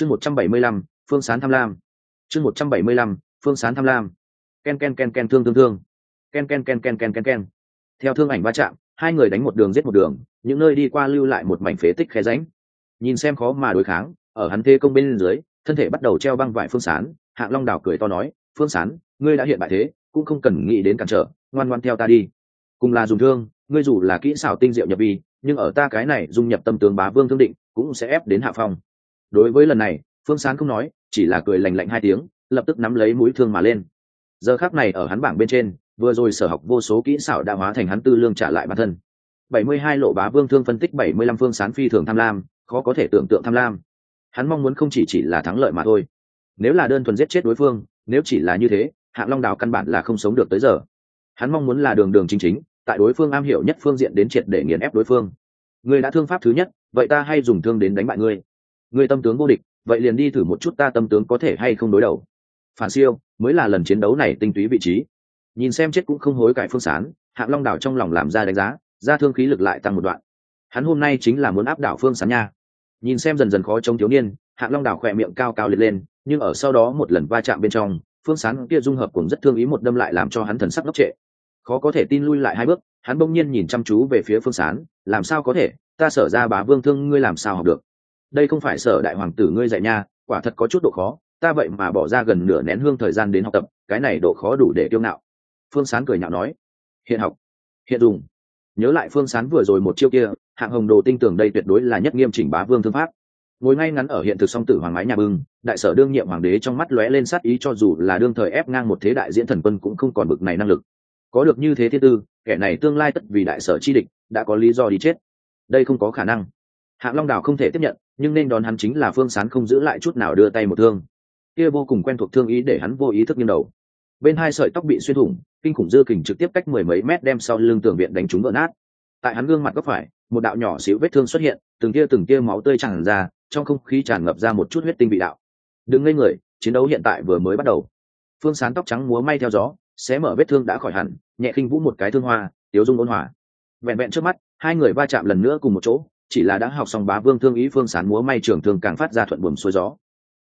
chương một trăm bảy mươi lăm, phương sán tham lam. Chương một trăm bảy mươi lăm, phương sán tham lam. Ken ken ken ken, thương thương thương. Ken ken ken ken ken ken ken. Theo thương ảnh va chạm, hai người đánh một đường giết một đường, những nơi đi qua lưu lại một mảnh phế tích khe ránh nhìn xem khó mà đối kháng, ở hắn thế công bên dưới, thân thể bắt đầu treo băng vải phương sán, hạng long đảo cười to nói, phương sán, ngươi đã hiện bại thế, cũng không cần nghĩ đến cản trở, ngoan ngoan theo ta đi. Cùng là dùng thương, ngươi dù là kỹ xảo tinh diệu nhập vi, nhưng ở ta cái này dung nhập tâm tướng bá vương thương định, cũng sẽ ép đến hạ phong đối với lần này, phương sán không nói, chỉ là cười lành lạnh hai tiếng, lập tức nắm lấy mũi thương mà lên. Giờ khác này ở hắn bảng bên trên, vừa rồi sở học vô số kỹ xảo đã hóa thành hắn tư lương trả lại bản thân. Bảy mươi hai lộ bá vương thương phân tích bảy mươi lăm phương sán phi thường tham lam, khó có thể tưởng tượng tham lam. Hắn mong muốn không chỉ chỉ là thắng lợi mà thôi. Nếu là đơn thuần giết chết đối phương, nếu chỉ là như thế, hạng long đào căn bản là không sống được tới giờ. Hắn mong muốn là đường đường chính chính, tại đối phương am hiểu nhất phương diện đến triệt để nghiền ép đối phương. Ngươi đã thương pháp thứ nhất, vậy ta hay dùng thương đến đánh bại ngươi ngươi tâm tướng vô địch, vậy liền đi thử một chút ta tâm tướng có thể hay không đối đầu. Phản siêu, mới là lần chiến đấu này tinh túy vị trí. Nhìn xem chết cũng không hối cải phương sán, hạng long đảo trong lòng làm ra đánh giá, ra thương khí lực lại tăng một đoạn. Hắn hôm nay chính là muốn áp đảo phương sán nha. Nhìn xem dần dần khó chống thiếu niên, hạng long đảo khỏe miệng cao cao liệt lên, nhưng ở sau đó một lần va chạm bên trong, phương sán kia dung hợp cùng rất thương ý một đâm lại làm cho hắn thần sắc ngốc trệ. Khó có thể tin lui lại hai bước, hắn bỗng nhiên nhìn chăm chú về phía phương sán, làm sao có thể? Ta sở ra bá vương thương ngươi làm sao học được? Đây không phải sở đại hoàng tử ngươi dạy nha, quả thật có chút độ khó, ta vậy mà bỏ ra gần nửa nén hương thời gian đến học tập, cái này độ khó đủ để kiêu ngạo. Phương sán cười nhạo nói. Hiện học, hiện dùng. Nhớ lại phương sán vừa rồi một chiêu kia, hạng hồng đồ tinh tưởng đây tuyệt đối là nhất nghiêm chỉnh bá vương thương pháp. Ngồi ngay ngắn ở hiện thực song tử hoàng mái nhà bưng, đại sở đương nhiệm hoàng đế trong mắt lóe lên sát ý cho dù là đương thời ép ngang một thế đại diễn thần quân cũng không còn bực này năng lực. Có được như thế thiên tư, kẻ này tương lai tất vì đại sở chi địch, đã có lý do đi chết. Đây không có khả năng. Hạng long đào không thể tiếp nhận nhưng nên đón hắn chính là phương sán không giữ lại chút nào đưa tay một thương. Kia vô cùng quen thuộc thương ý để hắn vô ý thức nghiêng đầu. Bên hai sợi tóc bị xuyên thủng, kinh khủng dư kình trực tiếp cách mười mấy mét đem sau lưng tường viện đánh trúng vỡ nát. Tại hắn gương mặt góc phải, một đạo nhỏ xíu vết thương xuất hiện, từng tia từng tia máu tươi tràn ra, trong không khí tràn ngập ra một chút huyết tinh bị đạo. Đừng ngây người, chiến đấu hiện tại vừa mới bắt đầu. Phương sán tóc trắng múa may theo gió, xé mở vết thương đã khỏi hẳn, nhẹ khinh vũ một cái thương hoa, tiếu dung ôn hòa. Vẹn vẹn trước mắt, hai người va chạm lần nữa cùng một chỗ chỉ là đã học xong bá vương thương ý phương sán múa may trường thường càng phát ra thuận buồm xuôi gió.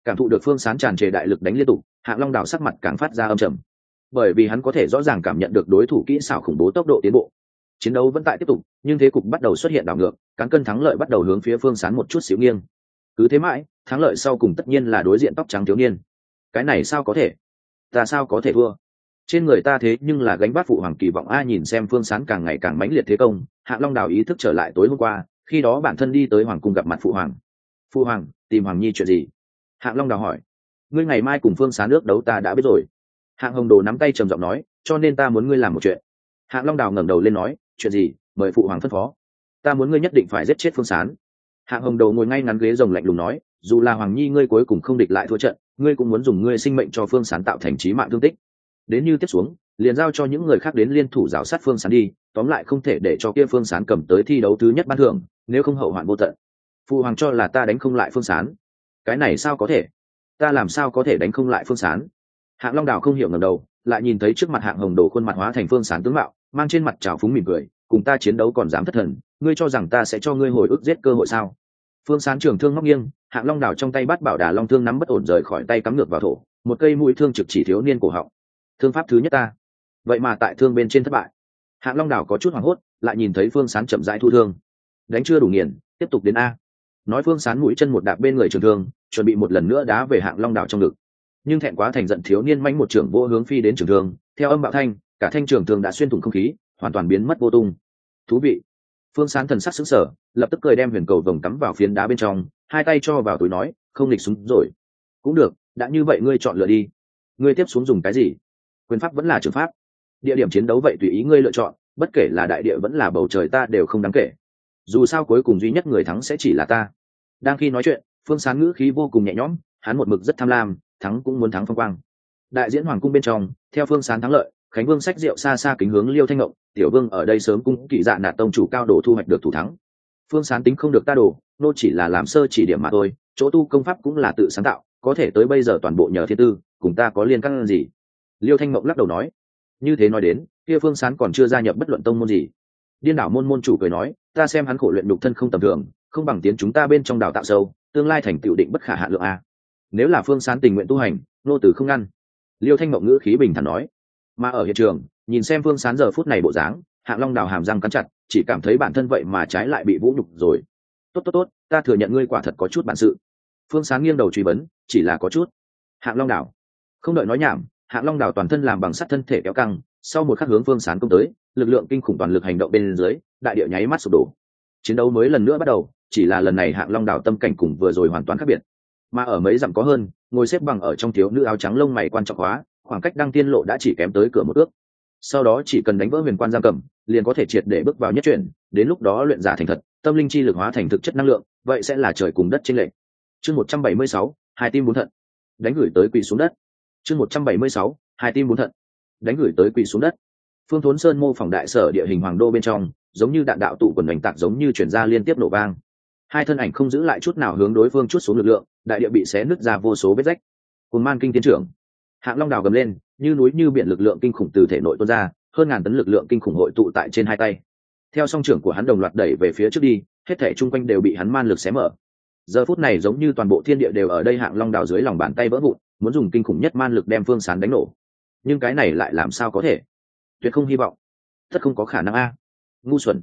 Cảm thụ được phương sán tràn trề đại lực đánh liên tục hạng long đảo sắc mặt càng phát ra âm trầm. Bởi vì hắn có thể rõ ràng cảm nhận được đối thủ kỹ xảo khủng bố tốc độ tiến bộ. Chiến đấu vẫn tại tiếp tục, nhưng thế cục bắt đầu xuất hiện đảo ngược, cán cân thắng lợi bắt đầu hướng phía phương sán một chút xíu nghiêng. Cứ thế mãi, thắng lợi sau cùng tất nhiên là đối diện tóc trắng thiếu niên. Cái này sao có thể? Ta sao có thể thua? Trên người ta thế nhưng là gánh vác phụ hoàng kỳ vọng a nhìn xem phương sán càng ngày càng mãnh liệt thế công hạng long đào ý thức trở lại tối hôm qua khi đó bản thân đi tới hoàng cung gặp mặt phụ hoàng. Phụ hoàng, tìm hoàng nhi chuyện gì? Hạng long đào hỏi. Ngươi ngày mai cùng phương sán nước đấu ta đã biết rồi. Hạng hồng đồ nắm tay trầm giọng nói, cho nên ta muốn ngươi làm một chuyện. Hạng long đào ngẩng đầu lên nói, chuyện gì? Mời phụ hoàng phân phó. Ta muốn ngươi nhất định phải giết chết phương sán hạng hồng đồ ngồi ngay ngắn ghế rồng lạnh lùng nói, dù là hoàng nhi ngươi cuối cùng không địch lại thua trận, ngươi cũng muốn dùng ngươi sinh mệnh cho phương sán tạo thành trí mạng thương tích. Đến như tiếp xuống, liền giao cho những người khác đến liên thủ rào sát phương sán đi, tóm lại không thể để cho kia phương sán cầm tới thi đấu thứ nhất ban thưởng nếu không hậu hoạn vô tận. Phụ hoàng cho là ta đánh không lại phương sán. Cái này sao có thể? Ta làm sao có thể đánh không lại phương sán? Hạng long đào không hiểu ngầm đầu, lại nhìn thấy trước mặt hạng hồng đồ khuôn mặt hóa thành phương sán tướng mạo, mang trên mặt trào phúng mỉm cười, cùng ta chiến đấu còn dám thất thần, ngươi cho rằng ta sẽ cho ngươi hồi ức giết cơ hội sao? Phương sán trường thương ngóc nghiêng, hạng long đào trong tay bắt bảo đà long thương nắm bất ổn rời khỏi tay cắm ngược vào thổ, một cây mũi thương trực chỉ thiếu niên cổ họng. Thương pháp thứ nhất ta. Vậy mà tại thương bên trên thất bại. Hạng long đào có chút hoảng hốt, lại nhìn thấy phương sán chậm rãi thu thương đánh chưa đủ nghiền, tiếp tục đến a. Nói phương sán mũi chân một đạp bên người trường thương, chuẩn bị một lần nữa đá về hạng long đảo trong ngực. Nhưng thẹn quá thành giận thiếu niên manh một trưởng vô hướng phi đến trường thương, theo âm bạo thanh, cả thanh trường thương đã xuyên thủng không khí, hoàn toàn biến mất vô tung. Thú vị. Phương sán thần sắc xứng sở lập tức cười đem huyền cầu vồng cắm vào phiến đá bên trong, hai tay cho vào túi nói, không nghịch súng rồi. Cũng được, đã như vậy ngươi chọn lựa đi. Ngươi tiếp xuống dùng cái gì? Quyền pháp vẫn là trường pháp. Địa điểm chiến đấu vậy tùy ý ngươi lựa chọn, bất kể là đại địa vẫn là bầu trời ta đều không đáng kể dù sao cuối cùng duy nhất người thắng sẽ chỉ là ta. Đang khi nói chuyện, phương sán ngữ khí vô cùng nhẹ nhõm, hắn một mực rất tham lam, thắng cũng muốn thắng phong quang. Đại diễn hoàng cung bên trong, theo phương sán thắng lợi, khánh vương sách rượu xa xa kính hướng liêu thanh ngộng, tiểu vương, ở đây sớm cung kỵ dạ nạt tông chủ cao đồ thu hoạch được thủ thắng. Phương sán tính không được ta đồ, nô chỉ là làm sơ chỉ điểm mà thôi, chỗ tu công pháp cũng là tự sáng tạo, có thể tới bây giờ toàn bộ nhờ thiên tư, cùng ta có liên căn gì? Liêu thanh ngộng lắc đầu nói. Như thế nói đến, kia phương sán còn chưa gia nhập bất luận tông môn gì điên đảo môn môn chủ cười nói, ta xem hắn khổ luyện đục thân không tầm thường, không bằng tiến chúng ta bên trong đào tạo sâu, tương lai thành tựu định bất khả hạ lượng a. Nếu là phương sán tình nguyện tu hành, nô tử không ngăn. Liêu thanh mộng ngữ khí bình thản nói. Mà ở hiện trường, nhìn xem phương sán giờ phút này bộ dáng hạng long đào hàm răng cắn chặt, chỉ cảm thấy bản thân vậy mà trái lại bị vũ nhục rồi. Tốt tốt tốt, ta thừa nhận ngươi quả thật có chút bản sự. Phương sán nghiêng đầu truy vấn, chỉ là có chút. Hạng long đào. Không đợi nói nhảm hạng long đào toàn thân làm bằng sắt thân thể kéo căng sau một khắc hướng phương sán công tới, lực lượng kinh khủng toàn lực hành động bên dưới, đại địa nháy mắt sụp đổ. Chiến đấu mới lần nữa bắt đầu, chỉ là lần này hạng long đảo tâm cảnh cùng vừa rồi hoàn toàn khác biệt. Mà ở mấy dặm có hơn, ngồi xếp bằng ở trong thiếu nữ áo trắng lông mày quan trọng hóa, khoảng cách đăng tiên lộ đã chỉ kém tới cửa một ước sau đó chỉ cần đánh vỡ huyền quan giam cầm, liền có thể triệt để bước vào nhất chuyển, đến lúc đó luyện giả thành thật, tâm linh chi lực hóa thành thực chất năng lượng, vậy sẽ là trời cùng đất trên lệ chương một trăm bảy mươi sáu, hai tim bốn thận. Đánh gửi tới quỳ xuống đất. Chương một trăm bảy mươi sáu, hai tim bốn thận đánh gửi tới quỳ xuống đất. Phương thốn sơn mô phỏng đại sở địa hình hoàng đô bên trong, giống như đạn đạo tụ quần đánh tạc giống như chuyển ra liên tiếp nổ vang. Hai thân ảnh không giữ lại chút nào hướng đối phương chút xuống lực lượng, đại địa bị xé nứt ra vô số vết rách. Cùng man kinh tiến trưởng. Hạng long đào gầm lên, như núi như biển lực lượng kinh khủng từ thể nội tuôn ra, hơn ngàn tấn lực lượng kinh khủng hội tụ tại trên hai tay. Theo song trưởng của hắn đồng loạt đẩy về phía trước đi, hết thể chung quanh đều bị hắn man lực xé mở. Giờ phút này giống như toàn bộ thiên địa đều ở đây hạng long đào dưới lòng bàn tay vỡ vụn, muốn dùng kinh khủng nhất man lực đem phương sán đánh nổ nhưng cái này lại làm sao có thể? Tuyệt không hy vọng. Tất không có khả năng a. Ngu xuẩn.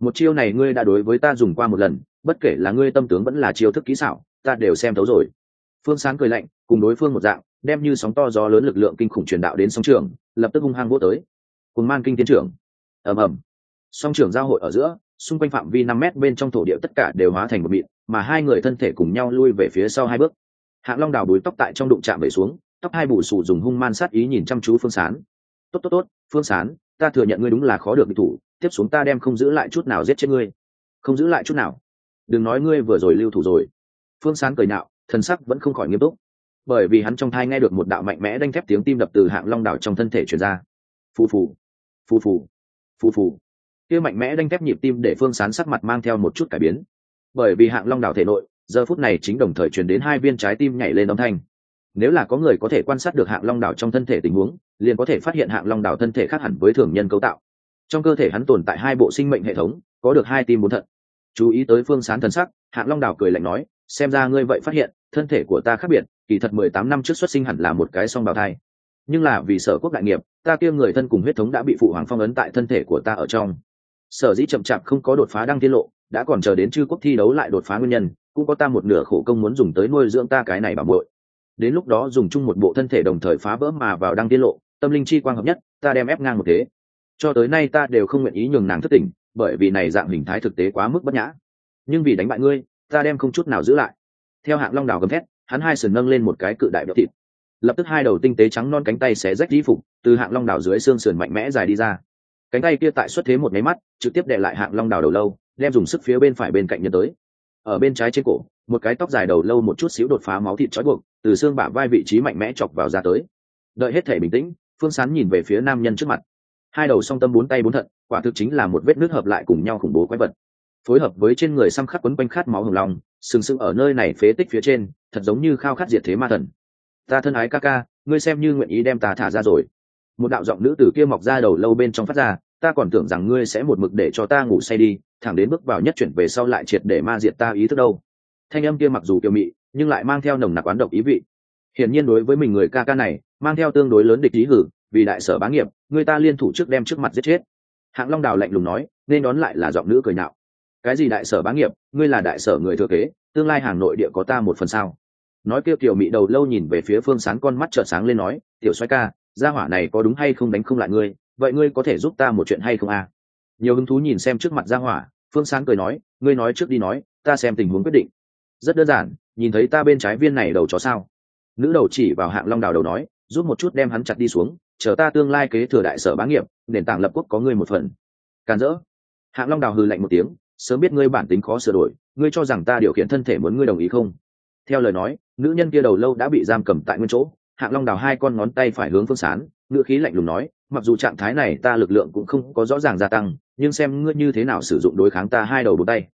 Một chiêu này ngươi đã đối với ta dùng qua một lần, bất kể là ngươi tâm tướng vẫn là chiêu thức kỹ xảo, ta đều xem thấu rồi. Phương Sáng cười lạnh, cùng đối phương một dạng, đem như sóng to gió lớn lực lượng kinh khủng truyền đạo đến sóng trường, lập tức hung hăng vô tới. Cùng man kinh tiến trưởng. Ầm ầm. Song trường giao hội ở giữa, xung quanh phạm vi năm mét bên trong thổ địa tất cả đều hóa thành một mịn, mà hai người thân thể cùng nhau lui về phía sau hai bước. Hạng long đào đuối tóc tại trong đụng chạm về xuống tóc hai bù sù dùng hung man sát ý nhìn chăm chú phương sán. Tốt tốt tốt, phương sán, ta thừa nhận ngươi đúng là khó được bị thủ, tiếp xuống ta đem không giữ lại chút nào giết chết ngươi. Không giữ lại chút nào? Đừng nói ngươi vừa rồi lưu thủ rồi. Phương sán cười nạo, thần sắc vẫn không khỏi nghiêm túc. Bởi vì hắn trong thai nghe được một đạo mạnh mẽ đanh thép tiếng tim đập từ hạng long đảo trong thân thể truyền ra. Phù phù phù phù phù phù. Kia mạnh mẽ đanh thép nhịp tim để phương sán sắc mặt mang theo một chút cải biến. Bởi vì hạng long đảo thể nội, giờ phút này chính đồng thời truyền đến hai viên trái tim nhảy lên âm thanh nếu là có người có thể quan sát được hạng long đảo trong thân thể tình huống, liền có thể phát hiện hạng long đảo thân thể khác hẳn với thường nhân cấu tạo. Trong cơ thể hắn tồn tại hai bộ sinh mệnh hệ thống, có được hai tim bốn thận. Chú ý tới phương sán thần sắc, hạng long đảo cười lạnh nói, xem ra ngươi vậy phát hiện, thân thể của ta khác biệt, kỳ thật mười tám năm trước xuất sinh hẳn là một cái song bào thai. Nhưng là vì sở quốc đại nghiệp, ta kiêm người thân cùng huyết thống đã bị phụ hoàng phong ấn tại thân thể của ta ở trong. Sở dĩ chậm chạp không có đột phá đang tiết lộ, đã còn chờ đến chư quốc thi đấu lại đột phá nguyên nhân, cũng có ta một nửa khổ công muốn dùng tới nuôi dưỡng ta cái này bảo muội đến lúc đó dùng chung một bộ thân thể đồng thời phá vỡ mà vào đang tiết lộ, tâm linh chi quang hợp nhất, ta đem ép ngang một thế. Cho tới nay ta đều không nguyện ý nhường nàng thất tình, bởi vì này dạng hình thái thực tế quá mức bất nhã. Nhưng vì đánh bại ngươi, ta đem không chút nào giữ lại. Theo hạng long đào gầm thét, hắn hai sườn nâng lên một cái cự đại đỡ thịt. Lập tức hai đầu tinh tế trắng non cánh tay xé rách di phục, từ hạng long đào dưới xương sườn mạnh mẽ dài đi ra. Cánh tay kia tại xuất thế một máy mắt, trực tiếp đệ lại hạng long đào đầu lâu, đem dùng sức phía bên phải bên cạnh nhân tới ở bên trái trên cổ, một cái tóc dài đầu lâu một chút xíu đột phá máu thịt trói buộc, từ xương bả vai vị trí mạnh mẽ chọc vào ra tới. Đợi hết thể bình tĩnh, phương sán nhìn về phía nam nhân trước mặt. Hai đầu song tâm bốn tay bốn thận, quả thực chính là một vết nước hợp lại cùng nhau khủng bố quái vật. Phối hợp với trên người xăm khắc quấn quanh khát máu hồng lòng, sừng sững ở nơi này phế tích phía trên, thật giống như khao khát diệt thế ma thần. Ta thân ái ca ca, ngươi xem như nguyện ý đem ta thả ra rồi. Một đạo giọng nữ từ kia mọc ra đầu lâu bên trong phát ra, ta còn tưởng rằng ngươi sẽ một mực để cho ta ngủ say đi thẳng đến bước vào nhất chuyển về sau lại triệt để ma diệt ta ý thức đâu. Thanh âm kia mặc dù kiều mị, nhưng lại mang theo nồng nặc oán độc ý vị. Hiển nhiên đối với mình người ca ca này, mang theo tương đối lớn địch ý hử, vì đại sở bá nghiệp, người ta liên thủ trước đem trước mặt giết chết. Hạng long đào lạnh lùng nói, nên đón lại là giọng nữ cười nạo cái gì đại sở bá nghiệp, ngươi là đại sở người thừa kế, tương lai hàng nội địa có ta một phần sao? Nói kêu kiều mị đầu lâu nhìn về phía phương sán con mắt trợn sáng lên nói, tiểu xoay ca, gia hỏa này có đúng hay không đánh không lại ngươi, vậy ngươi có thể giúp ta một chuyện hay không à? Nhiều hứng thú nhìn xem trước mặt ra hỏa, phương sáng cười nói, ngươi nói trước đi nói, ta xem tình huống quyết định. Rất đơn giản, nhìn thấy ta bên trái viên này đầu chó sao? Nữ đầu chỉ vào hạng long đào đầu nói giúp một chút đem hắn chặt đi xuống, chờ ta tương lai kế thừa đại sở bá nghiệp, nền tảng lập quốc có ngươi một phần. Càn rỡ. Hạng long đào hư lạnh một tiếng, sớm biết ngươi bản tính khó sửa đổi, ngươi cho rằng ta điều khiển thân thể muốn ngươi đồng ý không? Theo lời nói, nữ nhân kia đầu lâu đã bị giam cầm tại nguyên chỗ, hạng long đào hai con ngón tay phải hướng phương sán ngựa khí lạnh lùng nói, mặc dù trạng thái này ta lực lượng cũng không có rõ ràng gia tăng nhưng xem ngươi như thế nào sử dụng đối kháng ta hai đầu bốn tay.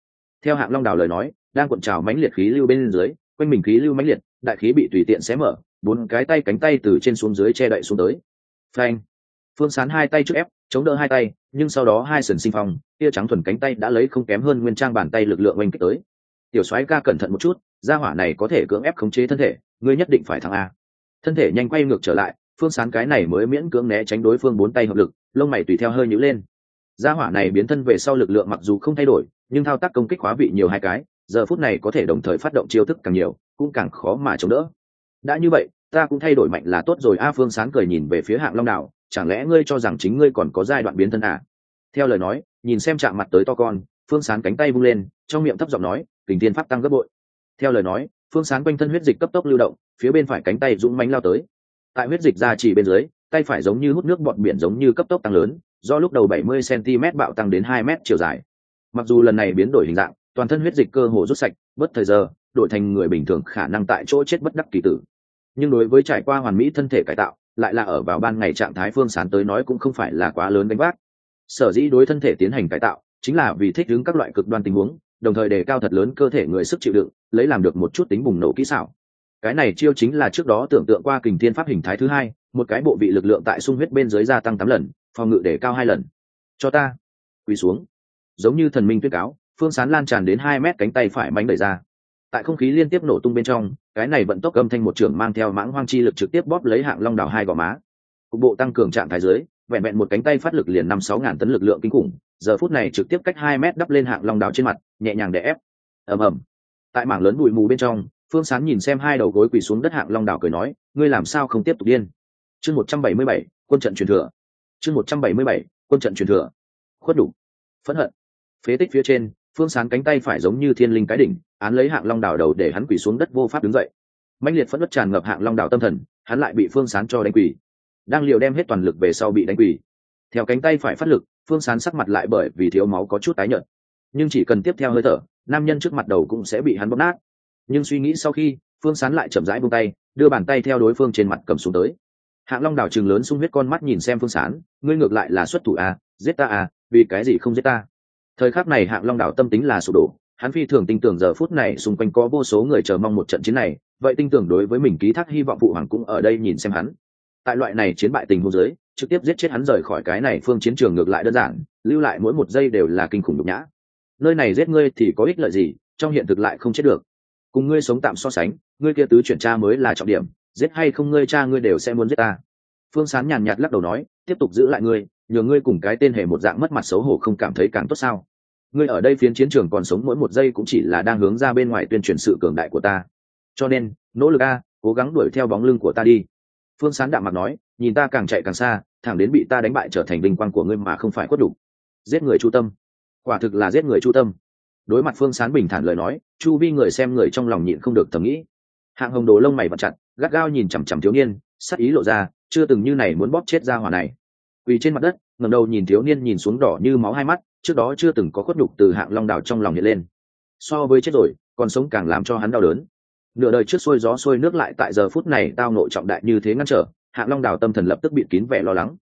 Theo hạng long đào lời nói, đang cuộn trào mãnh liệt khí lưu bên dưới, quanh mình khí lưu mãnh liệt, đại khí bị tùy tiện xé mở, bốn cái tay cánh tay từ trên xuống dưới che đậy xuống tới. Phanh! Phương sán hai tay trước ép, chống đỡ hai tay, nhưng sau đó hai sần sinh phong, tia trắng thuần cánh tay đã lấy không kém hơn nguyên trang bàn tay lực lượng oanh kích tới. Tiểu soái ca cẩn thận một chút, gia hỏa này có thể cưỡng ép khống chế thân thể, ngươi nhất định phải thắng a. Thân thể nhanh quay ngược trở lại, phương sán cái này mới miễn cưỡng né tránh đối phương bốn tay hợp lực, lông mày tùy theo hơi nhữ lên gia hỏa này biến thân về sau lực lượng mặc dù không thay đổi, nhưng thao tác công kích hóa vị nhiều hai cái, giờ phút này có thể đồng thời phát động chiêu thức càng nhiều, cũng càng khó mà chống đỡ. Đã như vậy, ta cũng thay đổi mạnh là tốt rồi. A phương sáng cười nhìn về phía hạng long đảo chẳng lẽ ngươi cho rằng chính ngươi còn có giai đoạn biến thân à? theo lời nói, nhìn xem chạm mặt tới to con, phương sán cánh tay vung lên, trong miệng thấp giọng nói tình tiên pháp tăng gấp bội. Theo lời nói, phương sán quanh thân huyết dịch cấp tốc lưu động, phía bên phải cánh tay dũng mánh lao tới. Tại huyết dịch ra chỉ bên dưới, tay phải giống như hút nước bọt biển giống như cấp tốc tăng lớn do lúc đầu 70 cm bạo tăng đến 2 m chiều dài. Mặc dù lần này biến đổi hình dạng, toàn thân huyết dịch cơ hồ rút sạch, bất thời giờ, đổi thành người bình thường khả năng tại chỗ chết bất đắc kỳ tử. Nhưng đối với trải qua hoàn mỹ thân thể cải tạo, lại là ở vào ban ngày trạng thái phương sán tới nói cũng không phải là quá lớn đánh vác. Sở dĩ đối thân thể tiến hành cải tạo, chính là vì thích ứng các loại cực đoan tình huống, đồng thời đề cao thật lớn cơ thể người sức chịu đựng, lấy làm được một chút tính bùng nổ kỹ xảo. Cái này chiêu chính là trước đó tưởng tượng qua kình thiên pháp hình thái thứ hai, một cái bộ vị lực lượng tại sung huyết bên dưới gia tăng tám lần phòng ngự để cao hai lần. Cho ta. Quỳ xuống. Giống như thần minh tuyết cáo, phương sán lan tràn đến hai mét cánh tay phải mánh đẩy ra. Tại không khí liên tiếp nổ tung bên trong, cái này vận tốc âm thanh một trưởng mang theo mãng hoang chi lực trực tiếp bóp lấy hạng long đảo hai gò má. Cục bộ tăng cường trạng thái dưới, vẹn vẹn một cánh tay phát lực liền năm sáu ngàn tấn lực lượng kinh khủng, giờ phút này trực tiếp cách hai mét đắp lên hạng long đảo trên mặt, nhẹ nhàng để ép. Ầm ầm. Tại mảng lớn bụi mù bên trong, phương sán nhìn xem hai đầu gối quỳ xuống đất hạng long đảo cười nói, ngươi làm sao không tiếp tục điên? Chương một trăm bảy mươi bảy, quân trận truyền thừa chương một trăm bảy mươi bảy, quân trận truyền thừa. Khuất đủ. Phẫn hận. Phế tích phía trên, phương sán cánh tay phải giống như thiên linh cái đỉnh, án lấy hạng long đảo đầu để hắn quỳ xuống đất vô pháp đứng dậy. Mạnh liệt phẫn nứt tràn ngập hạng long đảo tâm thần, hắn lại bị phương sán cho đánh quỳ. Đang liều đem hết toàn lực về sau bị đánh quỳ. Theo cánh tay phải phát lực, phương sán sắc mặt lại bởi vì thiếu máu có chút tái nhợt. Nhưng chỉ cần tiếp theo hơi thở, nam nhân trước mặt đầu cũng sẽ bị hắn bóp nát. Nhưng suy nghĩ sau khi, phương sán lại chậm rãi buông tay, đưa bàn tay theo đối phương trên mặt cầm xuống tới hạng long đảo trường lớn sung huyết con mắt nhìn xem phương sán ngươi ngược lại là xuất thủ à, giết ta à vì cái gì không giết ta? Thời khắc này hạng long đảo tâm tính là sụp đổ hắn phi thường tin tưởng giờ phút này xung quanh có vô số người chờ mong một trận chiến này vậy tin tưởng đối với mình ký thác hy vọng phụ hoàng cũng ở đây nhìn xem hắn. Tại loại này chiến bại tình huống giới trực tiếp giết chết hắn rời khỏi cái này phương chiến trường ngược lại đơn giản lưu lại mỗi một giây đều là kinh khủng nhục nhã. Nơi này giết ngươi thì có ích lợi gì trong hiện thực lại không chết được. Cùng ngươi sống tạm so sánh ngươi kia tứ chuyển tra mới là trọng điểm giết hay không ngươi cha ngươi đều sẽ muốn giết ta. Phương sán nhàn nhạt lắc đầu nói, tiếp tục giữ lại ngươi, nhờ ngươi cùng cái tên hề một dạng mất mặt xấu hổ không cảm thấy càng tốt sao? Ngươi ở đây phiến chiến trường còn sống mỗi một giây cũng chỉ là đang hướng ra bên ngoài tuyên truyền sự cường đại của ta. Cho nên, nỗ lực a, cố gắng đuổi theo bóng lưng của ta đi. Phương sán đạm mặt nói, nhìn ta càng chạy càng xa, thẳng đến bị ta đánh bại trở thành vinh quang của ngươi mà không phải khuất đủ. Giết người chu tâm. Quả thực là giết người chu tâm. Đối mặt phương sán bình thản lời nói, chu vi người xem người trong lòng nhịn không được thầm nghĩ hạng hồng đồ lông mày vặn chặt, gắt gao nhìn chằm chằm thiếu niên, sắc ý lộ ra, chưa từng như này muốn bóp chết ra hỏa này. Quỳ trên mặt đất ngầm đầu nhìn thiếu niên nhìn xuống đỏ như máu hai mắt, trước đó chưa từng có khuất nhục từ hạng long đảo trong lòng hiện lên. So với chết rồi, còn sống càng làm cho hắn đau đớn. Nửa đời trước xuôi gió xuôi nước lại tại giờ phút này tao nội trọng đại như thế ngăn trở, hạng long đảo tâm thần lập tức bị kín vẻ lo lắng.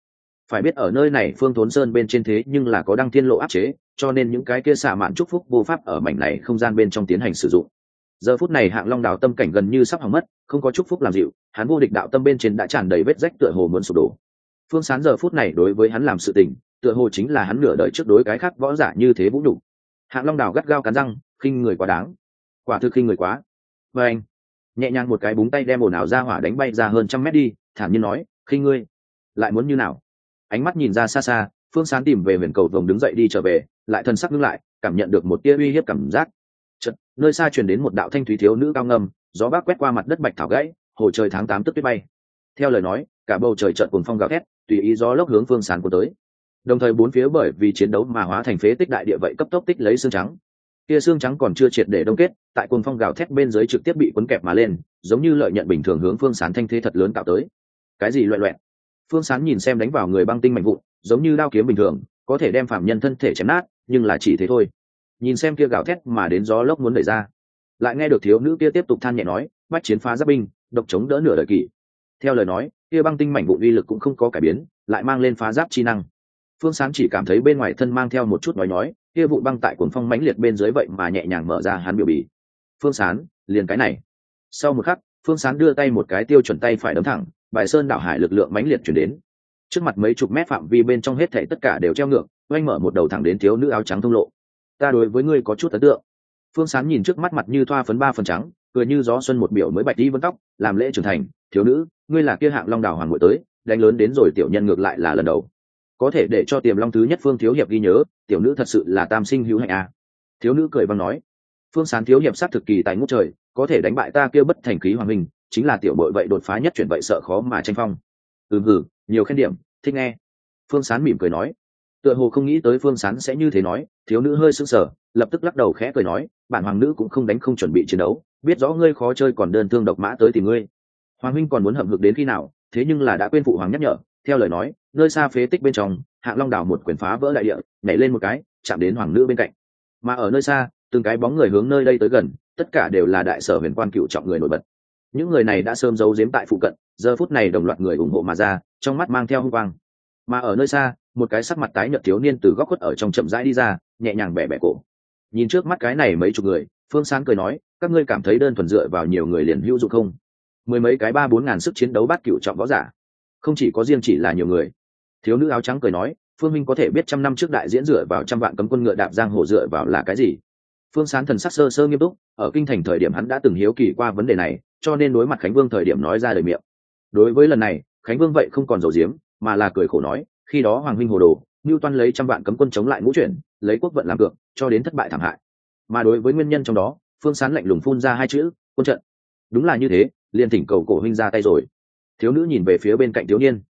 Phải biết ở nơi này phương thốn sơn bên trên thế nhưng là có đăng thiên lộ áp chế, cho nên những cái kia xả mạn chúc phúc vô pháp ở mảnh này không gian bên trong tiến hành sử dụng giờ phút này hạng long Đào tâm cảnh gần như sắp hỏng mất, không có chúc phúc làm dịu, hắn vô địch đạo tâm bên trên đã tràn đầy vết rách tựa hồ muốn sụp đổ. Phương sán giờ phút này đối với hắn làm sự tình, tựa hồ chính là hắn nửa đời trước đối cái khác võ giả như thế vũ đủ hạng long Đào gắt gao cắn răng, khinh người quá đáng. Quả thực khinh người quá. Và anh, nhẹ nhàng một cái búng tay đem ồn ào ra hỏa đánh bay ra hơn trăm mét đi, thản nhiên nói, khinh ngươi, lại muốn như nào? Ánh mắt nhìn ra xa xa, phương sán tìm về huyền cầu vồng đứng dậy đi trở về, lại thân sắc ngưng lại, cảm nhận được một tia uy hiếp cảm giác nơi xa truyền đến một đạo thanh thúy thiếu nữ cao ngâm, gió bác quét qua mặt đất bạch thảo gãy, hồ trời tháng tám tức tuyết bay. Theo lời nói, cả bầu trời trận cùng phong gào thét, tùy ý gió lốc hướng phương sàn của tới. Đồng thời bốn phía bởi vì chiến đấu mà hóa thành phế tích đại địa vậy cấp tốc tích lấy xương trắng. Kia xương trắng còn chưa triệt để đông kết, tại cuồng phong gào thét bên dưới trực tiếp bị cuốn kẹp mà lên, giống như lợi nhận bình thường hướng phương sán thanh thế thật lớn tạo tới. Cái gì loại loẹt? Phương sán nhìn xem đánh vào người băng tinh mạnh vụn, giống như đao kiếm bình thường, có thể đem phạm nhân thân thể chém nát, nhưng là chỉ thế thôi nhìn xem kia gào thét mà đến gió lốc muốn đẩy ra. Lại nghe được thiếu nữ kia tiếp tục than nhẹ nói bắt chiến phá giáp binh, độc chống đỡ nửa đời kỷ. Theo lời nói, kia băng tinh mảnh vụ uy lực cũng không có cải biến, lại mang lên phá giáp chi năng. Phương Sáng chỉ cảm thấy bên ngoài thân mang theo một chút nói nói, kia vụ băng tại cuồng phong mãnh liệt bên dưới vậy mà nhẹ nhàng mở ra hắn biểu bì. Phương sán, liền cái này. Sau một khắc, phương sán đưa tay một cái tiêu chuẩn tay phải đấm thẳng, bài sơn đảo hải lực lượng mãnh liệt chuyển đến. Trước mặt mấy chục mét phạm vi bên trong hết thảy tất cả đều treo ngược, oanh mở một đầu thẳng đến thiếu nữ áo trắng thông lộ ta đối với ngươi có chút ấn tượng. Phương sán nhìn trước mắt mặt như thoa phấn ba phần trắng, cười như gió xuân một biểu mới bạch đi vân tóc, làm lễ trưởng thành, thiếu nữ, ngươi là kia hạng long đảo hoàng ngội tới, đánh lớn đến rồi tiểu nhân ngược lại là lần đầu. Có thể để cho tiềm long thứ nhất phương thiếu hiệp ghi nhớ, tiểu nữ thật sự là tam sinh hữu hạnh à. thiếu nữ cười văng nói, phương sán thiếu hiệp sát thực kỳ tại ngút trời, có thể đánh bại ta kêu bất thành khí hoàng minh, chính là tiểu bội vậy đột phá nhất chuyển vậy sợ khó mà tranh phong. Ừ hử nhiều khen điểm, thích nghe. Phương sán mỉm cười nói tựa hồ không nghĩ tới phương sán sẽ như thế nói, thiếu nữ hơi sững sờ, lập tức lắc đầu khẽ cười nói, bản hoàng nữ cũng không đánh không chuẩn bị chiến đấu, biết rõ ngươi khó chơi còn đơn thương độc mã tới tìm ngươi. Hoàng huynh còn muốn hậm hực đến khi nào, thế nhưng là đã quên phụ hoàng nhắc nhở, theo lời nói, nơi xa phế tích bên trong, hạng long đảo một quyển phá vỡ đại địa, nhảy lên một cái, chạm đến hoàng nữ bên cạnh. Mà ở nơi xa, từng cái bóng người hướng nơi đây tới gần, tất cả đều là đại sở huyền quan cựu trọng người nổi bật. Những người này đã sớm giấu giếm tại phụ cận, giờ phút này đồng loạt người ủng hộ mà ra, trong mắt mang theo hung quang. Mà ở nơi xa một cái sắc mặt tái nhợt thiếu niên từ góc khuất ở trong chậm rãi đi ra, nhẹ nhàng bẻ bẻ cổ. Nhìn trước mắt cái này mấy chục người, phương sáng cười nói, các ngươi cảm thấy đơn thuần dựa vào nhiều người liền hữu dụng không? Mười mấy cái ba bốn ngàn sức chiến đấu bát cựu trọng võ giả. Không chỉ có riêng chỉ là nhiều người. Thiếu nữ áo trắng cười nói, phương minh có thể biết trăm năm trước đại diễn dựa vào trăm vạn cấm quân ngựa đạp giang hồ dựa vào là cái gì? Phương sán thần sắc sơ sơ nghiêm túc, ở kinh thành thời điểm hắn đã từng hiếu kỳ qua vấn đề này, cho nên đối mặt khánh vương thời điểm nói ra lời miệng. Đối với lần này, khánh vương vậy không còn dầu diếm, mà là cười khổ nói khi đó hoàng huynh hồ đồ ngưu toan lấy trăm vạn cấm quân chống lại ngũ chuyển, lấy quốc vận làm cược, cho đến thất bại thảm hại. Mà đối với nguyên nhân trong đó, phương sán lạnh lùng phun ra hai chữ, quân trận. Đúng là như thế, liền thỉnh cầu cổ huynh ra tay rồi. Thiếu nữ nhìn về phía bên cạnh thiếu niên.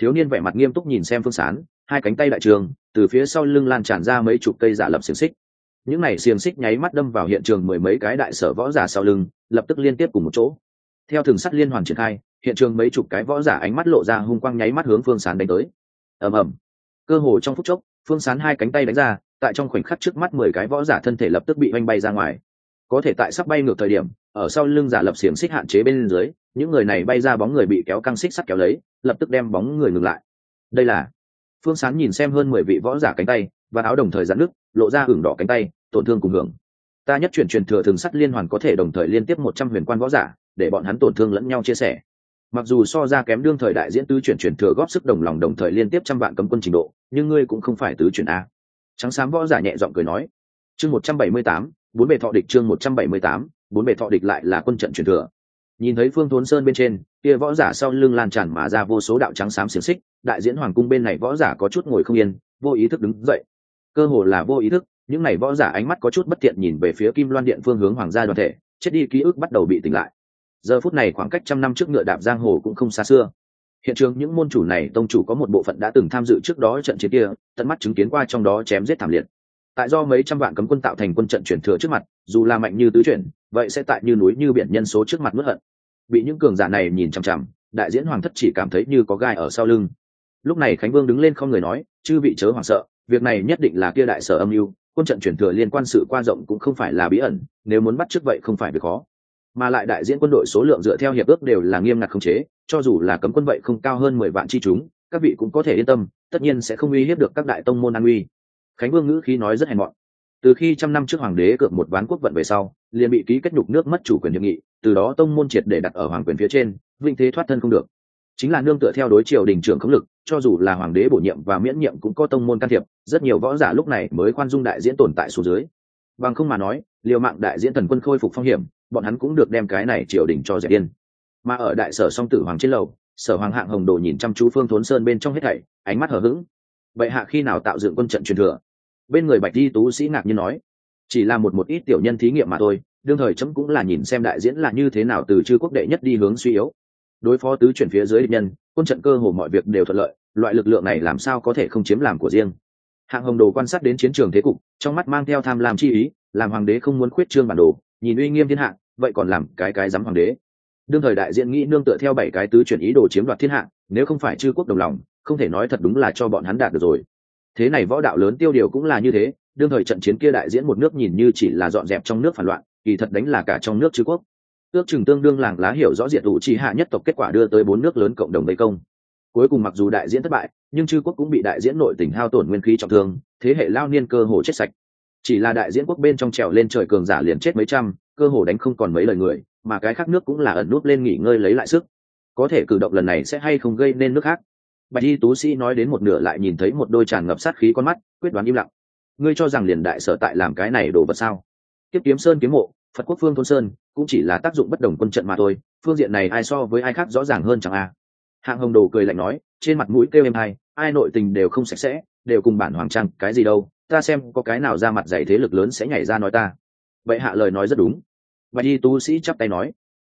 Thiếu niên vẻ mặt nghiêm túc nhìn xem phương sán, hai cánh tay đại trường, từ phía sau lưng lan tràn ra mấy chục cây giả lập xiềng xích. Những này xiềng xích nháy mắt đâm vào hiện trường mười mấy cái đại sở võ giả sau lưng, lập tức liên tiếp cùng một chỗ. Theo thường sắt liên hoàn triển khai, hiện trường mấy chục cái võ giả ánh mắt lộ ra hung quang nháy mắt hướng phương sán đánh tới ầm ầm. Cơ hồ trong phút chốc, phương sán hai cánh tay đánh ra, tại trong khoảnh khắc trước mắt mười cái võ giả thân thể lập tức bị oanh bay ra ngoài. Có thể tại sắp bay ngược thời điểm, ở sau lưng giả lập xiềng xích hạn chế bên dưới, những người này bay ra bóng người bị kéo căng xích sắt kéo lấy, lập tức đem bóng người ngừng lại. Đây là phương sán nhìn xem hơn mười vị võ giả cánh tay, và áo đồng thời giãn nước lộ ra hưởng đỏ cánh tay, tổn thương cùng hưởng. Ta nhất chuyển truyền thừa thường sắt liên hoàn có thể đồng thời liên tiếp một trăm huyền quan võ giả, để bọn hắn tổn thương lẫn nhau chia sẻ mặc dù so ra kém đương thời đại diễn tứ chuyển chuyển thừa góp sức đồng lòng đồng thời liên tiếp trăm vạn cấm quân trình độ, nhưng ngươi cũng không phải tứ chuyển a. Trắng xám võ giả nhẹ giọng cười nói. Chương một trăm bảy mươi tám, bốn bề thọ địch chương một trăm bảy mươi tám, bốn bề thọ địch lại là quân trận truyền thừa. Nhìn thấy phương thốn sơn bên trên, kia võ giả sau lưng lan tràn mà ra vô số đạo trắng xám xiềng xích, đại diễn hoàng cung bên này võ giả có chút ngồi không yên, vô ý thức đứng dậy. Cơ hồ là vô ý thức, những này võ giả ánh mắt có chút bất tiện nhìn về phía kim loan điện phương hướng hoàng gia đoàn thể, chết đi ký ức bắt đầu bị tỉnh lại giờ phút này khoảng cách trăm năm trước ngựa đạp giang hồ cũng không xa xưa. Hiện trường những môn chủ này, tông chủ có một bộ phận đã từng tham dự trước đó trận chiến kia, tận mắt chứng kiến qua trong đó chém giết thảm liệt. Tại do mấy trăm vạn cấm quân tạo thành quân trận chuyển thừa trước mặt, dù là mạnh như tứ chuyển, vậy sẽ tại như núi như biển nhân số trước mặt mất hận. Bị những cường giả này nhìn chằm chằm, đại diễn hoàng thất chỉ cảm thấy như có gai ở sau lưng. Lúc này khánh vương đứng lên không người nói, chư vị chớ hoảng sợ, việc này nhất định là kia đại sở âm mưu, quân trận chuyển thừa liên quan sự quan rộng cũng không phải là bí ẩn, nếu muốn bắt trước vậy không phải việc khó mà lại đại diễn quân đội số lượng dựa theo hiệp ước đều là nghiêm ngặt khống chế, cho dù là cấm quân vậy không cao hơn mười vạn chi chúng, các vị cũng có thể yên tâm, tất nhiên sẽ không uy hiếp được các đại tông môn an uy. Khánh vương ngữ khí nói rất hèn mọn. Từ khi trăm năm trước hoàng đế cược một ván quốc vận về sau, liền bị ký kết nhục nước mất chủ quyền hiệp nghị, từ đó tông môn triệt để đặt ở hoàng quyền phía trên, vinh thế thoát thân không được. Chính là nương tựa theo đối triều đình trưởng khống lực, cho dù là hoàng đế bổ nhiệm và miễn nhiệm cũng có tông môn can thiệp, rất nhiều võ giả lúc này mới khoan dung đại diễn tồn tại số dưới. Bằng không mà nói, liều mạng đại diễn thần quân khôi phục phong hiểm bọn hắn cũng được đem cái này triều đình cho dẹp yên. mà ở đại sở song tử hoàng trên lầu, sở hoàng hạng hồng đồ nhìn chăm chú phương thốn sơn bên trong hết thảy, ánh mắt hờ hững. ữ vậy hạ khi nào tạo dựng quân trận truyền thừa bên người bạch di tú sĩ ngạc như nói, chỉ là một một ít tiểu nhân thí nghiệm mà thôi, đương thời chấm cũng là nhìn xem đại diễn là như thế nào từ chư quốc đệ nhất đi hướng suy yếu đối phó tứ chuyển phía dưới địch nhân, quân trận cơ hồ mọi việc đều thuận lợi, loại lực lượng này làm sao có thể không chiếm làm của riêng hạng hồng đồ quan sát đến chiến trường thế cục, trong mắt mang theo tham lam chi ý, làm hoàng đế không muốn khuyết trương bản đồ, nhìn uy nghiêm thiên hạ vậy còn làm cái cái dám hoàng đế. Đương thời đại diện nghĩ nương tựa theo bảy cái tứ chuyển ý đồ chiếm đoạt thiên hạ, nếu không phải chư quốc đồng lòng, không thể nói thật đúng là cho bọn hắn đạt được rồi. Thế này võ đạo lớn tiêu điều cũng là như thế, đương thời trận chiến kia đại diễn một nước nhìn như chỉ là dọn dẹp trong nước phản loạn, kỳ thật đánh là cả trong nước chư quốc. Ước chừng tương đương làng lá hiểu rõ diệt ủ trì hạ nhất tộc kết quả đưa tới bốn nước lớn cộng đồng tây công. Cuối cùng mặc dù đại diễn thất bại, nhưng chư quốc cũng bị đại diễn nội tỉnh hao tổn nguyên khí trọng thương, thế hệ lao niên cơ hồ chết sạch chỉ là đại diễn quốc bên trong trèo lên trời cường giả liền chết mấy trăm, cơ hồ đánh không còn mấy lời người, mà cái khác nước cũng là ẩn nút lên nghỉ ngơi lấy lại sức. Có thể cử động lần này sẽ hay không gây nên nước khác? Bạch y tú sĩ nói đến một nửa lại nhìn thấy một đôi tràn ngập sát khí con mắt, quyết đoán im lặng. Ngươi cho rằng liền đại sở tại làm cái này đồ vật sao? Tiếp kiếm sơn kiếm mộ, phật quốc phương thôn sơn, cũng chỉ là tác dụng bất đồng quân trận mà thôi, phương diện này ai so với ai khác rõ ràng hơn chẳng a? À. hạng hồng đồ cười lạnh nói, trên mặt mũi kêu em hai ai nội tình đều không sạch sẽ, đều cùng bản hoàng trang, cái gì đâu ta xem có cái nào ra mặt dạy thế lực lớn sẽ nhảy ra nói ta. Vậy hạ lời nói rất đúng. Và đi tu sĩ chắp tay nói.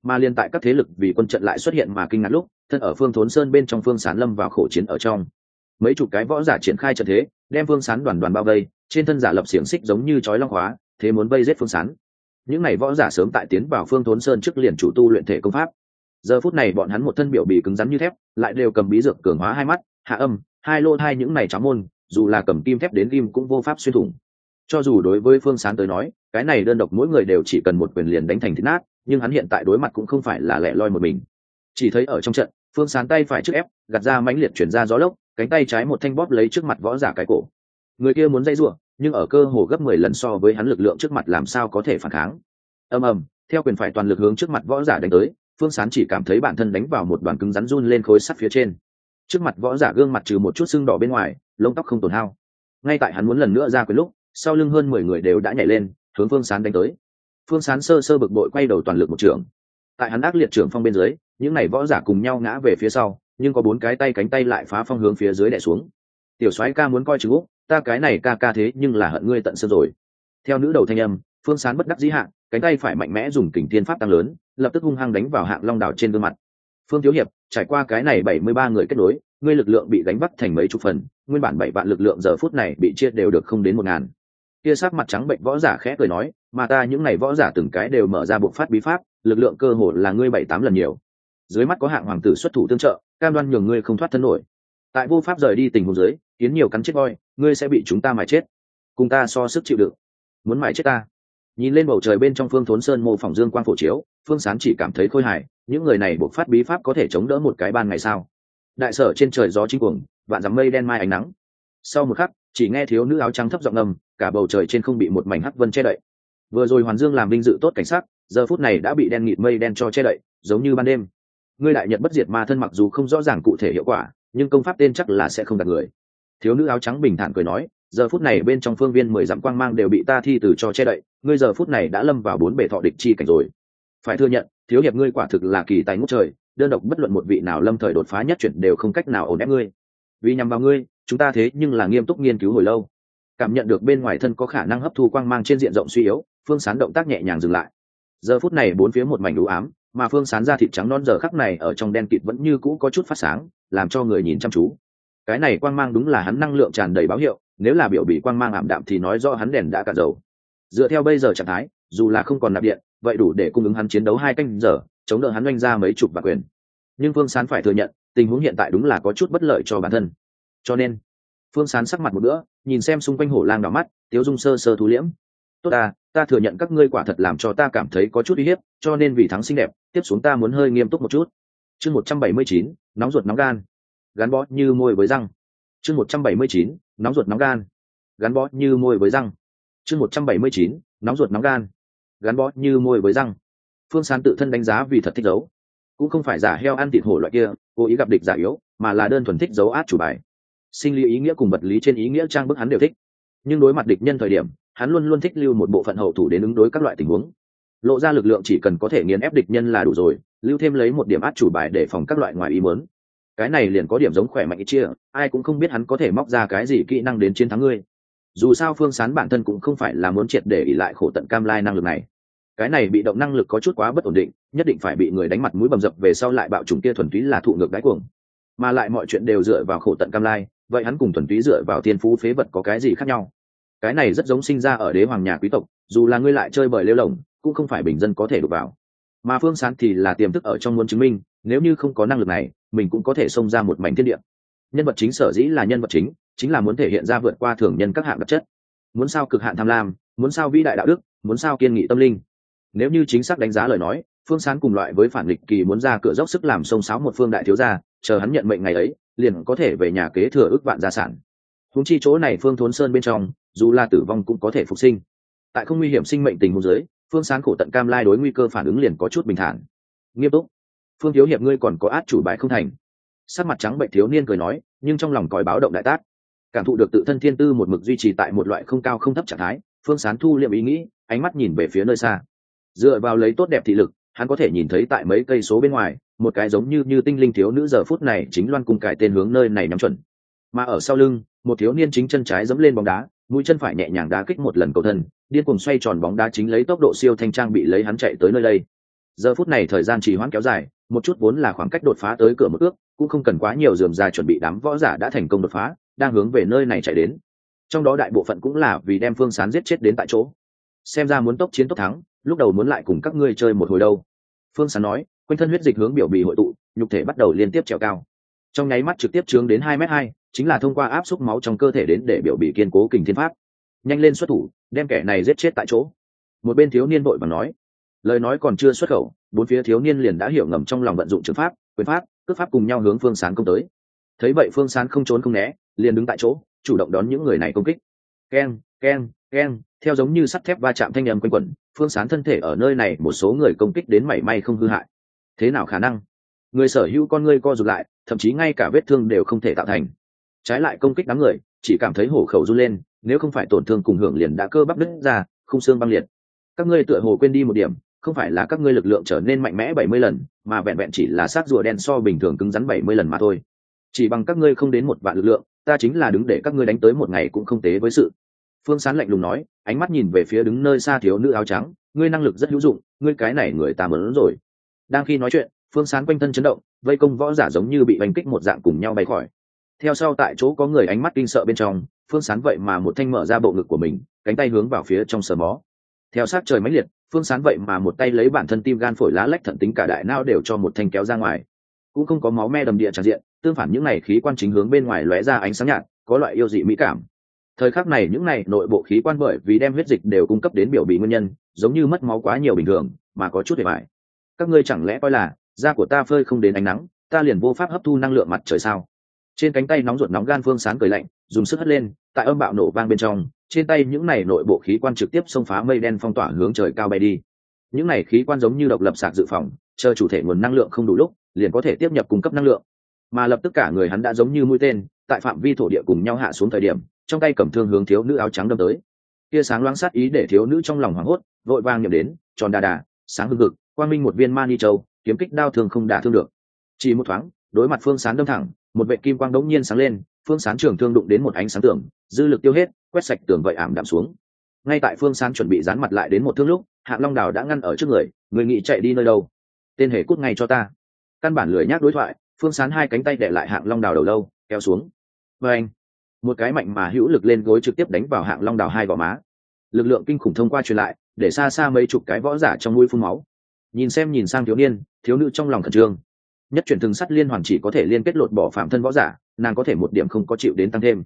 Mà liên tại các thế lực vì quân trận lại xuất hiện mà kinh ngạc lúc, thân ở phương thốn sơn bên trong phương sán lâm vào khổ chiến ở trong. Mấy chục cái võ giả triển khai trận thế, đem phương sán đoàn đoàn bao vây, trên thân giả lập xiềng xích giống như chói long hóa, thế muốn vây giết phương sán. Những n à y võ giả sớm tại tiến vào phương thốn sơn trước liền chủ tu luyện thể công pháp. Giờ phút này bọn hắn một thân biểu bị cứng rắn như thép, lại đều cầm bí dược cường hóa hai mắt, hạ âm, hai lô hai những này cháo môn dù là cầm kim thép đến kim cũng vô pháp xuyên thủng. Cho dù đối với phương sán tới nói cái này đơn độc mỗi người đều chỉ cần một quyền liền đánh thành thịt nát nhưng hắn hiện tại đối mặt cũng không phải là lẻ loi một mình. Chỉ thấy ở trong trận phương sán tay phải trước ép gạt ra mãnh liệt chuyển ra gió lốc cánh tay trái một thanh bóp lấy trước mặt võ giả cái cổ. Người kia muốn dây rủa, nhưng ở cơ hồ gấp mười lần so với hắn lực lượng trước mặt làm sao có thể phản kháng. Ầm ầm theo quyền phải toàn lực hướng trước mặt võ giả đánh tới phương sán chỉ cảm thấy bản thân đánh vào một đoàn cứng rắn run lên khối sắt phía trên. Trước mặt võ giả gương mặt trừ một chút sưng đỏ bên ngoài lông tóc không tổn hao. Ngay tại hắn muốn lần nữa ra quyền lúc, sau lưng hơn mười người đều đã nhảy lên, hướng phương sán đánh tới. Phương sán sơ sơ bực bội quay đầu toàn lực một trường tại hắn ác liệt trưởng phong bên dưới, những n à y võ giả cùng nhau ngã về phía sau, nhưng có bốn cái tay cánh tay lại phá phong hướng phía dưới đẻ xuống. Tiểu soái ca muốn coi chữ úc, ta cái này ca ca thế nhưng là hận ngươi tận sơ rồi. Theo nữ đầu thanh âm, phương sán bất đắc dĩ hạng cánh tay phải mạnh mẽ dùng kình thiên pháp tăng lớn, lập tức hung hăng đánh vào hạng long đảo trên gương mặt. Phương thiếu hiệp, trải qua cái này bảy mươi ba người kết nối, ngươi lực lượng bị đánh bắt thành mấy chục phần nguyên bản bảy vạn lực lượng giờ phút này bị chia đều được không đến một ngàn. Kia sắc mặt trắng bệnh võ giả khẽ cười nói, mà ta những ngày võ giả từng cái đều mở ra bộ phát bí pháp, lực lượng cơ hồ là ngươi bảy tám lần nhiều. Dưới mắt có hạng hoàng tử xuất thủ tương trợ, cam đoan nhường ngươi không thoát thân nổi. Tại vô pháp rời đi tình huống dưới, kiến nhiều cắn chết voi, ngươi sẽ bị chúng ta mài chết. Cùng ta so sức chịu đựng. Muốn mài chết ta? Nhìn lên bầu trời bên trong phương thốn sơn mô phỏng dương quang phổ chiếu, phương sán chỉ cảm thấy khôi hài, những người này buộc phát bí pháp có thể chống đỡ một cái ban ngày sao? Đại sở trên trời gió chính cuồng, vạn dắm mây đen mai ánh nắng. Sau một khắc, chỉ nghe thiếu nữ áo trắng thấp giọng ngầm cả bầu trời trên không bị một mảnh hắc vân che đậy. Vừa rồi hoàn dương làm vinh dự tốt cảnh sát giờ phút này đã bị đen nghịt mây đen cho che đậy, giống như ban đêm. Ngươi đại nhật bất diệt ma thân mặc dù không rõ ràng cụ thể hiệu quả, nhưng công pháp tên chắc là sẽ không đặt người. Thiếu nữ áo trắng bình thản cười nói, giờ phút này bên trong phương viên mười dặm quang mang đều bị ta thi từ cho che đậy, ngươi giờ phút này đã lâm vào bốn bể thọ địch chi cảnh rồi. Phải thừa nhận, thiếu hiệp ngươi quả thực là kỳ tài ngút trời đơn độc bất luận một vị nào lâm thời đột phá nhất chuyển đều không cách nào ổn ép ngươi. Vì nhằm vào ngươi, chúng ta thế nhưng là nghiêm túc nghiên cứu hồi lâu. Cảm nhận được bên ngoài thân có khả năng hấp thu quang mang trên diện rộng suy yếu, phương sán động tác nhẹ nhàng dừng lại. Giờ phút này bốn phía một mảnh đũ ám, mà phương sán ra thịt trắng non giờ khắc này ở trong đen kịt vẫn như cũ có chút phát sáng, làm cho người nhìn chăm chú. Cái này quang mang đúng là hắn năng lượng tràn đầy báo hiệu, nếu là biểu bị quang mang ảm đạm thì nói do hắn đèn đã cạn dầu. Dựa theo bây giờ trạng thái, dù là không còn nạp điện, vậy đủ để cung ứng hắn chiến đấu hai canh giờ chống đỡ hắn oanh ra mấy chục bản quyền. Nhưng phương sán phải thừa nhận, tình huống hiện tại đúng là có chút bất lợi cho bản thân. Cho nên phương sán sắc mặt một bữa, nhìn xem xung quanh hổ lang đỏ mắt, tiếu dung sơ sơ thú liễm. Tốt ta ta thừa nhận các ngươi quả thật làm cho ta cảm thấy có chút uy hiếp, cho nên vì thắng xinh đẹp, tiếp xuống ta muốn hơi nghiêm túc một chút. Chương một trăm bảy mươi chín, nóng ruột nóng gan. Gắn bó như môi với răng. Chương một trăm bảy mươi chín, nóng ruột nóng gan. Gắn bó như môi với răng. Chương một trăm bảy mươi chín, nóng ruột nóng gan. Gắn bó như môi với răng phương sán tự thân đánh giá vì thật thích dấu. Cũng không phải giả heo ăn thịt hổ loại kia, cố ý gặp địch giả yếu, mà là đơn thuần thích dấu át chủ bài. Sinh lý ý nghĩa cùng vật lý trên ý nghĩa trang bức hắn đều thích. Nhưng đối mặt địch nhân thời điểm, hắn luôn luôn thích lưu một bộ phận hậu thủ đến ứng đối các loại tình huống. Lộ ra lực lượng chỉ cần có thể nghiền ép địch nhân là đủ rồi, lưu thêm lấy một điểm át chủ bài để phòng các loại ngoài ý muốn. Cái này liền có điểm giống khỏe mạnh ít chia, ai cũng không biết hắn có thể móc ra cái gì kỹ năng đến chiến thắng ngươi. Dù sao phương sán bản thân cũng không phải là muốn triệt để ỉ lại khổ tận cam lai năng lực này cái này bị động năng lực có chút quá bất ổn định, nhất định phải bị người đánh mặt mũi bầm dập về sau lại bạo trùng kia thuần túy là thụ ngược đáy cuồng. Mà lại mọi chuyện đều dựa vào khổ tận cam lai, vậy hắn cùng thuần túy dựa vào thiên phú phế vật có cái gì khác nhau? Cái này rất giống sinh ra ở đế hoàng nhà quý tộc, dù là ngươi lại chơi bời lêu lồng cũng không phải bình dân có thể đụng vào. Mà phương sán thì là tiềm thức ở trong muốn chứng minh, nếu như không có năng lực này, mình cũng có thể xông ra một mảnh thiên địa. Nhân vật chính sở dĩ là nhân vật chính chính là muốn thể hiện ra vượt qua thường nhân các hạng vật chất. Muốn sao cực hạn tham lam, muốn sao vĩ đại đạo đức, muốn sao kiên nghị tâm linh nếu như chính xác đánh giá lời nói, phương sán cùng loại với phản lịch kỳ muốn ra cửa dốc sức làm sông sáo một phương đại thiếu gia, chờ hắn nhận mệnh ngày ấy, liền có thể về nhà kế thừa ước vạn gia sản. Húng chi chỗ này phương thốn sơn bên trong, dù là tử vong cũng có thể phục sinh. Tại không nguy hiểm sinh mệnh tình huống dưới, phương sán khổ tận cam lai đối nguy cơ phản ứng liền có chút bình thản. Nghiêm túc. Phương thiếu hiệp ngươi còn có át chủ bài không thành. Sắc mặt trắng bệnh thiếu niên cười nói, nhưng trong lòng còi báo động đại tác. Cảm thụ được tự thân thiên tư một mực duy trì tại một loại không cao không thấp trạng thái, phương sán thu liệm ý nghĩ, ánh mắt nhìn về phía nơi xa dựa vào lấy tốt đẹp thị lực, hắn có thể nhìn thấy tại mấy cây số bên ngoài, một cái giống như như tinh linh thiếu nữ giờ phút này chính loan cùng cải tên hướng nơi này nhắm chuẩn. Mà ở sau lưng, một thiếu niên chính chân trái dẫm lên bóng đá, mũi chân phải nhẹ nhàng đá kích một lần cầu thân, điên cùng xoay tròn bóng đá chính lấy tốc độ siêu thanh trang bị lấy hắn chạy tới nơi đây. Giờ phút này thời gian chỉ hoãn kéo dài, một chút vốn là khoảng cách đột phá tới cửa một ước, cũng không cần quá nhiều dườm ra chuẩn bị đám võ giả đã thành công đột phá, đang hướng về nơi này chạy đến. Trong đó đại bộ phận cũng là vì đem phương sán giết chết đến tại chỗ xem ra muốn tốc chiến tốc thắng, lúc đầu muốn lại cùng các ngươi chơi một hồi đâu. Phương sán nói, quanh thân huyết dịch hướng biểu bì hội tụ, nhục thể bắt đầu liên tiếp trèo cao. Trong nháy mắt trực tiếp trướng đến hai m hai, chính là thông qua áp suất máu trong cơ thể đến để biểu bì kiên cố kình thiên pháp. Nhanh lên xuất thủ, đem kẻ này giết chết tại chỗ. Một bên thiếu niên vội và nói, lời nói còn chưa xuất khẩu, bốn phía thiếu niên liền đã hiểu ngầm trong lòng vận dụng trường pháp, quyền pháp, cước pháp cùng nhau hướng phương sán công tới. Thấy vậy phương sán không trốn không né, liền đứng tại chỗ, chủ động đón những người này công kích. Keng keng keng theo giống như sắt thép va chạm thanh âm quanh quẩn, phương sán thân thể ở nơi này một số người công kích đến mảy may không hư hại. Thế nào khả năng? Người sở hữu con ngươi co rụt lại, thậm chí ngay cả vết thương đều không thể tạo thành. Trái lại công kích đám người, chỉ cảm thấy hổ khẩu run lên, nếu không phải tổn thương cùng hưởng liền đã cơ bắp đứt ra không xương băng liệt. Các ngươi tựa hồ quên đi một điểm, không phải là các ngươi lực lượng trở nên mạnh mẽ bảy mươi lần, mà vẹn vẹn chỉ là sát rùa đen so bình thường cứng rắn bảy mươi lần mà thôi. Chỉ bằng các ngươi không đến một vạn lực lượng, ta chính là đứng để các ngươi đánh tới một ngày cũng không tế với sự phương sán lạnh lùng nói, ánh mắt nhìn về phía đứng nơi xa thiếu nữ áo trắng, ngươi năng lực rất hữu dụng, ngươi cái này người ta mớn rồi. Đang khi nói chuyện, phương sán quanh thân chấn động, vây công võ giả giống như bị bành kích một dạng cùng nhau bay khỏi. Theo sau tại chỗ có người ánh mắt kinh sợ bên trong, phương sán vậy mà một thanh mở ra bộ ngực của mình, cánh tay hướng vào phía trong sờ mó. Theo sát trời mãnh liệt, phương sán vậy mà một tay lấy bản thân tim gan phổi lá lách thận tính cả đại nao đều cho một thanh kéo ra ngoài. Cũng không có máu me đầm địa tràn diện, tương phản những n à y khí quan chính hướng bên ngoài lóe ra ánh sáng nhạt, có loại yêu dị mỹ cảm thời khắc này những này nội bộ khí quan bởi vì đem huyết dịch đều cung cấp đến biểu bị nguyên nhân, giống như mất máu quá nhiều bình thường, mà có chút hề mại các ngươi chẳng lẽ coi là, da của ta phơi không đến ánh nắng, ta liền vô pháp hấp thu năng lượng mặt trời sao? Trên cánh tay nóng ruột nóng gan phương sáng cười lạnh, dùng sức hất lên, tại âm bạo nổ vang bên trong, trên tay những này nội bộ khí quan trực tiếp xông phá mây đen phong tỏa hướng trời cao bay đi. Những này khí quan giống như độc lập sạc dự phòng, chờ chủ thể nguồn năng lượng không đủ lúc, liền có thể tiếp nhập cung cấp năng lượng. Mà lập tức cả người hắn đã giống như mũi tên, tại phạm vi thổ địa cùng nhau hạ xuống thời điểm trong tay cầm thương hướng thiếu nữ áo trắng đâm tới. Tia sáng loáng sát ý để thiếu nữ trong lòng hoảng hốt, vội vàng nhậm đến, tròn đà đà, sáng hưng hực, quang minh một viên mani châu, kiếm kích đao thương không đả thương được. Chỉ một thoáng, đối mặt phương sán đâm thẳng, một vệ kim quang đống nhiên sáng lên, phương sán trường thương đụng đến một ánh sáng tường dư lực tiêu hết, quét sạch tường vậy ảm đạm xuống. Ngay tại phương sán chuẩn bị dán mặt lại đến một thương lúc hạng long đào đã ngăn ở trước người người nghĩ chạy đi nơi đâu? Tên hề cút ngay cho ta. Căn bản lười nhác đối thoại, phương sán hai cánh tay để lại hạng long đào đầu lâu, kéo xuống. Và anh một cái mạnh mà hữu lực lên gối trực tiếp đánh vào hạng long đào hai gò má. Lực lượng kinh khủng thông qua truyền lại, để xa xa mấy chục cái võ giả trong mũi phun máu. Nhìn xem nhìn sang thiếu niên, thiếu nữ trong lòng khẩn trương. Nhất chuyển thường sắt liên hoàn chỉ có thể liên kết lột bỏ phạm thân võ giả, nàng có thể một điểm không có chịu đến tăng thêm.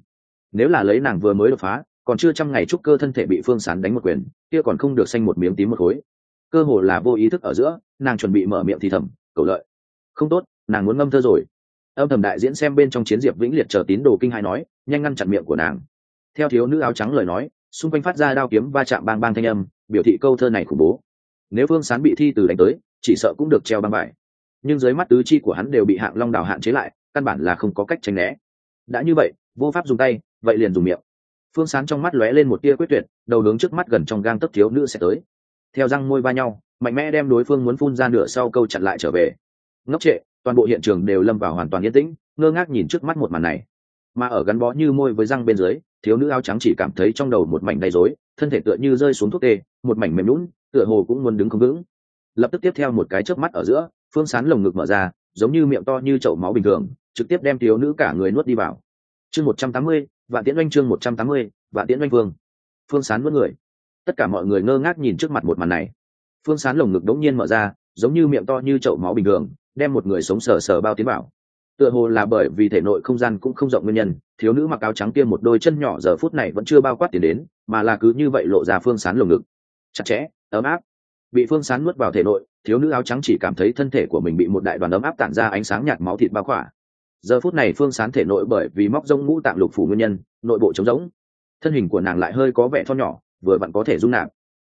Nếu là lấy nàng vừa mới đột phá, còn chưa trăm ngày trúc cơ thân thể bị phương sán đánh một quyền, kia còn không được xanh một miếng tím một khối. Cơ hồ là vô ý thức ở giữa, nàng chuẩn bị mở miệng thì thầm, cầu lợi. Không tốt, nàng muốn ngâm thơ rồi âm thầm đại diễn xem bên trong chiến diệp vĩnh liệt chờ tín đồ kinh hai nói, nhanh ngăn chặn miệng của nàng. Theo thiếu nữ áo trắng lời nói, xung quanh phát ra đao kiếm va chạm bang bang thanh âm, biểu thị câu thơ này khủng bố. Nếu phương sán bị thi từ đánh tới, chỉ sợ cũng được treo băng bài nhưng dưới mắt tứ chi của hắn đều bị hạng long đào hạn chế lại, căn bản là không có cách tránh né. Đã như vậy, vô pháp dùng tay, vậy liền dùng miệng. Phương sán trong mắt lóe lên một tia quyết tuyệt, đầu hướng trước mắt gần trong gang tấp thiếu nữ sẽ tới. Theo răng môi va nhau, mạnh mẽ đem đối phương muốn phun ra nửa sau câu chặn lại trở về. Ngốc trệ toàn bộ hiện trường đều lâm vào hoàn toàn yên tĩnh, ngơ ngác nhìn trước mắt một màn này. Mà ở gắn bó như môi với răng bên dưới, thiếu nữ áo trắng chỉ cảm thấy trong đầu một mảnh đầy rối, thân thể tựa như rơi xuống thuốc tê, một mảnh mềm lún tựa hồ cũng muốn đứng không vững. Lập tức tiếp theo một cái chớp mắt ở giữa, phương sán lồng ngực mở ra, giống như miệng to như chậu máu bình thường, trực tiếp đem thiếu nữ cả người nuốt đi vào. Chương một trăm tám mươi, vạn tiễn oanh chương một trăm tám mươi, vạn tiễn oanh vương. phương sán nuốt người. Tất cả mọi người ngơ ngác nhìn trước mặt một màn này. Phương sán lồng ngực đống nhiên mở ra, giống như miệng to như chậu máu bình thường đem một người sống sờ sờ bao tiến vào. Tựa hồ là bởi vì thể nội không gian cũng không rộng nguyên nhân, thiếu nữ mặc áo trắng kia một đôi chân nhỏ giờ phút này vẫn chưa bao quát tiền đến, mà là cứ như vậy lộ ra phương sán lồng ngực. Chặt chẽ, ấm áp. Bị phương sán nuốt vào thể nội, thiếu nữ áo trắng chỉ cảm thấy thân thể của mình bị một đại đoàn ấm áp tản ra ánh sáng nhạt máu thịt bao khỏa. Giờ phút này phương sán thể nội bởi vì móc rông ngũ tạng lục phủ nguyên nhân, nội bộ trống rỗng. Thân hình của nàng lại hơi có vẻ tho nhỏ, vừa vặn có thể dung nạp.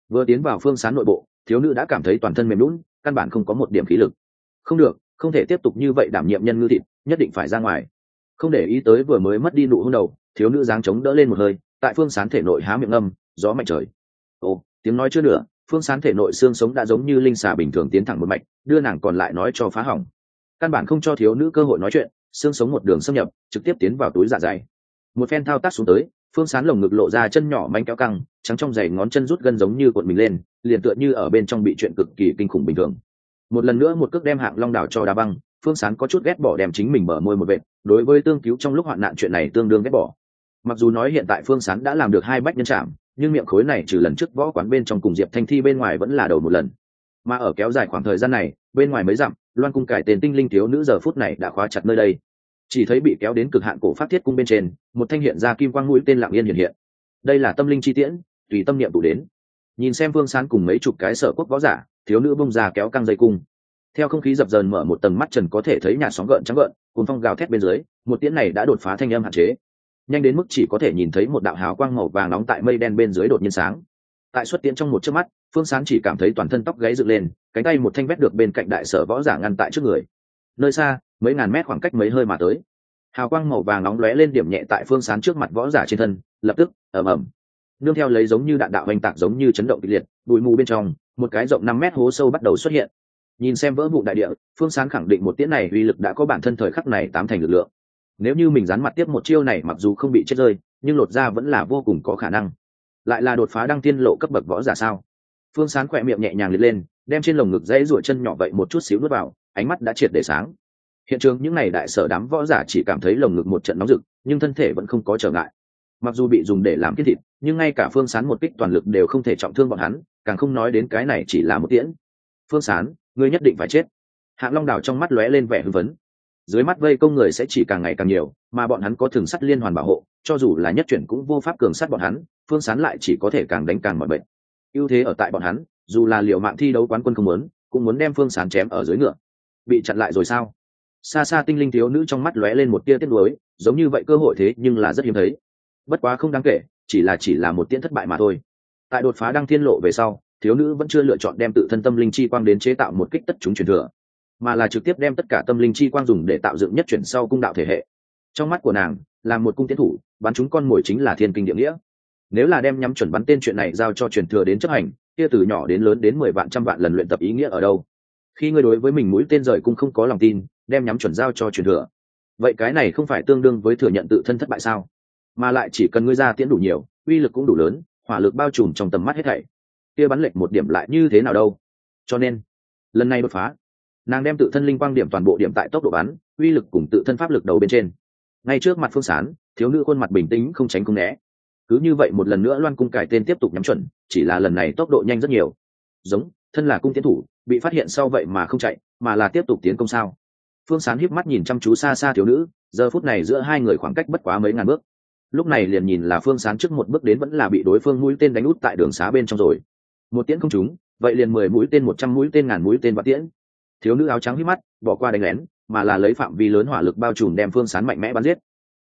Vừa tiến vào phương sán nội bộ, thiếu nữ đã cảm thấy toàn thân mềm lún căn bản không có một điểm khí lực không được không thể tiếp tục như vậy đảm nhiệm nhân ngư thịt nhất định phải ra ngoài. Không để ý tới vừa mới mất đi nụ hôn đầu thiếu nữ dáng chống đỡ lên một hơi tại phương sán thể nội há miệng âm gió mạnh trời. Ồ tiếng nói chưa nữa, phương sán thể nội xương sống đã giống như linh xà bình thường tiến thẳng một mạch đưa nàng còn lại nói cho phá hỏng. Căn bản không cho thiếu nữ cơ hội nói chuyện xương sống một đường xâm nhập trực tiếp tiến vào túi dạ dày. Một phen thao tác xuống tới phương sán lồng ngực lộ ra chân nhỏ manh kéo căng trắng trong giày ngón chân rút gân giống như cuộn mình lên liền tựa như ở bên trong bị chuyện cực kỳ kinh khủng bình thường một lần nữa một cước đem hạng long đảo cho đá băng, phương sán có chút ghét bỏ đem chính mình mở môi một vệt, đối với tương cứu trong lúc hoạn nạn chuyện này tương đương ghét bỏ. Mặc dù nói hiện tại phương sán đã làm được hai bách nhân trạm nhưng miệng khối này trừ lần trước võ quán bên trong cùng diệp thanh thi bên ngoài vẫn là đầu một lần. Mà ở kéo dài khoảng thời gian này, bên ngoài mới dặm, loan cung cải tên tinh linh thiếu nữ giờ phút này đã khóa chặt nơi đây. Chỉ thấy bị kéo đến cực hạn cổ phát thiết cung bên trên, một thanh hiện ra kim quang mũi tên lạng yên hiện hiện. Đây là tâm linh chi tiễn, tùy tâm niệm tụ đến. Nhìn xem phương sán cùng mấy chục cái sở quốc võ giả thiếu nữ bông ra kéo căng dây cung. Theo không khí dập dờn mở một tầng mắt trần có thể thấy nhà sóng gợn trắng gợn cùng phong gào thét bên dưới, một tiễn này đã đột phá thanh âm hạn chế. Nhanh đến mức chỉ có thể nhìn thấy một đạo hào quang màu vàng nóng tại mây đen bên dưới đột nhiên sáng. Tại xuất tiễn trong một chớp mắt, phương sáng chỉ cảm thấy toàn thân tóc gáy dựng lên, cánh tay một thanh vét được bên cạnh đại sở võ giả ngăn tại trước người. Nơi xa, mấy ngàn mét khoảng cách mấy hơi mà tới. Hào quang màu vàng nóng lóe lên điểm nhẹ tại phương sán trước mặt võ giả trên thân, lập tức, ầm ầm. Nương theo lấy giống như đạn đạo oanh tạc giống như chấn động kịch liệt, bụi mù bên trong một cái rộng năm mét hố sâu bắt đầu xuất hiện. Nhìn xem vỡ vụ đại địa, phương Sáng khẳng định một tiễn này uy lực đã có bản thân thời khắc này tám thành lực lượng. Nếu như mình dán mặt tiếp một chiêu này mặc dù không bị chết rơi, nhưng lột ra vẫn là vô cùng có khả năng. Lại là đột phá đăng tiên lộ cấp bậc võ giả sao? Phương sán khỏe miệng nhẹ nhàng liệt lên, đem trên lồng ngực dãy ruổi chân nhỏ vậy một chút xíu nuốt vào, ánh mắt đã triệt để sáng. Hiện trường những n à y đại sở đám võ giả chỉ cảm thấy lồng ngực một trận nóng rực, nhưng thân thể vẫn không có trở ngại. Mặc dù bị dùng để làm kiết thịt nhưng ngay cả phương sán một kích toàn lực đều không thể trọng thương bọn hắn, càng không nói đến cái này chỉ là một tiễn. Phương sán, ngươi nhất định phải chết. Hạng long đảo trong mắt lóe lên vẻ hưng vấn dưới mắt vây công người sẽ chỉ càng ngày càng nhiều, mà bọn hắn có thường sắt liên hoàn bảo hộ, cho dù là nhất chuyển cũng vô pháp cường sát bọn hắn, phương sán lại chỉ có thể càng đánh càng mọi bệnh ưu thế ở tại bọn hắn, dù là liệu mạng thi đấu quán quân không muốn, cũng muốn đem phương sán chém ở dưới ngựa. Bị chặn lại rồi sao? Xa xa tinh linh thiếu nữ trong mắt lóe lên một tia tiếc nuối, giống như vậy cơ hội thế nhưng là rất hiếm thấy. Bất quá không đáng kể chỉ là chỉ là một tiễn thất bại mà thôi. Tại đột phá đăng thiên lộ về sau, thiếu nữ vẫn chưa lựa chọn đem tự thân tâm linh chi quang đến chế tạo một kích tất chúng truyền thừa, mà là trực tiếp đem tất cả tâm linh chi quang dùng để tạo dựng nhất chuyển sau cung đạo thể hệ. Trong mắt của nàng, là một cung tiến thủ, bắn chúng con mồi chính là thiên kinh địa nghĩa. Nếu là đem nhắm chuẩn bắn tên chuyện này giao cho truyền thừa đến chấp hành, kia từ nhỏ đến lớn đến mười vạn trăm vạn lần luyện tập ý nghĩa ở đâu? Khi ngươi đối với mình mũi tên rời cung không có lòng tin, đem nhắm chuẩn giao cho truyền thừa. Vậy cái này không phải tương đương với thừa nhận tự thân thất bại sao? Mà lại chỉ cần ngươi ra tiễn đủ nhiều, uy lực cũng đủ lớn, hỏa lực bao trùm trong tầm mắt hết thảy. Kia bắn lệch một điểm lại như thế nào đâu? Cho nên, lần này đột phá, nàng đem tự thân linh quang điểm toàn bộ điểm tại tốc độ bắn, uy lực cùng tự thân pháp lực đầu bên trên. Ngay trước mặt phương sán, thiếu nữ khuôn mặt bình tĩnh không tránh không né. Cứ như vậy một lần nữa loan cung cải tên tiếp tục nhắm chuẩn, chỉ là lần này tốc độ nhanh rất nhiều. Giống, thân là cung tiến thủ, bị phát hiện sau vậy mà không chạy, mà là tiếp tục tiến công sao? Phương sán híp mắt nhìn chăm chú xa xa thiếu nữ, giờ phút này giữa hai người khoảng cách bất quá mấy ngàn bước lúc này liền nhìn là phương sán trước một bước đến vẫn là bị đối phương mũi tên đánh út tại đường xá bên trong rồi. Một tiễn không trúng, vậy liền mười mũi tên, một trăm mũi tên, ngàn mũi tên và tiễn. Thiếu nữ áo trắng hít mắt, bỏ qua đánh lén, mà là lấy phạm vi lớn hỏa lực bao trùm đem phương sán mạnh mẽ bắn giết.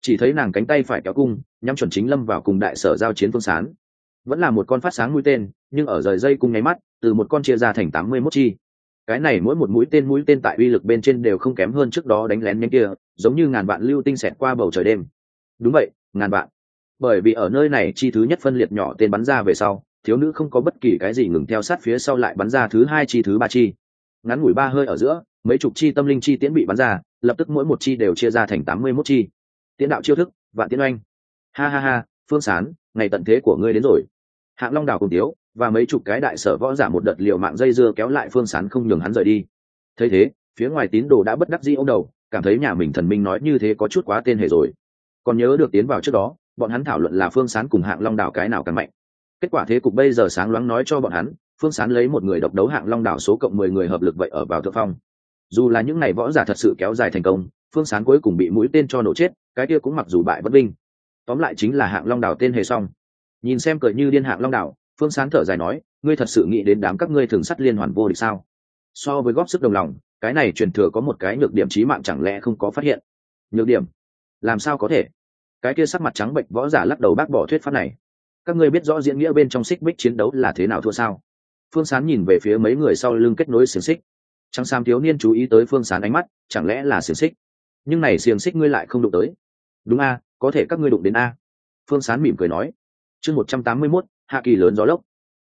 Chỉ thấy nàng cánh tay phải kéo cung, nhắm chuẩn chính lâm vào cùng đại sở giao chiến phương sán vẫn là một con phát sáng mũi tên, nhưng ở rời dây cung nháy mắt, từ một con chia ra thành tám mươi mốt chi. Cái này mỗi một mũi tên mũi tên tại uy lực bên trên đều không kém hơn trước đó đánh lén nhanh kia, giống như ngàn vạn lưu tinh xẹt qua bầu trời đêm. Đúng vậy ngàn vạn. Bởi vì ở nơi này chi thứ nhất phân liệt nhỏ tên bắn ra về sau, thiếu nữ không có bất kỳ cái gì ngừng theo sát phía sau lại bắn ra thứ hai chi thứ ba chi. Ngắn ngủi ba hơi ở giữa, mấy chục chi tâm linh chi tiễn bị bắn ra, lập tức mỗi một chi đều chia ra thành tám mươi mốt chi. Tiễn đạo chiêu thức, vạn tiễn oanh. Ha ha ha, phương sán, ngày tận thế của ngươi đến rồi. Hạng long đào cùng tiếu và mấy chục cái đại sở võ giả một đợt liều mạng dây dưa kéo lại phương sán không nhường hắn rời đi. Thấy thế, phía ngoài tín đồ đã bất đắc dĩ ông đầu, cảm thấy nhà mình thần minh nói như thế có chút quá tên hề rồi còn nhớ được tiến vào trước đó, bọn hắn thảo luận là phương sán cùng hạng long đảo cái nào càng mạnh. Kết quả thế cục bây giờ sáng loáng nói cho bọn hắn, phương sán lấy một người độc đấu hạng long đảo số cộng mười người hợp lực vậy ở vào thượng phong. Dù là những ngày võ giả thật sự kéo dài thành công, phương sán cuối cùng bị mũi tên cho nổ chết, cái kia cũng mặc dù bại bất binh. Tóm lại chính là hạng long đảo tên hề xong. Nhìn xem cười như điên hạng long đảo, phương sán thở dài nói, ngươi thật sự nghĩ đến đám các ngươi thường sắt liên hoàn vô địch sao? So với góp sức đồng lòng, cái này truyền thừa có một cái nhược điểm trí mạng chẳng lẽ không có phát hiện? Nhược điểm? Làm sao có thể? Cái kia sắc mặt trắng bệnh võ giả lắc đầu bác bỏ thuyết pháp này. Các ngươi biết rõ diễn nghĩa bên trong xích bích chiến đấu là thế nào thua sao? Phương sán nhìn về phía mấy người sau lưng kết nối xiềng xích. Trắng sam thiếu niên chú ý tới phương sán ánh mắt, chẳng lẽ là xiềng xích? Nhưng này xiềng xích ngươi lại không đụng tới. Đúng a, có thể các ngươi đụng đến a. Phương sán mỉm cười nói. Chương một trăm tám mươi mốt, hạ kỳ lớn gió lốc.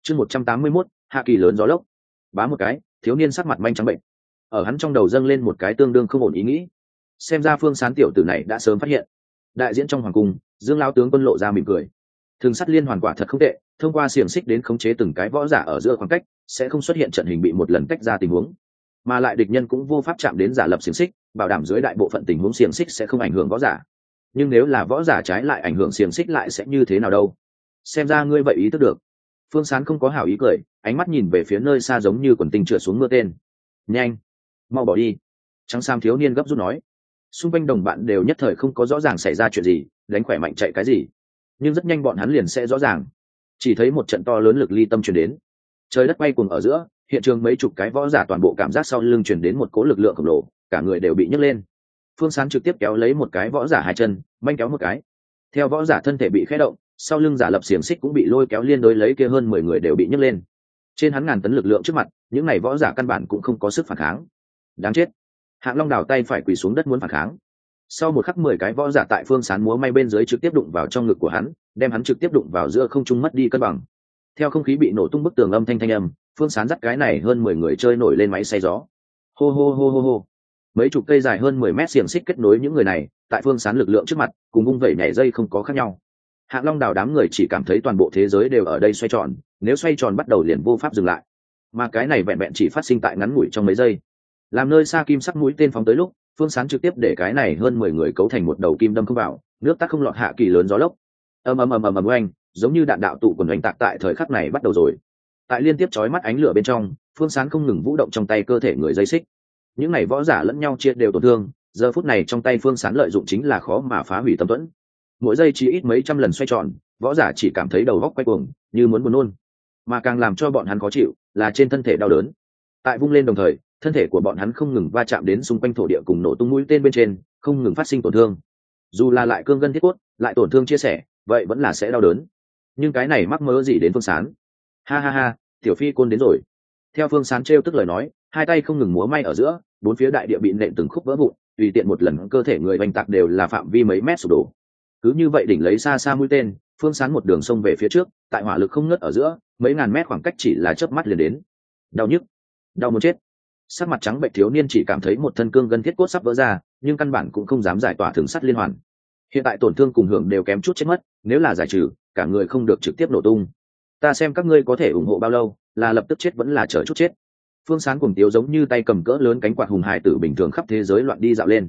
Chương một trăm tám mươi mốt, hạ kỳ lớn gió lốc. Bá một cái, thiếu niên sắc mặt manh trắng bệnh. Ở hắn trong đầu dâng lên một cái tương đương không ổn ý nghĩ. Xem ra phương sán tiểu tử này đã sớm phát hiện đại diễn trong hoàng cung, dương lao tướng quân lộ ra mỉm cười. Thường sắt liên hoàn quả thật không tệ, thông qua xiềng xích đến khống chế từng cái võ giả ở giữa khoảng cách, sẽ không xuất hiện trận hình bị một lần cách ra tình huống. Mà lại địch nhân cũng vô pháp chạm đến giả lập xiềng xích, bảo đảm dưới đại bộ phận tình huống xiềng xích sẽ không ảnh hưởng võ giả. Nhưng nếu là võ giả trái lại ảnh hưởng xiềng xích lại sẽ như thế nào đâu? Xem ra ngươi vậy ý thức được. Phương sán không có hảo ý cười, ánh mắt nhìn về phía nơi xa giống như quần tinh trượt xuống mưa tên. Nhanh, mau bỏ đi. Trắng sam thiếu niên gấp rút nói xung quanh đồng bạn đều nhất thời không có rõ ràng xảy ra chuyện gì, đánh khỏe mạnh chạy cái gì. Nhưng rất nhanh bọn hắn liền sẽ rõ ràng. Chỉ thấy một trận to lớn lực ly tâm chuyển đến. Trời đất bay cùng ở giữa, hiện trường mấy chục cái võ giả toàn bộ cảm giác sau lưng chuyển đến một cố lực lượng khổng lồ, cả người đều bị nhấc lên. Phương sán trực tiếp kéo lấy một cái võ giả hai chân, manh kéo một cái. Theo võ giả thân thể bị khé động, sau lưng giả lập xiềng xích cũng bị lôi kéo liên đối lấy kia hơn mười người đều bị nhấc lên. Trên hắn ngàn tấn lực lượng trước mặt, những n à y võ giả căn bản cũng không có sức phản kháng. Đáng chết hạng long đào tay phải quỳ xuống đất muốn phản kháng. Sau một khắc mười cái võ giả tại phương sán múa may bên dưới trực tiếp đụng vào trong ngực của hắn, đem hắn trực tiếp đụng vào giữa không trung mất đi cân bằng. Theo không khí bị nổ tung bức tường âm thanh thanh âm, phương sán dắt cái này hơn mười người chơi nổi lên máy xay gió. Hô hô hô hô hô. Mấy chục cây dài hơn mười mét xiềng xích kết nối những người này, tại phương sán lực lượng trước mặt, cùng vung vẩy nhảy dây không có khác nhau. Hạng long đào đám người chỉ cảm thấy toàn bộ thế giới đều ở đây xoay tròn, nếu xoay tròn bắt đầu liền vô pháp dừng lại. Mà cái này vẹn vẹn chỉ phát sinh tại ngắn ngủi trong mấy giây làm nơi xa kim sắc mũi tên phóng tới lúc, phương sán trực tiếp để cái này hơn mười người cấu thành một đầu kim đâm không vào, nước tắc không lọt hạ kỳ lớn gió lốc. Ầm ầm ầm ầm ầm oanh, giống như đạn đạo tụ quần oanh tạc tại thời khắc này bắt đầu rồi. Tại liên tiếp chói mắt ánh lửa bên trong, phương sán không ngừng vũ động trong tay cơ thể người dây xích. Những này võ giả lẫn nhau chia đều tổn thương, giờ phút này trong tay phương sán lợi dụng chính là khó mà phá hủy tâm tuẫn. mỗi giây chỉ ít mấy trăm lần xoay tròn, võ giả chỉ cảm thấy đầu góc quay cuồng, như muốn buồn nôn. Mà càng làm cho bọn hắn khó chịu, là trên thân thể đau đớn. Tại vung lên đồng thời thân thể của bọn hắn không ngừng va chạm đến xung quanh thổ địa cùng nổ tung mũi tên bên trên, không ngừng phát sinh tổn thương. Dù là lại cương gân thiết cốt, lại tổn thương chia sẻ, vậy vẫn là sẽ đau đớn. Nhưng cái này mắc mớ gì đến phương sán? Ha ha ha, tiểu phi côn đến rồi. Theo phương sán trêu tức lời nói, hai tay không ngừng múa may ở giữa, bốn phía đại địa bị nện từng khúc vỡ vụn, tùy tiện một lần cơ thể người oanh tạc đều là phạm vi mấy mét sụp đổ. Cứ như vậy đỉnh lấy xa xa mũi tên, phương sán một đường sông về phía trước, tại hỏa lực không ngớt ở giữa, mấy ngàn mét khoảng cách chỉ là chớp mắt liền đến. Đau nhức, đau muốn chết sắc mặt trắng bệnh thiếu niên chỉ cảm thấy một thân cương gân thiết cốt sắp vỡ ra, nhưng căn bản cũng không dám giải tỏa thường sắt liên hoàn. Hiện tại tổn thương cùng hưởng đều kém chút chết mất, nếu là giải trừ, cả người không được trực tiếp nổ tung. Ta xem các ngươi có thể ủng hộ bao lâu, là lập tức chết vẫn là chờ chút chết. Phương sán cùng tiếu giống như tay cầm cỡ lớn cánh quạt hùng hải tử bình thường khắp thế giới loạn đi dạo lên.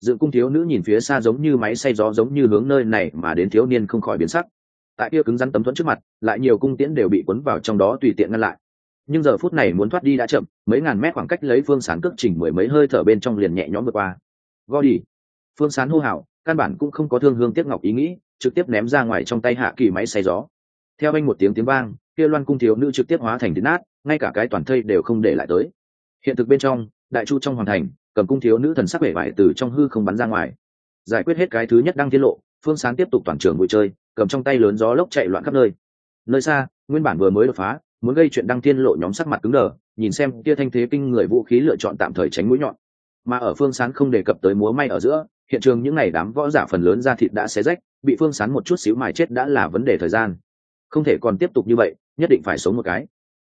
Dự cung thiếu nữ nhìn phía xa giống như máy xay gió giống như hướng nơi này mà đến thiếu niên không khỏi biến sắc. Tại kia cứng rắn tấm thuẫn trước mặt, lại nhiều cung tiễn đều bị cuốn vào trong đó tùy tiện ngăn lại nhưng giờ phút này muốn thoát đi đã chậm, mấy ngàn mét khoảng cách lấy phương sán cước chỉnh mười mấy hơi thở bên trong liền nhẹ nhõm vượt qua. Go đi phương sán hô hào, căn bản cũng không có thương hương tiếc ngọc ý nghĩ, trực tiếp ném ra ngoài trong tay hạ kỳ máy xay gió. Theo anh một tiếng tiếng vang, kia loan cung thiếu nữ trực tiếp hóa thành tiếng nát, ngay cả cái toàn thây đều không để lại tới. Hiện thực bên trong, đại chu trong hoàn thành, cầm cung thiếu nữ thần sắc vẻ vải từ trong hư không bắn ra ngoài. Giải quyết hết cái thứ nhất đang tiết lộ, phương sán tiếp tục toàn trường vui chơi, cầm trong tay lớn gió lốc chạy loạn khắp nơi. Nơi xa, nguyên bản vừa mới đột phá muốn gây chuyện đăng thiên lộ nhóm sắc mặt cứng đờ, nhìn xem kia thanh thế kinh người vũ khí lựa chọn tạm thời tránh mũi nhọn. Mà ở phương sán không đề cập tới múa may ở giữa, hiện trường những ngày đám võ giả phần lớn da thịt đã xé rách, bị phương sán một chút xíu mài chết đã là vấn đề thời gian. Không thể còn tiếp tục như vậy, nhất định phải sống một cái.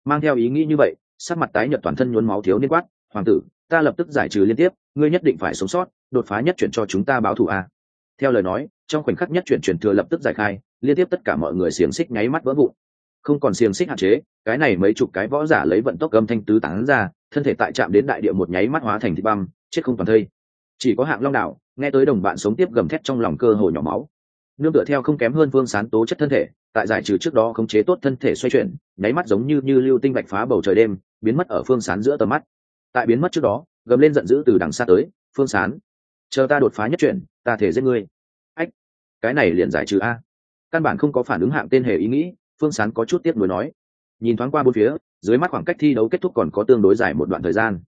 Mang theo ý nghĩ như vậy, sắc mặt tái nhợt toàn thân nhuốm máu thiếu niên quát, hoàng tử, ta lập tức giải trừ liên tiếp, ngươi nhất định phải sống sót, đột phá nhất chuyển cho chúng ta báo thù a. Theo lời nói, trong khoảnh khắc nhất chuyển chuyển thừa lập tức giải khai, liên tiếp tất cả mọi người xiềng xích nháy mắt vỡ vụn không còn xiềng xích hạn chế, cái này mấy chục cái võ giả lấy vận tốc âm thanh tứ tán ra, thân thể tại chạm đến đại địa một nháy mắt hóa thành thịt băm, chết không toàn thây. Chỉ có hạng long đạo, nghe tới đồng bạn sống tiếp gầm thét trong lòng cơ hồ nhỏ máu. Nương tựa theo không kém hơn phương sán tố chất thân thể, tại giải trừ trước đó khống chế tốt thân thể xoay chuyển, nháy mắt giống như như lưu tinh bạch phá bầu trời đêm, biến mất ở phương sán giữa tầm mắt. Tại biến mất trước đó, gầm lên giận dữ từ đằng xa tới, phương sán, chờ ta đột phá nhất chuyển, ta thể giết ngươi. Ách, cái này liền giải trừ a. Căn bản không có phản ứng hạng tên hề ý nghĩ phương sán có chút tiếp nối nói. Nhìn thoáng qua bốn phía, dưới mắt khoảng cách thi đấu kết thúc còn có tương đối dài một đoạn thời gian.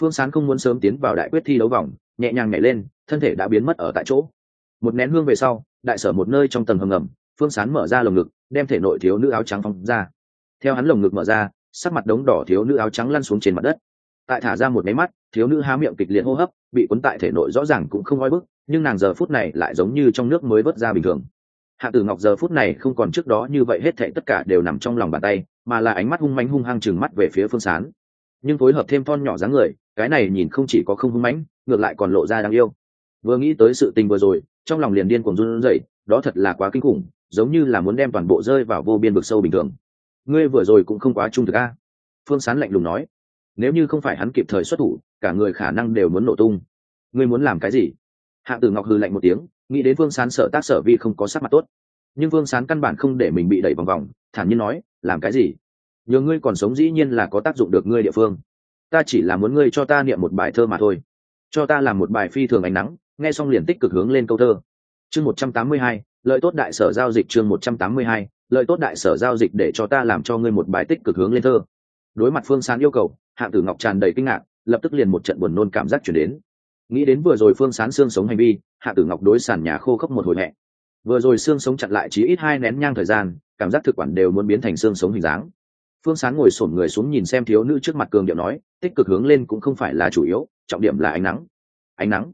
Phương sán không muốn sớm tiến vào đại quyết thi đấu vòng, nhẹ nhàng nhảy lên, thân thể đã biến mất ở tại chỗ. Một nén hương về sau, đại sở một nơi trong tầng hầm ngầm, phương sán mở ra lồng ngực, đem thể nội thiếu nữ áo trắng phong ra. Theo hắn lồng ngực mở ra, sắc mặt đống đỏ thiếu nữ áo trắng lăn xuống trên mặt đất. Tại thả ra một máy mắt, thiếu nữ há miệng kịch liệt hô hấp, bị cuốn tại thể nội rõ ràng cũng không oi bức, nhưng nàng giờ phút này lại giống như trong nước mới vớt ra bình thường hạ tử ngọc giờ phút này không còn trước đó như vậy hết thệ tất cả đều nằm trong lòng bàn tay, mà là ánh mắt hung mánh hung hăng chừng mắt về phía phương sán. Nhưng phối hợp thêm thon nhỏ dáng người, cái này nhìn không chỉ có không hung mãnh, ngược lại còn lộ ra đáng yêu. Vừa nghĩ tới sự tình vừa rồi, trong lòng liền điên cuồng run rẩy, đó thật là quá kinh khủng, giống như là muốn đem toàn bộ rơi vào vô biên vực sâu bình thường. Ngươi vừa rồi cũng không quá trung thực a. Phương sán lạnh lùng nói. Nếu như không phải hắn kịp thời xuất thủ, cả người khả năng đều muốn nổ tung. Ngươi muốn làm cái gì? Hạ tử ngọc hư lạnh một tiếng nghĩ đến Vương sán sợ tác sở vi không có sắc mặt tốt. Nhưng Vương sán căn bản không để mình bị đẩy vòng vòng, thản nhiên nói, làm cái gì? Nhờ ngươi còn sống dĩ nhiên là có tác dụng được ngươi địa phương. Ta chỉ là muốn ngươi cho ta niệm một bài thơ mà thôi. Cho ta làm một bài phi thường ánh nắng. Nghe xong liền tích cực hướng lên câu thơ. Chương một trăm tám mươi hai, lợi tốt đại sở giao dịch chương một trăm tám mươi hai, lợi tốt đại sở giao dịch để cho ta làm cho ngươi một bài tích cực hướng lên thơ. Đối mặt phương sán yêu cầu, hạng tử ngọc tràn đầy kinh ngạc, lập tức liền một trận buồn nôn cảm giác chuyển đến nghĩ đến vừa rồi phương sán xương sống hành vi, hạ tử ngọc đối sàn nhà khô khốc một hồi hẹ vừa rồi xương sống chặn lại chỉ ít hai nén nhang thời gian, cảm giác thực quản đều muốn biến thành xương sống hình dáng. Phương sán ngồi sổn người xuống nhìn xem thiếu nữ trước mặt cường điệu nói, tích cực hướng lên cũng không phải là chủ yếu, trọng điểm là ánh nắng. Ánh nắng?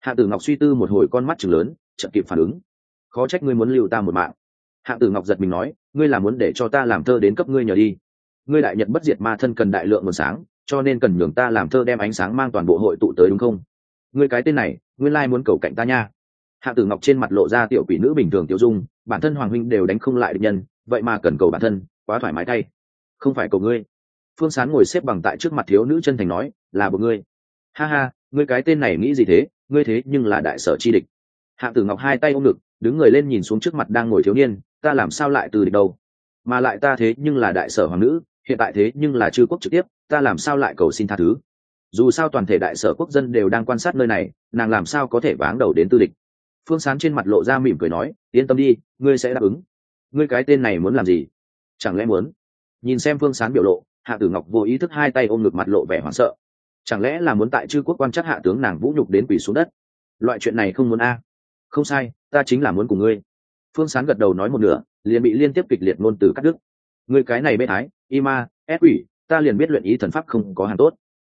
Hạ tử ngọc suy tư một hồi con mắt chừng lớn chậm kịp phản ứng. Khó trách ngươi muốn lưu ta một mạng. Hạ tử ngọc giật mình nói, ngươi là muốn để cho ta làm thơ đến cấp ngươi nhờ đi. Ngươi đại nhật bất diệt ma thân cần đại lượng nguồn sáng, cho nên cần nhường ta làm thơ đem ánh sáng mang toàn bộ hội tụ tới đúng không? Ngươi cái tên này, nguyên lai muốn cầu cạnh ta nha. Hạ tử ngọc trên mặt lộ ra tiểu quỷ nữ bình thường tiểu dung, bản thân hoàng huynh đều đánh không lại địch nhân, vậy mà cần cầu bản thân, quá thoải mái thay. Không phải cầu ngươi. Phương sán ngồi xếp bằng tại trước mặt thiếu nữ chân thành nói, là một ngươi. Ha ha, ngươi cái tên này nghĩ gì thế, ngươi thế nhưng là đại sở chi địch. Hạ tử ngọc hai tay ôm ngực, đứng người lên nhìn xuống trước mặt đang ngồi thiếu niên, ta làm sao lại từ địch đâu? Mà lại ta thế nhưng là đại sở hoàng nữ, hiện tại thế nhưng là chư quốc trực tiếp, ta làm sao lại cầu xin tha thứ? Dù sao toàn thể đại sở quốc dân đều đang quan sát nơi này nàng làm sao có thể váng đầu đến tư địch? Phương sán trên mặt lộ ra mỉm cười nói yên tâm đi ngươi sẽ đáp ứng. Ngươi cái tên này muốn làm gì? Chẳng lẽ muốn? Nhìn xem phương sán biểu lộ hạ tử ngọc vô ý thức hai tay ôm ngực mặt lộ vẻ hoảng sợ. Chẳng lẽ là muốn tại chư quốc quan chắc hạ tướng nàng vũ nhục đến quỷ xuống đất? Loại chuyện này không muốn a. Không sai ta chính là muốn cùng ngươi. Phương sán gật đầu nói một nửa liền bị liên tiếp kịch liệt ngôn từ cắt đứt. Ngươi cái này bê thái ima, ép quỷ ta liền biết luyện ý thần pháp không có hàng tốt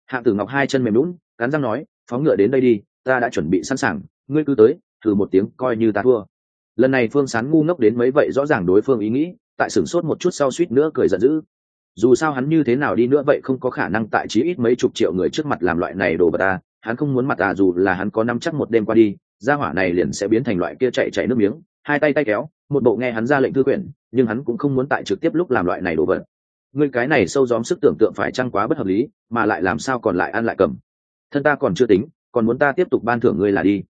hạ tử ngọc hai chân mềm lún cắn răng nói, phóng ngựa đến đây đi, ta đã chuẩn bị sẵn sàng, ngươi cứ tới, thử một tiếng, coi như ta thua. Lần này phương sán ngu ngốc đến mấy vậy rõ ràng đối phương ý nghĩ, tại sửng sốt một chút sau suýt nữa cười giận dữ. Dù sao hắn như thế nào đi nữa vậy không có khả năng tại chí ít mấy chục triệu người trước mặt làm loại này đồ bật ta, hắn không muốn mặt à dù là hắn có năm chắc một đêm qua đi, gia hỏa này liền sẽ biến thành loại kia chạy chạy nước miếng. Hai tay tay kéo, một bộ nghe hắn ra lệnh thư quyển, nhưng hắn cũng không muốn tại trực tiếp lúc làm loại này đồ vật ngươi cái này sâu gióm sức tưởng tượng phải chăng quá bất hợp lý, mà lại làm sao còn lại ăn lại cầm? Thân ta còn chưa tính, còn muốn ta tiếp tục ban thưởng ngươi là đi.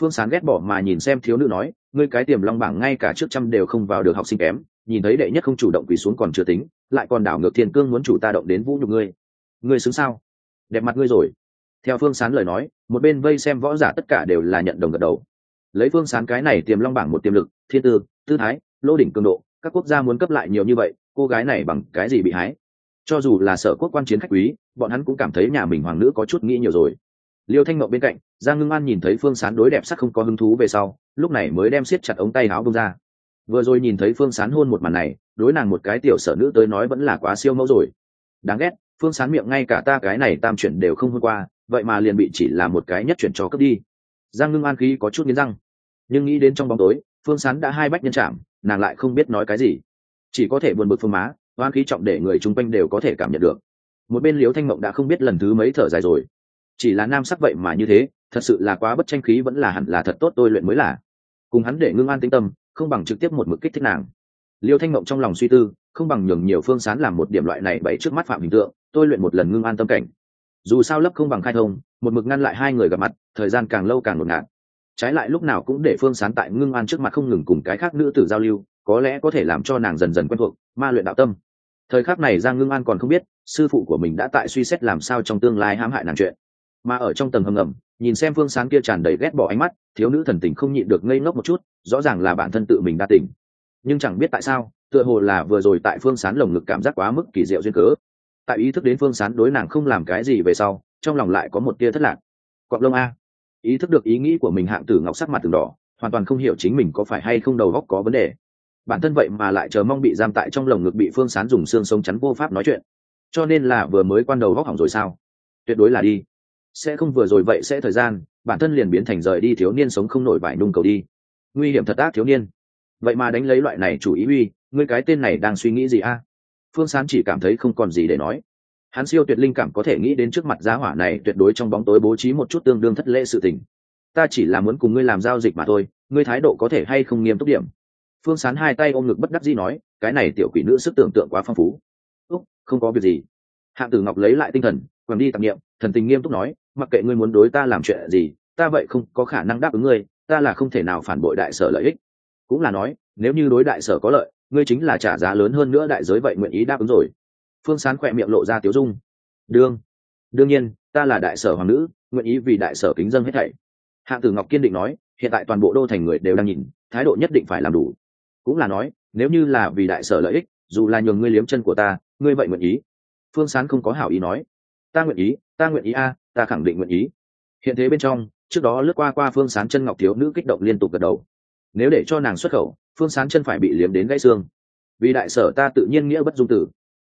Phương sán ghét bỏ mà nhìn xem thiếu nữ nói, ngươi cái tiềm long bảng ngay cả trước trăm đều không vào được học sinh kém, nhìn thấy đệ nhất không chủ động quỳ xuống còn chưa tính, lại còn đảo ngược thiên cương muốn chủ ta động đến vũ nhục ngươi. Ngươi xứng sao? Đẹp mặt ngươi rồi. Theo phương sán lời nói, một bên vây xem võ giả tất cả đều là nhận đồng gật đầu. Lấy phương sán cái này tiềm long bảng một tiềm lực, thiên tư tư thái lô đỉnh cường độ, các quốc gia muốn cấp lại nhiều như vậy cô gái này bằng cái gì bị hái? Cho dù là sở quốc quan chiến khách quý, bọn hắn cũng cảm thấy nhà mình hoàng nữ có chút nghĩ nhiều rồi. Liêu thanh mộng bên cạnh, giang ngưng an nhìn thấy phương sán đối đẹp sắc không có hứng thú về sau, lúc này mới đem siết chặt ống tay áo bông ra. Vừa rồi nhìn thấy phương sán hôn một màn này, đối nàng một cái tiểu sở nữ tới nói vẫn là quá siêu mẫu rồi. Đáng ghét, phương sán miệng ngay cả ta cái này tam chuyển đều không hôn qua, vậy mà liền bị chỉ là một cái nhất chuyển cho cướp đi. Giang ngưng an khí có chút nghiến răng. Nhưng nghĩ đến trong bóng tối, phương sán đã hai bách nhân chạm, nàng lại không biết nói cái gì chỉ có thể buồn bực phương má oan khí trọng để người chung quanh đều có thể cảm nhận được. Một bên liếu thanh mộng đã không biết lần thứ mấy thở dài rồi. Chỉ là nam sắc vậy mà như thế, thật sự là quá bất tranh khí vẫn là hẳn là thật tốt tôi luyện mới là. Cùng hắn để ngưng an tĩnh tâm, không bằng trực tiếp một mực kích thích nàng. Liêu thanh mộng trong lòng suy tư, không bằng nhường nhiều phương sán làm một điểm loại này bậy trước mắt phạm hình tượng, tôi luyện một lần ngưng an tâm cảnh. Dù sao lấp không bằng khai thông, một mực ngăn lại hai người gặp mặt, thời gian càng lâu càng ngột ngạt. Trái lại lúc nào cũng để phương sán tại ngưng an trước mặt không ngừng cùng cái khác nữ tử giao lưu có lẽ có thể làm cho nàng dần dần quen thuộc, ma luyện đạo tâm. Thời khắc này giang ngưng an còn không biết, sư phụ của mình đã tại suy xét làm sao trong tương lai hãm hại nàng chuyện. Mà ở trong tầng hầm ngầm, nhìn xem phương sáng kia tràn đầy ghét bỏ ánh mắt, thiếu nữ thần tình không nhịn được ngây ngốc một chút, rõ ràng là bản thân tự mình đa tỉnh. Nhưng chẳng biết tại sao, tựa hồ là vừa rồi tại phương sán lồng ngực cảm giác quá mức kỳ diệu duyên cớ. Tại ý thức đến phương sán đối nàng không làm cái gì về sau, trong lòng lại có một tia thất lạc. Cọp lông a. Ý thức được ý nghĩ của mình hạng tử ngọc sắc mặt từng đỏ, hoàn toàn không hiểu chính mình có phải hay không đầu góc có vấn đề bản thân vậy mà lại chờ mong bị giam tại trong lồng ngực bị phương sán dùng xương sống chắn vô pháp nói chuyện. Cho nên là vừa mới quan đầu góc hỏng rồi sao? Tuyệt đối là đi. Sẽ không vừa rồi vậy sẽ thời gian, bản thân liền biến thành rời đi thiếu niên sống không nổi vải nung cầu đi. Nguy hiểm thật ác thiếu niên. Vậy mà đánh lấy loại này chủ ý uy, ngươi cái tên này đang suy nghĩ gì a? Phương sán chỉ cảm thấy không còn gì để nói. Hắn siêu tuyệt linh cảm có thể nghĩ đến trước mặt giá hỏa này tuyệt đối trong bóng tối bố trí một chút tương đương thất lễ sự tình. Ta chỉ là muốn cùng ngươi làm giao dịch mà thôi, ngươi thái độ có thể hay không nghiêm túc điểm? Phương sán hai tay ôm ngực bất đắc dĩ nói, cái này tiểu quỷ nữ sức tưởng tượng quá phong phú. Úc, không có việc gì. Hạng tử ngọc lấy lại tinh thần, quẳng đi tạp nghiệm thần tình nghiêm túc nói, mặc kệ ngươi muốn đối ta làm chuyện gì, ta vậy không có khả năng đáp ứng ngươi, ta là không thể nào phản bội đại sở lợi ích. Cũng là nói, nếu như đối đại sở có lợi, ngươi chính là trả giá lớn hơn nữa đại giới vậy nguyện ý đáp ứng rồi. Phương sán khỏe miệng lộ ra tiếu dung. Đương đương nhiên, ta là đại sở hoàng nữ, nguyện ý vì đại sở kính dân hết thảy. Hạng tử ngọc kiên định nói, hiện tại toàn bộ đô thành người đều đang nhìn, thái độ nhất định phải làm đủ cũng là nói, nếu như là vì đại sở lợi ích, dù là nhường ngươi liếm chân của ta, ngươi vậy nguyện ý. Phương sán không có hảo ý nói. Ta nguyện ý, ta nguyện ý a, ta khẳng định nguyện ý. Hiện thế bên trong, trước đó lướt qua qua phương sán chân ngọc thiếu nữ kích động liên tục gật đầu. Nếu để cho nàng xuất khẩu, phương sán chân phải bị liếm đến gãy xương. Vì đại sở ta tự nhiên nghĩa bất dung tử.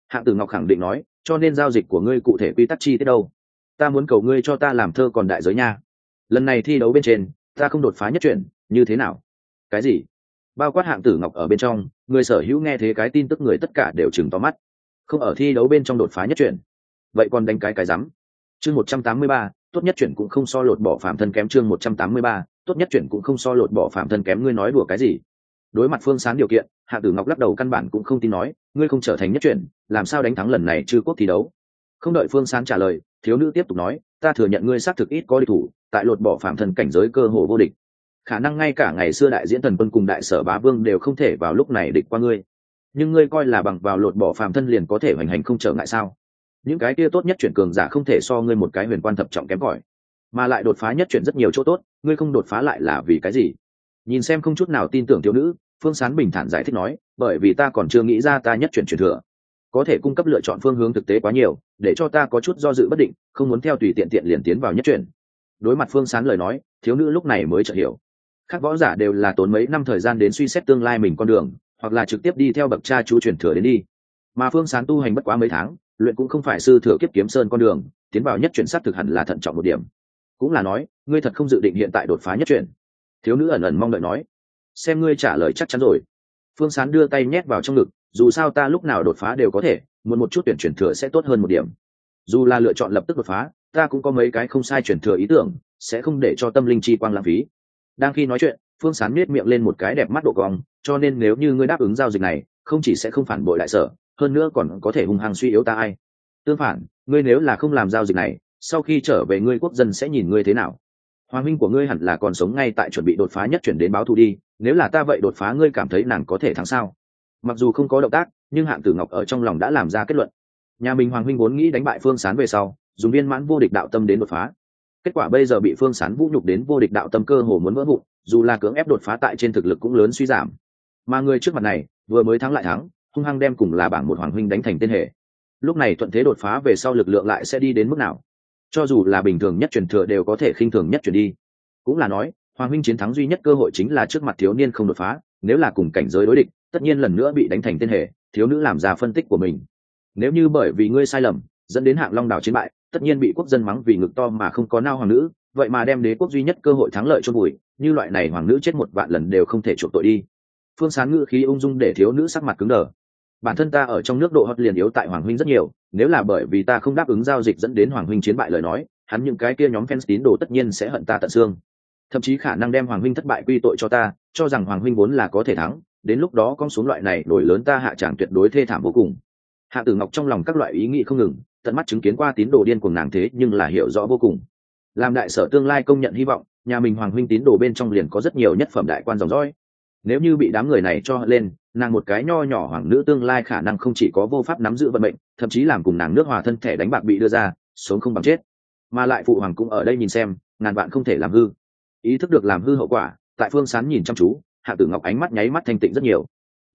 Hạng tử ngọc khẳng định nói, cho nên giao dịch của ngươi cụ thể quy tắc chi tiết đâu? Ta muốn cầu ngươi cho ta làm thơ còn đại giới nha. Lần này thi đấu bên trên, ta không đột phá nhất chuyển như thế nào? Cái gì? Bao quát hạng tử ngọc ở bên trong, người sở hữu nghe thế cái tin tức người tất cả đều chừng to mắt. Không ở thi đấu bên trong đột phá nhất chuyển. Vậy còn đánh cái cái rắm? Chương một trăm tám mươi ba, tốt nhất chuyển cũng không so lột bỏ phạm thân kém chương một trăm tám mươi ba, tốt nhất chuyển cũng không so lột bỏ phạm thân kém, ngươi nói đùa cái gì? Đối mặt phương sáng điều kiện, hạ tử ngọc lắc đầu căn bản cũng không tin nói, ngươi không trở thành nhất chuyển, làm sao đánh thắng lần này chư quốc thi đấu? Không đợi phương sáng trả lời, thiếu nữ tiếp tục nói, ta thừa nhận ngươi xác thực ít có địch thủ, tại lột bỏ phạm thân cảnh giới cơ hồ vô địch khả năng ngay cả ngày xưa đại diễn thần quân cùng đại sở bá vương đều không thể vào lúc này địch qua ngươi. Nhưng ngươi coi là bằng vào lột bỏ phàm thân liền có thể hoành hành không trở ngại sao? Những cái kia tốt nhất chuyển cường giả không thể so ngươi một cái huyền quan thập trọng kém cỏi, mà lại đột phá nhất chuyển rất nhiều chỗ tốt, ngươi không đột phá lại là vì cái gì? Nhìn xem không chút nào tin tưởng thiếu nữ, phương sán bình thản giải thích nói, bởi vì ta còn chưa nghĩ ra ta nhất chuyển truyền thừa. Có thể cung cấp lựa chọn phương hướng thực tế quá nhiều, để cho ta có chút do dự bất định, không muốn theo tùy tiện tiện liền tiến vào nhất chuyển. Đối mặt phương sán lời nói, thiếu nữ lúc này mới chợt hiểu các võ giả đều là tốn mấy năm thời gian đến suy xét tương lai mình con đường, hoặc là trực tiếp đi theo bậc cha chú truyền thừa đến đi. Mà phương sán tu hành bất quá mấy tháng, luyện cũng không phải sư thừa kiếp kiếm sơn con đường, tiến vào nhất chuyển sát thực hẳn là thận trọng một điểm. Cũng là nói, ngươi thật không dự định hiện tại đột phá nhất chuyển. Thiếu nữ ẩn ẩn mong đợi nói, xem ngươi trả lời chắc chắn rồi. Phương sán đưa tay nhét vào trong ngực, dù sao ta lúc nào đột phá đều có thể muốn một chút tuyển chuyển thừa sẽ tốt hơn một điểm. Dù là lựa chọn lập tức đột phá, ta cũng có mấy cái không sai chuyển thừa ý tưởng, sẽ không để cho tâm linh chi quang lãng phí đang khi nói chuyện, phương sán miết miệng lên một cái đẹp mắt độ cong, cho nên nếu như ngươi đáp ứng giao dịch này, không chỉ sẽ không phản bội lại sở, hơn nữa còn có thể hung hăng suy yếu ta ai. Tương phản, ngươi nếu là không làm giao dịch này, sau khi trở về ngươi quốc dân sẽ nhìn ngươi thế nào. Hoàng minh của ngươi hẳn là còn sống ngay tại chuẩn bị đột phá nhất chuyển đến báo thù đi, nếu là ta vậy đột phá ngươi cảm thấy nàng có thể thắng sao? Mặc dù không có động tác, nhưng hạng tử ngọc ở trong lòng đã làm ra kết luận. Nhà mình hoàng huynh vốn nghĩ đánh bại phương sán về sau, dùng viên mãn vô địch đạo tâm đến đột phá kết quả bây giờ bị phương sán vũ nhục đến vô địch đạo tâm cơ hồ muốn vỡ vụn, dù là cưỡng ép đột phá tại trên thực lực cũng lớn suy giảm. Mà người trước mặt này, vừa mới thắng lại thắng, hung hăng đem cùng là bảng một hoàng huynh đánh thành tên hệ. Lúc này thuận thế đột phá về sau lực lượng lại sẽ đi đến mức nào? Cho dù là bình thường nhất truyền thừa đều có thể khinh thường nhất truyền đi. Cũng là nói, hoàng huynh chiến thắng duy nhất cơ hội chính là trước mặt thiếu niên không đột phá, nếu là cùng cảnh giới đối địch, tất nhiên lần nữa bị đánh thành tên hệ, thiếu nữ làm ra phân tích của mình. Nếu như bởi vì ngươi sai lầm, dẫn đến hạng long đảo chiến bại tất nhiên bị quốc dân mắng vì ngực to mà không có nao hoàng nữ, vậy mà đem đế quốc duy nhất cơ hội thắng lợi cho bùi như loại này hoàng nữ chết một vạn lần đều không thể chuộc tội đi. Phương sáng ngữ khí ung dung để thiếu nữ sắc mặt cứng đờ. Bản thân ta ở trong nước độ hot liền yếu tại hoàng huynh rất nhiều, nếu là bởi vì ta không đáp ứng giao dịch dẫn đến hoàng huynh chiến bại lời nói, hắn những cái kia nhóm fans tín đồ tất nhiên sẽ hận ta tận xương. Thậm chí khả năng đem hoàng huynh thất bại quy tội cho ta, cho rằng hoàng huynh vốn là có thể thắng, đến lúc đó con xuống loại này đổi lớn ta hạ tràng tuyệt đối thê thảm vô cùng. Hạ tử ngọc trong lòng các loại ý nghĩ không ngừng tận mắt chứng kiến qua tín đồ điên cuồng nàng thế nhưng là hiểu rõ vô cùng. Làm đại sở tương lai công nhận hy vọng, nhà mình hoàng huynh tín đồ bên trong liền có rất nhiều nhất phẩm đại quan dòng dõi. Nếu như bị đám người này cho lên, nàng một cái nho nhỏ hoàng nữ tương lai khả năng không chỉ có vô pháp nắm giữ vận mệnh, thậm chí làm cùng nàng nước hòa thân thể đánh bạc bị đưa ra, sống không bằng chết. Mà lại phụ hoàng cũng ở đây nhìn xem, ngàn bạn không thể làm hư. Ý thức được làm hư hậu quả, tại phương sán nhìn chăm chú, hạ tử ngọc ánh mắt nháy mắt thanh tịnh rất nhiều.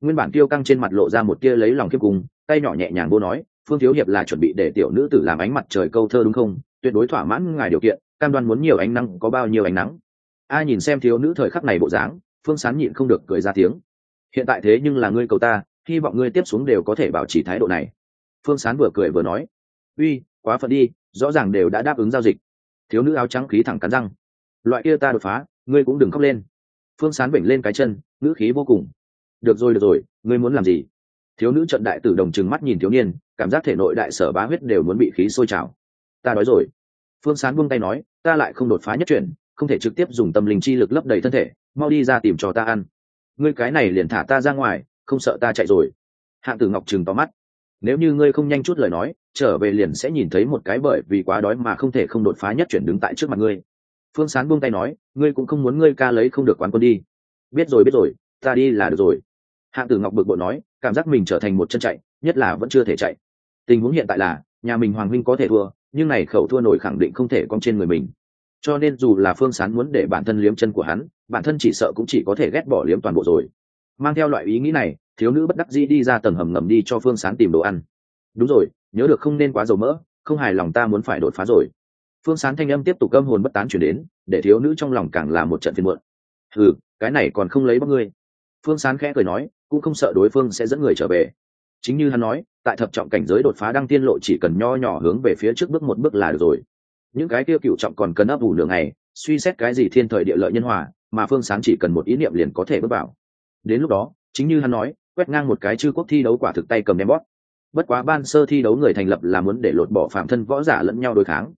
Nguyên bản tiêu căng trên mặt lộ ra một tia lấy lòng kiếp cùng, tay nhỏ nhẹ nhàng vô nói phương thiếu hiệp là chuẩn bị để tiểu nữ tử làm ánh mặt trời câu thơ đúng không? Tuyệt đối thỏa mãn ngài điều kiện, cam đoan muốn nhiều ánh nắng, có bao nhiêu ánh nắng? Ai nhìn xem thiếu nữ thời khắc này bộ dáng, phương sán nhịn không được cười ra tiếng. Hiện tại thế nhưng là ngươi cầu ta, hy vọng ngươi tiếp xuống đều có thể bảo trì thái độ này. Phương sán vừa cười vừa nói. Uy, quá phận đi, rõ ràng đều đã đáp ứng giao dịch. Thiếu nữ áo trắng khí thẳng cắn răng. Loại kia ta đột phá, ngươi cũng đừng khóc lên. Phương sán bệnh lên cái chân, ngữ khí vô cùng. Được rồi được rồi, ngươi muốn làm gì? Thiếu nữ trận đại tử đồng trừng mắt nhìn thiếu niên, cảm giác thể nội đại sở bá huyết đều muốn bị khí sôi trào. Ta nói rồi. Phương sán buông tay nói, ta lại không đột phá nhất chuyển không thể trực tiếp dùng tâm linh chi lực lấp đầy thân thể, mau đi ra tìm cho ta ăn. Ngươi cái này liền thả ta ra ngoài, không sợ ta chạy rồi. Hạng tử ngọc trừng to mắt. Nếu như ngươi không nhanh chút lời nói, trở về liền sẽ nhìn thấy một cái bởi vì quá đói mà không thể không đột phá nhất chuyển đứng tại trước mặt ngươi. Phương sán buông tay nói, ngươi cũng không muốn ngươi ca lấy không được quán quân đi. Biết rồi biết rồi, ta đi là được rồi hạng tử ngọc bực bội nói, cảm giác mình trở thành một chân chạy, nhất là vẫn chưa thể chạy. Tình huống hiện tại là, nhà mình hoàng huynh có thể thua, nhưng này khẩu thua nổi khẳng định không thể cong trên người mình. Cho nên dù là phương sán muốn để bản thân liếm chân của hắn, bản thân chỉ sợ cũng chỉ có thể ghét bỏ liếm toàn bộ rồi. Mang theo loại ý nghĩ này, thiếu nữ bất đắc dĩ đi ra tầng hầm ngầm đi cho phương sán tìm đồ ăn. Đúng rồi, nhớ được không nên quá dầu mỡ, không hài lòng ta muốn phải đột phá rồi. Phương sán thanh âm tiếp tục âm hồn bất tán chuyển đến, để thiếu nữ trong lòng càng là một trận phiền muộn. Ừ cái này còn không lấy bóc ngươi. Phương sán khẽ cười nói cũng không sợ đối phương sẽ dẫn người trở về. Chính như hắn nói, tại thập trọng cảnh giới đột phá đăng tiên lộ chỉ cần nho nhỏ hướng về phía trước bước một bước là được rồi. Những cái kia cựu trọng còn cần ấp ủ nửa ngày, suy xét cái gì thiên thời địa lợi nhân hòa, mà phương sáng chỉ cần một ý niệm liền có thể bước vào. Đến lúc đó, chính như hắn nói, quét ngang một cái chư quốc thi đấu quả thực tay cầm đem bót bất quá ban sơ thi đấu người thành lập là muốn để lột bỏ phạm thân võ giả lẫn nhau đối kháng.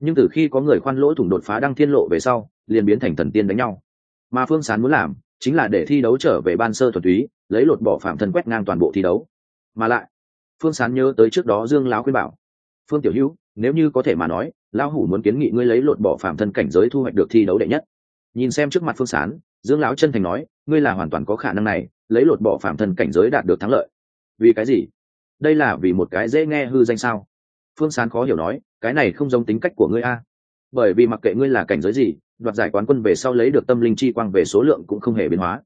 Nhưng từ khi có người khoan lỗ thủng đột phá đăng thiên lộ về sau, liền biến thành thần tiên đánh nhau. Mà phương sán muốn làm, chính là để thi đấu trở về ban sơ thuần túy lấy lột bỏ phạm thân quét ngang toàn bộ thi đấu. Mà lại, phương sán nhớ tới trước đó dương lão khuyên bảo. Phương tiểu hữu, nếu như có thể mà nói, lão hủ muốn kiến nghị ngươi lấy lột bỏ phạm thân cảnh giới thu hoạch được thi đấu đệ nhất. Nhìn xem trước mặt phương sán, dương lão chân thành nói, ngươi là hoàn toàn có khả năng này, lấy lột bỏ phạm thân cảnh giới đạt được thắng lợi. Vì cái gì? Đây là vì một cái dễ nghe hư danh sao? Phương sán khó hiểu nói, cái này không giống tính cách của ngươi a. Bởi vì mặc kệ ngươi là cảnh giới gì, đoạt giải quán quân về sau lấy được tâm linh chi quang về số lượng cũng không hề biến hóa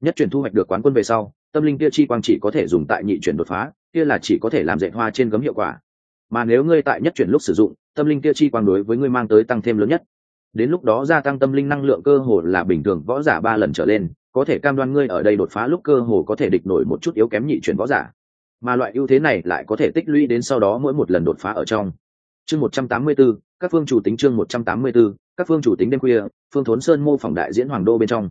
nhất chuyển thu hoạch được quán quân về sau tâm linh kia chi quang chỉ có thể dùng tại nhị chuyển đột phá kia là chỉ có thể làm dạy hoa trên gấm hiệu quả. Mà nếu ngươi tại nhất chuyển lúc sử dụng tâm linh kia chi quang đối với ngươi mang tới tăng thêm lớn nhất. Đến lúc đó gia tăng tâm linh năng lượng cơ hồ là bình thường võ giả ba lần trở lên có thể cam đoan ngươi ở đây đột phá lúc cơ hồ có thể địch nổi một chút yếu kém nhị chuyển võ giả. Mà loại ưu thế này lại có thể tích lũy đến sau đó mỗi một lần đột phá ở trong. Chương một trăm tám mươi 184, các phương chủ tính chương một trăm tám mươi 184, các phương chủ tính đêm khuya phương thốn sơn mô phỏng đại diễn hoàng đô bên trong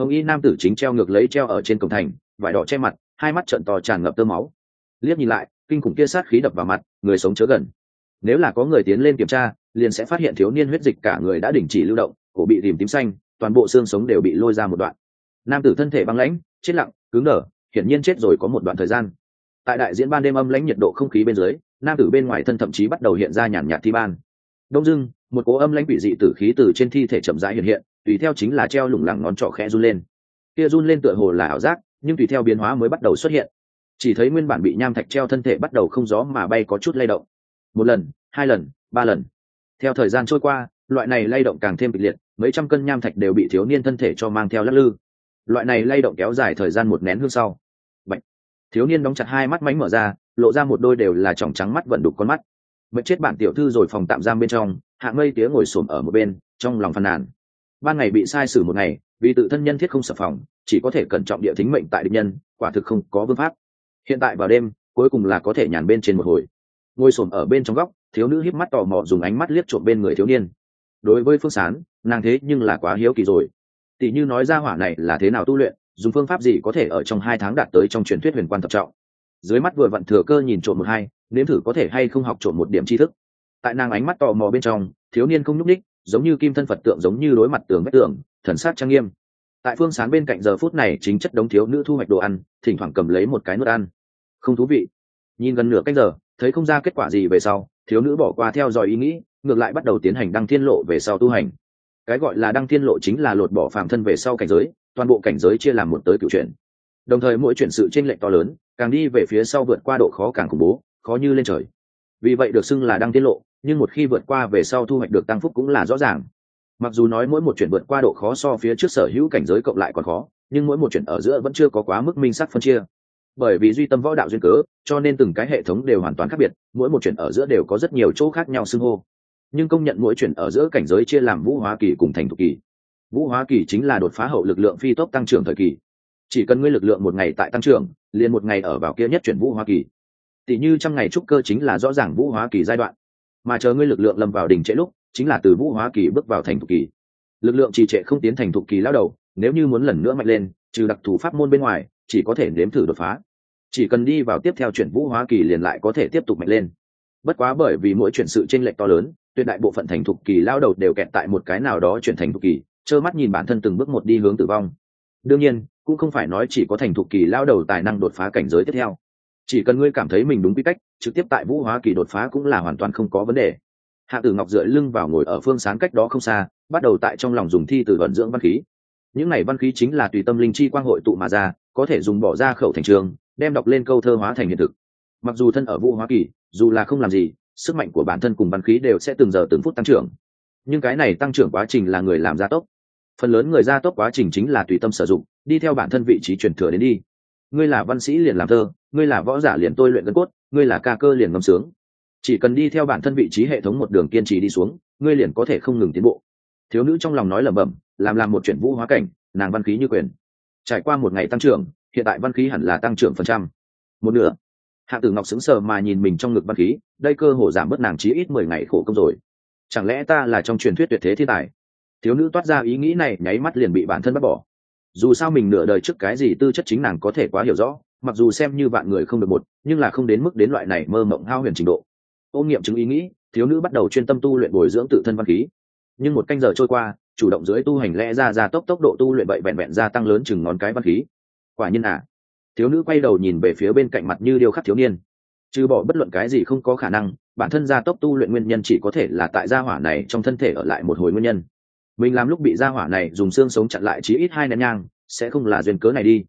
hồng y nam tử chính treo ngược lấy treo ở trên cổng thành, vải đỏ che mặt, hai mắt trợn to tràn ngập tơ máu. Liếc nhìn lại, kinh khủng kia sát khí đập vào mặt, người sống chớ gần. Nếu là có người tiến lên kiểm tra, liền sẽ phát hiện thiếu niên huyết dịch cả người đã đình chỉ lưu động, cổ bị tìm tím xanh, toàn bộ xương sống đều bị lôi ra một đoạn. Nam tử thân thể băng lãnh, chết lặng, cứng đờ, hiển nhiên chết rồi có một đoạn thời gian. Tại đại diễn ban đêm âm lãnh nhiệt độ không khí bên dưới, nam tử bên ngoài thân thậm chí bắt đầu hiện ra nhàn nhạt thi ban. Đông dưng một cố âm lãnh bị dị tử khí từ trên thi thể chậm rãi hiện hiện tùy theo chính là treo lủng lẳng ngón trỏ khẽ run lên. Kia run lên tựa hồ là ảo giác, nhưng tùy theo biến hóa mới bắt đầu xuất hiện. Chỉ thấy nguyên bản bị nham thạch treo thân thể bắt đầu không gió mà bay có chút lay động. Một lần, hai lần, ba lần. Theo thời gian trôi qua, loại này lay động càng thêm kịch liệt, mấy trăm cân nham thạch đều bị thiếu niên thân thể cho mang theo lắc lư. Loại này lay động kéo dài thời gian một nén hương sau. Bạch. thiếu niên đóng chặt hai mắt mánh mở ra, lộ ra một đôi đều là tròng trắng mắt vận đục con mắt. Mệt chết bản tiểu thư rồi phòng tạm giam bên trong hạng mây tía ngồi xổm ở một bên, trong lòng phàn nàn ban ngày bị sai xử một ngày, vì tự thân nhân thiết không sập phòng, chỉ có thể cẩn trọng địa thính mệnh tại địch nhân, quả thực không có vương pháp. Hiện tại vào đêm, cuối cùng là có thể nhàn bên trên một hồi. Ngồi xổm ở bên trong góc, thiếu nữ híp mắt tò mò dùng ánh mắt liếc trộm bên người thiếu niên. Đối với phương sán, nàng thế nhưng là quá hiếu kỳ rồi. Tỷ như nói ra hỏa này là thế nào tu luyện, dùng phương pháp gì có thể ở trong hai tháng đạt tới trong truyền thuyết huyền quan tập trọng. Dưới mắt vừa vặn thừa cơ nhìn trộm một hai, nếm thử có thể hay không học trộm một điểm tri thức. Tại nàng ánh mắt tò mò bên trong, thiếu niên không nhúc ních giống như kim thân phật tượng, giống như đối mặt tường vách tường, thần sát trang nghiêm. Tại phương sán bên cạnh giờ phút này, chính chất đống thiếu nữ thu hoạch đồ ăn, thỉnh thoảng cầm lấy một cái nước ăn. Không thú vị. Nhìn gần nửa cách giờ, thấy không ra kết quả gì về sau, thiếu nữ bỏ qua theo dõi ý nghĩ, ngược lại bắt đầu tiến hành đăng thiên lộ về sau tu hành. Cái gọi là đăng thiên lộ chính là lột bỏ phạm thân về sau cảnh giới, toàn bộ cảnh giới chia làm một tới cựu chuyển. Đồng thời mỗi chuyển sự t r ê n lệch to lớn, càng đi về phía sau vượt qua độ khó càng khủng bố, khó như lên trời. Vì vậy được xưng là đăng thiên lộ nhưng một khi vượt qua về sau thu hoạch được tăng phúc cũng là rõ ràng. Mặc dù nói mỗi một chuyển vượt qua độ khó so phía trước sở hữu cảnh giới cộng lại còn khó, nhưng mỗi một chuyển ở giữa vẫn chưa có quá mức minh sắc phân chia. Bởi vì duy tâm võ đạo duyên cớ, cho nên từng cái hệ thống đều hoàn toàn khác biệt, mỗi một chuyển ở giữa đều có rất nhiều chỗ khác nhau xưng hô. Nhưng công nhận mỗi chuyển ở giữa cảnh giới chia làm vũ hóa kỳ cùng thành thục kỳ. Vũ hóa kỳ chính là đột phá hậu lực lượng phi tốc tăng trưởng thời kỳ. Chỉ cần ngươi lực lượng một ngày tại tăng trưởng, liền một ngày ở vào kia nhất chuyển vũ hóa kỳ. Tỷ như trăm ngày trúc cơ chính là rõ ràng vũ hóa kỳ giai đoạn mà chờ ngươi lực lượng lâm vào đỉnh trệ lúc, chính là từ vũ hóa kỳ bước vào thành thục kỳ. Lực lượng trì trệ không tiến thành thục kỳ lao đầu, nếu như muốn lần nữa mạnh lên, trừ đặc thù pháp môn bên ngoài, chỉ có thể nếm thử đột phá. Chỉ cần đi vào tiếp theo chuyển vũ hóa kỳ liền lại có thể tiếp tục mạnh lên. Bất quá bởi vì mỗi chuyển sự tranh lệch to lớn, tuyệt đại bộ phận thành thục kỳ lao đầu đều kẹt tại một cái nào đó chuyển thành thục kỳ, trơ mắt nhìn bản thân từng bước một đi hướng tử vong. Đương nhiên, cũng không phải nói chỉ có thành thục kỳ lao đầu tài năng đột phá cảnh giới tiếp theo chỉ cần ngươi cảm thấy mình đúng quy cách, trực tiếp tại vũ hóa kỳ đột phá cũng là hoàn toàn không có vấn đề. Hạ tử ngọc dựa lưng vào ngồi ở phương sáng cách đó không xa, bắt đầu tại trong lòng dùng thi từ vận dưỡng văn khí. Những này văn khí chính là tùy tâm linh chi quang hội tụ mà ra, có thể dùng bỏ ra khẩu thành trường, đem đọc lên câu thơ hóa thành hiện thực. Mặc dù thân ở vũ hóa kỳ, dù là không làm gì, sức mạnh của bản thân cùng văn khí đều sẽ từng giờ từng phút tăng trưởng. Nhưng cái này tăng trưởng quá trình là người làm gia tốc. Phần lớn người gia tốc quá trình chính là tùy tâm sử dụng, đi theo bản thân vị trí truyền thừa đến đi. Ngươi là văn sĩ liền làm thơ ngươi là võ giả liền tôi luyện gân cốt, ngươi là ca cơ liền ngâm sướng. Chỉ cần đi theo bản thân vị trí hệ thống một đường kiên trì đi xuống, ngươi liền có thể không ngừng tiến bộ. Thiếu nữ trong lòng nói lẩm bẩm, làm làm một chuyện vũ hóa cảnh, nàng văn khí như quyền. Trải qua một ngày tăng trưởng, hiện tại văn khí hẳn là tăng trưởng phần trăm. Một nửa. Hạ tử ngọc sững sờ mà nhìn mình trong ngực văn khí, đây cơ hồ giảm bớt nàng chí ít mười ngày khổ công rồi. Chẳng lẽ ta là trong truyền thuyết tuyệt thế thiên tài? Thiếu nữ toát ra ý nghĩ này, nháy mắt liền bị bản thân bắt bỏ. Dù sao mình nửa đời trước cái gì tư chất chính nàng có thể quá hiểu rõ mặc dù xem như vạn người không được một nhưng là không đến mức đến loại này mơ mộng hao huyền trình độ. Ô nghiệm chứng ý nghĩ, thiếu nữ bắt đầu chuyên tâm tu luyện bồi dưỡng tự thân văn khí. Nhưng một canh giờ trôi qua, chủ động dưới tu hành lẽ ra ra tốc tốc độ tu luyện vậy vẹn vẹn gia tăng lớn chừng ngón cái văn khí. Quả nhiên à. Thiếu nữ quay đầu nhìn về phía bên cạnh mặt như điêu khắc thiếu niên. Trừ bỏ bất luận cái gì không có khả năng, bản thân gia tốc tu luyện nguyên nhân chỉ có thể là tại gia hỏa này trong thân thể ở lại một hồi nguyên nhân. Mình làm lúc bị gia hỏa này dùng xương sống chặn lại chí ít hai nén nhang, sẽ không là duyên cớ này đi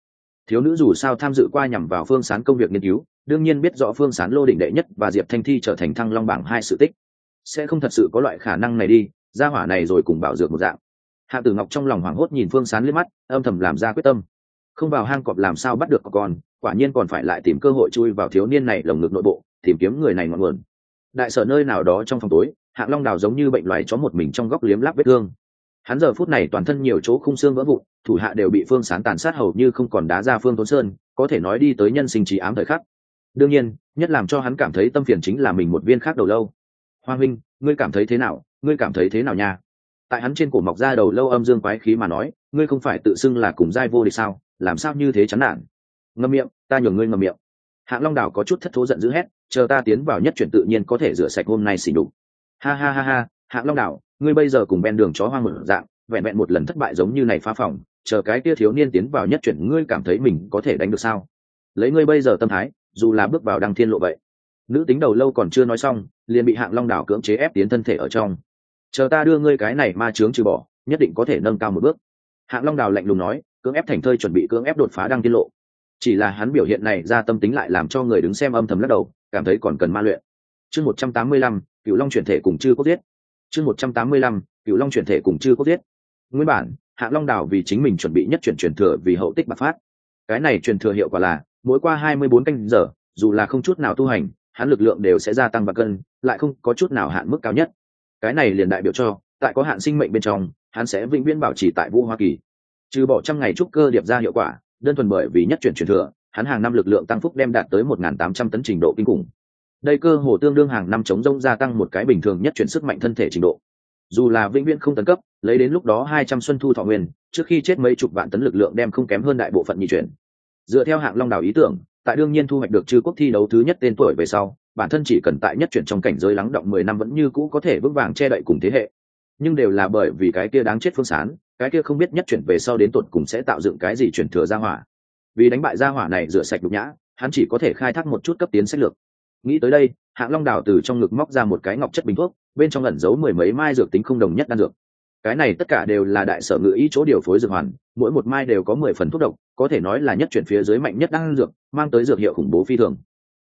thiếu nữ dù sao tham dự qua nhằm vào phương sán công việc nghiên cứu, đương nhiên biết rõ phương sán lô định đệ nhất và diệp thanh thi trở thành thăng long bảng hai sự tích. Sẽ không thật sự có loại khả năng này đi, gia hỏa này rồi cùng bảo dược một dạng. Hạ tử ngọc trong lòng hoảng hốt nhìn phương sán liếc mắt, âm thầm làm ra quyết tâm. Không vào hang cọp làm sao bắt được con, quả nhiên còn phải lại tìm cơ hội chui vào thiếu niên này lồng ngực nội bộ, tìm kiếm người này ngọn nguồn. Đại sở nơi nào đó trong phòng tối, hạng long đào giống như bệnh loài chó một mình trong góc liếm láp vết thương hắn giờ phút này toàn thân nhiều chỗ khung xương vỡ vụn, thủ hạ đều bị phương sán tàn sát hầu như không còn đá ra phương tốn sơn, có thể nói đi tới nhân sinh trí ám thời khắc. Đương nhiên, nhất làm cho hắn cảm thấy tâm phiền chính là mình một viên khác đầu lâu. Hoa huynh ngươi cảm thấy thế nào? Ngươi cảm thấy thế nào nha? Tại hắn trên cổ mọc ra đầu lâu âm dương quái khí mà nói, ngươi không phải tự xưng là cùng giai vô địch sao? Làm sao như thế chán nản? Ngâm miệng, ta nhường ngươi ngâm miệng. Hạng long đảo có chút thất thố giận dữ hét, chờ ta tiến vào nhất chuyển tự nhiên có thể rửa sạch hôm nay xỉ đục ha ha ha ha hạng long đảo, ngươi bây giờ cùng ven đường chó hoang mở dạng, vẹn vẹn một lần thất bại giống như này phá phòng, chờ cái kia thiếu niên tiến vào nhất chuyển, ngươi cảm thấy mình có thể đánh được sao? Lấy ngươi bây giờ tâm thái, dù là bước vào đăng thiên lộ vậy. Nữ tính đầu lâu còn chưa nói xong, liền bị hạng long đảo cưỡng chế ép tiến thân thể ở trong. Chờ ta đưa ngươi cái này ma chướng trừ bỏ, nhất định có thể nâng cao một bước. Hạng long đào lạnh lùng nói, cưỡng ép thành thơi chuẩn bị cưỡng ép đột phá đăng tiết lộ. Chỉ là hắn biểu hiện này ra tâm tính lại làm cho người đứng xem âm thầm lắc đầu, cảm thấy còn cần ma luyện. Chương một trăm tám mươi lăm cựu long chuyển thể cùng chư cốt giết chương một trăm tám mươi lăm cựu long chuyển thể cùng chư quốc giết. Nguyên bản hạng long đảo vì chính mình chuẩn bị nhất chuyển truyền thừa vì hậu tích bạc phát. Cái này truyền thừa hiệu quả là, mỗi qua hai mươi bốn canh giờ, dù là không chút nào tu hành, hắn lực lượng đều sẽ gia tăng và cân, lại không có chút nào hạn mức cao nhất. Cái này liền đại biểu cho, tại có hạn sinh mệnh bên trong, hắn sẽ vĩnh viễn bảo trì tại vũ hoa kỳ. Trừ bỏ trăm ngày trúc cơ điệp ra hiệu quả, đơn thuần bởi vì nhất chuyển truyền thừa, hắn hàng năm lực lượng tăng phúc đem đạt tới một nghìn tám trăm tấn trình độ kinh khủng đây cơ hồ tương đương hàng năm chống rông gia tăng một cái bình thường nhất chuyển sức mạnh thân thể trình độ. Dù là vĩnh viễn không tấn cấp, lấy đến lúc đó hai trăm xuân thu thọ nguyên, trước khi chết mấy chục vạn tấn lực lượng đem không kém hơn đại bộ phận nhị chuyển. Dựa theo hạng long đảo ý tưởng, tại đương nhiên thu hoạch được chư quốc thi đấu thứ nhất tên tuổi về sau, bản thân chỉ cần tại nhất chuyển trong cảnh giới lắng động mười năm vẫn như cũ có thể vững vàng che đậy cùng thế hệ. Nhưng đều là bởi vì cái kia đáng chết phương sán, cái kia không biết nhất chuyển về sau đến tột cùng sẽ tạo dựng cái gì chuyển thừa gia hỏa. Vì đánh bại gia hỏa này rửa sạch đục nhã, hắn chỉ có thể khai thác một chút cấp tiến sách lược nghĩ tới đây, hạng long đào từ trong ngực móc ra một cái ngọc chất bình thuốc, bên trong ẩn giấu mười mấy mai dược tính không đồng nhất đan dược. Cái này tất cả đều là đại sở ngự ý chỗ điều phối dược hoàn, mỗi một mai đều có mười phần thuốc độc, có thể nói là nhất chuyển phía dưới mạnh nhất đan dược, mang tới dược hiệu khủng bố phi thường.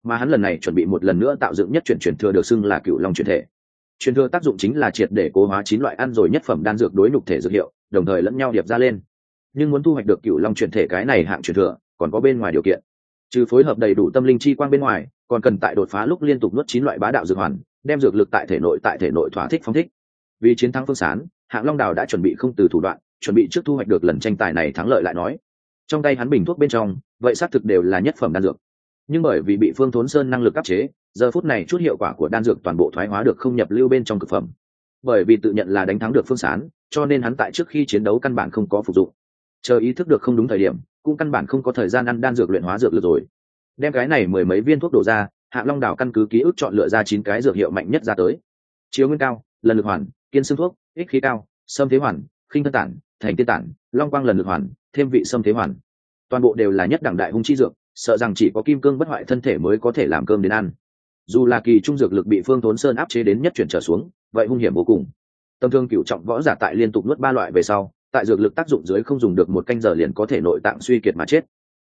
Mà hắn lần này chuẩn bị một lần nữa tạo dựng nhất chuyển chuyển thừa được xưng là cựu long chuyển thể. Truyền thừa tác dụng chính là triệt để cố hóa chín loại ăn rồi nhất phẩm đan dược đối nhục thể dược hiệu, đồng thời lẫn nhau điệp ra lên. Nhưng muốn thu hoạch được cựu long chuyển thể cái này hạng truyền thừa, còn có bên ngoài điều kiện. Trừ phối hợp đầy đủ tâm linh chi quang bên ngoài còn cần tại đột phá lúc liên tục nuốt chín loại bá đạo dược hoàn, đem dược lực tại thể nội tại thể nội thỏa thích phóng thích. Vì chiến thắng phương sán, hạng long đào đã chuẩn bị không từ thủ đoạn, chuẩn bị trước thu hoạch được lần tranh tài này thắng lợi lại nói. Trong tay hắn bình thuốc bên trong, vậy xác thực đều là nhất phẩm đan dược. Nhưng bởi vì bị phương thốn sơn năng lực áp chế, giờ phút này chút hiệu quả của đan dược toàn bộ thoái hóa được không nhập lưu bên trong thực phẩm. Bởi vì tự nhận là đánh thắng được phương sán, cho nên hắn tại trước khi chiến đấu căn bản không có phục dụng. Chờ ý thức được không đúng thời điểm, cũng căn bản không có thời gian ăn đan dược luyện hóa dược lực rồi đem cái này mười mấy viên thuốc đổ ra hạ long đảo căn cứ ký ức chọn lựa ra chín cái dược hiệu mạnh nhất ra tới. Chiếu nguyên cao, lần lực hoàn, kiên xương thuốc, ích khí cao sâm thế hoàn, khinh thân tản, thành tiên tản, long quang lần lực hoàn, thêm vị sâm thế hoàn. Toàn bộ đều là nhất đẳng đại hung chi dược, sợ rằng chỉ có kim cương bất hoại thân thể mới có thể làm cơm đến ăn. Dù là kỳ trung dược lực bị phương thốn sơn áp chế đến nhất chuyển trở xuống, vậy hung hiểm vô cùng. Tầm thương cựu trọng võ giả tại liên tục nuốt ba loại về sau, tại dược lực tác dụng dưới không dùng được một canh giờ liền có thể nội tạng suy kiệt mà chết.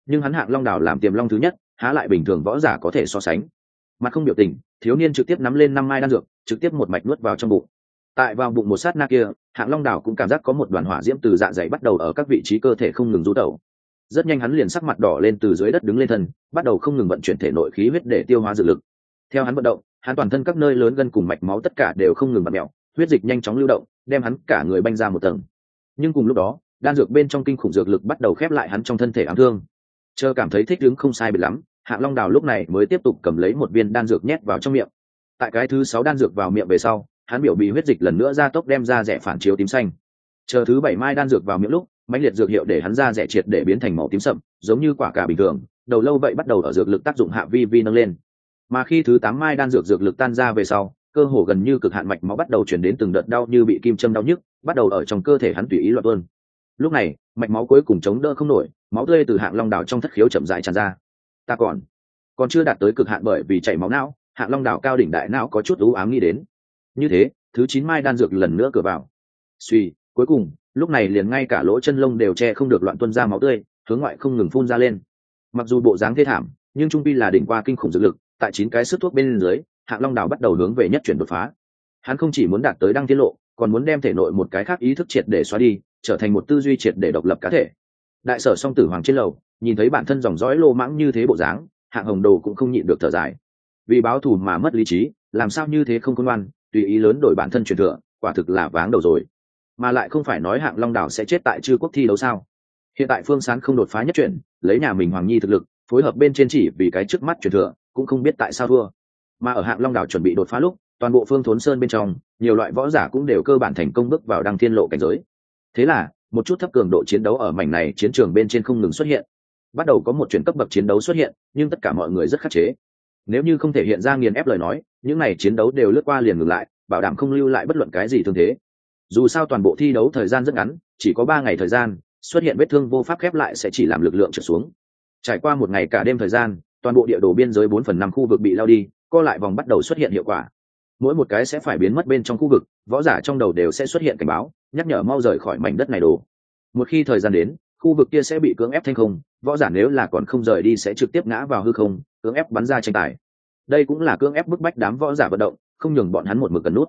Nhưng hắn hạng long đảo làm tiềm long thứ nhất há lại bình thường võ giả có thể so sánh. Mặt không biểu tình, thiếu niên trực tiếp nắm lên năm mai đan dược, trực tiếp một mạch nuốt vào trong bụng. Tại vào bụng một sát na kia, hạng long đào cũng cảm giác có một đoàn hỏa diễm từ dạ dày bắt đầu ở các vị trí cơ thể không ngừng rú tẩu. Rất nhanh hắn liền sắc mặt đỏ lên từ dưới đất đứng lên thân, bắt đầu không ngừng vận chuyển thể nội khí huyết để tiêu hóa dược lực. Theo hắn vận động, hắn toàn thân các nơi lớn gân cùng mạch máu tất cả đều không ngừng bật mẹo huyết dịch nhanh chóng lưu động, đem hắn cả người banh ra một tầng. Nhưng cùng lúc đó, đan dược bên trong kinh khủng dược lực bắt đầu khép lại hắn trong thân thể ám thương chờ cảm thấy thích đứng không sai biệt lắm hạng long đào lúc này mới tiếp tục cầm lấy một viên đan dược nhét vào trong miệng. Tại cái thứ sáu đan dược vào miệng về sau, hắn biểu bị huyết dịch lần nữa ra tốc đem ra rẻ phản chiếu tím xanh. Chờ thứ bảy mai đan dược vào miệng lúc, mãnh liệt dược hiệu để hắn ra rẻ triệt để biến thành màu tím sậm, giống như quả cà bình thường, đầu lâu vậy bắt đầu ở dược lực tác dụng hạ vi vi nâng lên. Mà khi thứ tám mai đan dược dược lực tan ra về sau, cơ hồ gần như cực hạn mạch máu bắt đầu chuyển đến từng đợt đau như bị kim châm đau nhức, bắt đầu ở trong cơ thể hắn tùy ý loạn tuôn. Lúc này mạch máu cuối cùng chống đỡ không nổi, máu tươi từ hạng long đảo trong thất khiếu chậm rãi tràn ra. Ta còn còn chưa đạt tới cực hạn bởi vì chảy máu não, hạng long đảo cao đỉnh đại não có chút ú ám nghĩ đến. Như thế, thứ chín mai đan dược lần nữa cửa vào. Suy, cuối cùng, lúc này liền ngay cả lỗ chân lông đều che không được loạn tuân ra máu tươi, hướng ngoại không ngừng phun ra lên. Mặc dù bộ dáng thê thảm, nhưng trung pi là đỉnh qua kinh khủng dược lực, tại chín cái sức thuốc bên dưới, hạng long đảo bắt đầu hướng về nhất chuyển đột phá. Hắn không chỉ muốn đạt tới đăng tiết lộ, còn muốn đem thể nội một cái khác ý thức triệt để xóa đi trở thành một tư duy triệt để độc lập cá thể. Đại sở song tử hoàng trên lầu, nhìn thấy bản thân dòng dõi lô mãng như thế bộ dáng, hạng hồng đồ cũng không nhịn được thở dài. Vì báo thù mà mất lý trí, làm sao như thế không quân ngoan, tùy ý lớn đổi bản thân truyền thừa, quả thực là váng đầu rồi. Mà lại không phải nói hạng long đảo sẽ chết tại chư quốc thi đấu sao? Hiện tại phương sán không đột phá nhất chuyển lấy nhà mình hoàng nhi thực lực, phối hợp bên trên chỉ vì cái trước mắt truyền thừa, cũng không biết tại sao thua. Mà ở hạng long đảo chuẩn bị đột phá lúc, toàn bộ phương thốn sơn bên trong, nhiều loại võ giả cũng đều cơ bản thành công bước vào đăng thiên lộ cảnh giới thế là, một chút thấp cường độ chiến đấu ở mảnh này chiến trường bên trên không ngừng xuất hiện. Bắt đầu có một chuyển cấp bậc chiến đấu xuất hiện, nhưng tất cả mọi người rất khắc chế. Nếu như không thể hiện ra nghiền ép lời nói, những n à y chiến đấu đều lướt qua liền ngừng lại, bảo đảm không lưu lại bất luận cái gì thương thế. Dù sao toàn bộ thi đấu thời gian rất ngắn, chỉ có ba ngày thời gian, xuất hiện vết thương vô pháp khép lại sẽ chỉ làm lực lượng trở xuống. Trải qua một ngày cả đêm thời gian, toàn bộ địa đồ biên giới bốn phần năm khu vực bị lao đi, co lại vòng bắt đầu xuất hiện hiệu quả. Mỗi một cái sẽ phải biến mất bên trong khu vực, võ giả trong đầu đều sẽ xuất hiện cảnh báo nhắc nhở mau rời khỏi mảnh đất này đồ. Một khi thời gian đến, khu vực kia sẽ bị cưỡng ép thanh không, võ giả nếu là còn không rời đi sẽ trực tiếp ngã vào hư không, cưỡng ép bắn ra tranh tài. Đây cũng là cưỡng ép bức bách đám võ giả vận động, không nhường bọn hắn một mực cần nút.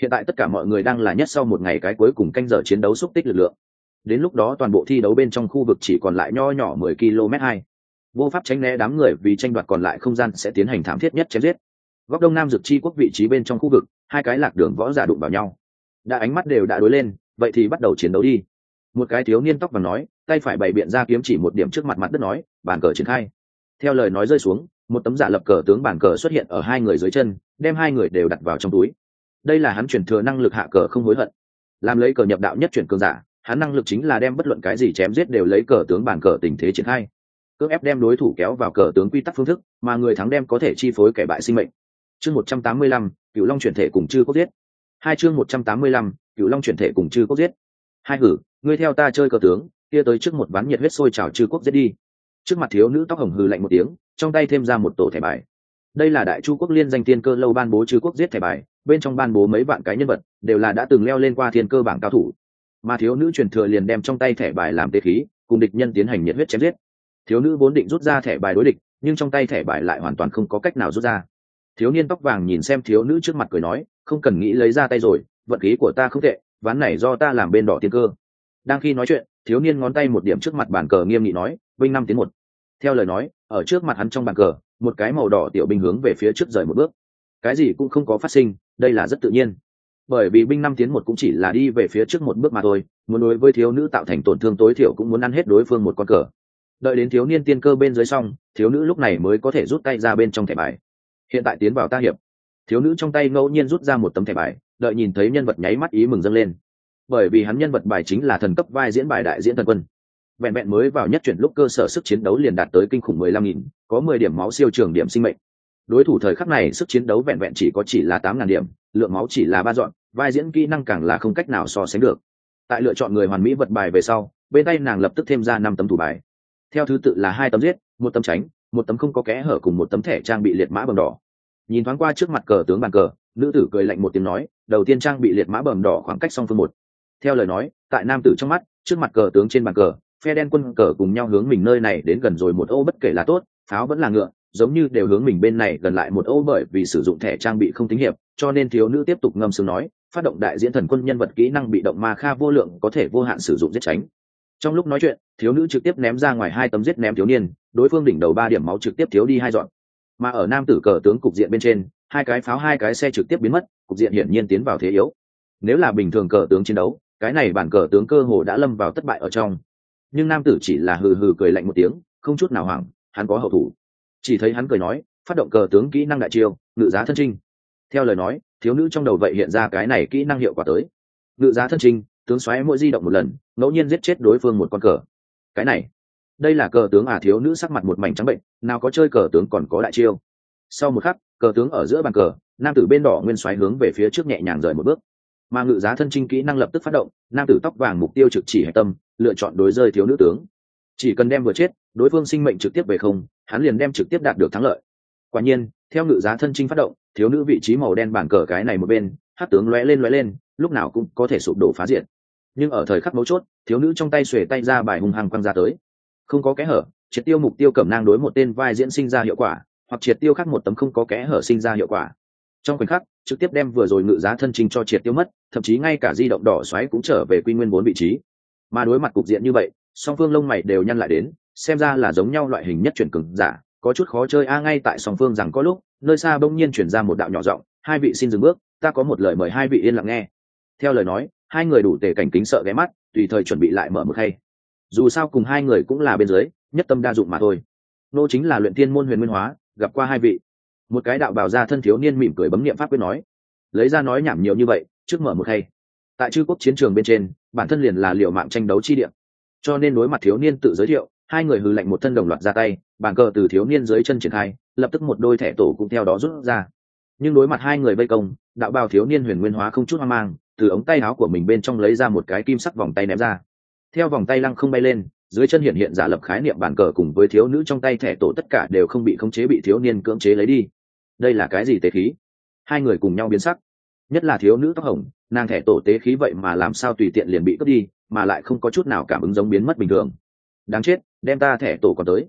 Hiện tại tất cả mọi người đang là nhất sau một ngày cái cuối cùng canh giờ chiến đấu xúc tích lực lượng. Đến lúc đó toàn bộ thi đấu bên trong khu vực chỉ còn lại nho nhỏ mười km hai. Vô pháp tránh né đám người vì tranh đoạt còn lại không gian sẽ tiến hành thảm thiết nhất chém giết. Góc đông nam dược chi quốc vị trí bên trong khu vực, hai cái lạc đường võ giả đụng vào nhau. Đã ánh mắt đều đã đối lên vậy thì bắt đầu chiến đấu đi. Một cái thiếu niên tóc và nói, tay phải bày biện ra kiếm chỉ một điểm trước mặt mặt đất nói, bàn cờ triển khai. Theo lời nói rơi xuống, một tấm giả lập cờ tướng bàn cờ xuất hiện ở hai người dưới chân, đem hai người đều đặt vào trong túi. Đây là hắn chuyển thừa năng lực hạ cờ không hối hận. Làm lấy cờ nhập đạo nhất chuyển cường giả, hắn năng lực chính là đem bất luận cái gì chém giết đều lấy cờ tướng bàn cờ tình thế triển khai. Cưỡng ép đem đối thủ kéo vào cờ tướng quy tắc phương thức, mà người thắng đem có thể chi phối kẻ bại sinh mệnh. Chương một trăm tám mươi lăm cựu long chuyển thể cùng chư cốt giết. Hai chương một trăm tám mươi lăm cựu long chuyển thể cùng chư Quốc giết. Hai hử, ngươi theo ta chơi cờ tướng, kia tới trước một ván nhiệt huyết sôi trào chư quốc giết đi. Trước mặt thiếu nữ tóc hồng hư lạnh một tiếng, trong tay thêm ra một tổ thẻ bài. Đây là đại chu quốc liên danh tiên cơ lâu ban bố chư quốc giết thẻ bài, bên trong ban bố mấy vạn cái nhân vật, đều là đã từng leo lên qua thiên cơ bảng cao thủ. Mà thiếu nữ truyền thừa liền đem trong tay thẻ bài làm tê khí, cùng địch nhân tiến hành nhiệt huyết chém giết. Thiếu nữ vốn định rút ra thẻ bài đối địch, nhưng trong tay thẻ bài lại hoàn toàn không có cách nào rút ra. Thiếu niên tóc vàng nhìn xem thiếu nữ trước mặt cười nói, không cần nghĩ lấy ra tay rồi vận khí của ta không tệ, ván này do ta làm bên đỏ tiên cơ. Đang khi nói chuyện, thiếu niên ngón tay một điểm trước mặt bàn cờ nghiêm nghị nói, binh năm tiến một. Theo lời nói, ở trước mặt hắn trong bàn cờ, một cái màu đỏ tiểu binh hướng về phía trước rời một bước. Cái gì cũng không có phát sinh, đây là rất tự nhiên. Bởi vì binh năm tiến một cũng chỉ là đi về phía trước một bước mà thôi, muốn đối với thiếu nữ tạo thành tổn thương tối thiểu cũng muốn ăn hết đối phương một con cờ. Đợi đến thiếu niên tiên cơ bên dưới xong, thiếu nữ lúc này mới có thể rút tay ra bên trong thẻ bài. Hiện tại tiến vào ta hiệp. Thiếu nữ trong tay ngẫu nhiên rút ra một tấm thẻ bài đợi nhìn thấy nhân vật nháy mắt ý mừng dâng lên. Bởi vì hắn nhân vật bài chính là thần cấp vai diễn bài đại diễn thần quân. Vẹn vẹn mới vào nhất chuyển lúc cơ sở sức chiến đấu liền đạt tới kinh khủng mười lăm nghìn, có mười điểm máu siêu trường điểm sinh mệnh. Đối thủ thời khắc này sức chiến đấu vẹn vẹn chỉ có chỉ là tám ngàn điểm, lượng máu chỉ là ba dọn, vai diễn kỹ năng càng là không cách nào so sánh được. Tại lựa chọn người hoàn mỹ vật bài về sau, bên tay nàng lập tức thêm ra năm tấm thủ bài. Theo thứ tự là hai tấm giết, một tấm tránh, một tấm không có kẽ hở cùng một tấm thẻ trang bị liệt mã bầm đỏ nhìn thoáng qua trước mặt cờ tướng bàn cờ, nữ tử cười lạnh một tiếng nói, đầu tiên trang bị liệt mã bầm đỏ khoảng cách song phương một. Theo lời nói, tại nam tử trong mắt, trước mặt cờ tướng trên bàn cờ, phe đen quân cờ cùng nhau hướng mình nơi này đến gần rồi một ô bất kể là tốt, pháo vẫn là ngựa, giống như đều hướng mình bên này gần lại một ô bởi vì sử dụng thẻ trang bị không tính hiệp, cho nên thiếu nữ tiếp tục ngâm sướng nói, phát động đại diễn thần quân nhân vật kỹ năng bị động ma kha vô lượng có thể vô hạn sử dụng giết tránh trong lúc nói chuyện, thiếu nữ trực tiếp ném ra ngoài hai tấm giết ném thiếu niên, đối phương đỉnh đầu ba điểm máu trực tiếp thiếu đi hai dọn mà ở nam tử cờ tướng cục diện bên trên, hai cái pháo hai cái xe trực tiếp biến mất, cục diện hiển nhiên tiến vào thế yếu. Nếu là bình thường cờ tướng chiến đấu, cái này bản cờ tướng cơ hồ đã lâm vào thất bại ở trong. Nhưng nam tử chỉ là hừ hừ cười lạnh một tiếng, không chút nào hoảng, hắn có hậu thủ. Chỉ thấy hắn cười nói, phát động cờ tướng kỹ năng đại chiêu, ngự giá thân trinh. Theo lời nói, thiếu nữ trong đầu vậy hiện ra cái này kỹ năng hiệu quả tới. Ngự giá thân trinh, tướng xoáy mỗi di động một lần, ngẫu nhiên giết chết đối phương một con cờ. Cái này đây là cờ tướng à thiếu nữ sắc mặt một mảnh trắng bệnh, nào có chơi cờ tướng còn có đại chiêu. Sau một khắc, cờ tướng ở giữa bàn cờ, nam tử bên đỏ nguyên xoáy hướng về phía trước nhẹ nhàng rời một bước. Mà ngự giá thân trinh kỹ năng lập tức phát động, nam tử tóc vàng mục tiêu trực chỉ hạch tâm, lựa chọn đối rơi thiếu nữ tướng. Chỉ cần đem vừa chết, đối phương sinh mệnh trực tiếp về không, hắn liền đem trực tiếp đạt được thắng lợi. Quả nhiên, theo ngự giá thân trinh phát động, thiếu nữ vị trí màu đen bàn cờ cái này một bên, hát tướng lóe lên lóe lên, lúc nào cũng có thể sụp đổ phá diện. Nhưng ở thời khắc mấu chốt, thiếu nữ trong tay xuề tay ra bài hung hăng quăng ra tới không có kẽ hở, triệt tiêu mục tiêu cẩm nang đối một tên vai diễn sinh ra hiệu quả, hoặc triệt tiêu khác một tấm không có kẽ hở sinh ra hiệu quả. Trong khoảnh khắc, trực tiếp đem vừa rồi ngự giá thân trình cho triệt tiêu mất, thậm chí ngay cả di động đỏ xoáy cũng trở về quy nguyên bốn vị trí. Mà đối mặt cục diện như vậy, song phương lông mày đều nhăn lại đến, xem ra là giống nhau loại hình nhất chuyển cứng giả, có chút khó chơi a, ngay tại song phương rằng có lúc, nơi xa bỗng nhiên chuyển ra một đạo nhỏ giọng, hai vị xin dừng bước, ta có một lời mời hai vị yên lặng nghe. Theo lời nói, hai người đủ tề cảnh kính sợ ghé mắt, tùy thời chuẩn bị lại mở một khay dù sao cùng hai người cũng là bên dưới, nhất tâm đa dụng mà thôi. Nô chính là luyện thiên môn huyền nguyên hóa, gặp qua hai vị. Một cái đạo bào ra thân thiếu niên mỉm cười bấm niệm pháp quyết nói, lấy ra nói nhảm nhiều như vậy, trước mở một hay. Tại chư quốc chiến trường bên trên, bản thân liền là liệu mạng tranh đấu chi điểm cho nên đối mặt thiếu niên tự giới thiệu, hai người hư lệnh một thân đồng loạt ra tay, bàn cờ từ thiếu niên dưới chân triển khai, lập tức một đôi thẻ tổ cũng theo đó rút ra. Nhưng đối mặt hai người vây công, đạo bào thiếu niên huyền nguyên hóa không chút hoang mang, từ ống tay áo của mình bên trong lấy ra một cái kim sắc vòng tay ném ra theo vòng tay lăng không bay lên, dưới chân hiện hiện giả lập khái niệm bàn cờ cùng với thiếu nữ trong tay thẻ tổ tất cả đều không bị khống chế bị thiếu niên cưỡng chế lấy đi. Đây là cái gì tế khí? Hai người cùng nhau biến sắc. Nhất là thiếu nữ tóc hồng, nàng thẻ tổ tế khí vậy mà làm sao tùy tiện liền bị cướp đi, mà lại không có chút nào cảm ứng giống biến mất bình thường. Đáng chết, đem ta thẻ tổ còn tới.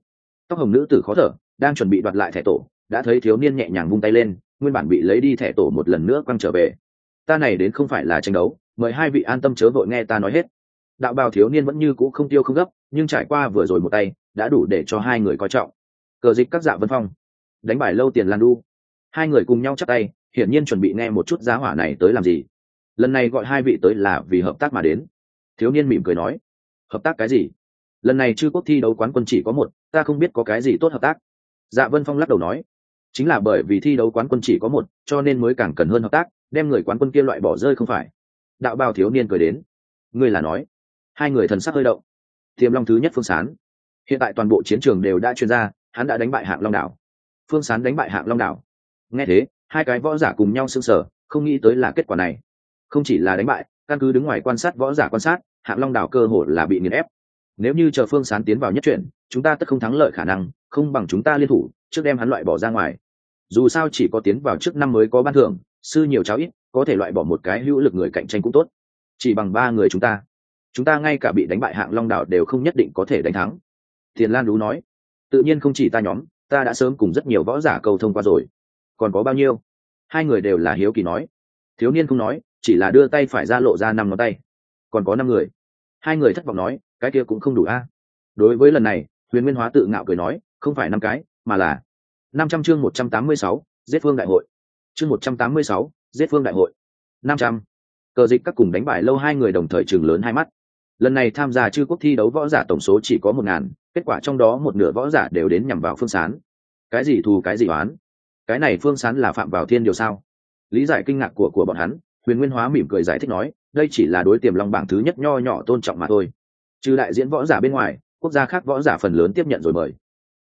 Tóc hồng nữ tử khó thở, đang chuẩn bị đoạt lại thẻ tổ, đã thấy thiếu niên nhẹ nhàng vung tay lên, nguyên bản bị lấy đi thẻ tổ một lần nữa quăng trở về. Ta này đến không phải là tranh đấu, mời hai vị an tâm chớ vội nghe ta nói hết đạo bào thiếu niên vẫn như cũ không tiêu không gấp, nhưng trải qua vừa rồi một tay, đã đủ để cho hai người coi trọng. Cờ dịch các dạ vân phong. Đánh bài lâu tiền lan đu. Hai người cùng nhau chắc tay, hiển nhiên chuẩn bị nghe một chút giá hỏa này tới làm gì. Lần này gọi hai vị tới là vì hợp tác mà đến. Thiếu niên mỉm cười nói, hợp tác cái gì? Lần này chư quốc thi đấu quán quân chỉ có một, ta không biết có cái gì tốt hợp tác. Dạ vân phong lắc đầu nói, chính là bởi vì thi đấu quán quân chỉ có một, cho nên mới càng cần hơn hợp tác, đem người quán quân kia loại bỏ rơi không phải. Đạo bào thiếu niên cười đến, ngươi là nói hai người thần sắc hơi động. Tiềm long thứ nhất phương sán. Hiện tại toàn bộ chiến trường đều đã chuyên ra, hắn đã đánh bại hạng long đảo. Phương sán đánh bại hạng long đảo. Nghe thế, hai cái võ giả cùng nhau s ư n g sở không nghĩ tới là kết quả này. Không chỉ là đánh bại, căn cứ đứng ngoài quan sát võ giả quan sát, hạng long đảo cơ hội là bị nghiền ép. Nếu như chờ phương sán tiến vào nhất chuyển, chúng ta tất không thắng lợi khả năng, không bằng chúng ta liên thủ, trước đem hắn loại bỏ ra ngoài. Dù sao chỉ có tiến vào trước năm mới có ban thưởng, sư nhiều cháo ít, có thể loại bỏ một cái hữu lực người cạnh tranh cũng tốt. Chỉ bằng ba người chúng ta chúng ta ngay cả bị đánh bại hạng long đảo đều không nhất định có thể đánh thắng thiền lan đú nói tự nhiên không chỉ ta nhóm ta đã sớm cùng rất nhiều võ giả cầu thông qua rồi còn có bao nhiêu hai người đều là hiếu kỳ nói thiếu niên không nói chỉ là đưa tay phải ra lộ ra năm ngón tay còn có năm người hai người thất vọng nói cái kia cũng không đủ a đối với lần này huyền nguyên hóa tự ngạo cười nói không phải năm cái mà là năm trăm chương một trăm tám mươi sáu giết phương đại hội chương một trăm tám mươi sáu giết phương đại hội năm trăm cờ dịch các cùng đánh bại lâu hai người đồng thời chừng lớn hai mắt lần này tham gia chư quốc thi đấu võ giả tổng số chỉ có một ngàn, kết quả trong đó một nửa võ giả đều đến nhằm vào phương sán. Cái gì thù, cái gì oán? Cái này phương sán là phạm vào thiên điều sao? Lý giải kinh ngạc của của bọn hắn, huyền nguyên hóa mỉm cười giải thích nói, đây chỉ là đối tiềm long bảng thứ nhất nho nhỏ tôn trọng mà thôi. Trừ đại diễn võ giả bên ngoài, quốc gia khác võ giả phần lớn tiếp nhận rồi mời.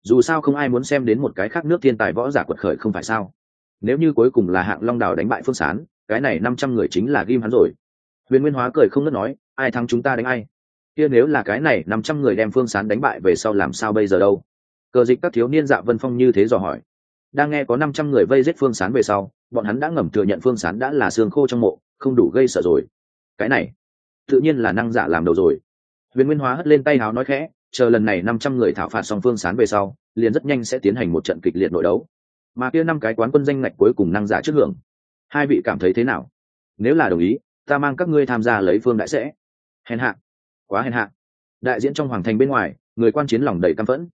Dù sao không ai muốn xem đến một cái khác nước thiên tài võ giả quật khởi không phải sao? Nếu như cuối cùng là hạng long đào đánh bại phương sán, cái này năm trăm người chính là ghim hắn rồi huyền nguyên hóa cười không ngớt nói, ai thắng chúng ta đánh ai? Kia nếu là cái này, năm trăm người đem phương sán đánh bại về sau làm sao bây giờ đâu? Cờ dịch các thiếu niên dạ vân phong như thế dò hỏi. Đang nghe có năm trăm người vây giết phương sán về sau, bọn hắn đã ngầm thừa nhận phương sán đã là xương khô trong mộ, không đủ gây sợ rồi. Cái này, tự nhiên là năng giả làm đầu rồi. Huyền nguyên hóa hất lên tay háo nói khẽ, chờ lần này năm trăm người thảo phạt xong phương sán về sau, liền rất nhanh sẽ tiến hành một trận kịch liệt nội đấu. Mà kia năm cái quán quân danh ngạch cuối cùng năng giả trước hưởng. Hai vị cảm thấy thế nào? Nếu là đồng ý ta mang các ngươi tham gia lấy phương đại sẽ. Hèn hạ. Quá hèn hạ. Đại diễn trong hoàng thành bên ngoài, người quan chiến lòng đầy căm phẫn.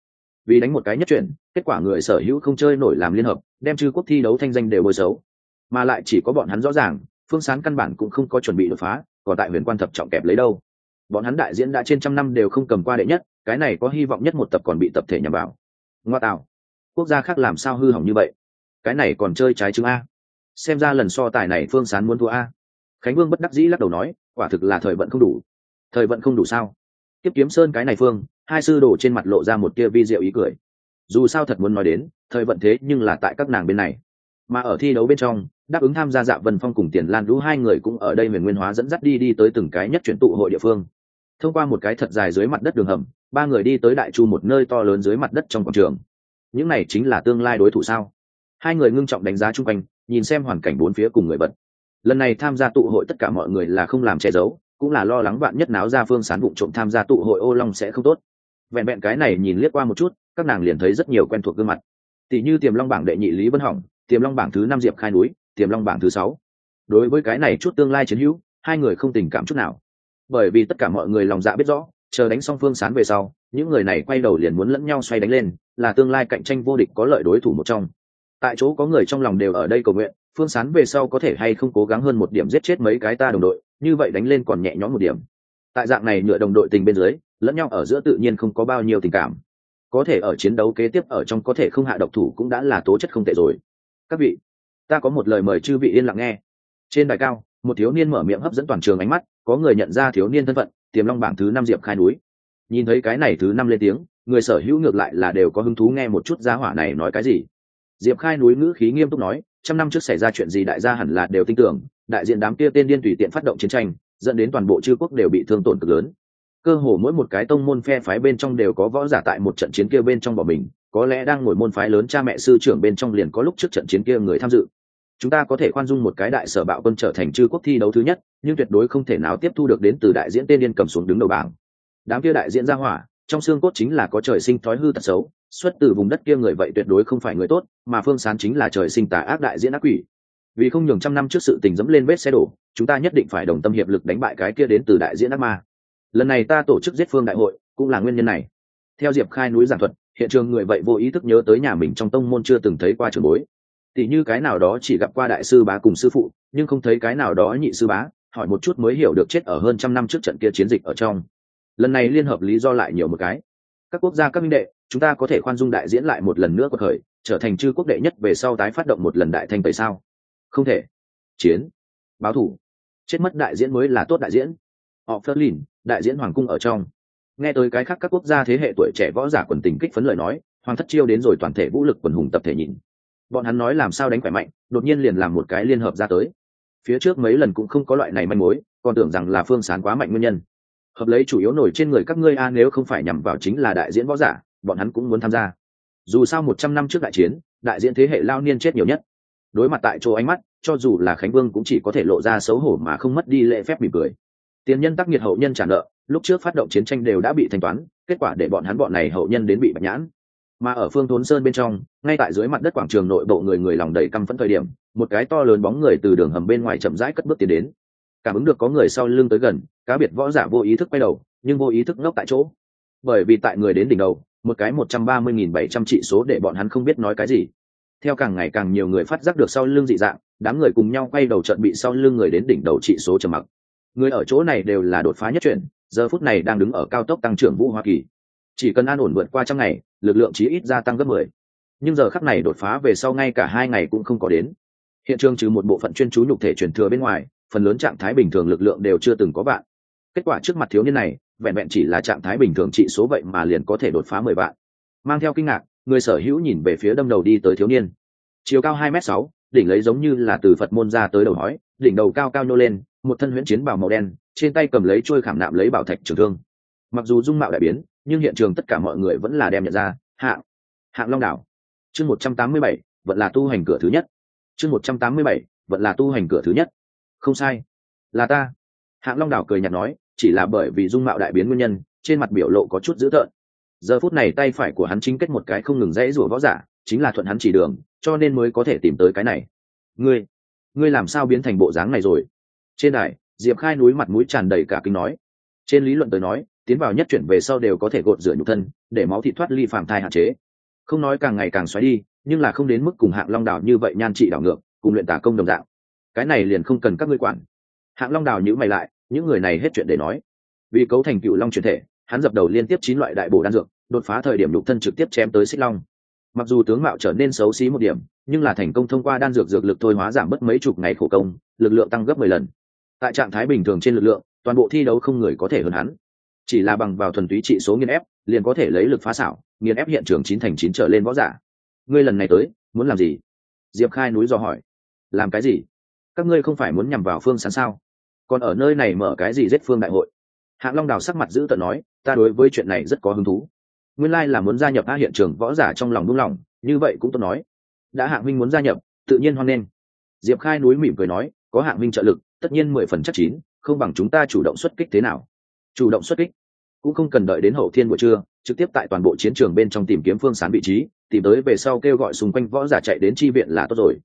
Vì đánh một cái nhất chuyển, kết quả người sở hữu không chơi nổi làm liên hợp, đem chư quốc thi đấu thanh danh đều bôi xấu. Mà lại chỉ có bọn hắn rõ ràng, phương sán căn bản cũng không có chuẩn bị đột phá, còn tại huyền quan thập trọng kẹp lấy đâu. Bọn hắn đại diễn đã trên trăm năm đều không cầm qua đệ nhất, cái này có hy vọng nhất một tập còn bị tập thể nhằm vào. Ngoa tạo. Quốc gia khác làm sao hư hỏng như vậy? Cái này còn chơi trái chứng a. Xem ra lần so tài này phương sán muốn thua a khánh vương bất đắc dĩ lắc đầu nói, quả thực là thời vận không đủ. Thời vận không đủ sao? Tiếp kiếm sơn cái này phương, hai sư đổ trên mặt lộ ra một tia vi diệu ý cười. Dù sao thật muốn nói đến, thời vận thế nhưng là tại các nàng bên này. Mà ở thi đấu bên trong, đáp ứng tham gia dạ vân phong cùng tiền lan lũ hai người cũng ở đây huyền nguyên hóa dẫn dắt đi đi tới từng cái nhất chuyển tụ hội địa phương. Thông qua một cái thật dài dưới mặt đất đường hầm, ba người đi tới đại chu một nơi to lớn dưới mặt đất trong quảng trường. Những này chính là tương lai đối thủ sao? Hai người ngưng trọng đánh giá chung quanh, nhìn xem hoàn cảnh bốn phía cùng người vật lần này tham gia tụ hội tất cả mọi người là không làm che giấu, cũng là lo lắng bạn nhất náo ra phương sán vụ trộm tham gia tụ hội ô long sẽ không tốt. Vẹn vẹn cái này nhìn liếc qua một chút, các nàng liền thấy rất nhiều quen thuộc gương mặt. Tỷ như tiềm long bảng đệ nhị lý vân hỏng, tiềm long bảng thứ năm diệp khai núi, tiềm long bảng thứ sáu. Đối với cái này chút tương lai chiến hữu, hai người không tình cảm chút nào. Bởi vì tất cả mọi người lòng dạ biết rõ, chờ đánh xong phương sán về sau, những người này quay đầu liền muốn lẫn nhau xoay đánh lên, là tương lai cạnh tranh vô địch có lợi đối thủ một trong tại chỗ có người trong lòng đều ở đây cầu nguyện, phương sán về sau có thể hay không cố gắng hơn một điểm giết chết mấy cái ta đồng đội, như vậy đánh lên còn nhẹ nhõm một điểm. Tại dạng này nửa đồng đội tình bên dưới, lẫn nhau ở giữa tự nhiên không có bao nhiêu tình cảm. Có thể ở chiến đấu kế tiếp ở trong có thể không hạ độc thủ cũng đã là tố chất không tệ rồi. Các vị, ta có một lời mời chư vị yên lặng nghe. Trên đài cao, một thiếu niên mở miệng hấp dẫn toàn trường ánh mắt, có người nhận ra thiếu niên thân phận, tiềm long bảng thứ năm diệp khai núi. Nhìn thấy cái này thứ năm lên tiếng, người sở hữu ngược lại là đều có hứng thú nghe một chút giá hỏa này nói cái gì diệp khai núi ngữ khí nghiêm túc nói, trăm năm trước xảy ra chuyện gì đại gia hẳn là đều tin tưởng, đại diện đám kia tên điên tùy tiện phát động chiến tranh, dẫn đến toàn bộ chư quốc đều bị thương tổn cực lớn. Cơ hồ mỗi một cái tông môn phe phái bên trong đều có võ giả tại một trận chiến kia bên trong bỏ mình, có lẽ đang ngồi môn phái lớn cha mẹ sư trưởng bên trong liền có lúc trước trận chiến kia người tham dự. Chúng ta có thể khoan dung một cái đại sở bạo quân trở thành chư quốc thi đấu thứ nhất, nhưng tuyệt đối không thể nào tiếp thu được đến từ đại diễn tên điên cầm xuống đứng đầu bảng. Đám kia đại diễn ra hỏa trong xương cốt chính là có trời sinh thói hư tật xấu, xuất từ vùng đất kia người vậy tuyệt đối không phải người tốt, mà phương sán chính là trời sinh tà ác đại diễn ác quỷ. Vì không nhường trăm năm trước sự tình dẫm lên vết xe đổ, chúng ta nhất định phải đồng tâm hiệp lực đánh bại cái kia đến từ đại diễn ác ma. Lần này ta tổ chức giết phương đại hội, cũng là nguyên nhân này. Theo diệp khai núi giảng thuật, hiện trường người vậy vô ý thức nhớ tới nhà mình trong tông môn chưa từng thấy qua trường bối. Tỷ như cái nào đó chỉ gặp qua đại sư bá cùng sư phụ, nhưng không thấy cái nào đó nhị sư bá, hỏi một chút mới hiểu được chết ở hơn trăm năm trước trận kia chiến dịch ở trong lần này liên hợp lý do lại nhiều một cái. Các quốc gia, các minh đệ, chúng ta có thể khoan dung đại diễn lại một lần nữa cuộc khởi, trở thành chư quốc đệ nhất về sau tái phát động một lần đại thanh tẩy sao? Không thể. Chiến. Báo thủ. Chết mất đại diễn mới là tốt đại diễn. Họ phớt lìn, đại diễn hoàng cung ở trong. Nghe tới cái khác các quốc gia thế hệ tuổi trẻ võ giả quần tình kích phấn lời nói, hoàng thất chiêu đến rồi toàn thể vũ lực quần hùng tập thể nhìn. Bọn hắn nói làm sao đánh khỏe mạnh, đột nhiên liền làm một cái liên hợp ra tới. Phía trước mấy lần cũng không có loại này manh mối, còn tưởng rằng là phương sán quá mạnh nguyên nhân hợp lấy chủ yếu nổi trên người các ngươi a, nếu không phải nhằm vào chính là đại diễn võ giả, bọn hắn cũng muốn tham gia. Dù sao một trăm năm trước đại chiến, đại diễn thế hệ lao niên chết nhiều nhất. Đối mặt tại chỗ ánh mắt, cho dù là khánh vương cũng chỉ có thể lộ ra xấu hổ mà không mất đi lễ phép mỉm cười. Tiền nhân tắc nghiệt hậu nhân trả nợ, lúc trước phát động chiến tranh đều đã bị thanh toán, kết quả để bọn hắn bọn này hậu nhân đến bị bạch nhãn. Mà ở phương thốn sơn bên trong, ngay tại dưới mặt đất quảng trường nội bộ người người lòng đầy căm phẫn thời điểm, một cái to lớn bóng người từ đường hầm bên ngoài chậm rãi cất bước tiến đến cảm ứng được có người sau lưng tới gần, cá biệt võ giả vô ý thức quay đầu, nhưng vô ý thức ngốc tại chỗ. Bởi vì tại người đến đỉnh đầu, một cái một trăm ba mươi nghìn bảy trăm trị số để bọn hắn không biết nói cái gì. Theo càng ngày càng nhiều người phát giác được sau lưng dị dạng, đám người cùng nhau quay đầu trận bị sau lưng người đến đỉnh đầu trị số trầm mặc. Người ở chỗ này đều là đột phá nhất chuyển, giờ phút này đang đứng ở cao tốc tăng trưởng vũ hoa kỳ. Chỉ cần an ổn vượt qua trăm ngày, lực lượng chí ít gia tăng gấp mười. Nhưng giờ khắc này đột phá về sau ngay cả hai ngày cũng không có đến. Hiện trường trừ một bộ phận chuyên chú nhục thể truyền thừa bên ngoài phần lớn trạng thái bình thường lực lượng đều chưa từng có bạn kết quả trước mặt thiếu niên này, vẹn vẹn chỉ là trạng thái bình thường trị số vậy mà liền có thể đột phá mười vạn. Mang theo kinh ngạc, người sở hữu nhìn về phía đâm đầu đi tới thiếu niên. Chiều cao hai m sáu, đỉnh lấy giống như là từ phật môn ra tới đầu hói, đỉnh đầu cao cao nhô lên, một thân huyễn chiến bào màu đen, trên tay cầm lấy trôi khảm nạm lấy bảo thạch trường thương. Mặc dù dung mạo đại biến, nhưng hiện trường tất cả mọi người vẫn là đem nhận ra hạng hạng long đảo. Chương một trăm tám mươi bảy, vẫn là tu hành cửa thứ nhất. Chương một trăm tám mươi bảy, vẫn là tu hành cửa thứ nhất không sai. Là ta. Hạng long đảo cười nhạt nói, chỉ là bởi vì dung mạo đại biến nguyên nhân, trên mặt biểu lộ có chút dữ tợn. Giờ phút này tay phải của hắn chính kết một cái không ngừng rẽ rủa võ giả, chính là thuận hắn chỉ đường, cho nên mới có thể tìm tới cái này. Ngươi ngươi làm sao biến thành bộ dáng này rồi? Trên đài, diệp khai núi mặt mũi tràn đầy cả kinh nói. Trên lý luận tới nói, tiến vào nhất chuyển về sau đều có thể gột rửa nhục thân, để máu thị thoát ly phàm thai hạn chế. Không nói càng ngày càng xoáy đi, nhưng là không đến mức cùng hạng long đảo như vậy nhan trị đảo ngược, cùng luyện tả công đồng dạng cái này liền không cần các ngươi quản. Hạng long Đào nhữ mày lại, những người này hết chuyện để nói. Vì cấu thành cựu long truyền thể, hắn dập đầu liên tiếp chín loại đại bổ đan dược, đột phá thời điểm nhục thân trực tiếp chém tới xích long. Mặc dù tướng mạo trở nên xấu xí một điểm, nhưng là thành công thông qua đan dược dược lực thôi hóa giảm bớt mấy chục ngày khổ công, lực lượng tăng gấp mười lần. Tại trạng thái bình thường trên lực lượng, toàn bộ thi đấu không người có thể hơn hắn. Chỉ là bằng vào thuần túy trị số nghiên ép, liền có thể lấy lực phá xảo nghiên ép hiện trường chín thành chín trở lên võ giả. Ngươi lần này tới, muốn làm gì? Diệp khai núi dò hỏi. Làm cái gì? Các ngươi không phải muốn nhằm vào phương sán sao? Còn ở nơi này mở cái gì giết phương đại hội? Hạng long đào sắc mặt giữ tợn nói, ta đối với chuyện này rất có hứng thú. Nguyên lai là muốn gia nhập a hiện trường võ giả trong lòng đúng lòng, như vậy cũng tôi nói. Đã hạng minh muốn gia nhập, tự nhiên hoan nghênh. Diệp khai núi mỉm cười nói, có hạng minh trợ lực, tất nhiên mười phần chắc chín, không bằng chúng ta chủ động xuất kích thế nào? Chủ động xuất kích? Cũng không cần đợi đến hậu thiên buổi trưa, trực tiếp tại toàn bộ chiến trường bên trong tìm kiếm phương sán vị trí, tìm tới về sau kêu gọi xung quanh võ giả chạy đến chi viện là tốt rồi.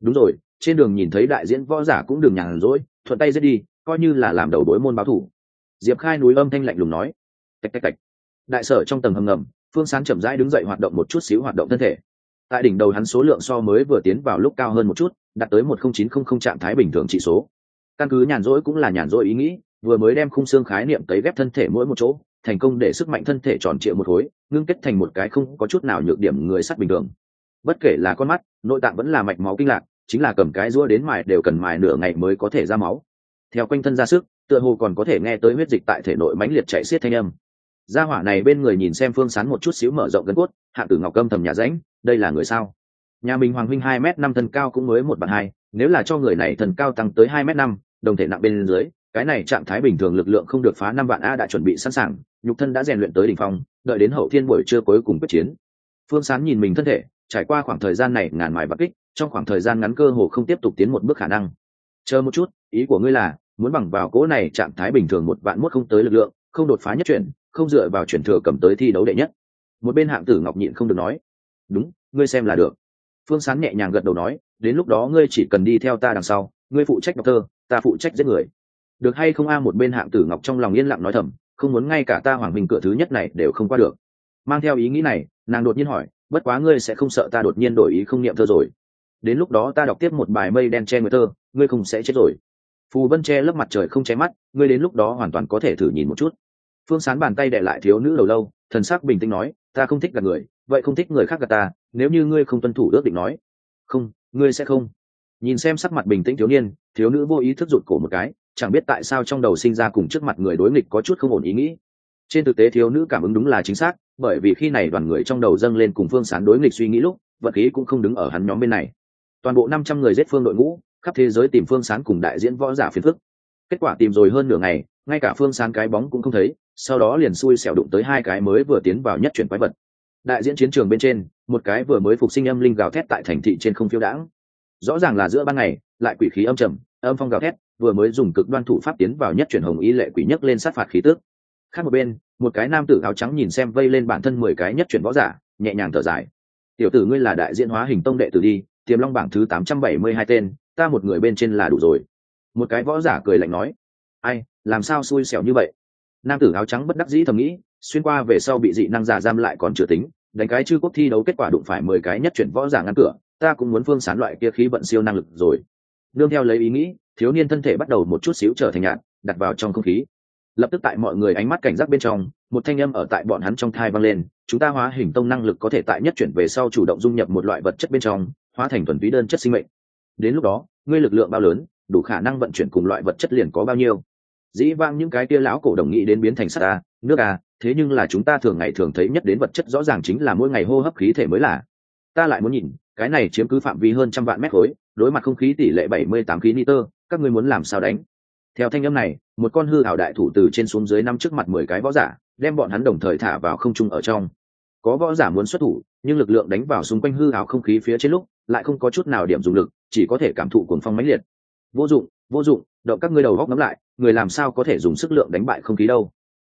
Đúng rồi trên đường nhìn thấy đại diễn võ giả cũng đừng nhàn rỗi, thuận tay giết đi, coi như là làm đầu đối môn báo thủ. Diệp khai núi âm thanh lạnh lùng nói. Tạch tạch tạch. Đại sở trong tầng hầm ngầm, phương sán chậm rãi đứng dậy hoạt động một chút xíu hoạt động thân thể. Tại đỉnh đầu hắn số lượng so mới vừa tiến vào lúc cao hơn một chút, đạt tới một không chín không không trạng thái bình thường trị số. Căn cứ nhàn rỗi cũng là nhàn rỗi ý nghĩ, vừa mới đem khung xương khái niệm cấy ghép thân thể mỗi một chỗ, thành công để sức mạnh thân thể tròn trịa một khối, ngưng kết thành một cái không có chút nào nhược điểm người sắt bình thường. Bất kể là con mắt, nội tạng vẫn là mạch máu kinh lạc chính là cầm cái rũa đến mài đều cần mài nửa ngày mới có thể ra máu. Theo quanh thân ra sức, tựa hồ còn có thể nghe tới huyết dịch tại thể nội mãnh liệt chạy xiết thanh âm. Gia hỏa này bên người nhìn xem phương sán một chút xíu mở rộng gân cốt, hạ tử ngọc câm thầm nhà rãnh, đây là người sao? Nhà mình hoàng huynh hai m năm thân cao cũng mới một bằng hai, nếu là cho người này thần cao tăng tới hai m năm, đồng thể nặng bên dưới, cái này trạng thái bình thường lực lượng không được phá năm vạn a đã chuẩn bị sẵn sàng, nhục thân đã rèn luyện tới đỉnh phong, đợi đến hậu thiên buổi trưa cuối cùng quyết chiến. Phương sán nhìn mình thân thể, trải qua khoảng thời gian này ngàn mài bắc kích trong khoảng thời gian ngắn cơ hồ không tiếp tục tiến một bước khả năng. Chờ một chút, ý của ngươi là, muốn bằng vào cỗ này trạng thái bình thường một vạn mốt không tới lực lượng, không đột phá nhất chuyển, không dựa vào chuyển thừa cầm tới thi đấu đệ nhất. Một bên hạng tử ngọc nhịn không được nói, đúng, ngươi xem là được. Phương sán nhẹ nhàng gật đầu nói, đến lúc đó ngươi chỉ cần đi theo ta đằng sau, ngươi phụ trách đọc thơ, ta phụ trách giết người. Được hay không a, một bên hạng tử ngọc trong lòng yên lặng nói thầm, không muốn ngay cả ta hoàng bình cửa thứ nhất này đều không qua được. Mang theo ý nghĩ này, nàng đột nhiên hỏi, bất quá ngươi sẽ không sợ ta đột nhiên đổi ý không niệm thơ rồi? Đến lúc đó ta đọc tiếp một bài mây đen che người thơ, ngươi không sẽ chết rồi. Phù vân che lấp mặt trời không che mắt, ngươi đến lúc đó hoàn toàn có thể thử nhìn một chút. Phương sán bàn tay đệ lại thiếu nữ đầu lâu, thần sắc bình tĩnh nói, ta không thích gạt người, vậy không thích người khác gạt ta, nếu như ngươi không tuân thủ ước định nói. Không, ngươi sẽ không. Nhìn xem sắc mặt bình tĩnh thiếu niên, thiếu nữ vô ý thức rụt cổ một cái, chẳng biết tại sao trong đầu sinh ra cùng trước mặt người đối nghịch có chút không ổn ý nghĩ. Trên thực tế thiếu nữ cảm ứng đúng là chính xác, bởi vì khi này đoàn người trong đầu dâng lên cùng phương sán đối nghịch suy nghĩ lúc, vật khí cũng không đứng ở hắn nhóm bên này toàn bộ năm trăm người giết phương đội ngũ, khắp thế giới tìm phương sán cùng đại diễn võ giả phiền phức. Kết quả tìm rồi hơn nửa ngày, ngay cả phương sán cái bóng cũng không thấy, sau đó liền xui xẻo đụng tới hai cái mới vừa tiến vào nhất chuyển quái vật. Đại diễn chiến trường bên trên, một cái vừa mới phục sinh âm linh gào thét tại thành thị trên không phiêu đãng. Rõ ràng là giữa ban ngày, lại quỷ khí âm trầm, âm phong gào thét, vừa mới dùng cực đoan thủ pháp tiến vào nhất chuyển hồng y lệ quỷ nhất lên sát phạt khí tước khác một bên, một cái nam tử áo trắng nhìn xem vây lên bản thân mười cái nhất chuyển võ giả, nhẹ nhàng thở dài. Tiểu tử ngươi là đại diễn hóa hình tông đệ tử đi tiềm long bảng thứ tám trăm bảy mươi hai tên, ta một người bên trên là đủ rồi. Một cái võ giả cười lạnh nói, ai, làm sao xui xẻo như vậy? Nam tử áo trắng bất đắc dĩ thầm nghĩ, xuyên qua về sau bị dị năng giả giam lại còn chưa tính, đánh cái chư quốc thi đấu kết quả đụng phải mười cái nhất chuyển võ giả ngăn cửa, ta cũng muốn phương sán loại kia khí vận siêu năng lực rồi. Nương theo lấy ý nghĩ, thiếu niên thân thể bắt đầu một chút xíu trở thành nhạt, đặt vào trong không khí. Lập tức tại mọi người ánh mắt cảnh giác bên trong, một thanh âm ở tại bọn hắn trong thai vang lên, chúng ta hóa hình tông năng lực có thể tại nhất chuyển về sau chủ động dung nhập một loại vật chất bên trong hóa thành thuần túy đơn chất sinh mệnh. Đến lúc đó, ngươi lực lượng bao lớn, đủ khả năng vận chuyển cùng loại vật chất liền có bao nhiêu. Dĩ vang những cái kia lão cổ đồng nghĩ đến biến thành sắt a, nước a, thế nhưng là chúng ta thường ngày thường thấy nhất đến vật chất rõ ràng chính là mỗi ngày hô hấp khí thể mới là. Ta lại muốn nhìn, cái này chiếm cứ phạm vi hơn trăm vạn mét khối, đối mặt không khí tỷ lệ bảy mươi tám khí nitơ, các ngươi muốn làm sao đánh? Theo thanh âm này, một con hư ảo đại thủ từ trên xuống dưới năm trước mặt mười cái võ giả, đem bọn hắn đồng thời thả vào không trung ở trong. Có võ giả muốn xuất thủ, nhưng lực lượng đánh vào xung quanh hư ảo không khí phía trên lúc lại không có chút nào điểm dùng lực, chỉ có thể cảm thụ cuồng phong mãnh liệt. Vô dụng vô dụng, động các ngươi đầu góc ngắm lại, người làm sao có thể dùng sức lượng đánh bại không khí đâu.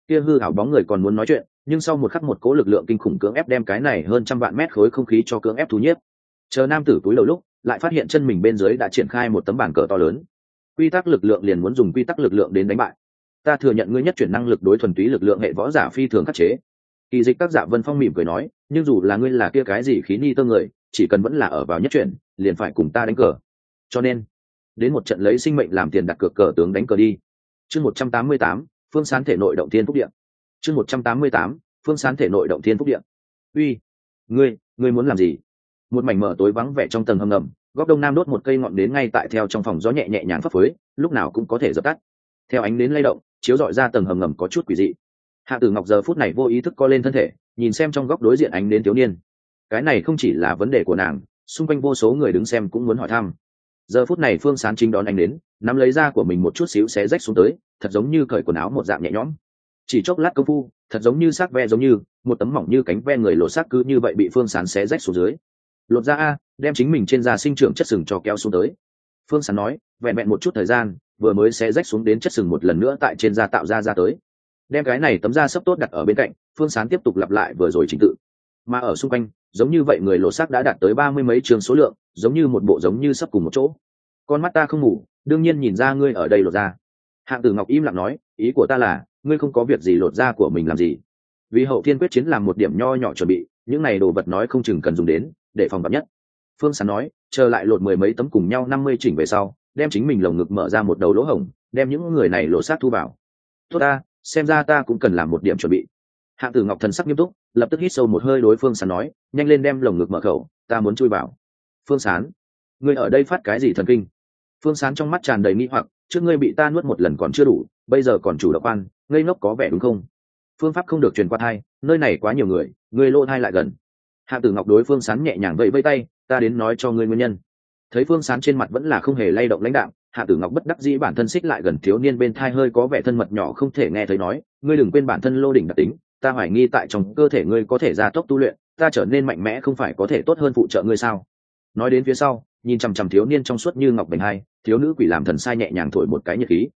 Kia hư hảo bóng người còn muốn nói chuyện, nhưng sau một khắc một cố lực lượng kinh khủng cưỡng ép đem cái này hơn trăm vạn mét khối không khí cho cưỡng ép thu nhiếp. Chờ nam tử túi đầu lúc, lại phát hiện chân mình bên dưới đã triển khai một tấm bảng cờ to lớn. Quy tắc lực lượng liền muốn dùng quy tắc lực lượng đến đánh bại. Ta thừa nhận ngươi nhất chuyển năng lực đối thuần túy lực lượng hệ võ giả phi thường khắc chế. Kỳ dịch tác giả dạ vân phong mỉm cười nói, nhưng dù là ngươi là kia cái gì khí ni tơ người chỉ cần vẫn là ở vào nhất chuyển, liền phải cùng ta đánh cờ. Cho nên, đến một trận lấy sinh mệnh làm tiền đặt cược cờ tướng đánh cờ đi. Chương một trăm tám mươi tám, phương sán thể nội động thiên phúc điện chương một trăm tám mươi tám, phương sán thể nội động thiên phúc điện uy, ngươi ngươi muốn làm gì? Một mảnh mở tối vắng vẻ trong tầng hầm ngầm, góc đông nam đốt một cây ngọn đến ngay tại theo trong phòng gió nhẹ nhẹ nhàng phấp phới, lúc nào cũng có thể dập tắt. Theo ánh đến lay động, chiếu dọi ra tầng hầm ngầm có chút quỷ dị. Hạ tử ngọc giờ phút này vô ý thức co lên thân thể, nhìn xem trong góc đối diện ánh đến thiếu niên cái này không chỉ là vấn đề của nàng xung quanh vô số người đứng xem cũng muốn hỏi thăm. Giờ phút này phương sán chính đón anh đến nắm lấy da của mình một chút xíu xé rách xuống tới thật giống như cởi quần áo một dạng nhẹ nhõm. Chỉ chốc lát công phu thật giống như xác ve giống như một tấm mỏng như cánh ve người lột xác cứ như vậy bị phương sán xé rách xuống dưới. Lột da, a đem chính mình trên da sinh trưởng chất sừng cho kéo xuống tới. Phương sán nói vẹn vẹn một chút thời gian vừa mới sẽ rách xuống đến chất sừng một lần nữa tại trên da tạo ra ra tới. Đem cái này tấm da sấp tốt đặt ở bên cạnh phương sán tiếp tục lặp lại vừa rồi trình tự. Mà ở xung quanh giống như vậy người lộ xác đã đạt tới ba mươi mấy trường số lượng, giống như một bộ giống như sắp cùng một chỗ. Con mắt ta không ngủ, đương nhiên nhìn ra ngươi ở đây lột ra. Hạng tử ngọc im lặng nói, ý của ta là, ngươi không có việc gì lột da của mình làm gì. Vì hậu thiên quyết chiến làm một điểm nho nhỏ chuẩn bị, những này đồ vật nói không chừng cần dùng đến, để phòng vật nhất. Phương sán nói, chờ lại lột mười mấy tấm cùng nhau năm mươi chỉnh về sau, đem chính mình lồng ngực mở ra một đầu lỗ hổng, đem những người này lột xác thu vào. Tốt ta, xem ra ta cũng cần làm một điểm chuẩn bị. Hạng tử ngọc thần sắc nghiêm túc lập tức hít sâu một hơi đối phương sán nói, nhanh lên đem lồng ngực mở khẩu, ta muốn chui vào. Phương sán, ngươi ở đây phát cái gì thần kinh? Phương sán trong mắt tràn đầy nghi hoặc, trước ngươi bị ta nuốt một lần còn chưa đủ, bây giờ còn chủ động ăn, ngây ngốc có vẻ đúng không? Phương pháp không được truyền qua thai, nơi này quá nhiều người, ngươi lô thai lại gần. Hạ tử ngọc đối phương sán nhẹ nhàng vẫy vây tay, ta đến nói cho ngươi nguyên nhân. Thấy phương sán trên mặt vẫn là không hề lay động lãnh đạo hạ tử ngọc bất đắc dĩ bản thân xích lại gần thiếu niên bên thai hơi có vẻ thân mật nhỏ không thể nghe thấy nói, ngươi đừng quên bản thân lô đỉnh đặc tính ta hoài nghi tại trong cơ thể ngươi có thể gia tốc tu luyện, ta trở nên mạnh mẽ không phải có thể tốt hơn phụ trợ ngươi sao? Nói đến phía sau, nhìn chằm chằm thiếu niên trong suốt như ngọc bình hai, thiếu nữ quỷ làm thần sai nhẹ nhàng thổi một cái nhiệt khí.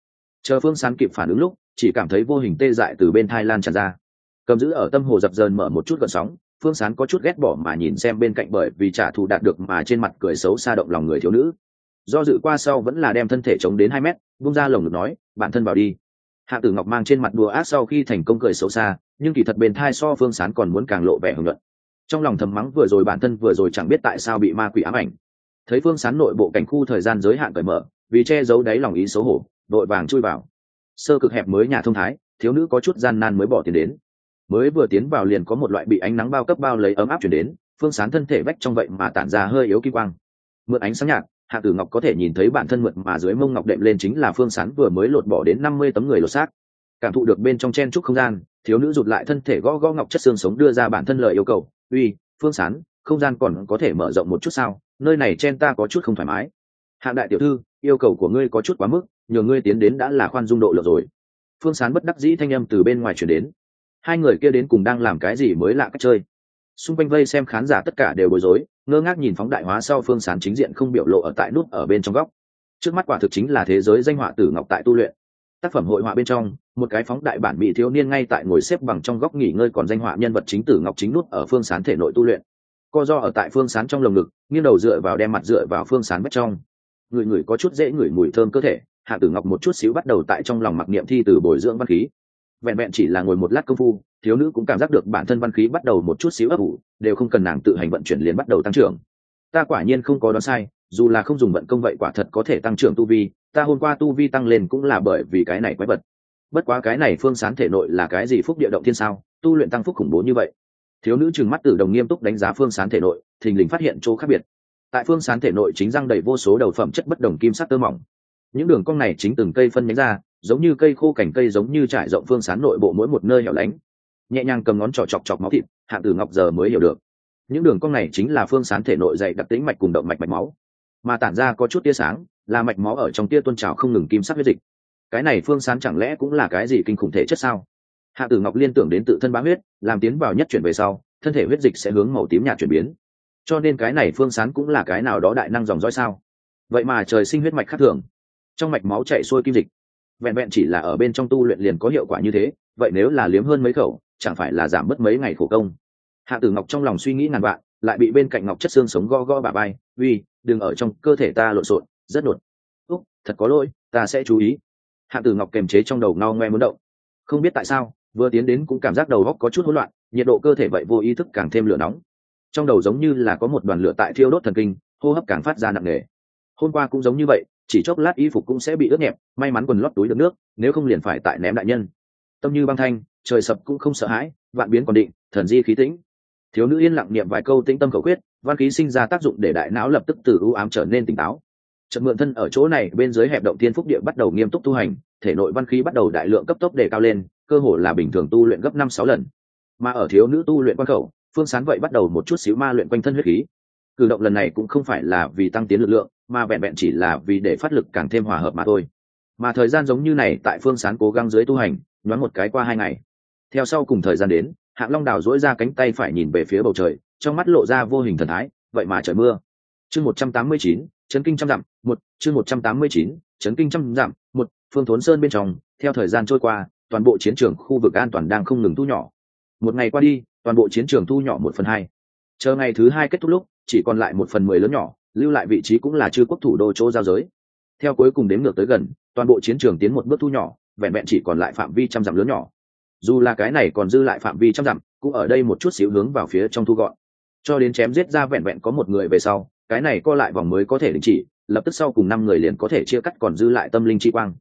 Chờ phương sán kịp phản ứng lúc, chỉ cảm thấy vô hình tê dại từ bên thai lan tràn ra. Cầm giữ ở tâm hồ dập dờn mở một chút gợn sóng, phương sán có chút ghét bỏ mà nhìn xem bên cạnh bởi vì trả thù đạt được mà trên mặt cười xấu xa động lòng người thiếu nữ. Do dự qua sau vẫn là đem thân thể chống đến hai mét bung ra lồng ngực nói, bản thân vào đi hạ tử ngọc mang trên mặt đùa ác sau khi thành công cười xấu xa, nhưng kỳ thật bền thai so phương sán còn muốn càng lộ vẻ hưởng luận. Trong lòng thầm mắng vừa rồi bản thân vừa rồi chẳng biết tại sao bị ma quỷ ám ảnh. Thấy phương sán nội bộ cảnh khu thời gian giới hạn cởi mở, vì che giấu đáy lòng ý xấu hổ, đội vàng chui vào. Sơ cực hẹp mới nhà thông thái, thiếu nữ có chút gian nan mới bỏ tiền đến. Mới vừa tiến vào liền có một loại bị ánh nắng bao cấp bao lấy ấm áp chuyển đến, phương sán thân thể vách trong vậy mà tản ra hơi yếu kim quang. Mượn ánh sáng nhạt hạ tử ngọc có thể nhìn thấy bản thân mượn mà dưới mông ngọc đệm lên chính là phương sán vừa mới lột bỏ đến năm mươi tấm người lột xác. Cảm thụ được bên trong chen trúc không gian, thiếu nữ rụt lại thân thể gõ gõ ngọc chất xương sống đưa ra bản thân lời yêu cầu, uy, phương sán, không gian còn có thể mở rộng một chút sao? Nơi này chen ta có chút không thoải mái. Hạng đại tiểu thư, yêu cầu của ngươi có chút quá mức, nhờ ngươi tiến đến đã là khoan dung độ lượng rồi. Phương sán bất đắc dĩ thanh âm từ bên ngoài chuyển đến. Hai người kia đến cùng đang làm cái gì mới lạ cách chơi? Xung quanh vây xem khán giả tất cả đều bối rối, ngơ ngác nhìn phóng đại hóa sau phương sán chính diện không biểu lộ ở tại nút ở bên trong góc. Trước mắt quả thực chính là thế giới danh họa tử ngọc tại tu luyện. Tác phẩm hội họa bên trong, một cái phóng đại bản bị thiếu niên ngay tại ngồi xếp bằng trong góc nghỉ ngơi còn danh họa nhân vật chính tử ngọc chính nút ở phương sán thể nội tu luyện. Co do ở tại phương sán trong lồng ngực, nghiêng đầu dựa vào đem mặt dựa vào phương sán vách trong. Người người có chút dễ ngửi mùi thơm cơ thể, hạ tử ngọc một chút xíu bắt đầu tại trong lòng mặc niệm thi từ bồi dưỡng văn khí. Vẹn vẹn chỉ là ngồi một lát công phu thiếu nữ cũng cảm giác được bản thân văn khí bắt đầu một chút xíu ấp ủ, đều không cần nàng tự hành vận chuyển liền bắt đầu tăng trưởng. Ta quả nhiên không có đoán sai, dù là không dùng vận công vậy quả thật có thể tăng trưởng tu vi, ta hôm qua tu vi tăng lên cũng là bởi vì cái này quái vật. Bất quá cái này phương sán thể nội là cái gì phúc địa động thiên sao, tu luyện tăng phúc khủng bố như vậy. Thiếu nữ trừng mắt từ đồng nghiêm túc đánh giá phương sán thể nội, thình lình phát hiện chỗ khác biệt. Tại phương sán thể nội chính răng đầy vô số đầu phẩm chất bất đồng kim sắc tơ mỏng. Những đường cong này chính từng cây phân nhánh ra, giống như cây khô cành cây giống như trải rộng phương sán nội bộ mỗi một nơi hẻo lánh nhẹ nhàng cầm ngón trỏ chọc chọc máu thịt, hạng tử ngọc giờ mới hiểu được. Những đường cong này chính là phương sán thể nội dày đặc tính mạch cùng động mạch mạch máu. Mà tản ra có chút tia sáng, là mạch máu ở trong tia tôn trào không ngừng kim sắc huyết dịch. Cái này phương sán chẳng lẽ cũng là cái gì kinh khủng thể chất sao? Hạ tử ngọc liên tưởng đến tự thân bá huyết, làm tiến vào nhất chuyển về sau, thân thể huyết dịch sẽ hướng màu tím nhạt chuyển biến. Cho nên cái này phương sán cũng là cái nào đó đại năng dòng dõi sao? Vậy mà trời sinh huyết mạch khác thường. Trong mạch máu chạy xuôi kim dịch. Vẹn vẹn chỉ là ở bên trong tu luyện liền có hiệu quả như thế, vậy nếu là liếm hơn mấy khẩu chẳng phải là giảm mất mấy ngày khổ công. Hạ tử ngọc trong lòng suy nghĩ ngàn vạn, lại bị bên cạnh ngọc chất xương sống go go bà bay uy, đừng ở trong cơ thể ta lộn xộn, rất đột. Úc, thật có lỗi, ta sẽ chú ý. Hạ tử ngọc kềm chế trong đầu ngao ngoe muốn động. Không biết tại sao, vừa tiến đến cũng cảm giác đầu góc có chút hỗn loạn, nhiệt độ cơ thể vậy vô ý thức càng thêm lửa nóng. Trong đầu giống như là có một đoàn lửa tại thiêu đốt thần kinh, hô hấp càng phát ra nặng nề. Hôm qua cũng giống như vậy, chỉ chốc lát y phục cũng sẽ bị ướt nhẹp, may mắn quần lót túi được nước, nếu không liền phải tại ném đại nhân. Tâm như băng thanh trời sập cũng không sợ hãi, vạn biến còn định, thần di khí tĩnh. Thiếu nữ yên lặng niệm vài câu tĩnh tâm khẩu quyết, văn khí sinh ra tác dụng để đại não lập tức từ ưu ám trở nên tỉnh táo. Trận mượn thân ở chỗ này, bên dưới hẹp động thiên phúc địa bắt đầu nghiêm túc tu hành, thể nội văn khí bắt đầu đại lượng cấp tốc đề cao lên, cơ hồ là bình thường tu luyện gấp năm sáu lần. Mà ở thiếu nữ tu luyện quan khẩu, phương sán vậy bắt đầu một chút xíu ma luyện quanh thân huyết khí. Cử động lần này cũng không phải là vì tăng tiến lực lượng, mà vẹn vẹn chỉ là vì để phát lực càng thêm hòa hợp mà thôi. Mà thời gian giống như này, tại phương sán cố gắng dưới tu hành, nhoáng một cái qua hai ngày theo sau cùng thời gian đến, hạng long đào dỗi ra cánh tay phải nhìn về phía bầu trời, trong mắt lộ ra vô hình thần thái, vậy mà trời mưa. Chương một trăm tám mươi chín, chấn kinh trăm dặm, một, chương một trăm tám mươi chín, chấn kinh trăm dặm, một, phương thốn sơn bên trong, theo thời gian trôi qua, toàn bộ chiến trường khu vực an toàn đang không ngừng thu nhỏ. Một ngày qua đi, toàn bộ chiến trường thu nhỏ một phần hai. Chờ ngày thứ hai kết thúc lúc, chỉ còn lại một phần mười lớn nhỏ, lưu lại vị trí cũng là chư quốc thủ đô chỗ giao giới. Theo cuối cùng đếm ngược tới gần, toàn bộ chiến trường tiến một bước thu nhỏ, vẹn vẹn chỉ còn lại phạm vi trăm dặm lớn nhỏ dù là cái này còn dư lại phạm vi trăm dặm, cũng ở đây một chút xíu hướng vào phía trong thu gọn. Cho đến chém giết ra vẹn vẹn có một người về sau, cái này co lại vòng mới có thể đình chỉ, lập tức sau cùng năm người liền có thể chia cắt còn dư lại tâm linh chi quang.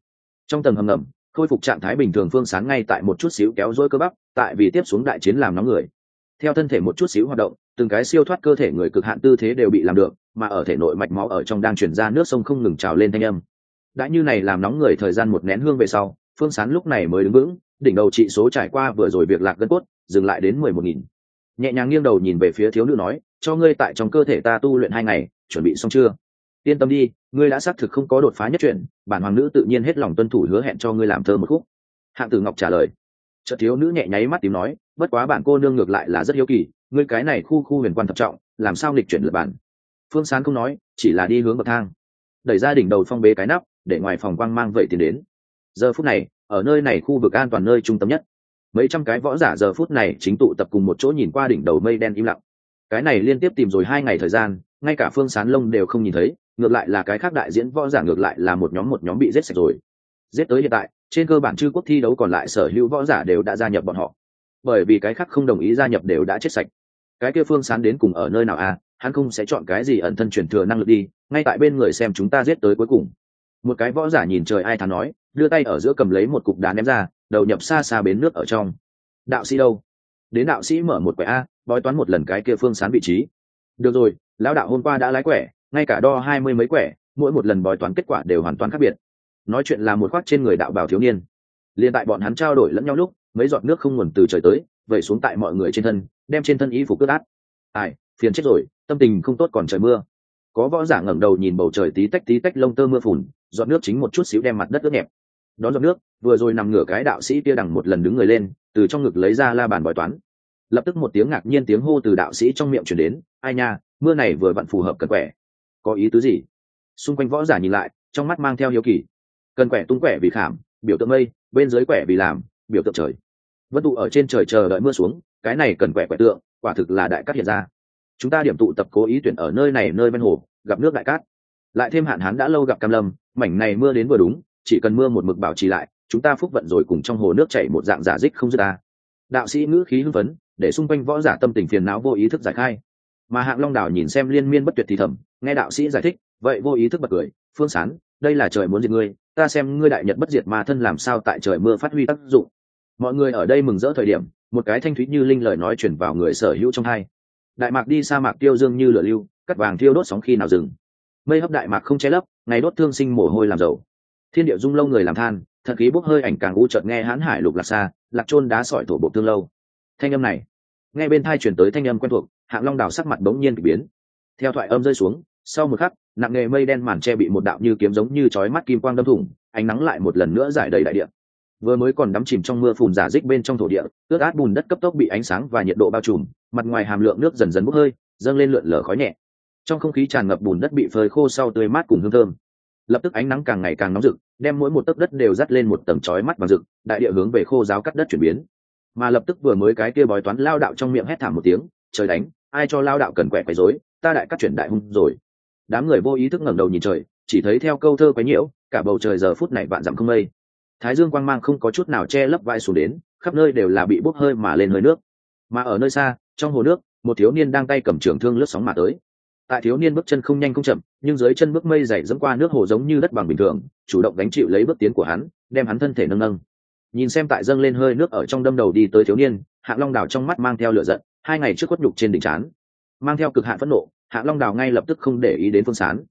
Trong tầng hầm ngầm, khôi phục trạng thái bình thường phương sáng ngay tại một chút xíu kéo dối cơ bắp, tại vì tiếp xuống đại chiến làm nóng người. Theo thân thể một chút xíu hoạt động, từng cái siêu thoát cơ thể người cực hạn tư thế đều bị làm được, mà ở thể nội mạch máu ở trong đang chuyển ra nước sông không ngừng trào lên thanh âm. Đã như này làm nóng người thời gian một nén hương về sau, phương sán lúc này mới đứng vững đỉnh đầu trị số trải qua vừa rồi việc lạc gân cốt, dừng lại đến mười một nghìn. Nhẹ nhàng nghiêng đầu nhìn về phía thiếu nữ nói, cho ngươi tại trong cơ thể ta tu luyện hai ngày, chuẩn bị xong chưa? Yên tâm đi, ngươi đã xác thực không có đột phá nhất chuyện, bản hoàng nữ tự nhiên hết lòng tuân thủ hứa hẹn cho ngươi làm thơ một khúc. Hạng tử ngọc trả lời. Chợ thiếu nữ nhẹ nháy mắt tím nói, bất quá bản cô nương ngược lại là rất hiếu kỳ, ngươi cái này khu khu huyền quan thập trọng, làm sao lịch chuyển lượt bản? Phương sán không nói, chỉ là đi hướng bậc thang. Đẩy ra đỉnh đầu phong bế cái nắp, để ngoài phòng quang mang vậy tiền đến. Giờ phút này ở nơi này khu vực an toàn nơi trung tâm nhất. Mấy trăm cái võ giả giờ phút này chính tụ tập cùng một chỗ nhìn qua đỉnh đầu mây đen im lặng. Cái này liên tiếp tìm rồi hai ngày thời gian, ngay cả phương sán lông đều không nhìn thấy, ngược lại là cái khác đại diễn võ giả ngược lại là một nhóm một nhóm bị giết sạch rồi. Giết tới hiện tại, trên cơ bản chư quốc thi đấu còn lại sở hữu võ giả đều đã gia nhập bọn họ. Bởi vì cái khác không đồng ý gia nhập đều đã chết sạch. Cái kia phương sán đến cùng ở nơi nào à hắn không sẽ chọn cái gì ẩn thân truyền thừa năng lực đi, ngay tại bên người xem chúng ta giết tới cuối cùng. Một cái võ giả nhìn trời ai thắn nói đưa tay ở giữa cầm lấy một cục đá ném ra, đầu nhập xa xa bến nước ở trong. Đạo sĩ đâu? Đến đạo sĩ mở một quẻ a, bói toán một lần cái kia phương sán vị trí. Được rồi, lão đạo hôm qua đã lái quẻ, ngay cả đo hai mươi mấy quẻ, mỗi một lần bói toán kết quả đều hoàn toàn khác biệt. Nói chuyện là một khoác trên người đạo bào thiếu niên. Liền tại bọn hắn trao đổi lẫn nhau lúc, mấy giọt nước không nguồn từ trời tới, vẩy xuống tại mọi người trên thân, đem trên thân y phục cướp át. Ai, phiền chết rồi, tâm tình không tốt còn trời mưa. Có võ giả ngẩng đầu nhìn bầu trời tí tách tí tách lông tơ mưa phùn, giọt nước chính một chút xíu đem mặt đất ướt nhẹp đón giọt nước, vừa rồi nằm ngửa cái đạo sĩ kia đằng một lần đứng người lên, từ trong ngực lấy ra la bàn bói toán. Lập tức một tiếng ngạc nhiên tiếng hô từ đạo sĩ trong miệng chuyển đến, ai nha, mưa này vừa vặn phù hợp cần quẻ. Có ý tứ gì? Xung quanh võ giả nhìn lại, trong mắt mang theo hiếu kỳ. Cần quẻ tung quẻ vì khảm, biểu tượng mây, bên dưới quẻ vì làm, biểu tượng trời. Vân tụ ở trên trời chờ đợi mưa xuống, cái này cần quẻ quẻ tượng, quả thực là đại cát hiện ra. Chúng ta điểm tụ tập cố ý tuyển ở nơi này nơi ven hồ, gặp nước đại cát. Lại thêm hạn hán đã lâu gặp cam lâm, mảnh này mưa đến vừa đúng chỉ cần mưa một mực bảo trì lại, chúng ta phúc vận rồi cùng trong hồ nước chảy một dạng giả dích không dứt ta. Đạo sĩ ngữ khí hưng phấn, để xung quanh võ giả tâm tình phiền não vô ý thức giải khai. Mà hạng long đảo nhìn xem liên miên bất tuyệt thì thầm, nghe đạo sĩ giải thích, vậy vô ý thức bật cười, phương sán, đây là trời muốn diệt ngươi, ta xem ngươi đại nhật bất diệt mà thân làm sao tại trời mưa phát huy tác dụng. Mọi người ở đây mừng rỡ thời điểm, một cái thanh thúy như linh lời nói chuyển vào người sở hữu trong hai. Đại mạc đi sa mạc tiêu dương như lửa lưu, cắt vàng thiêu đốt sóng khi nào dừng. Mây hấp đại mạc không che lấp, ngày đốt thương sinh mồ hôi làm dầu thiên địa dung lâu người làm than thật khí bốc hơi ảnh càng u chợt nghe hãn hải lục lạc xa, lạc trôn đá sỏi thổ bộ tương lâu. Thanh âm này, nghe bên thai chuyển tới thanh âm quen thuộc, hạng long đào sắc mặt bỗng nhiên bị biến. Theo thoại âm rơi xuống, sau một khắc, nặng nghề mây đen màn tre bị một đạo như kiếm giống như chói mắt kim quang đâm thủng, ánh nắng lại một lần nữa giải đầy đại địa. Vừa mới còn đắm chìm trong mưa phùn giả dích bên trong thổ địa, ướt át bùn đất cấp tốc bị ánh sáng và nhiệt độ bao trùm, mặt ngoài hàm lượng nước dần dần bốc hơi, dâng lên lượn lờ khói nhẹ. Trong không khí tràn ngập bùn đất bị phơi khô sau tươi mát cùng hương thơm lập tức ánh nắng càng ngày càng nóng rực, đem mỗi một tấc đất đều dắt lên một tầng chói mắt bằng rực, đại địa hướng về khô giáo cắt đất chuyển biến. Mà lập tức vừa mới cái kia bói toán lao đạo trong miệng hét thảm một tiếng, trời đánh, ai cho lao đạo cần quẹ quấy rối, ta đại cắt chuyển đại hung rồi. Đám người vô ý thức ngẩng đầu nhìn trời, chỉ thấy theo câu thơ quấy nhiễu, cả bầu trời giờ phút này vạn dặm không mây. Thái dương quang mang không có chút nào che lấp vai xuống đến, khắp nơi đều là bị bốc hơi mà lên hơi nước. Mà ở nơi xa, trong hồ nước, một thiếu niên đang tay cầm trường thương lướt sóng mà tới tại thiếu niên bước chân không nhanh không chậm, nhưng dưới chân bước mây dày dẫm qua nước hồ giống như đất bằng bình thường, chủ động đánh chịu lấy bước tiến của hắn, đem hắn thân thể nâng nâng. Nhìn xem tại dâng lên hơi nước ở trong đâm đầu đi tới thiếu niên hạng long đào trong mắt mang theo lửa giận, hai ngày trước khuất nhục trên đỉnh trán. Mang theo cực hạn phẫn nộ hạng long đào ngay lập tức không để ý đến phương sán.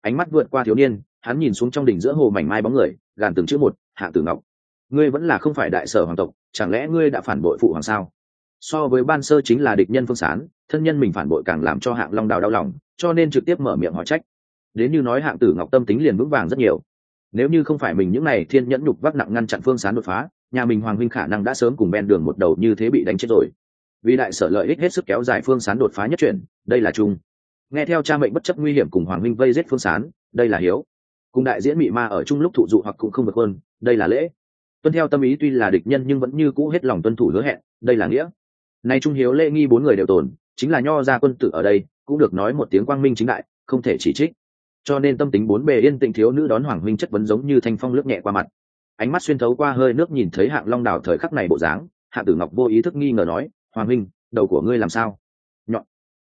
Ánh mắt vượt qua thiếu niên, hắn nhìn xuống trong đỉnh giữa hồ mảnh mai bóng người, gàn từng chữ một hạng tử ngọc. Ngươi vẫn là không phải đại sở hoàng tộc, chẳng lẽ ngươi đã phản bội phụ hoàng sao? So với ban sơ chính là địch nhân phương sán, thân nhân mình phản bội càng làm cho hạng long đào đau lòng cho nên trực tiếp mở miệng hỏi trách. Đến như nói hạng tử ngọc tâm tính liền vững vàng rất nhiều. Nếu như không phải mình những n à y thiên nhẫn nhục vác nặng ngăn chặn phương sán đột phá, nhà mình hoàng huynh khả năng đã sớm cùng ben đường một đầu như thế bị đánh chết rồi. Vì đại sở lợi ích hết sức kéo dài phương sán đột phá nhất chuyển, đây là chung. Nghe theo cha mệnh bất chấp nguy hiểm cùng hoàng huynh vây giết phương sán, đây là hiếu. Cùng đại diễn mị ma ở chung lúc thụ dụ hoặc cũng không vượt hơn, đây là lễ. Tuân theo tâm ý tuy là địch nhân nhưng vẫn như cũ hết lòng tuân thủ hứa hẹn, đây là nghĩa. Nay trung hiếu lễ nghi bốn người đều tồn, chính là nho gia quân tử ở đây cũng được nói một tiếng quang minh chính đại, không thể chỉ trích. Cho nên tâm tính bốn bề yên tĩnh thiếu nữ đón hoàng huynh chất vấn giống như thanh phong lướt nhẹ qua mặt. Ánh mắt xuyên thấu qua hơi nước nhìn thấy hạng long đào thời khắc này bộ dáng hạ tử ngọc vô ý thức nghi ngờ nói, hoàng huynh đầu của ngươi làm sao? Nhọn.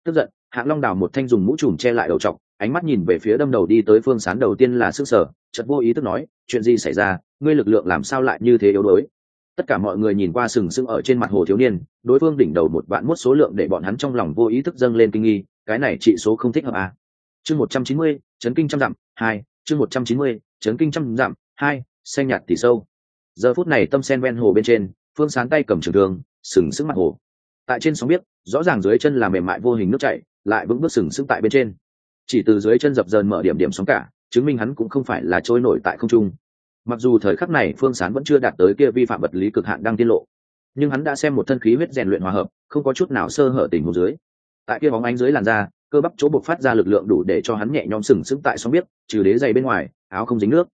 Tức giận, hạng long đào một thanh dùng mũ trùm che lại đầu trọc, ánh mắt nhìn về phía đâm đầu đi tới phương sán đầu tiên là sức sở, chợt vô ý thức nói, chuyện gì xảy ra? Ngươi lực lượng làm sao lại như thế yếu đuối? Tất cả mọi người nhìn qua sừng sững ở trên mặt hồ thiếu niên, đối phương đỉnh đầu một vạn mốt số lượng để bọn hắn trong lòng vô ý thức dâng lên kinh nghi cái này trị số không thích hợp à. chương một trăm chín mươi, chấn kinh trăm dặm, hai, chương một trăm chín mươi, chấn kinh trăm dặm, hai, xanh nhạt tỉ sâu. Giờ phút này tâm sen ven hồ bên trên, phương sán tay cầm trường thương, sừng sững mặt hồ. Tại trên sóng biết, rõ ràng dưới chân là mềm mại vô hình nước chảy, lại vững bước sừng sững tại bên trên. Chỉ từ dưới chân dập dờn mở điểm điểm sóng cả, chứng minh hắn cũng không phải là trôi nổi tại không trung. Mặc dù thời khắc này phương sán vẫn chưa đạt tới kia vi phạm vật lý cực hạn đang tiết lộ, nhưng hắn đã xem một thân khí huyết rèn luyện hòa hợp, không có chút nào sơ hở tình hồ dưới tại kia bóng ánh dưới làn da, cơ bắp chỗ buộc phát ra lực lượng đủ để cho hắn nhẹ nhõm sừng sững tại sóng biết, trừ đế dày bên ngoài, áo không dính nước.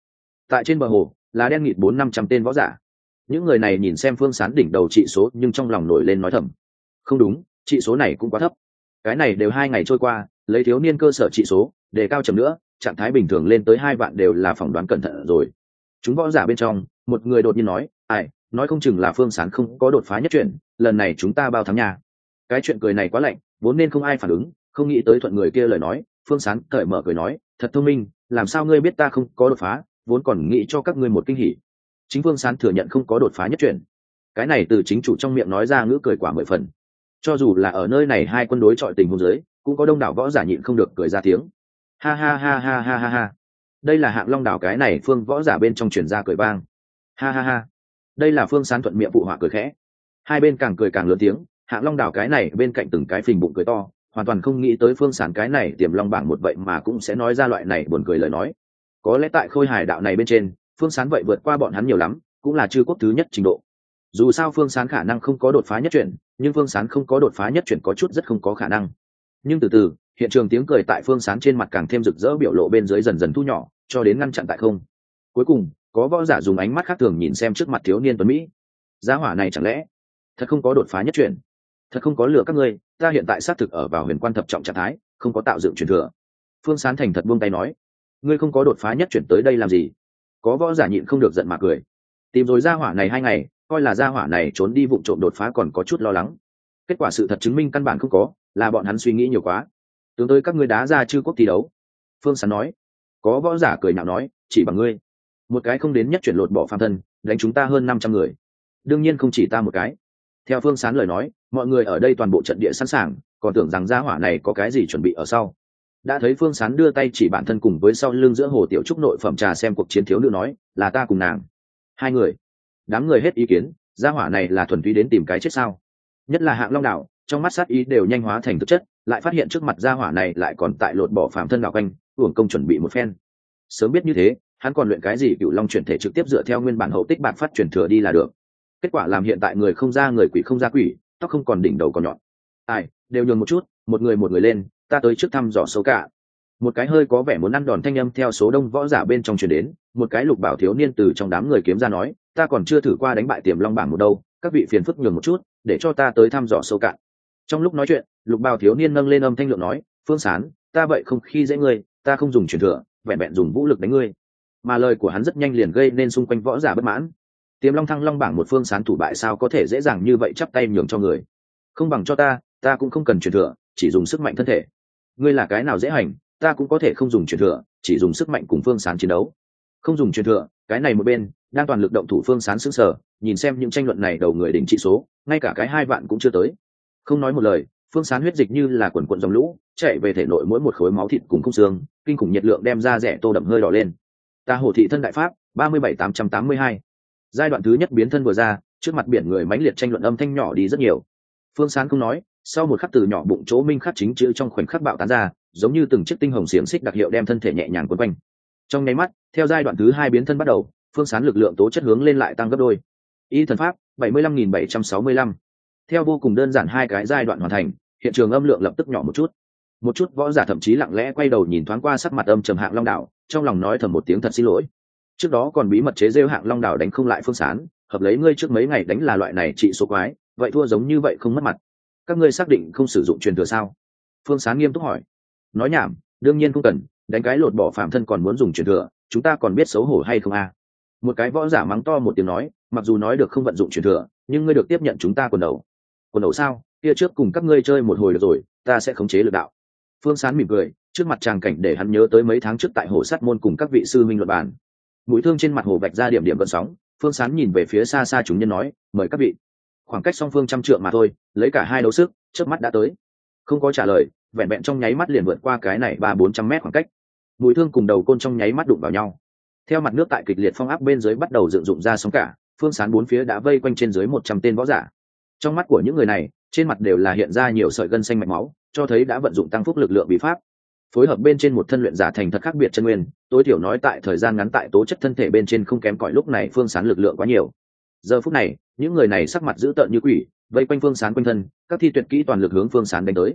Tại trên bờ hồ, là đen nghịt bốn năm trăm tên võ giả. Những người này nhìn xem phương sán đỉnh đầu trị số, nhưng trong lòng nổi lên nói thầm. Không đúng, trị số này cũng quá thấp. Cái này đều hai ngày trôi qua, lấy thiếu niên cơ sở trị số, để cao chậm nữa, trạng thái bình thường lên tới hai vạn đều là phỏng đoán cẩn thận rồi. Chúng võ giả bên trong, một người đột nhiên nói, ai, nói không chừng là phương sán không có đột phá nhất chuyện, lần này chúng ta bao thắng nhà cái chuyện cười này quá lạnh vốn nên không ai phản ứng, không nghĩ tới thuận người kia lời nói, phương sán cởi mở cười nói, thật thông minh, làm sao ngươi biết ta không có đột phá, vốn còn nghĩ cho các ngươi một kinh hỉ. Chính phương sán thừa nhận không có đột phá nhất chuyển cái này từ chính chủ trong miệng nói ra ngữ cười quả mười phần. Cho dù là ở nơi này hai quân đối chọi tình hôn giới cũng có đông đảo võ giả nhịn không được cười ra tiếng. Ha ha ha ha ha ha ha. Đây là hạng long đảo cái này phương võ giả bên trong truyền ra cười vang. Ha ha ha. Đây là phương sán thuận miệng phụ họa cười khẽ. Hai bên càng cười càng lớn tiếng hạng long đảo cái này bên cạnh từng cái phình bụng cười to, hoàn toàn không nghĩ tới phương sán cái này tiềm long bảng một vậy mà cũng sẽ nói ra loại này buồn cười lời nói. Có lẽ tại khôi Hải đạo này bên trên, phương sán vậy vượt qua bọn hắn nhiều lắm, cũng là chư quốc thứ nhất trình độ. Dù sao phương sán khả năng không có đột phá nhất chuyển, nhưng phương sán không có đột phá nhất chuyển có chút rất không có khả năng. Nhưng từ từ, hiện trường tiếng cười tại phương sán trên mặt càng thêm rực rỡ biểu lộ bên dưới dần dần thu nhỏ, cho đến ngăn chặn tại không. Cuối cùng, có võ giả dùng ánh mắt khác thường nhìn xem trước mặt thiếu niên tuấn mỹ. Giá hỏa này chẳng lẽ thật không có đột phá nhất chuyển? Thật không có lừa các ngươi, ta hiện tại xác thực ở vào huyền quan thập trọng trạng thái, không có tạo dựng truyền thừa. Phương sán thành thật buông tay nói, ngươi không có đột phá nhất chuyển tới đây làm gì? Có võ giả nhịn không được giận mà cười. Tìm rồi ra hỏa này hai ngày, coi là ra hỏa này trốn đi vụ trộm đột phá còn có chút lo lắng. Kết quả sự thật chứng minh căn bản không có, là bọn hắn suy nghĩ nhiều quá. Tướng tới các ngươi đá ra chư quốc thi đấu. Phương sán nói. Có võ giả cười nhạo nói, chỉ bằng ngươi. Một cái không đến nhất chuyển lột bỏ phạm thân, đánh chúng ta hơn năm trăm người. Đương nhiên không chỉ ta một cái theo phương sán lời nói, mọi người ở đây toàn bộ trận địa sẵn sàng, còn tưởng rằng gia hỏa này có cái gì chuẩn bị ở sau. Đã thấy phương sán đưa tay chỉ bản thân cùng với sau lưng giữa hồ tiểu trúc nội phẩm trà xem cuộc chiến thiếu nữ nói, là ta cùng nàng. Hai người. Đám người hết ý kiến, gia hỏa này là thuần túy đến tìm cái chết sao? Nhất là hạng long đạo, trong mắt sát ý đều nhanh hóa thành thực chất, lại phát hiện trước mặt gia hỏa này lại còn tại lột bỏ phạm thân đạo canh uổng công chuẩn bị một phen. Sớm biết như thế, hắn còn luyện cái gì cựu long chuyển thể trực tiếp dựa theo nguyên bản hậu tích bạc phát chuyển thừa đi là được kết quả làm hiện tại người không ra người quỷ không ra quỷ, tóc không còn đỉnh đầu còn nhọn. Ai, đều nhường một chút, một người một người lên, ta tới trước thăm dò sâu cả. Một cái hơi có vẻ muốn ăn đòn thanh âm theo số đông võ giả bên trong truyền đến, một cái lục bảo thiếu niên từ trong đám người kiếm ra nói, ta còn chưa thử qua đánh bại tiềm long bảng một đâu, các vị phiền phức nhường một chút, để cho ta tới thăm dò sâu cạn trong lúc nói chuyện, lục bảo thiếu niên nâng lên âm thanh lượng nói, phương sán, ta vậy không khi dễ ngươi, ta không dùng truyền thừa, vẹn vẹn dùng vũ lực đánh ngươi. Mà lời của hắn rất nhanh liền gây nên xung quanh võ giả bất mãn tiềm long thăng long bảng một phương sán thủ bại sao có thể dễ dàng như vậy chắp tay nhường cho người? Không bằng cho ta ta cũng không cần truyền thừa, chỉ dùng sức mạnh thân thể. Ngươi là cái nào dễ hành, ta cũng có thể không dùng truyền thừa, chỉ dùng sức mạnh cùng phương sán chiến đấu. Không dùng truyền thừa, cái này một bên, đang toàn lực động thủ phương sán xứng sở, nhìn xem những tranh luận này đầu người đỉnh trị số, ngay cả cái hai vạn cũng chưa tới. Không nói một lời, phương sán huyết dịch như là quần quận dòng lũ, chạy về thể nội mỗi một khối máu thịt cùng không xương, kinh khủng nhiệt lượng đem ra rẻ tô đậm hơi đỏ lên. Ta hồ thị thân đại pháp, ba mươi bảy tám trăm tám mươi hai giai đoạn thứ nhất biến thân vừa ra, trước mặt biển người mãnh liệt tranh luận âm thanh nhỏ đi rất nhiều. Phương sán không nói, sau một khắc từ nhỏ bụng chỗ minh khắc chính chữ trong khoảnh khắc bạo tán ra, giống như từng chiếc tinh hồng xiềng xích đặc hiệu đem thân thể nhẹ nhàng quấn quanh. Trong nháy mắt, theo giai đoạn thứ hai biến thân bắt đầu, phương sán lực lượng tố chất hướng lên lại tăng gấp đôi. Y thần pháp, bảy mươi lăm nghìn bảy trăm sáu mươi lăm. Theo vô cùng đơn giản hai cái giai đoạn hoàn thành, hiện trường âm lượng lập tức nhỏ một chút. Một chút võ giả thậm chí lặng lẽ quay đầu nhìn thoáng qua sắc mặt âm trầm hạng long đạo, trong lòng nói thầm một tiếng thật xin lỗi trước đó còn bí mật chế rêu hạng long đảo đánh không lại phương sán, hợp lấy ngươi trước mấy ngày đánh là loại này trị số quái, vậy thua giống như vậy không mất mặt. Các ngươi xác định không sử dụng truyền thừa sao? Phương sán nghiêm túc hỏi. Nói nhảm, đương nhiên không cần, đánh cái lột bỏ phạm thân còn muốn dùng truyền thừa, chúng ta còn biết xấu hổ hay không a? À? một cái võ giả mắng to một tiếng nói, mặc dù nói được không vận dụng truyền thừa, nhưng ngươi được tiếp nhận chúng ta quần đầu. Quần đầu sao? Kia trước cùng các ngươi chơi một hồi được rồi, ta sẽ khống chế lực đạo. Phương sán mỉm cười, trước mặt tràng cảnh để hắn nhớ tới mấy tháng trước tại hồ sắt môn cùng các vị sư minh luật bàn mũi thương trên mặt hồ vạch ra điểm điểm gợn sóng, phương sán nhìn về phía xa xa chúng nhân nói, mời các vị. Khoảng cách song phương trăm trượng mà thôi, lấy cả hai đấu sức trước mắt đã tới. Không có trả lời, vẹn vẹn trong nháy mắt liền vượt qua cái này ba bốn trăm mét khoảng cách. Mũi thương cùng đầu côn trong nháy mắt đụng vào nhau. Theo mặt nước tại kịch liệt phong áp bên dưới bắt đầu dựng dụng ra sóng cả, phương sán bốn phía đã vây quanh trên dưới một trăm tên võ giả. Trong mắt của những người này, trên mặt đều là hiện ra nhiều sợi gân xanh mạch máu, cho thấy đã vận dụng tăng phúc lực lượng bị pháp phối hợp bên trên một thân luyện giả thành thật khác biệt chân nguyên, tối thiểu nói tại thời gian ngắn tại tố chất thân thể bên trên không kém cỏi lúc này phương sán lực lượng quá nhiều. Giờ phút này, những người này sắc mặt dữ tợn như quỷ, vây quanh phương sán quanh thân, các thi tuyệt kỹ toàn lực hướng phương sán đánh tới.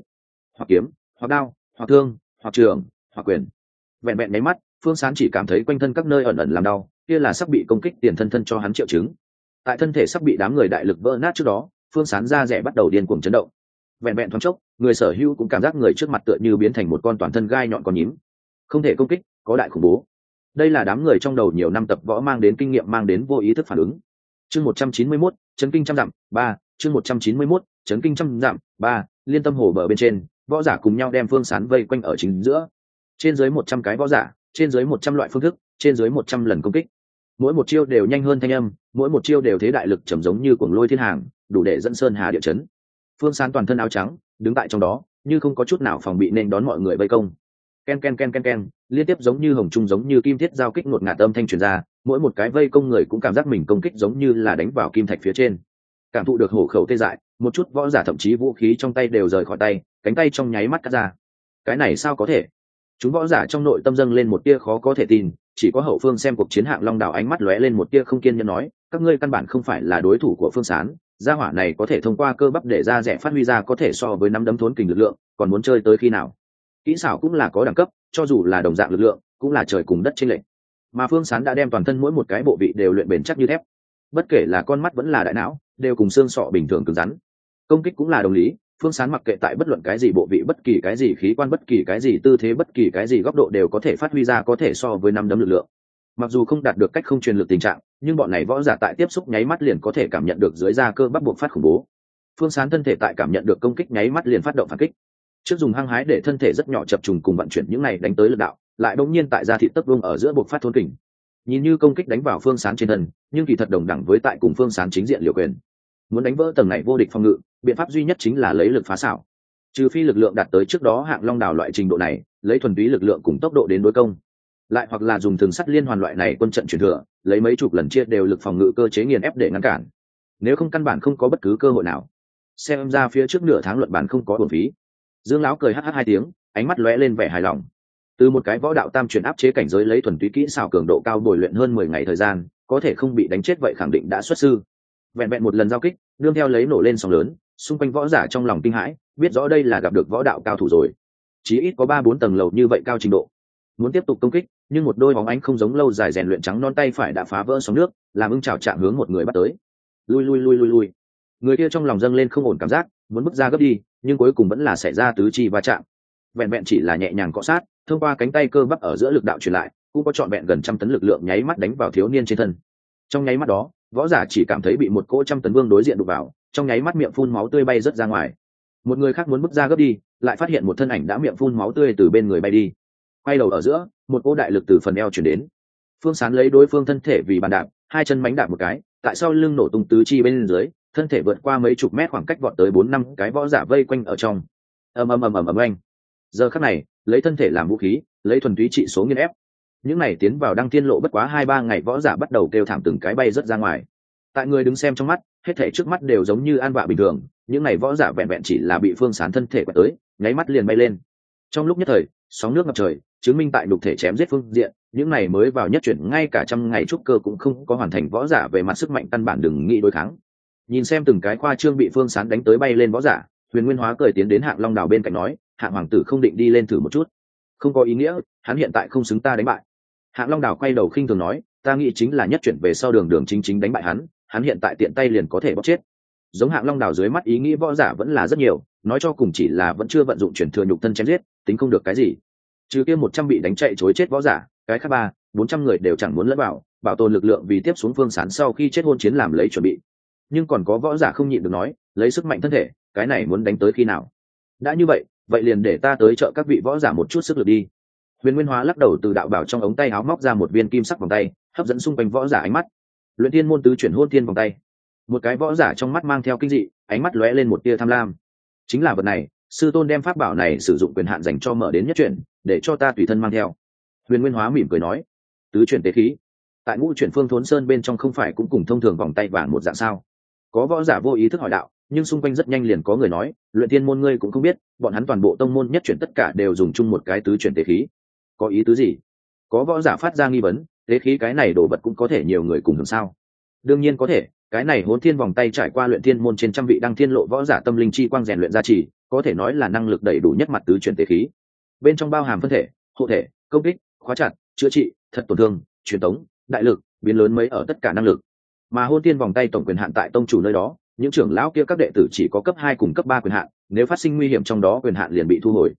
Hoặc kiếm, hoặc đao, hoặc thương, hoặc trường, hoặc quyền. Vẹn vẹn nháy mắt, phương sán chỉ cảm thấy quanh thân các nơi ẩn ẩn làm đau, kia là sắp bị công kích tiền thân thân cho hắn triệu chứng. Tại thân thể sắp bị đám người đại lực vỡ nát trước đó, phương sán da rẻ bắt đầu điên cuồng chấn động vẹn vẹn thoáng chốc, người sở hữu cũng cảm giác người trước mặt tựa như biến thành một con toàn thân gai nhọn con nhím. Không thể công kích, có đại khủng bố. Đây là đám người trong đầu nhiều năm tập võ mang đến kinh nghiệm, mang đến vô ý thức phản ứng. Chương một trăm chín mươi mốt, chấn kinh trăm dặm, ba, chương một trăm chín mươi mốt, chấn kinh trăm dặm, ba, liên tâm hồ bờ bên trên, võ giả cùng nhau đem phương sán vây quanh ở chính giữa. Trên dưới một trăm cái võ giả, trên dưới một trăm loại phương thức, trên dưới một trăm lần công kích. Mỗi một chiêu đều nhanh hơn thanh âm, mỗi một chiêu đều thế đại lực trầm giống như cuồng lôi thiên hàng, đủ để dẫn sơn hà địa chấn phương sán toàn thân áo trắng, đứng tại trong đó, như không có chút nào phòng bị nên đón mọi người vây công. Ken ken ken ken ken, liên tiếp giống như hồng trung giống như kim thiết giao kích ngột ngạt âm thanh truyền ra, mỗi một cái vây công người cũng cảm giác mình công kích giống như là đánh vào kim thạch phía trên. Cảm thụ được hổ khẩu tê dại, một chút võ giả thậm chí vũ khí trong tay đều rời khỏi tay, cánh tay trong nháy mắt cắt ra. Cái này sao có thể? Chúng võ giả trong nội tâm dâng lên một tia khó có thể tin, chỉ có hậu phương xem cuộc chiến hạng long đảo ánh mắt lóe lên một tia không kiên nhẫn nói, các ngươi căn bản không phải là đối thủ của phương sán gia hỏa này có thể thông qua cơ bắp để ra rẻ phát huy ra có thể so với năm đấm thốn kình lực lượng, còn muốn chơi tới khi nào? Kỹ xảo cũng là có đẳng cấp, cho dù là đồng dạng lực lượng, cũng là trời cùng đất trên lệ. mà phương sán đã đem toàn thân mỗi một cái bộ vị đều luyện bền chắc như thép. Bất kể là con mắt vẫn là đại não, đều cùng xương sọ bình thường cứng rắn. Công kích cũng là đồng lý, phương sán mặc kệ tại bất luận cái gì bộ vị, bất kỳ cái gì khí quan, bất kỳ cái gì tư thế, bất kỳ cái gì góc độ đều có thể phát huy ra có thể so với năm đấm lực lượng mặc dù không đạt được cách không truyền lực tình trạng, nhưng bọn này võ giả tại tiếp xúc nháy mắt liền có thể cảm nhận được dưới da cơ bắp buộc phát khủng bố. Phương sán thân thể tại cảm nhận được công kích nháy mắt liền phát động phản kích. Trước dùng hăng hái để thân thể rất nhỏ chập trùng cùng vận chuyển những này đánh tới lực đạo, lại đ nhiên tại da thị tấp vương ở giữa buộc phát thôn kình. Nhìn như công kích đánh vào phương sán trên thân, nhưng kỳ thật đồng đẳng với tại cùng phương sán chính diện liều quyền. Muốn đánh vỡ tầng này vô địch phòng ngự, biện pháp duy nhất chính là lấy lực phá xảo. Trừ phi lực lượng đạt tới trước đó hạng long đảo loại trình độ này, lấy thuần túy lực lượng cùng tốc độ đến đối công lại hoặc là dùng thường sắt liên hoàn loại này quân trận truyền thừa, lấy mấy chục lần chia đều lực phòng ngự cơ chế nghiền ép để ngăn cản. Nếu không căn bản không có bất cứ cơ hội nào. Xem ra phía trước nửa tháng luận bản không có bổn phí. Dương lão cười hh hai tiếng, ánh mắt lóe lên vẻ hài lòng. Từ một cái võ đạo tam truyền áp chế cảnh giới lấy thuần túy kỹ xảo cường độ cao bồi luyện hơn mười ngày thời gian, có thể không bị đánh chết vậy khẳng định đã xuất sư. Vẹn vẹn một lần giao kích, đương theo lấy nổ lên sóng lớn, xung quanh võ giả trong lòng kinh hãi, biết rõ đây là gặp được võ đạo cao thủ rồi. Chí ít có ba bốn tầng lầu như vậy cao trình độ muốn tiếp tục công kích, nhưng một đôi bóng ánh không giống lâu dài rèn luyện trắng non tay phải đã phá vỡ sóng nước, làm ưng trào chạm hướng một người bắt tới. Lui lui lui lui lui. Người kia trong lòng dâng lên không ổn cảm giác, muốn bước ra gấp đi, nhưng cuối cùng vẫn là xảy ra tứ chi va chạm. Vẹn vẹn chỉ là nhẹ nhàng cọ sát, thông qua cánh tay cơ bắp ở giữa lực đạo truyền lại, cũng có trọn vẹn gần trăm tấn lực lượng nháy mắt đánh vào thiếu niên trên thân. Trong nháy mắt đó, võ giả chỉ cảm thấy bị một cỗ trăm tấn vương đối diện đụng vào, trong nháy mắt miệng phun máu tươi bay rớt ra ngoài. Một người khác muốn bước ra gấp đi, lại phát hiện một thân ảnh đã miệng phun máu tươi từ bên người bay đi quay đầu ở giữa, một ô đại lực từ phần eo chuyển đến. Phương sán lấy đối phương thân thể vì bàn đạp, hai chân mánh đạp một cái, tại sao lưng nổ tung tứ chi bên dưới, thân thể vượt qua mấy chục mét khoảng cách vọt tới bốn năm cái võ giả vây quanh ở trong. Ầm ầm ầm ầm ầm anh giờ khắc này, lấy thân thể làm vũ khí, lấy thuần túy trị số nghiên ép. Những này tiến vào đăng tiên lộ bất quá hai ba ngày võ giả bắt đầu kêu thảm từng cái bay rớt ra ngoài. Tại người đứng xem trong mắt, hết thể trước mắt đều giống như an vạ bình thường, những này võ giả vẹn vẹn chỉ là bị phương sán thân thể quẹt tới, nháy mắt liền bay lên. Trong lúc nhất thời sóng nước ngập trời, chứng minh tại đục thể chém giết phương diện, những này mới vào nhất chuyển ngay cả trăm ngày trúc cơ cũng không có hoàn thành võ giả về mặt sức mạnh căn bản đừng nghĩ đối kháng. Nhìn xem từng cái khoa trương bị phương sán đánh tới bay lên võ giả, huyền nguyên hóa cười tiến đến hạng long đào bên cạnh nói, hạng hoàng tử không định đi lên thử một chút. Không có ý nghĩa, hắn hiện tại không xứng ta đánh bại. Hạng long đào quay đầu khinh thường nói, ta nghĩ chính là nhất chuyển về sau đường đường chính chính đánh bại hắn hắn hiện tại tiện tay liền có thể bóc chết giống hạng long đào dưới mắt ý nghĩ võ giả vẫn là rất nhiều, nói cho cùng chỉ là vẫn chưa vận dụng chuyển thừa nhục thân chém giết, tính không được cái gì. Trừ kia một trăm bị đánh chạy chối chết võ giả, cái khác ba, bốn trăm người đều chẳng muốn lẫn vào, bảo tồn lực lượng vì tiếp xuống phương sán sau khi chết hôn chiến làm lấy chuẩn bị. Nhưng còn có võ giả không nhịn được nói, lấy sức mạnh thân thể, cái này muốn đánh tới khi nào? Đã như vậy vậy liền để ta tới chợ các vị võ giả một chút sức lực đi. Huyền nguyên hóa lắc đầu từ đạo bảo trong ống tay áo móc ra một viên kim sắc vòng tay, hấp dẫn xung quanh võ giả ánh mắt. Luyện thiên môn tứ chuyển hôn thiên vòng tay một cái võ giả trong mắt mang theo kinh dị, ánh mắt lóe lên một tia tham lam. Chính là vật này, sư tôn đem pháp bảo này sử dụng quyền hạn dành cho mở đến nhất chuyển, để cho ta tùy thân mang theo. Huyền nguyên hóa mỉm cười nói, tứ chuyển tế khí. Tại ngũ chuyển phương thốn sơn bên trong không phải cũng cùng thông thường vòng tay vàng một dạng sao? Có võ giả vô ý thức hỏi đạo, nhưng xung quanh rất nhanh liền có người nói, luyện thiên môn ngươi cũng không biết, bọn hắn toàn bộ tông môn nhất chuyển tất cả đều dùng chung một cái tứ chuyển tế khí. Có ý tứ gì? Có võ giả phát ra nghi vấn, tế khí cái này đổ vật cũng có thể nhiều người cùng hưởng sao? Đương nhiên có thể cái này hốn thiên vòng tay trải qua luyện thiên môn trên trăm vị đăng thiên lộ võ giả tâm linh chi quang rèn luyện gia trì có thể nói là năng lực đầy đủ nhất mặt tứ chuyển tế khí. Bên trong bao hàm phân thể, hộ thể, công kích, khóa chặt, chữa trị, thật tổn thương, truyền tống, đại lực, biến lớn mấy ở tất cả năng lực. Mà hôn thiên vòng tay tổng quyền hạn tại tông chủ nơi đó, những trưởng lão kia các đệ tử chỉ có cấp hai cùng cấp ba quyền hạn, nếu phát sinh nguy hiểm trong đó quyền hạn liền bị thu hồi.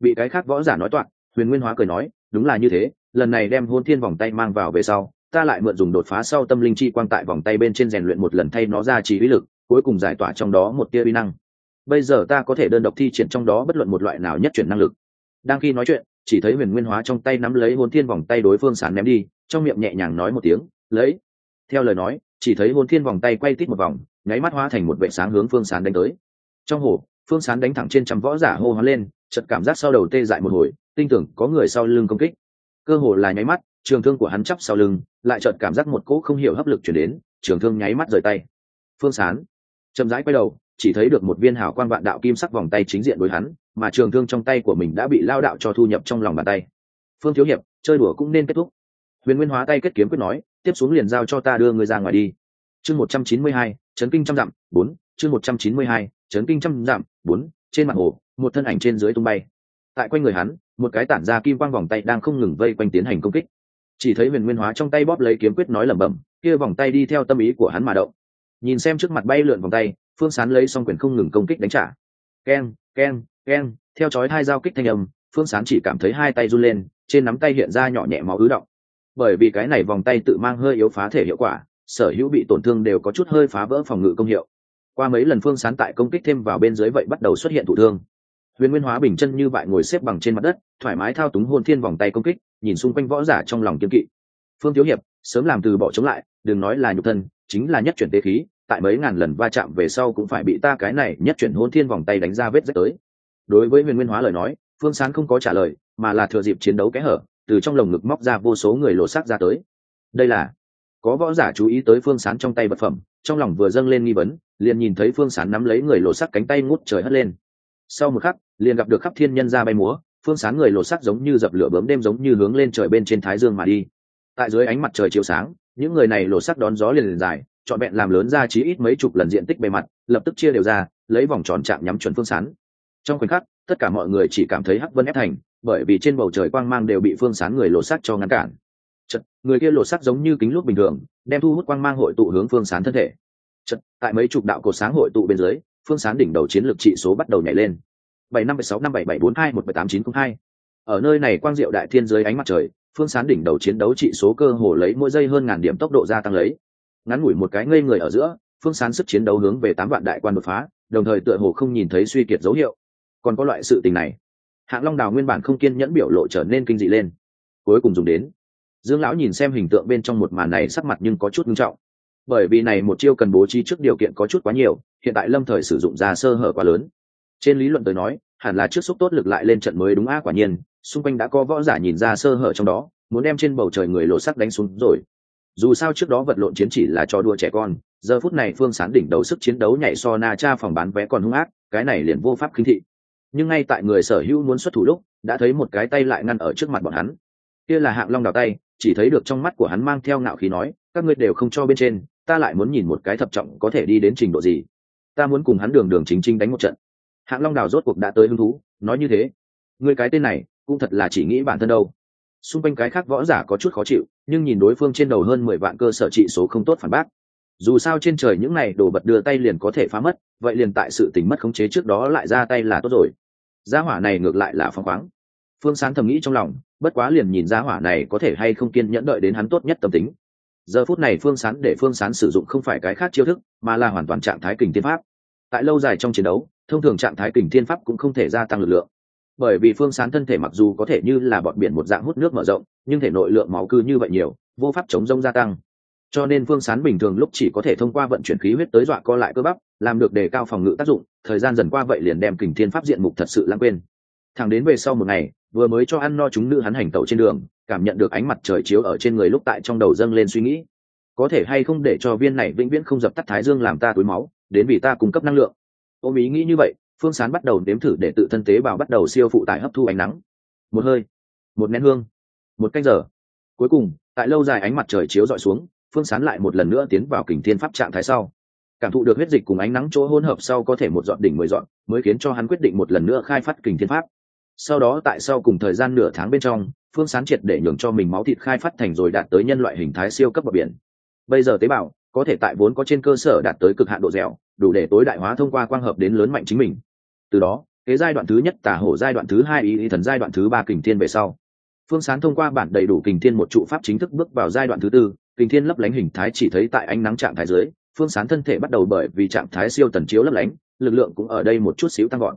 Bị cái khác võ giả nói toạc, huyền nguyên hóa cười nói, đúng là như thế, lần này đem hôn thiên vòng tay mang vào về sau ta lại mượn dùng đột phá sau tâm linh chi quang tại vòng tay bên trên rèn luyện một lần thay nó ra chỉ uy lực, cuối cùng giải tỏa trong đó một tia uy năng. Bây giờ ta có thể đơn độc thi triển trong đó bất luận một loại nào nhất chuyển năng lực. Đang khi nói chuyện, chỉ thấy huyền nguyên hóa trong tay nắm lấy hôn thiên vòng tay đối phương sán ném đi, trong miệng nhẹ nhàng nói một tiếng, lấy. Theo lời nói, chỉ thấy hôn thiên vòng tay quay tít một vòng, nháy mắt hóa thành một vệ sáng hướng phương sán đánh tới. Trong hồ, phương sán đánh thẳng trên trăm võ giả hô hoán lên chật cảm giác sau đầu tê dại một hồi, tin tưởng có người sau lưng công kích. Cơ hồ là nháy mắt trường thương của hắn chắp sau lưng, lại chợt cảm giác một cỗ không hiểu hấp lực chuyển đến, trường thương nháy mắt rời tay. Phương sán, chậm rãi quay đầu, chỉ thấy được một viên hảo quan vạn đạo kim sắc vòng tay chính diện đối hắn, mà trường thương trong tay của mình đã bị lao đạo cho thu nhập trong lòng bàn tay. Phương thiếu hiệp, chơi đùa cũng nên kết thúc. Huyền nguyên hóa tay kết kiếm quyết nói, tiếp xuống liền giao cho ta đưa người ra ngoài đi. Chương một trăm chín mươi hai, chấn kinh trăm dặm, bốn, chương một trăm chín mươi hai, chấn kinh trăm dặm, bốn, trên mặt hồ, một thân ảnh trên dưới tung bay. Tại quanh người hắn, một cái tản ra kim quang vòng tay đang không ngừng vây quanh tiến hành công kích chỉ thấy huyền nguyên hóa trong tay bóp lấy kiếm quyết nói lẩm bẩm, kia vòng tay đi theo tâm ý của hắn mà động. Nhìn xem trước mặt bay lượn vòng tay, phương sán lấy xong quyền không ngừng công kích đánh trả. Keng keng keng, theo chói hai dao kích thanh âm, phương sán chỉ cảm thấy hai tay run lên, trên nắm tay hiện ra nhỏ nhẹ máu ứ động. Bởi vì cái này vòng tay tự mang hơi yếu phá thể hiệu quả, sở hữu bị tổn thương đều có chút hơi phá vỡ phòng ngự công hiệu. Qua mấy lần phương sán tại công kích thêm vào bên dưới vậy bắt đầu xuất hiện thụ thương huyền nguyên hóa bình chân như vậy ngồi xếp bằng trên mặt đất, thoải mái thao túng hôn thiên vòng tay công kích, nhìn xung quanh võ giả trong lòng kiên kỵ. Phương thiếu hiệp, sớm làm từ bỏ chống lại, đừng nói là nhục thân, chính là nhất chuyển tế khí, tại mấy ngàn lần va chạm về sau cũng phải bị ta cái này nhất chuyển hôn thiên vòng tay đánh ra vết rách tới. Đối với huyền nguyên hóa lời nói, phương sán không có trả lời, mà là thừa dịp chiến đấu kẽ hở, từ trong lồng ngực móc ra vô số người lột xác ra tới. Đây là, có võ giả chú ý tới phương sán trong tay vật phẩm, trong lòng vừa dâng lên nghi vấn, liền nhìn thấy phương sán nắm lấy người lột xác cánh tay ngút trời hất lên sau một khắc liền gặp được khắp thiên nhân ra bay múa phương sáng người lột xác giống như dập lửa bướm đêm giống như hướng lên trời bên trên thái dương mà đi. Tại dưới ánh mặt trời chiếu sáng những người này lột xác đón gió liền liền dài trọn vẹn làm lớn ra chí ít mấy chục lần diện tích bề mặt lập tức chia đều ra lấy vòng tròn chạm nhắm chuẩn phương sán trong khoảnh khắc tất cả mọi người chỉ cảm thấy hắc vân ép thành bởi vì trên bầu trời quang mang đều bị phương sán người lột xác cho ngăn cản. Chật, người kia lột xác giống như kính lúc bình thường đem thu hút quang mang hội tụ hướng phương sán thân thể. Chật, tại mấy chục đạo cột sáng hội tụ bên dưới phương sán đỉnh đầu chiến lược trị số bắt đầu nhảy lên. Bảy năm sáu, năm bảy bảy bốn hai, một bảy tám chín không hai. Ở nơi này quang diệu đại thiên dưới ánh mặt trời, phương sán đỉnh đầu chiến đấu trị số cơ hồ lấy mỗi giây hơn ngàn điểm tốc độ gia tăng lấy. Ngắn ngủi một cái ngây người ở giữa, phương sán sức chiến đấu hướng về tám vạn đại quan đột phá, đồng thời tựa hồ không nhìn thấy suy kiệt dấu hiệu. Còn có loại sự tình này, hạng long đào nguyên bản không kiên nhẫn biểu lộ trở nên kinh dị lên. Cuối cùng dùng đến, dương lão nhìn xem hình tượng bên trong một màn này sắc mặt nhưng có chút nghiêm trọng. Bởi vì này một chiêu cần bố trí trước điều kiện có chút quá nhiều hiện tại lâm thời sử dụng ra sơ hở quá lớn. Trên lý luận tới nói, hẳn là trước xúc tốt lực lại lên trận mới đúng a quả nhiên, xung quanh đã có võ giả nhìn ra sơ hở trong đó, muốn đem trên bầu trời người lộ sắc đánh xuống rồi. Dù sao trước đó vật lộn chiến chỉ là cho đua trẻ con, giờ phút này phương sán đỉnh đầu sức chiến đấu nhảy so na cha phòng bán vé còn hung ác, cái này liền vô pháp khinh thị. Nhưng ngay tại người sở hữu muốn xuất thủ lúc, đã thấy một cái tay lại ngăn ở trước mặt bọn hắn. Kia là hạng long đào tay, chỉ thấy được trong mắt của hắn mang theo ngạo khí nói, các ngươi đều không cho bên trên, ta lại muốn nhìn một cái thập trọng có thể đi đến trình độ gì ta muốn cùng hắn đường đường chính chính đánh một trận. Hạng long đào rốt cuộc đã tới hứng thú, nói như thế. Người cái tên này, cũng thật là chỉ nghĩ bản thân đâu. Xung quanh cái khác võ giả có chút khó chịu, nhưng nhìn đối phương trên đầu hơn mười vạn cơ sở trị số không tốt phản bác. Dù sao trên trời những này đồ vật đưa tay liền có thể phá mất, vậy liền tại sự tình mất khống chế trước đó lại ra tay là tốt rồi. Gia hỏa này ngược lại là phong khoáng. Phương Sáng thầm nghĩ trong lòng, bất quá liền nhìn gia hỏa này có thể hay không kiên nhẫn đợi đến hắn tốt nhất tâm tính giờ phút này phương sán để phương sán sử dụng không phải cái khác chiêu thức, mà là hoàn toàn trạng thái kình thiên pháp. Tại lâu dài trong chiến đấu, thông thường trạng thái kình thiên pháp cũng không thể gia tăng lực lượng. Bởi vì phương sán thân thể mặc dù có thể như là bọn biển một dạng hút nước mở rộng, nhưng thể nội lượng máu cư như vậy nhiều, vô pháp chống rông gia tăng. Cho nên phương sán bình thường lúc chỉ có thể thông qua vận chuyển khí huyết tới dọa co lại cơ bắp, làm được đề cao phòng ngự tác dụng, thời gian dần qua vậy liền đem kình thiên pháp diện mục thật sự lãng quên. Thẳng đến về sau một ngày, vừa mới cho ăn no chúng nữ hắn hành tẩu trên đường cảm nhận được ánh mặt trời chiếu ở trên người lúc tại trong đầu dâng lên suy nghĩ. Có thể hay không để cho viên này vĩnh viễn không dập tắt thái dương làm ta túi máu, đến vì ta cung cấp năng lượng. Ôm ý nghĩ như vậy, phương sán bắt đầu đếm thử để tự thân tế bào bắt đầu siêu phụ tải hấp thu ánh nắng. Một hơi, một nén hương, một canh giờ. Cuối cùng, tại lâu dài ánh mặt trời chiếu dọi xuống, phương sán lại một lần nữa tiến vào kình thiên pháp trạng thái sau. Cảm thụ được huyết dịch cùng ánh nắng chỗ hỗn hợp sau có thể một dọn đỉnh mười dọn, mới khiến cho hắn quyết định một lần nữa khai phát kình thiên pháp. Sau đó tại sau cùng thời gian nửa tháng bên trong phương sán triệt để nhường cho mình máu thịt khai phát thành rồi đạt tới nhân loại hình thái siêu cấp bờ biển. Bây giờ tế bào có thể tại vốn có trên cơ sở đạt tới cực hạn độ dẻo đủ để tối đại hóa thông qua quang hợp đến lớn mạnh chính mình. Từ đó kế giai đoạn thứ nhất tả hổ giai đoạn thứ hai ý, ý thần giai đoạn thứ ba kình thiên về sau. Phương sán thông qua bản đầy đủ kình thiên một trụ pháp chính thức bước vào giai đoạn thứ tư kình thiên lấp lánh hình thái chỉ thấy tại ánh nắng trạng thái dưới phương sán thân thể bắt đầu bởi vì trạng thái siêu tần chiếu lấp lánh lực lượng cũng ở đây một chút xíu tăng gọn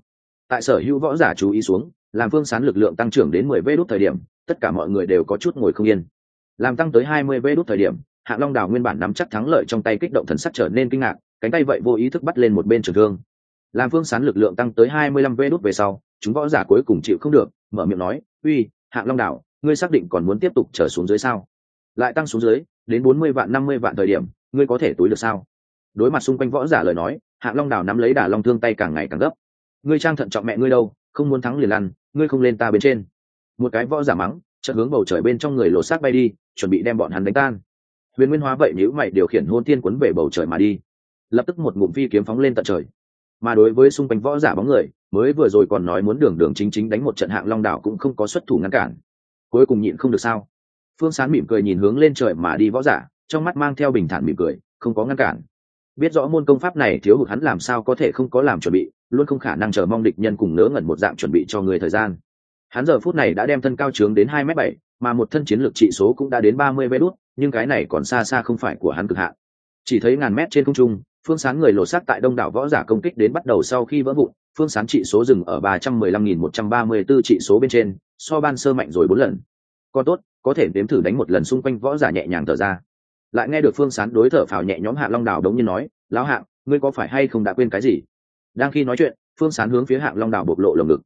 tại sở hữu võ giả chú ý xuống làm phương sán lực lượng tăng trưởng đến mười vê đốt thời điểm, tất cả mọi người đều có chút ngồi không yên. Làm tăng tới hai mươi vê đốt thời điểm hạng long đào nguyên bản nắm chắc thắng lợi trong tay kích động thần sắc trở nên kinh ngạc, cánh tay vậy vô ý thức bắt lên một bên trường thương. Làm phương sán lực lượng tăng tới hai mươi lăm vê đốt về sau, chúng võ giả cuối cùng chịu không được, mở miệng nói, uy hạng long đảo ngươi xác định còn muốn tiếp tục trở xuống dưới sao? Lại tăng xuống dưới, đến bốn mươi vạn, năm mươi vạn thời điểm, ngươi có thể túi được sao? Đối mặt xung quanh võ giả lời nói hạng long đảo nắm lấy đả long thương tay càng ngày càng gấp. Ngươi trang thận trọng mẹ ngươi đâu, không muốn thắng liền lăn ngươi không lên ta bên trên. Một cái võ giả mắng, chợt hướng bầu trời bên trong người lột xác bay đi, chuẩn bị đem bọn hắn đánh tan. Huyền nguyên hóa vậy nếu mày điều khiển hôn tiên quấn về bầu trời mà đi. Lập tức một ngụm phi kiếm phóng lên tận trời. Mà đối với xung quanh võ giả bóng người, mới vừa rồi còn nói muốn đường đường chính chính đánh một trận hạng long đảo cũng không có xuất thủ ngăn cản. Cuối cùng nhịn không được sao? Phương sán mỉm cười nhìn hướng lên trời mà đi võ giả, trong mắt mang theo bình thản mỉm cười, không có ngăn cản. Biết rõ môn công pháp này thiếu hụt hắn làm sao có thể không có làm chuẩn bị luôn không khả năng chờ mong địch nhân cùng ngớ ngẩn một dạng chuẩn bị cho người thời gian. Hắn giờ phút này đã đem thân cao trướng đến hai m bảy, mà một thân chiến lược trị số cũng đã đến ba mươi vé đút, nhưng cái này còn xa xa không phải của hắn cực hạn. Chỉ thấy ngàn mét trên không trung, phương sán người lột xác tại đông đảo võ giả công kích đến bắt đầu sau khi vỡ vụn, phương sán trị số dừng ở ba trăm mười lăm nghìn một trăm ba mươi b ố trị số bên trên, so ban sơ mạnh rồi bốn lần. Còn tốt, có thể đếm thử đánh một lần xung quanh võ giả nhẹ nhàng thở ra. Lại nghe được phương sán đối thở phào nhẹ nhóm hạ long đào đống như nói, lão hạng ngươi có phải hay không đã quên cái gì? Đang khi nói chuyện, phương sán hướng phía hạng long đảo bộc lộ lồng ngực.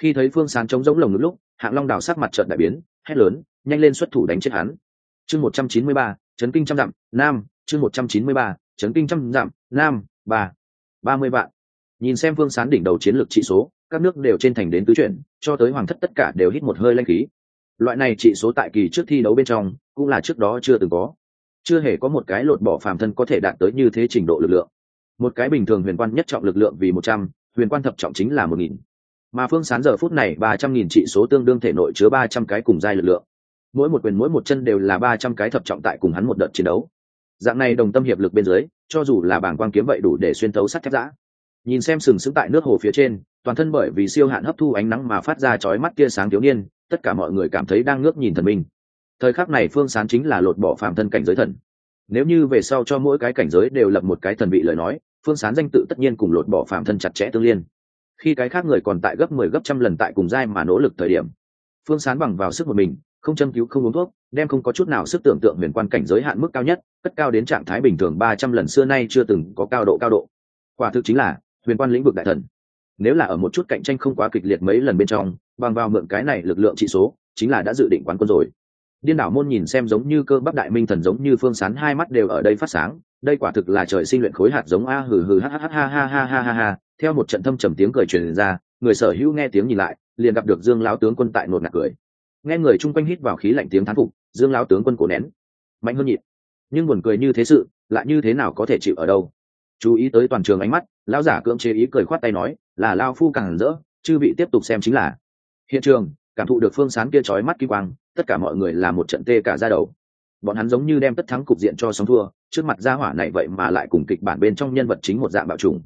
Khi thấy phương sán chống giống lồng ngực lúc, hạng long đảo sắc mặt trận đại biến, hét lớn, nhanh lên xuất thủ đánh chết hắn. Chương một trăm chín mươi ba, chấn kinh trăm dặm, nam, chương một trăm chín mươi ba, chấn kinh trăm dặm, nam, ba ba mươi vạn. Nhìn xem phương sán đỉnh đầu chiến lược trị số, các nước đều trên thành đến tứ chuyển, cho tới hoàng thất tất cả đều hít một hơi lanh khí. Loại này trị số tại kỳ trước thi đấu bên trong, cũng là trước đó chưa từng có. Chưa hề có một cái lột bỏ phàm thân có thể đạt tới như thế trình độ lực lượng một cái bình thường huyền quan nhất trọng lực lượng vì một trăm, huyền quan thập trọng chính là một nghìn. Mà phương sán giờ phút này ba trăm nghìn trị số tương đương thể nội chứa ba trăm cái cùng giai lực lượng. Mỗi một quyền mỗi một chân đều là ba trăm cái thập trọng tại cùng hắn một đợt chiến đấu. Dạng này đồng tâm hiệp lực bên dưới, cho dù là bảng quang kiếm vậy đủ để xuyên thấu sắt thép giã. Nhìn xem sừng sững tại nước hồ phía trên, toàn thân bởi vì siêu hạn hấp thu ánh nắng mà phát ra chói mắt tia sáng thiếu niên, tất cả mọi người cảm thấy đang ngước nhìn thần minh. Thời khắc này phương sán chính là lột bỏ phàm thân cảnh giới thần. Nếu như về sau cho mỗi cái cảnh giới đều lập một cái thần vị lời nói phương sán danh tự tất nhiên cùng lột bỏ Phạm thân chặt chẽ tương liên. Khi cái khác người còn tại gấp mười 10 gấp trăm lần tại cùng giai mà nỗ lực thời điểm, phương sán bằng vào sức một mình, không châm cứu không uống thuốc, đem không có chút nào sức tưởng tượng huyền quan cảnh giới hạn mức cao nhất, cất cao đến trạng thái bình thường ba trăm lần xưa nay chưa từng có cao độ cao độ. Quả thực chính là, huyền quan lĩnh vực đại thần. Nếu là ở một chút cạnh tranh không quá kịch liệt mấy lần bên trong, bằng vào mượn cái này lực lượng trị số, chính là đã dự định quán quân rồi. Điên đảo môn nhìn xem giống như cơ bắp đại minh thần giống như phương sán hai mắt đều ở đây phát sáng đây quả thực là trời sinh luyện khối hạt giống a, hừ hừ, ha ha ha ha ha ha ha ha theo một trận thâm trầm tiếng cười truyền ra, người sở hữu nghe tiếng nhìn lại, liền gặp được dương lão tướng quân tại nột ngạt cười. Nghe người chung quanh hít vào khí lạnh tiếng thán phục, dương lão tướng quân cổ nén. Mạnh hơn nhịn nhưng buồn cười như thế sự, lại như thế nào có thể chịu ở đâu? Chú ý tới toàn trường ánh mắt, lão giả cưỡng chế ý cười khoát tay nói, là lao phu càng rỡ, chư vị tiếp tục xem chính là. Hiện trường, cảm thụ được phương sán kia trói mắt kim quang, tất cả mọi người là một trận tê cả ra đầu bọn hắn giống như đem tất thắng cục diện cho sóng thua, trước mặt gia hỏa này vậy mà lại cùng kịch bản bên trong nhân vật chính một dạng bạo trùng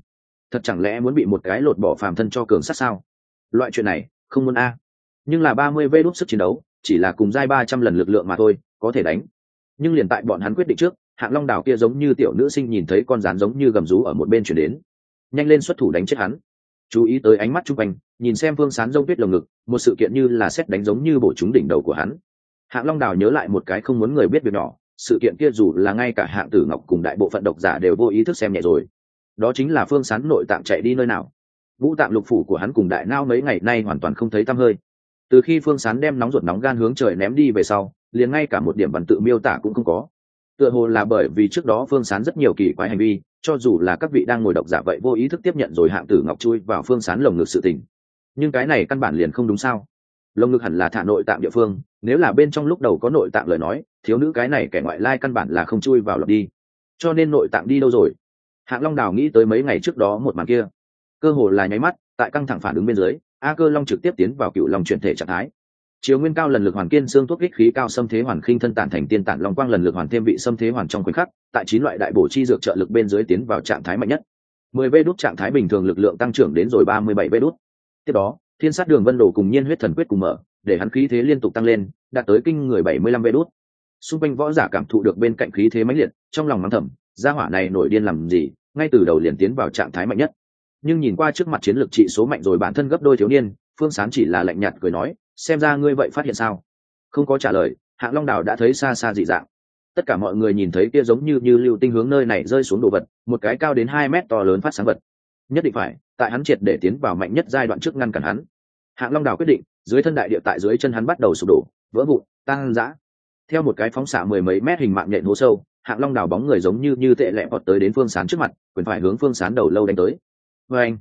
thật chẳng lẽ muốn bị một cái lột bỏ phàm thân cho cường sát sao? Loại chuyện này, không muốn a. Nhưng là ba mươi vê đốt sức chiến đấu, chỉ là cùng giai ba trăm lần lực lượng mà thôi, có thể đánh. Nhưng liền tại bọn hắn quyết định trước, hạng long đảo kia giống như tiểu nữ sinh nhìn thấy con rán giống như gầm rú ở một bên chuyển đến. Nhanh lên xuất thủ đánh chết hắn. Chú ý tới ánh mắt chung quanh, nhìn xem phương sán rông tuyết lồng ngực, một sự kiện như là xét đánh giống như bổ chúng đỉnh đầu của hắn hạng long đào nhớ lại một cái không muốn người biết việc nhỏ, sự kiện kia dù là ngay cả hạng tử ngọc cùng đại bộ phận độc giả đều vô ý thức xem nhẹ rồi. Đó chính là phương sán nội tạng chạy đi nơi nào. Vũ tạng lục phủ của hắn cùng đại nao mấy ngày nay hoàn toàn không thấy tăm hơi. Từ khi phương sán đem nóng ruột nóng gan hướng trời ném đi về sau, liền ngay cả một điểm văn tự miêu tả cũng không có. Tựa hồ là bởi vì trước đó phương sán rất nhiều kỳ quái hành vi, cho dù là các vị đang ngồi độc giả vậy vô ý thức tiếp nhận rồi hạng tử ngọc chui vào phương sán lồng ngực sự tình. Nhưng cái này căn bản liền không đúng sao. Lồng ngực hẳn là thả nội tạng địa phương nếu là bên trong lúc đầu có nội tạng lời nói, thiếu nữ cái này kẻ ngoại lai căn bản là không chui vào lọc đi. Cho nên nội tạng đi đâu rồi? Hạng long đào nghĩ tới mấy ngày trước đó một màn kia. Cơ hồ là nháy mắt, tại căng thẳng phản ứng bên dưới, a cơ long trực tiếp tiến vào cựu lòng chuyển thể trạng thái. Chiều nguyên cao lần lượt hoàn kiên xương thuốc kích khí cao xâm thế hoàn khinh thân tản thành tiên tản long quang lần lượt hoàn thêm vị xâm thế hoàn trong khoảnh khắc, tại chín loại đại bổ chi dược trợ lực bên dưới tiến vào trạng thái mạnh nhất. Mười vê đốt trạng thái bình thường lực lượng tăng trưởng đến rồi ba mươi bảy vê đốt tiếp đó, thiên sát đường vân đồ cùng nhiên huyết thần quyết cùng mở để hắn khí thế liên tục tăng lên, đạt tới kinh người bảy mươi lăm vê đốt xung quanh võ giả cảm thụ được bên cạnh khí thế mãnh liệt, trong lòng mắng thầm, gia hỏa này nổi điên làm gì, ngay từ đầu liền tiến vào trạng thái mạnh nhất. Nhưng nhìn qua trước mặt chiến lược trị số mạnh rồi bản thân gấp đôi thiếu niên, phương sán chỉ là lạnh nhạt cười nói, xem ra ngươi vậy phát hiện sao? Không có trả lời, hạng long đảo đã thấy xa xa dị dạng. Tất cả mọi người nhìn thấy kia giống như như lưu tinh hướng nơi này rơi xuống đồ vật, một cái cao đến hai mét to lớn phát sáng vật. Nhất định phải, tại hắn triệt để tiến vào mạnh nhất giai đoạn trước ngăn cản hắn. Hạng long đảo quyết định dưới thân đại địa tại dưới chân hắn bắt đầu sụp đổ, vỡ vụn tăng dã theo một cái phóng xạ mười mấy mét hình mạng nhện hố sâu, hạng long đảo bóng người giống như như tệ lẹ vọt tới đến phương sán trước mặt, quyền phải hướng phương sán đầu lâu đánh tới. Vê anh,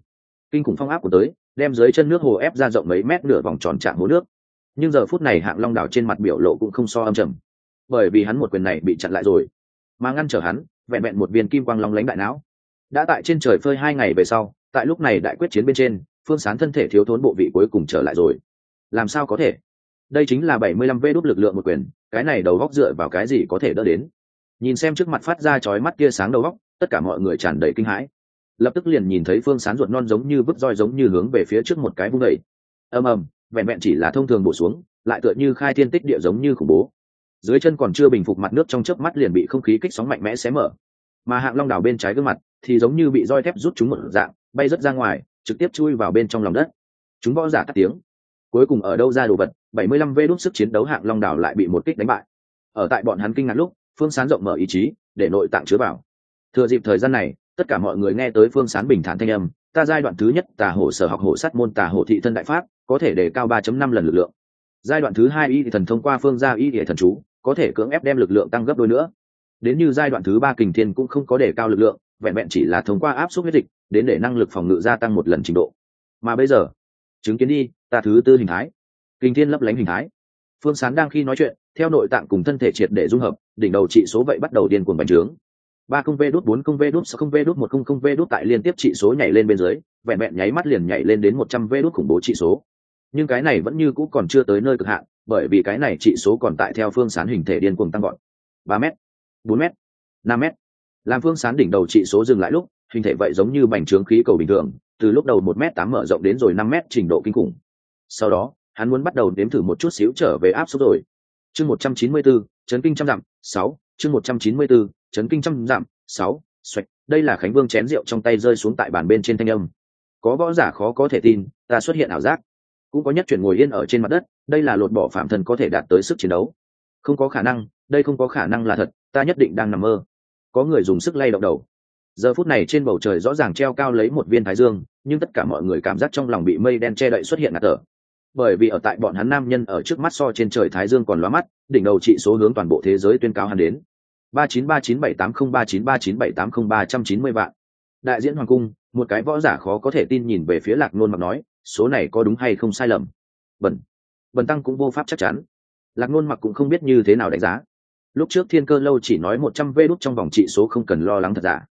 kinh khủng phong áp của tới, đem dưới chân nước hồ ép ra rộng mấy mét nửa vòng tròn chạm hố nước. Nhưng giờ phút này hạng long đảo trên mặt biểu lộ cũng không so âm trầm, bởi vì hắn một quyền này bị chặn lại rồi. Mà ngăn trở hắn, vẹn vẹn một viên kim quang long lánh đại não. Đã tại trên trời phơi hai ngày về sau, tại lúc này đại quyết chiến bên trên, phương sán thân thể thiếu thốn bộ vị cuối cùng trở lại rồi làm sao có thể? Đây chính là bảy mươi lăm v đốt lực lượng một quyền, cái này đầu góc dựa vào cái gì có thể đỡ đến? Nhìn xem trước mặt phát ra chói mắt kia sáng đầu góc, tất cả mọi người tràn đầy kinh hãi. Lập tức liền nhìn thấy phương sán ruột non giống như vứt roi giống như hướng về phía trước một cái vung đầy ầm ầm, vẹn vẹn chỉ là thông thường bổ xuống, lại tựa như khai thiên tích địa giống như khủng bố. Dưới chân còn chưa bình phục mặt nước trong chớp mắt liền bị không khí kích sóng mạnh mẽ xé mở. Mà hạng long đảo bên trái gương mặt thì giống như bị roi thép rút chúng một dạng, bay rớt ra ngoài, trực tiếp chui vào bên trong lòng đất. Chúng võ giả tắt tiếng cuối cùng ở đâu ra đồ vật, bảy mươi lăm vê đốt sức chiến đấu hạng long đảo lại bị một kích đánh bại. Ở tại bọn hắn kinh ngạc lúc, phương sán rộng mở ý chí, để nội tạng chứa vào. Thừa dịp thời gian này, tất cả mọi người nghe tới phương sán bình thản thanh âm, ta giai đoạn thứ nhất tà hổ sở học hổ sát môn tà hổ thị thân đại pháp, có thể đề cao 3.5 lần lực lượng. Giai đoạn thứ hai y thần thông qua phương gia y hệ thần chú, có thể cưỡng ép đem lực lượng tăng gấp đôi nữa. Đến như giai đoạn thứ ba kình thiên cũng không có đề cao lực lượng, vẹn vẹn chỉ là thông qua áp suất huyết dịch, đến để năng lực phòng ngự gia tăng một lần trình độ. Mà bây giờ chứng kiến đi, ta thứ tư hình thái. Kình thiên lấp lánh hình thái. Phương sán đang khi nói chuyện, theo nội tạng cùng thân thể triệt để dung hợp, đỉnh đầu trị số vậy bắt đầu điên cuồng bành trướng. Ba công v đốt bốn công v đốt sáu công v đốt một công công v đốt tại liên tiếp trị số nhảy lên bên dưới, vẹn vẹn nháy mắt liền nhảy lên đến một trăm v đốt khủng bố trị số. Nhưng cái này vẫn như cũ còn chưa tới nơi cực hạn, bởi vì cái này trị số còn tại theo phương sán hình thể điên cuồng tăng gọn ba m bốn m năm m làm phương sán đỉnh đầu trị số dừng lại lúc, hình thể vậy giống như bành trướng khí cầu bình thường từ lúc đầu một m tám mở rộng đến rồi năm m trình độ kinh khủng. Sau đó, hắn muốn bắt đầu đếm thử một chút xíu trở về áp suất rồi. Chương một trăm chín mươi bốn, chấn kinh trăm dặm, sáu, chương một trăm chín mươi bốn, chấn kinh trăm dặm, sáu, xoạch, đây là khánh vương chén rượu trong tay rơi xuống tại bàn bên trên thanh âm. Có võ giả khó có thể tin, ta xuất hiện ảo giác. Cũng có nhất chuyển ngồi yên ở trên mặt đất, đây là lột bỏ phạm thần có thể đạt tới sức chiến đấu. Không có khả năng, đây không có khả năng là thật, ta nhất định đang nằm mơ. Có người dùng sức lay động đầu. Giờ phút này trên bầu trời rõ ràng treo cao lấy một viên thái dương nhưng tất cả mọi người cảm giác trong lòng bị mây đen che đậy xuất hiện ngạt thở. Bởi vì ở tại bọn hắn nam nhân ở trước mắt so trên trời thái dương còn lóa mắt, đỉnh đầu trị số hướng toàn bộ thế giới tuyên cáo hắn đến. ba chín ba chín bảy tám không ba chín ba chín bảy tám không ba trăm chín mươi vạn. Đại diễn hoàng cung, một cái võ giả khó có thể tin nhìn về phía lạc nôn mặc nói, số này có đúng hay không sai lầm? Bẩn bẩn tăng cũng vô pháp chắc chắn. Lạc nôn mặc cũng không biết như thế nào đánh giá. Lúc trước thiên cơ lâu chỉ nói một trăm vê đốt trong vòng trị số không cần lo lắng thật giả.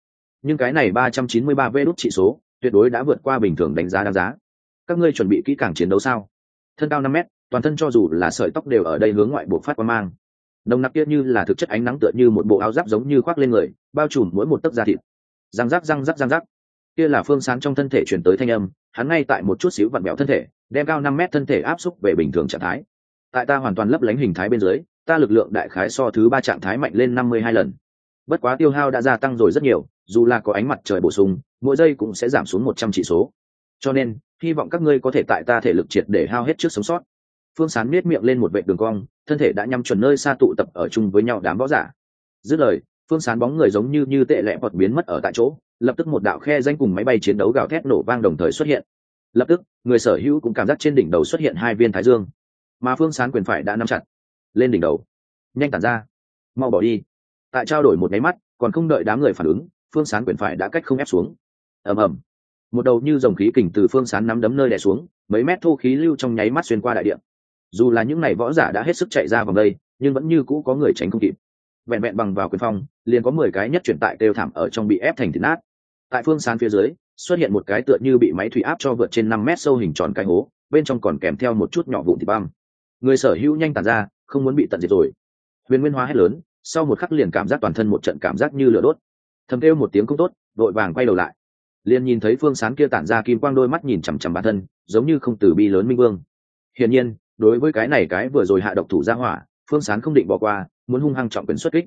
Nhưng cái này ba trăm chín mươi ba vê đốt trị số tuyệt đối đã vượt qua bình thường đánh giá đáng giá. Các ngươi chuẩn bị kỹ càng chiến đấu sao? Thân cao năm mét, toàn thân cho dù là sợi tóc đều ở đây hướng ngoại bộ phát qua mang. Nồng nặc kia như là thực chất ánh nắng tựa như một bộ áo giáp giống như khoác lên người, bao trùm mỗi một tấc da thịt. Răng rắc răng rắc răng rắc. Kia là phương sáng trong thân thể chuyển tới thanh âm, hắn ngay tại một chút xíu vặn bẹo thân thể, đem cao năm mét thân thể áp xúc về bình thường trạng thái. Tại ta hoàn toàn lấp lánh hình thái bên dưới, ta lực lượng đại khái so thứ ba trạng thái mạnh lên năm mươi hai lần bất quá tiêu hao đã gia tăng rồi rất nhiều, dù là có ánh mặt trời bổ sung, mỗi giây cũng sẽ giảm xuống một trăm chỉ số. Cho nên, hy vọng các ngươi có thể tại ta thể lực triệt để hao hết trước sống sót. Phương sán miết miệng lên một vệ đường cong, thân thể đã nhắm chuẩn nơi xa tụ tập ở chung với nhau đám võ giả. Dứt lời, phương sán bóng người giống như như tệ lẽ hoặc biến mất ở tại chỗ, lập tức một đạo khe danh cùng máy bay chiến đấu gào thét nổ vang đồng thời xuất hiện. Lập tức, người sở hữu cũng cảm giác trên đỉnh đầu xuất hiện hai viên thái dương, mà phương sán quyền phải đã nắm chặt, lên đỉnh đầu. Nhanh tản ra, mau bỏ đi tại trao đổi một máy mắt, còn không đợi đám người phản ứng, phương sán quyền phải đã cách không ép xuống. Ầm ầm. Một đầu như dòng khí kình từ phương sán nắm đấm nơi đè xuống, mấy mét thô khí lưu trong nháy mắt xuyên qua đại điện dù là những ngày võ giả đã hết sức chạy ra vòng đây, nhưng vẫn như cũ có người tránh không kịp. Vẹn vẹn bằng vào quyền phong, liền có mười cái nhất chuyển tại kêu thảm ở trong bị ép thành thịt nát. Tại phương sán phía dưới, xuất hiện một cái tựa như bị máy thủy áp cho vượt trên năm mét sâu hình tròn cái hố, bên trong còn kèm theo một chút nhỏ vụn thịt băm. Người sở hữu nhanh tàn ra, không muốn bị tận diệt rồi. Huyền nguyên hóa hét lớn sau một khắc liền cảm giác toàn thân một trận cảm giác như lửa đốt. Thầm kêu một tiếng cũng tốt vội vàng quay đầu lại. Liền nhìn thấy phương sán kia tản ra kim quang đôi mắt nhìn chằm chằm bản thân, giống như không từ bi lớn minh vương. Hiển nhiên, đối với cái này cái vừa rồi hạ độc thủ ra hỏa, phương sán không định bỏ qua, muốn hung hăng trọng quyền xuất kích.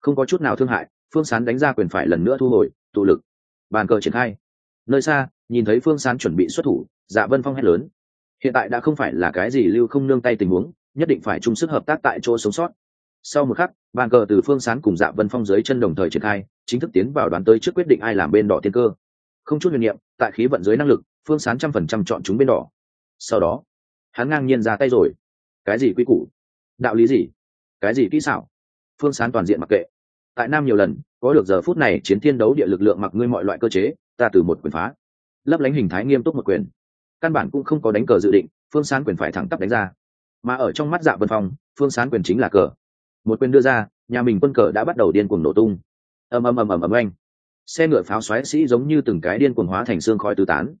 Không có chút nào thương hại, phương sán đánh ra quyền phải lần nữa thu hồi, tụ lực. Bàn cờ triển khai. Nơi xa, nhìn thấy phương sán chuẩn bị xuất thủ dạ vân phong hét lớn. Hiện tại đã không phải là cái gì lưu không nương tay tình huống, nhất định phải chung sức hợp tác tại chỗ sống sót sau một khắc, bàn cờ từ phương sán cùng dạ vân phong dưới chân đồng thời triển khai, chính thức tiến vào đoán tới trước quyết định ai làm bên đỏ tiên cơ. Không chút huyền niệm, tại khí vận dưới năng lực, phương sán trăm phần trăm chọn chúng bên đỏ. Sau đó, hắn ngang nhiên ra tay rồi. Cái gì quy củ? Đạo lý gì? Cái gì kỹ xảo? Phương sán toàn diện mặc kệ. Tại nam nhiều lần, có được giờ phút này chiến thiên đấu địa lực lượng mặc ngươi mọi loại cơ chế, ta từ một quyền phá. Lấp lánh hình thái nghiêm túc một quyền. Căn bản cũng không có đánh cờ dự định, phương sán quyền phải thẳng tắp đánh ra. Mà ở trong mắt dạ vân phong, phương sán quyền chính là cờ một quyền đưa ra, nhà mình quân cờ đã bắt đầu điên cuồng nổ tung. Ầm ầm ầm ầm ầm anh xe ngựa pháo xoáy sĩ giống như từng cái điên cuồng hóa thành xương khói tứ tán.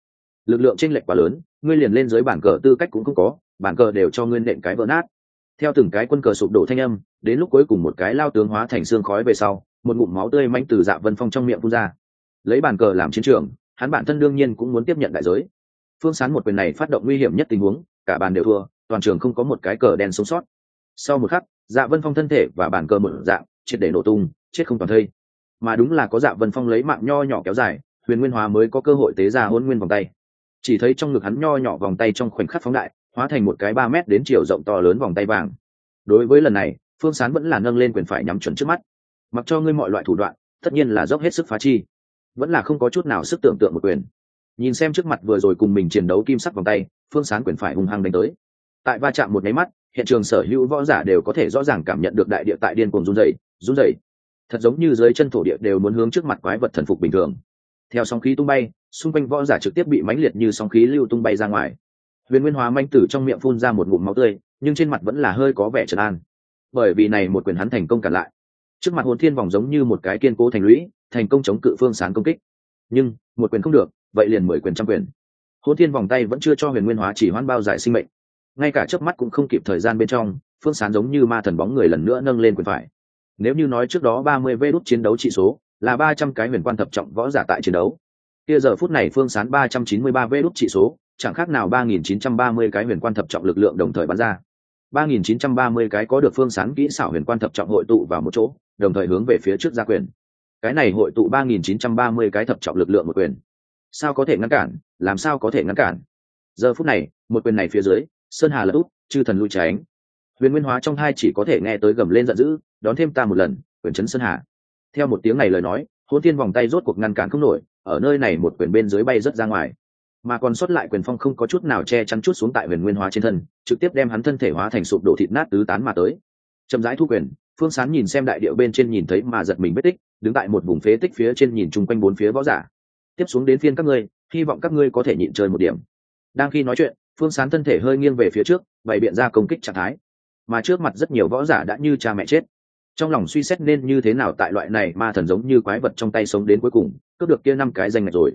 Lực lượng chênh lệch quá lớn, ngươi liền lên dưới bản cờ tư cách cũng không có bản cờ đều cho ngươi nện cái vỡ nát. Theo từng cái quân cờ sụp đổ thanh âm, đến lúc cuối cùng một cái lao tướng hóa thành xương khói về sau, một ngụm máu tươi manh từ dạ vân phong trong miệng phun ra. Lấy bàn cờ làm chiến trường, hắn bản thân đương nhiên cũng muốn tiếp nhận đại giới. Phương sán một quyền này phát động nguy hiểm nhất tình huống, cả bàn đều thua, toàn trường không có một cái cờ đen sống sót. Sau một khắc dạ vân phong thân thể và bàn cờ một dạng, triệt để nổ tung, chết không toàn thây. Mà đúng là có dạ vân phong lấy mạng nho nhỏ kéo dài, huyền nguyên hóa mới có cơ hội tế ra hôn nguyên vòng tay. Chỉ thấy trong ngực hắn nho nhỏ vòng tay trong khoảnh khắc phóng đại, hóa thành một cái ba mét đến chiều rộng to lớn vòng tay vàng. Đối với lần này, phương sán vẫn là nâng lên quyền phải nhắm chuẩn trước mắt. Mặc cho ngươi mọi loại thủ đoạn, tất nhiên là dốc hết sức phá chi. Vẫn là không có chút nào sức tưởng tượng một quyền. Nhìn xem trước mặt vừa rồi cùng mình chiến đấu kim sắc vòng tay, phương sán quyền phải hung hăng đánh tới. Tại va chạm một máy mắt hiện trường sở hữu võ giả đều có thể rõ ràng cảm nhận được đại địa tại điên cuồng run rẩy, run rẩy. thật giống như dưới chân thổ địa đều muốn hướng trước mặt quái vật thần phục bình thường. Theo sóng khí tung bay xung quanh võ giả trực tiếp bị mãnh liệt như sóng khí lưu tung bay ra ngoài. Huyền nguyên hóa manh tử trong miệng phun ra một ngụm máu tươi nhưng trên mặt vẫn là hơi có vẻ trấn an. Bởi vì này một quyền hắn thành công cản lại. Trước mặt hồn thiên vòng giống như một cái kiên cố thành lũy thành công chống cự phương sáng công kích. Nhưng một quyền không được vậy liền mười quyền trăm quyền. Hồn thiên vòng tay vẫn chưa cho huyền nguyên hóa chỉ hoãn bao giải sinh mệnh ngay cả chớp mắt cũng không kịp thời gian bên trong, phương sán giống như ma thần bóng người lần nữa nâng lên quyền phải. Nếu như nói trước đó ba mươi vê đốt chiến đấu trị số là ba trăm cái huyền quan thập trọng võ giả tại chiến đấu, kia giờ phút này phương sán ba trăm chín mươi ba vê đốt trị số, chẳng khác nào ba nghìn chín trăm ba mươi cái huyền quan thập trọng lực lượng đồng thời bắn ra. Ba nghìn chín trăm ba mươi cái có được phương sán kỹ xảo huyền quan thập trọng hội tụ vào một chỗ, đồng thời hướng về phía trước gia quyền. Cái này hội tụ ba nghìn chín trăm ba mươi cái thập trọng lực lượng một quyền. Sao có thể ngăn cản? Làm sao có thể ngăn cản? Giờ phút này, một quyền này phía dưới sơn hà lật út chư thần lui tránh. Huyền nguyên hóa trong hai chỉ có thể nghe tới gầm lên giận dữ, đón thêm ta một lần, quyền chấn sơn hà. Theo một tiếng này lời nói hôn tiên vòng tay rốt cuộc ngăn cản không nổi, ở nơi này một quyền bên dưới bay rất ra ngoài. Mà còn sót lại quyền phong không có chút nào che chắn chút xuống tại huyền nguyên hóa trên thân, trực tiếp đem hắn thân thể hóa thành sụp đổ thịt nát tứ tán mà tới. Chậm rãi thu quyền, phương sán nhìn xem đại điệu bên trên nhìn thấy mà giật mình vết tích, đứng tại một vùng phế tích phía trên nhìn chung quanh bốn phía võ giả. Tiếp xuống đến phiên các ngươi, hy vọng các ngươi có thể nhịn chơi một điểm. Đang khi nói chuyện phương sán thân thể hơi nghiêng về phía trước, bày biện ra công kích trạng thái. Mà trước mặt rất nhiều võ giả đã như cha mẹ chết. Trong lòng suy xét nên như thế nào tại loại này ma thần giống như quái vật trong tay sống đến cuối cùng, cướp được kia năm cái danh ngạch rồi.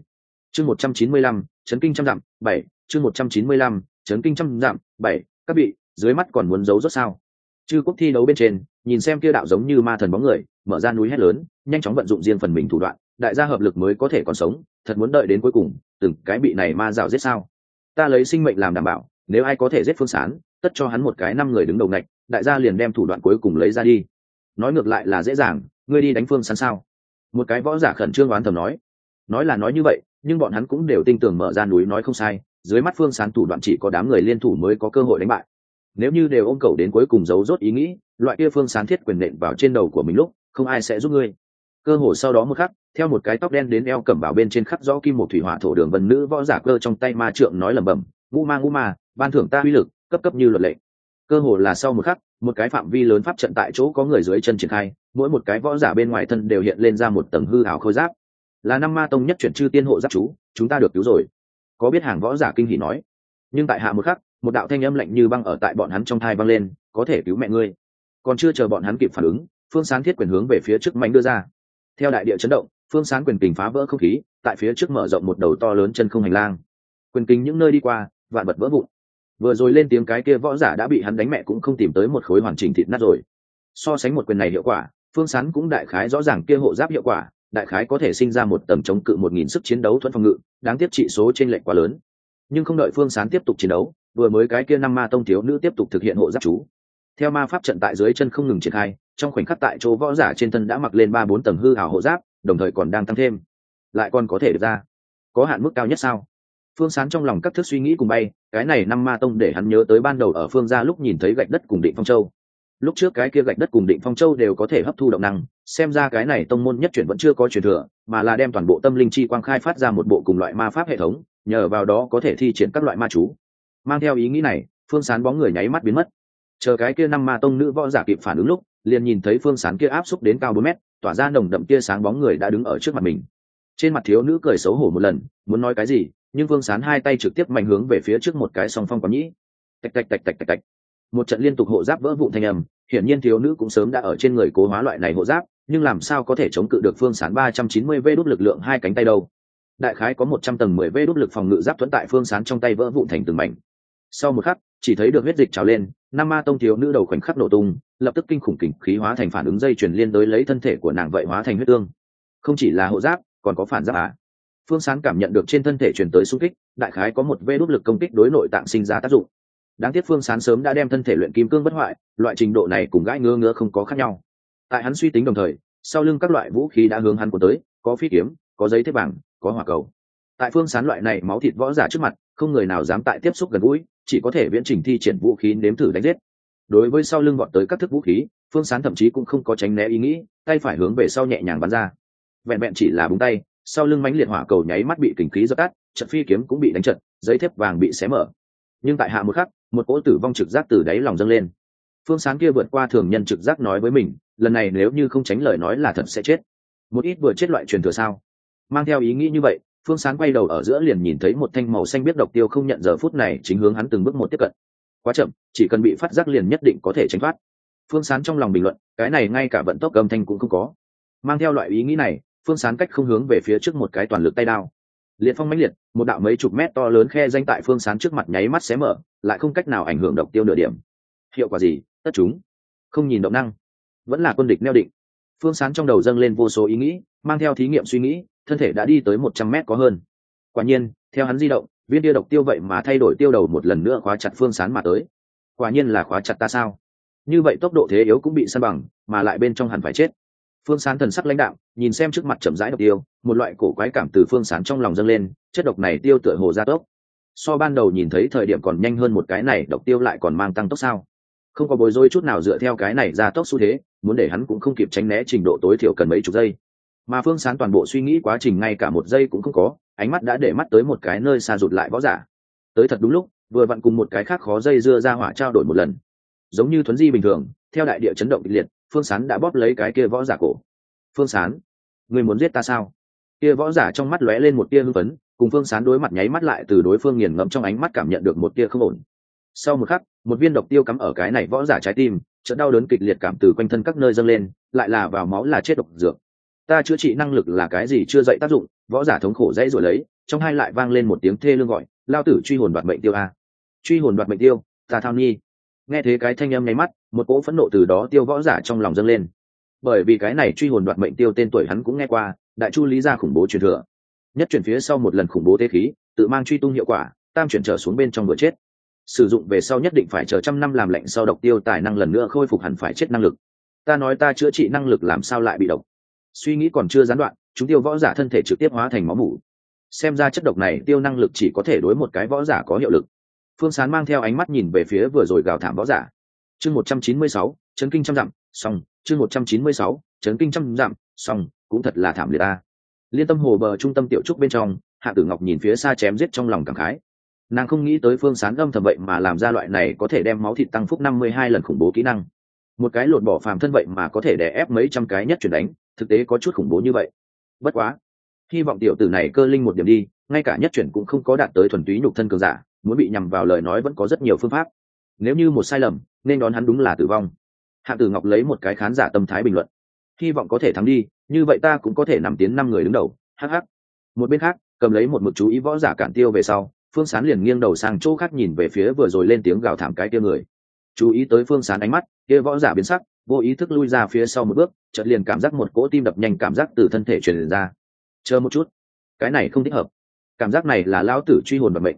Chương một trăm chín mươi lăm, chấn kinh trăm dặm, bảy, chương một trăm chín mươi lăm, chấn kinh trăm dặm, bảy, các vị, dưới mắt còn muốn giấu rốt sao? Chư quốc thi đấu bên trên, nhìn xem kia đạo giống như ma thần bóng người, mở ra núi hét lớn, nhanh chóng vận dụng riêng phần mình thủ đoạn, đại gia hợp lực mới có thể còn sống, thật muốn đợi đến cuối cùng, từng cái bị này ma rào giết sao? Ta lấy sinh mệnh làm đảm bảo, nếu ai có thể giết phương sán, tất cho hắn một cái năm người đứng đầu ngạch, đại gia liền đem thủ đoạn cuối cùng lấy ra đi. Nói ngược lại là dễ dàng, ngươi đi đánh phương sán sao? Một cái võ giả khẩn trương oán thầm nói. Nói là nói như vậy, nhưng bọn hắn cũng đều tin tưởng mở ra núi nói không sai, dưới mắt phương sán thủ đoạn chỉ có đám người liên thủ mới có cơ hội đánh bại. Nếu như đều ôm cầu đến cuối cùng giấu rốt ý nghĩ, loại kia phương sán thiết quyền nện vào trên đầu của mình lúc, không ai sẽ giúp ngươi cơ hồ sau đó một khắc, theo một cái tóc đen đến eo cẩm bảo bên trên khắc rõ kim một thủy hỏa thổ đường vần nữ võ giả cơ trong tay ma trượng nói lẩm bẩm, ngũ ma ngũ ma, ban thưởng ta uy lực, cấp cấp như luật lệ. Cơ hồ là sau một khắc, một cái phạm vi lớn pháp trận tại chỗ có người dưới chân triển khai, mỗi một cái võ giả bên ngoài thân đều hiện lên ra một tầng hư ảo khôi giáp. Là năm ma tông nhất chuyển chư tiên hộ giáp chú, chúng ta được cứu rồi. Có biết hàng võ giả kinh hỉ nói. Nhưng tại hạ một khắc, một đạo thanh âm lạnh như băng ở tại bọn hắn trong thai văng lên, có thể cứu mẹ ngươi. Còn chưa chờ bọn hắn kịp phản ứng, phương sáng thiết quyền hướng về phía trước mạnh đưa ra theo đại địa chấn động, phương sáng quyền kình phá vỡ không khí, tại phía trước mở rộng một đầu to lớn chân không hành lang. Quyền kình những nơi đi qua, vạn vật vỡ vụn. Vừa rồi lên tiếng cái kia võ giả đã bị hắn đánh mẹ cũng không tìm tới một khối hoàn chỉnh thịt nát rồi. So sánh một quyền này hiệu quả, phương sán cũng đại khái rõ ràng kia hộ giáp hiệu quả, đại khái có thể sinh ra một tầm chống cự một nghìn sức chiến đấu thuận phòng ngự, đáng tiếc trị số trên lệch quá lớn. Nhưng không đợi phương sán tiếp tục chiến đấu, vừa mới cái kia năm ma tông thiếu nữ tiếp tục thực hiện hộ giáp chú. Theo ma pháp trận tại dưới chân không ngừng triển khai trong khoảnh khắc tại chỗ võ giả trên thân đã mặc lên ba bốn tầng hư hảo hộ giáp, đồng thời còn đang tăng thêm. Lại còn có thể được ra. Có hạn mức cao nhất sao? Phương sán trong lòng các thước suy nghĩ cùng bay, cái này năm ma tông để hắn nhớ tới ban đầu ở phương gia lúc nhìn thấy gạch đất cùng định phong châu. Lúc trước cái kia gạch đất cùng định phong châu đều có thể hấp thu động năng, xem ra cái này tông môn nhất chuyển vẫn chưa có truyền thừa, mà là đem toàn bộ tâm linh chi quang khai phát ra một bộ cùng loại ma pháp hệ thống, nhờ vào đó có thể thi triển các loại ma chú. Mang theo ý nghĩ này, phương sán bóng người nháy mắt biến mất. Chờ cái kia năm ma tông nữ võ giả kịp phản ứng lúc liền nhìn thấy phương sán kia áp xúc đến cao bốn mét, tỏa ra nồng đậm kia sáng bóng người đã đứng ở trước mặt mình. Trên mặt thiếu nữ cười xấu hổ một lần, muốn nói cái gì, nhưng phương sán hai tay trực tiếp mạnh hướng về phía trước một cái song phong có nhĩ. Tạch tạch tạch tạch tạch tạch. Một trận liên tục hộ giáp vỡ vụn thành âm, hiển nhiên thiếu nữ cũng sớm đã ở trên người cố hóa loại này hộ giáp, nhưng làm sao có thể chống cự được phương sán ba trăm chín mươi v đốt lực lượng hai cánh tay đâu? Đại khái có một trăm tầng mười v đốt lực phòng ngự giáp thuẫn tại phương sán trong tay vỡ vụn thành từng mảnh. Sau một khắc, chỉ thấy được huyết dịch trào lên, nam ma tông thiếu nữ đầu khoảnh khắc nổ tung lập tức kinh khủng kình khí hóa thành phản ứng dây chuyền liên tới lấy thân thể của nàng vậy hóa thành huyết tương. Không chỉ là hộ giáp, còn có phản giáp á. phương Sáng cảm nhận được trên thân thể chuyển tới xung kích, đại khái có một vê đốt lực công kích đối nội tạng sinh ra tác dụng. Đáng tiếc phương sán sớm đã đem thân thể luyện kim cương bất hoại, loại trình độ này cùng gãi ngơ ngơ không có khác nhau. Tại hắn suy tính đồng thời, sau lưng các loại vũ khí đã hướng hắn của tới, có phi kiếm, có giấy thép bảng, có hỏa cầu. Tại phương sán loại này máu thịt võ giả trước mặt, không người nào dám tại tiếp xúc gần gũi, chỉ có thể viễn trình thi triển vũ khí nếm thử đánh giết đối với sau lưng bọn tới các thức vũ khí, phương sán thậm chí cũng không có tránh né ý nghĩ, tay phải hướng về sau nhẹ nhàng bắn ra. Vẹn vẹn chỉ là búng tay, sau lưng mãnh liệt hỏa cầu nháy mắt bị kình khí dập tắt, trận phi kiếm cũng bị đánh trận giấy thép vàng bị xé mở. Nhưng tại hạ một khắc, một cỗ tử vong trực giác từ đáy lòng dâng lên. Phương sáng kia vượt qua thường nhân trực giác nói với mình, lần này nếu như không tránh lời nói là thật sẽ chết. Một ít vừa chết loại truyền thừa sao? Mang theo ý nghĩ như vậy, phương sáng quay đầu ở giữa liền nhìn thấy một thanh màu xanh biết độc tiêu không nhận giờ phút này chính hướng hắn từng bước một tiếp cận quá chậm, chỉ cần bị phát giác liền nhất định có thể tránh thoát. Phương sán trong lòng bình luận, cái này ngay cả vận tốc âm thanh cũng không có. Mang theo loại ý nghĩ này, phương sán cách không hướng về phía trước một cái toàn lực tay đao. Liệt phong mãnh liệt, một đạo mấy chục mét to lớn khe danh tại phương sán trước mặt nháy mắt xé mở, lại không cách nào ảnh hưởng độc tiêu nửa điểm. Hiệu quả gì, tất chúng? Không nhìn động năng. Vẫn là quân địch neo định. Phương sán trong đầu dâng lên vô số ý nghĩ, mang theo thí nghiệm suy nghĩ, thân thể đã đi tới một trăm mét có hơn. Quả nhiên, theo hắn di động viên tia độc tiêu vậy mà thay đổi tiêu đầu một lần nữa khóa chặt phương sán mà tới. Quả nhiên là khóa chặt ta sao? Như vậy tốc độ thế yếu cũng bị săn bằng, mà lại bên trong hẳn phải chết. Phương sán thần sắc lãnh đạo nhìn xem trước mặt chậm rãi độc tiêu, một loại cổ quái cảm từ phương sán trong lòng dâng lên, chất độc này tiêu tựa hồ ra tốc. So ban đầu nhìn thấy thời điểm còn nhanh hơn một cái này, độc tiêu lại còn mang tăng tốc sao? Không có bối rối chút nào dựa theo cái này ra tốc xu thế, muốn để hắn cũng không kịp tránh né trình độ tối thiểu cần mấy chục giây. Mà phương sán toàn bộ suy nghĩ quá trình ngay cả một giây cũng không có ánh mắt đã để mắt tới một cái nơi xa rụt lại võ giả. Tới thật đúng lúc, vừa vặn cùng một cái khác khó dây dưa ra hỏa trao đổi một lần. Giống như thuấn di bình thường, theo đại địa chấn động kịch liệt, phương sán đã bóp lấy cái kia võ giả cổ. Phương sán người muốn giết ta sao? Kia võ giả trong mắt lóe lên một tia hưng phấn, cùng phương sán đối mặt nháy mắt lại từ đối phương nghiền ngẫm trong ánh mắt cảm nhận được một tia không ổn. Sau một khắc, một viên độc tiêu cắm ở cái này võ giả trái tim trận đau đớn kịch liệt cảm từ quanh thân các nơi dâng lên, lại là vào máu là chết độc dược. Ta chữa trị năng lực là cái gì chưa dậy tác dụng? Võ giả thống khổ dãy rồi lấy, trong hai lại vang lên một tiếng thê lương gọi, lao tử, truy hồn đoạt mệnh tiêu a. Truy hồn đoạt mệnh tiêu? Ta thao nhi nghe thế cái thanh âm nháy mắt, một cỗ phẫn nộ từ đó tiêu võ giả trong lòng dâng lên. Bởi vì cái này truy hồn đoạt mệnh tiêu tên tuổi hắn cũng nghe qua, đại chu lý gia khủng bố truyền thừa. Nhất chuyển phía sau một lần khủng bố thế khí, tự mang truy tung hiệu quả, tam chuyển trở xuống bên trong vừa chết. Sử dụng về sau nhất định phải chờ trăm năm làm lệnh sau độc tiêu tài năng lần nữa khôi phục hẳn phải chết năng lực. Ta nói ta chữa trị năng lực làm sao lại bị độc? Suy nghĩ còn chưa gián đoạn chúng tiêu võ giả thân thể trực tiếp hóa thành máu mủ. Xem ra chất độc này tiêu năng lực chỉ có thể đối một cái võ giả có hiệu lực. Phương sán mang theo ánh mắt nhìn về phía vừa rồi gào thảm võ giả. Chương một trăm chín mươi sáu, chấn kinh trăm dặm, xong, chương một trăm chín mươi sáu, chấn kinh trăm dặm, xong, cũng thật là thảm liệt ta liên tâm hồ bờ trung tâm tiểu trúc bên trong, hạ tử ngọc nhìn phía xa chém giết trong lòng cảm khái. Nàng không nghĩ tới phương sán âm thầm vậy mà làm ra loại này có thể đem máu thịt tăng phúc năm mươi hai lần khủng bố kỹ năng. Một cái lột bỏ phàm thân vậy mà có thể đè ép mấy trăm cái nhất chuyển đánh, thực tế có chút khủng bố như vậy bất quá, hy vọng tiểu tử này cơ linh một điểm đi, ngay cả nhất chuyển cũng không có đạt tới thuần túy nhục thân cường giả, muốn bị nhằm vào lời nói vẫn có rất nhiều phương pháp. Nếu như một sai lầm, nên đón hắn đúng là tử vong. Hạ tử ngọc lấy một cái khán giả tâm thái bình luận. Hy vọng có thể thắng đi, như vậy ta cũng có thể nằm tiến năm người đứng đầu hh một bên khác, cầm lấy một mực chú ý võ giả cản tiêu về sau, phương sán liền nghiêng đầu sang chỗ khác nhìn về phía vừa rồi lên tiếng gào thảm cái kia người. Chú ý tới phương sán ánh mắt, kia võ giả biến sắc vô ý thức lui ra phía sau một bước, chợt liền cảm giác một cỗ tim đập nhanh cảm giác từ thân thể truyền ra. Chờ một chút. Cái này không thích hợp. Cảm giác này là lão tử truy hồn đoạt mệnh.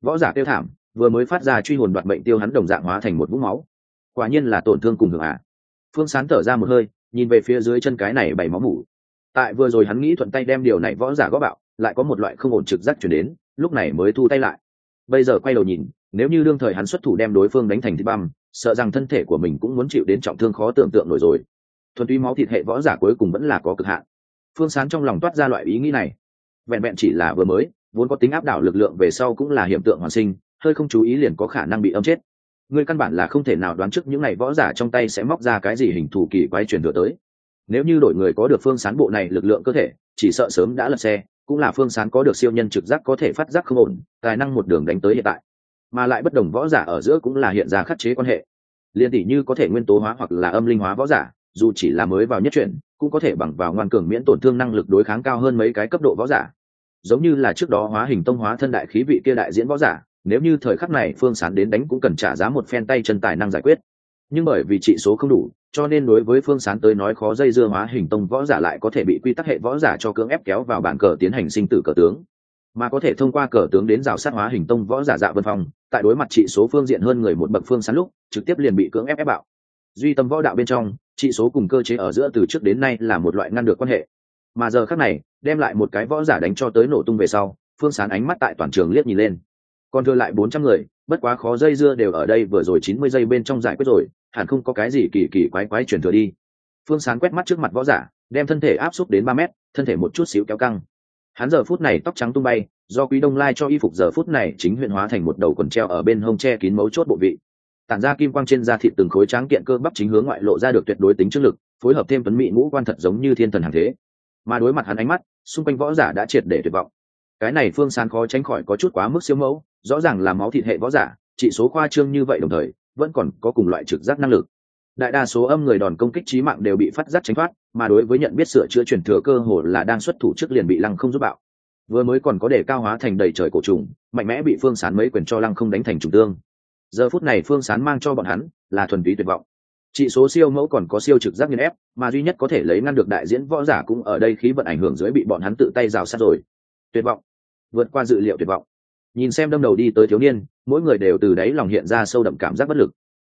Võ giả tiêu thảm, vừa mới phát ra truy hồn đoạt mệnh tiêu hắn đồng dạng hóa thành một vũng máu. Quả nhiên là tổn thương cùng hưởng à. phương sán thở ra một hơi, nhìn về phía dưới chân cái này bảy máu mủ. Tại vừa rồi hắn nghĩ thuận tay đem điều này võ giả gõ bạo, lại có một loại không ổn trực giác chuyển đến, lúc này mới thu tay lại. Bây giờ quay đầu nhìn nếu như đương thời hắn xuất thủ đem đối phương đánh thành thịt băm, sợ rằng thân thể của mình cũng muốn chịu đến trọng thương khó tưởng tượng nổi rồi. Thuần túy máu thịt hệ võ giả cuối cùng vẫn là có cực hạn. Phương sán trong lòng toát ra loại ý nghĩ này. Vẹn vẹn chỉ là vừa mới, vốn có tính áp đảo lực lượng về sau cũng là hiện tượng hoàn sinh, hơi không chú ý liền có khả năng bị âm chết. Người căn bản là không thể nào đoán trước những ngày võ giả trong tay sẽ móc ra cái gì hình thù kỳ quái truyền thừa tới. Nếu như đổi người có được phương sán bộ này lực lượng cơ thể, chỉ sợ sớm đã lật xe, cũng là phương sán có được siêu nhân trực giác có thể phát giác không ổn, tài năng một đường đánh tới hiện tại mà lại bất đồng võ giả ở giữa cũng là hiện ra khắc chế quan hệ. Liên tỷ như có thể nguyên tố hóa hoặc là âm linh hóa võ giả, dù chỉ là mới vào nhất chuyển, cũng có thể bằng vào ngoan cường miễn tổn thương năng lực đối kháng cao hơn mấy cái cấp độ võ giả. Giống như là trước đó hóa hình tông hóa thân đại khí vị kia đại diễn võ giả, nếu như thời khắc này phương sán đến đánh cũng cần trả giá một phen tay chân tài năng giải quyết. Nhưng bởi vì trị số không đủ, cho nên đối với phương sán tới nói khó dây dưa hóa hình tông võ giả lại có thể bị quy tắc hệ võ giả cho cưỡng ép kéo vào bản cờ tiến hành sinh tử cờ tướng mà có thể thông qua cờ tướng đến rào sát hóa hình tông võ giả dạ vân phong, tại đối mặt trị số phương diện hơn người một bậc phương sán lúc, trực tiếp liền bị cưỡng ép ép bạo. Duy tâm võ đạo bên trong, trị số cùng cơ chế ở giữa từ trước đến nay là một loại ngăn được quan hệ. Mà giờ khác này, đem lại một cái võ giả đánh cho tới nổ tung về sau, phương sán ánh mắt tại toàn trường liếc nhìn lên. Còn thừa lại bốn trăm người, bất quá khó dây dưa đều ở đây, vừa rồi chín mươi giây bên trong giải quyết rồi, hẳn không có cái gì kỳ kỳ quái quái chuyển thừa đi. Phương sán quét mắt trước mặt võ giả, đem thân thể áp xúc đến ba mét, thân thể một chút xíu kéo căng hắn giờ phút này tóc trắng tung bay, do quý đông lai cho y phục giờ phút này chính huyện hóa thành một đầu quần treo ở bên hông che kín mấu chốt bộ vị. Tản ra kim quang trên da thịt từng khối tráng kiện cơ bắp chính hướng ngoại lộ ra được tuyệt đối tính chức lực, phối hợp thêm tuấn mỹ ngũ quan thật giống như thiên thần hàng thế. Mà đối mặt hắn ánh mắt, xung quanh võ giả đã triệt để tuyệt vọng. Cái này phương sán khó tránh khỏi có chút quá mức siêu mẫu, rõ ràng là máu thịt hệ võ giả trị số khoa trương như vậy đồng thời, vẫn còn có cùng loại trực giác năng lực. Đại đa số âm người đòn công kích trí mạng đều bị phát giác tránh thoát mà đối với nhận biết sửa chữa truyền thừa cơ hồ là đang xuất thủ trước liền bị lăng không giúp bạo. Vừa mới còn có để cao hóa thành đầy trời cổ trùng, mạnh mẽ bị phương sán mấy quyền cho lăng không đánh thành trùng tương. Giờ phút này phương sán mang cho bọn hắn là thuần túy tuyệt vọng. Trị số siêu mẫu còn có siêu trực giác nghiên ép, mà duy nhất có thể lấy ngăn được đại diễn võ giả cũng ở đây khí vận ảnh hưởng dưới bị bọn hắn tự tay rào sát rồi. Tuyệt vọng. Vượt qua dự liệu tuyệt vọng. Nhìn xem đâm đầu đi tới thiếu niên, mỗi người đều từ đáy lòng hiện ra sâu đậm cảm giác bất lực.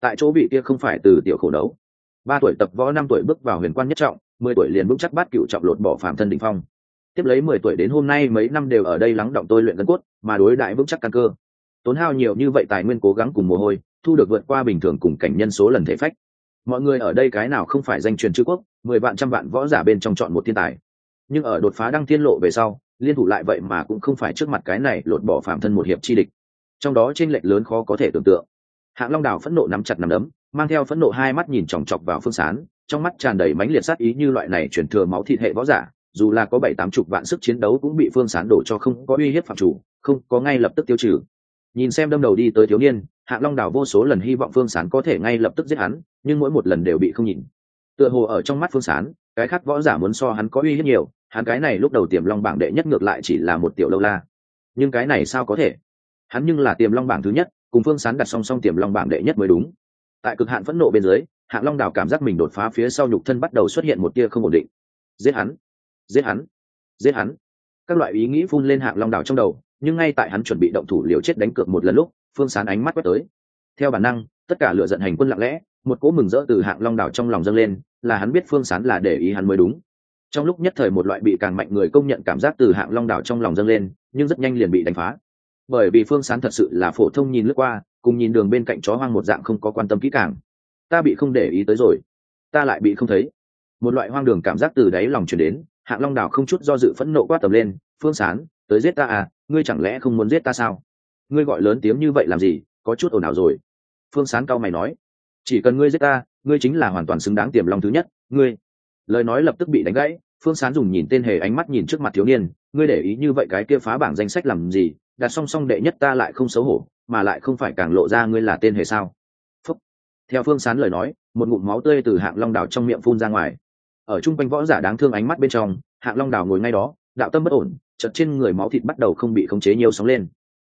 Tại chỗ bị kia không phải từ tiểu khổ đấu ba tuổi tập võ, năm tuổi bước vào huyền quan nhất trọng, mười tuổi liền bước chắc bát cựu trọng lột bỏ phạm thân đỉnh phong. Tiếp lấy mười tuổi đến hôm nay mấy năm đều ở đây lắng động tôi luyện gân cốt, mà đối đại vững chắc căn cơ. Tốn hao nhiều như vậy tài nguyên cố gắng cùng mồ hôi, thu được vượt qua bình thường cùng cảnh nhân số lần thể phách. Mọi người ở đây cái nào không phải danh truyền chư quốc, mười vạn trăm vạn võ giả bên trong chọn một thiên tài. Nhưng ở đột phá đăng thiên lộ về sau, liên thủ lại vậy mà cũng không phải trước mặt cái này lột bỏ phạm thân một hiệp chi địch. Trong đó t r ê n lệch lớn khó có thể tưởng tượng. Hạng long đào phẫn nộ nắm chặt nắm đấm mang theo phẫn nộ hai mắt nhìn chòng chọc vào phương sán, trong mắt tràn đầy mãnh liệt sát ý như loại này chuyển thừa máu thịt hệ võ giả, dù là có bảy tám chục vạn sức chiến đấu cũng bị phương sán đổ cho không có uy hiếp phạm chủ, không có ngay lập tức tiêu trừ. Nhìn xem đâm đầu đi tới thiếu niên Hạ long đào vô số lần hy vọng phương sán có thể ngay lập tức giết hắn, nhưng mỗi một lần đều bị không nhìn. Tựa hồ ở trong mắt phương sán, cái khác võ giả muốn so hắn có uy hiếp nhiều, hắn cái này lúc đầu tiềm long bảng đệ nhất ngược lại chỉ là một tiểu lâu la. Nhưng cái này sao có thể? Hắn nhưng là tiềm long bảng thứ nhất, cùng phương sán đặt song song tiềm long bảng đệ nhất mới đúng tại cực hạn phẫn nộ bên dưới, hạng long đào cảm giác mình đột phá phía sau nhục thân bắt đầu xuất hiện một tia không ổn định. Giết hắn! Giết hắn! Giết hắn! Các loại ý nghĩ phun lên hạng long đào trong đầu, nhưng ngay tại hắn chuẩn bị động thủ liều chết đánh cược một lần lúc, phương sán ánh mắt quét tới. Theo bản năng, tất cả lựa giận hành quân lặng lẽ, một cỗ mừng rỡ từ hạng long đào trong lòng dâng lên, là hắn biết phương sán là để ý hắn mới đúng. Trong lúc nhất thời một loại bị càng mạnh người công nhận cảm giác từ hạng long đảo trong lòng dâng lên, nhưng rất nhanh liền bị đánh phá. Bởi vì phương sán thật sự là phổ thông nhìn lướt qua cùng nhìn đường bên cạnh chó hoang một dạng không có quan tâm kỹ càng. Ta bị không để ý tới rồi. Ta lại bị không thấy. Một loại hoang đường cảm giác từ đáy lòng chuyển đến, hạng long đào không chút do dự phẫn nộ quát tầm lên, phương sán, tới giết ta à? Ngươi chẳng lẽ không muốn giết ta sao? Ngươi gọi lớn tiếng như vậy làm gì? Có chút ồn ào rồi. Phương sán cao mày nói, chỉ cần ngươi giết ta, ngươi chính là hoàn toàn xứng đáng tiềm long thứ nhất. Ngươi. Lời nói lập tức bị đánh gãy, phương sán dùng nhìn tên hề ánh mắt nhìn trước mặt thiếu niên, ngươi để ý như vậy cái kia phá bảng danh sách làm gì? Đặt song song đệ nhất ta lại không xấu hổ mà lại không phải càng lộ ra ngươi là tên hề sao? Phúc. theo phương sán lời nói, một ngụm máu tươi từ hạng long đào trong miệng phun ra ngoài. Ở chung quanh võ giả đáng thương ánh mắt bên trong, hạng long đào ngồi ngay đó, đạo tâm bất ổn chật trên người máu thịt bắt đầu không bị khống chế nhiều sóng lên.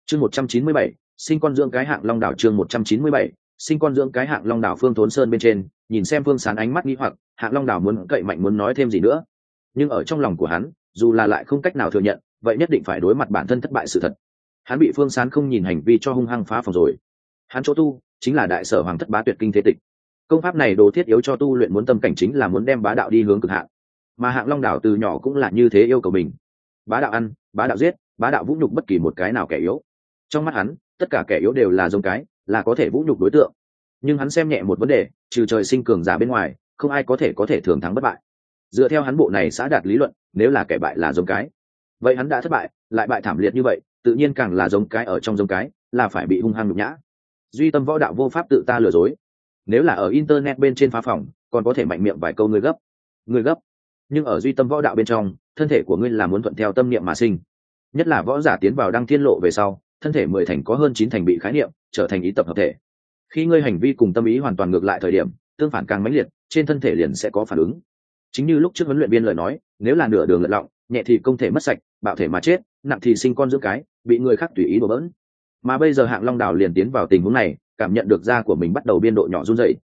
Chương một trăm chín mươi bảy, sinh con dưỡng cái hạng long đảo chương một trăm chín mươi bảy, sinh con dưỡng cái hạng long đảo phương thốn sơn bên trên, nhìn xem phương sán ánh mắt nghi hoặc, hạng long đảo muốn cậy mạnh muốn nói thêm gì nữa. Nhưng ở trong lòng của hắn, dù là lại không cách nào thừa nhận, vậy nhất định phải đối mặt bản thân thất bại sự thật hắn bị phương sán không nhìn hành vi cho hung hăng phá phòng rồi. Hắn chỗ tu chính là đại sở hoàng thất bá tuyệt kinh thế tịch. Công pháp này đồ thiết yếu cho tu luyện muốn tâm cảnh chính là muốn đem bá đạo đi hướng cực hạn. Mà hạng long đảo từ nhỏ cũng là như thế yêu cầu mình. Bá đạo ăn, bá đạo giết, bá đạo vũ nhục bất kỳ một cái nào kẻ yếu. Trong mắt hắn, tất cả kẻ yếu đều là giống cái, là có thể vũ nhục đối tượng. Nhưng hắn xem nhẹ một vấn đề, trừ trời sinh cường giả bên ngoài, không ai có thể có thể thường thắng bất bại. Dựa theo hắn bộ này xã đạt lý luận, nếu là kẻ bại là giống cái. Vậy hắn đã thất bại, lại bại thảm liệt như vậy tự nhiên càng là giống cái ở trong giống cái, là phải bị hung hăng nhục nhã. Duy tâm võ đạo vô pháp tự ta lừa dối. Nếu là ở internet bên trên phá phòng, còn có thể mạnh miệng vài câu ngươi gấp. Ngươi gấp. Nhưng ở duy tâm võ đạo bên trong, thân thể của ngươi là muốn thuận theo tâm niệm mà sinh. Nhất là võ giả tiến vào đăng thiên lộ về sau, thân thể mười thành có hơn chín thành bị khái niệm, trở thành ý tập hợp thể. Khi ngươi hành vi cùng tâm ý hoàn toàn ngược lại thời điểm, tương phản càng mãnh liệt, trên thân thể liền sẽ có phản ứng chính như lúc trước huấn luyện viên lời nói nếu là nửa đường lật lọng nhẹ thì công thể mất sạch bạo thể mà chết nặng thì sinh con dưỡng cái bị người khác tùy ý đổ bỡn. Mà bây giờ hạng long đảo liền tiến vào tình huống này cảm nhận được da của mình bắt đầu biên độ nhỏ run dậy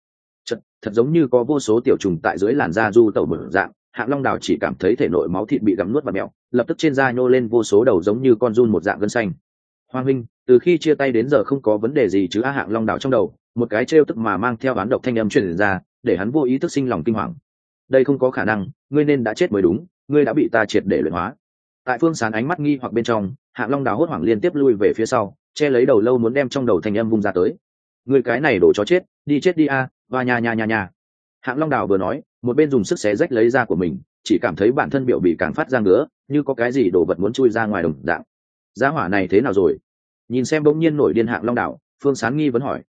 thật, thật giống như có vô số tiểu trùng tại dưới làn da du tẩu mở dạng hạng long đảo chỉ cảm thấy thể nội máu thịt bị gắm nuốt và mẹo lập tức trên da nhô lên vô số đầu giống như con run một dạng gân xanh. Hoàng huynh từ khi chia tay đến giờ không có vấn đề gì chứ a hạng long đảo trong đầu một cái trêu tức mà mang theo bán độc thanh âm truyền ra để hắn vô ý thức sinh lòng kinh hoàng đây không có khả năng, ngươi nên đã chết mới đúng, ngươi đã bị ta triệt để luyện hóa. Tại phương sán ánh mắt nghi hoặc bên trong hạng long đào hốt hoảng liên tiếp lui về phía sau, che lấy đầu lâu muốn đem trong đầu thành âm vung ra tới. Người cái này đổ chó chết, đi chết đi a, và nhà nhà nhà nhà. Hạng long đào vừa nói, một bên dùng sức xé rách lấy da của mình, chỉ cảm thấy bản thân biểu bị càng phát ra ngứa, như có cái gì đồ vật muốn chui ra ngoài đồng dạng. Giá hỏa này thế nào rồi? Nhìn xem bỗng nhiên nổi điên hạng long đảo phương sán nghi vẫn hỏi.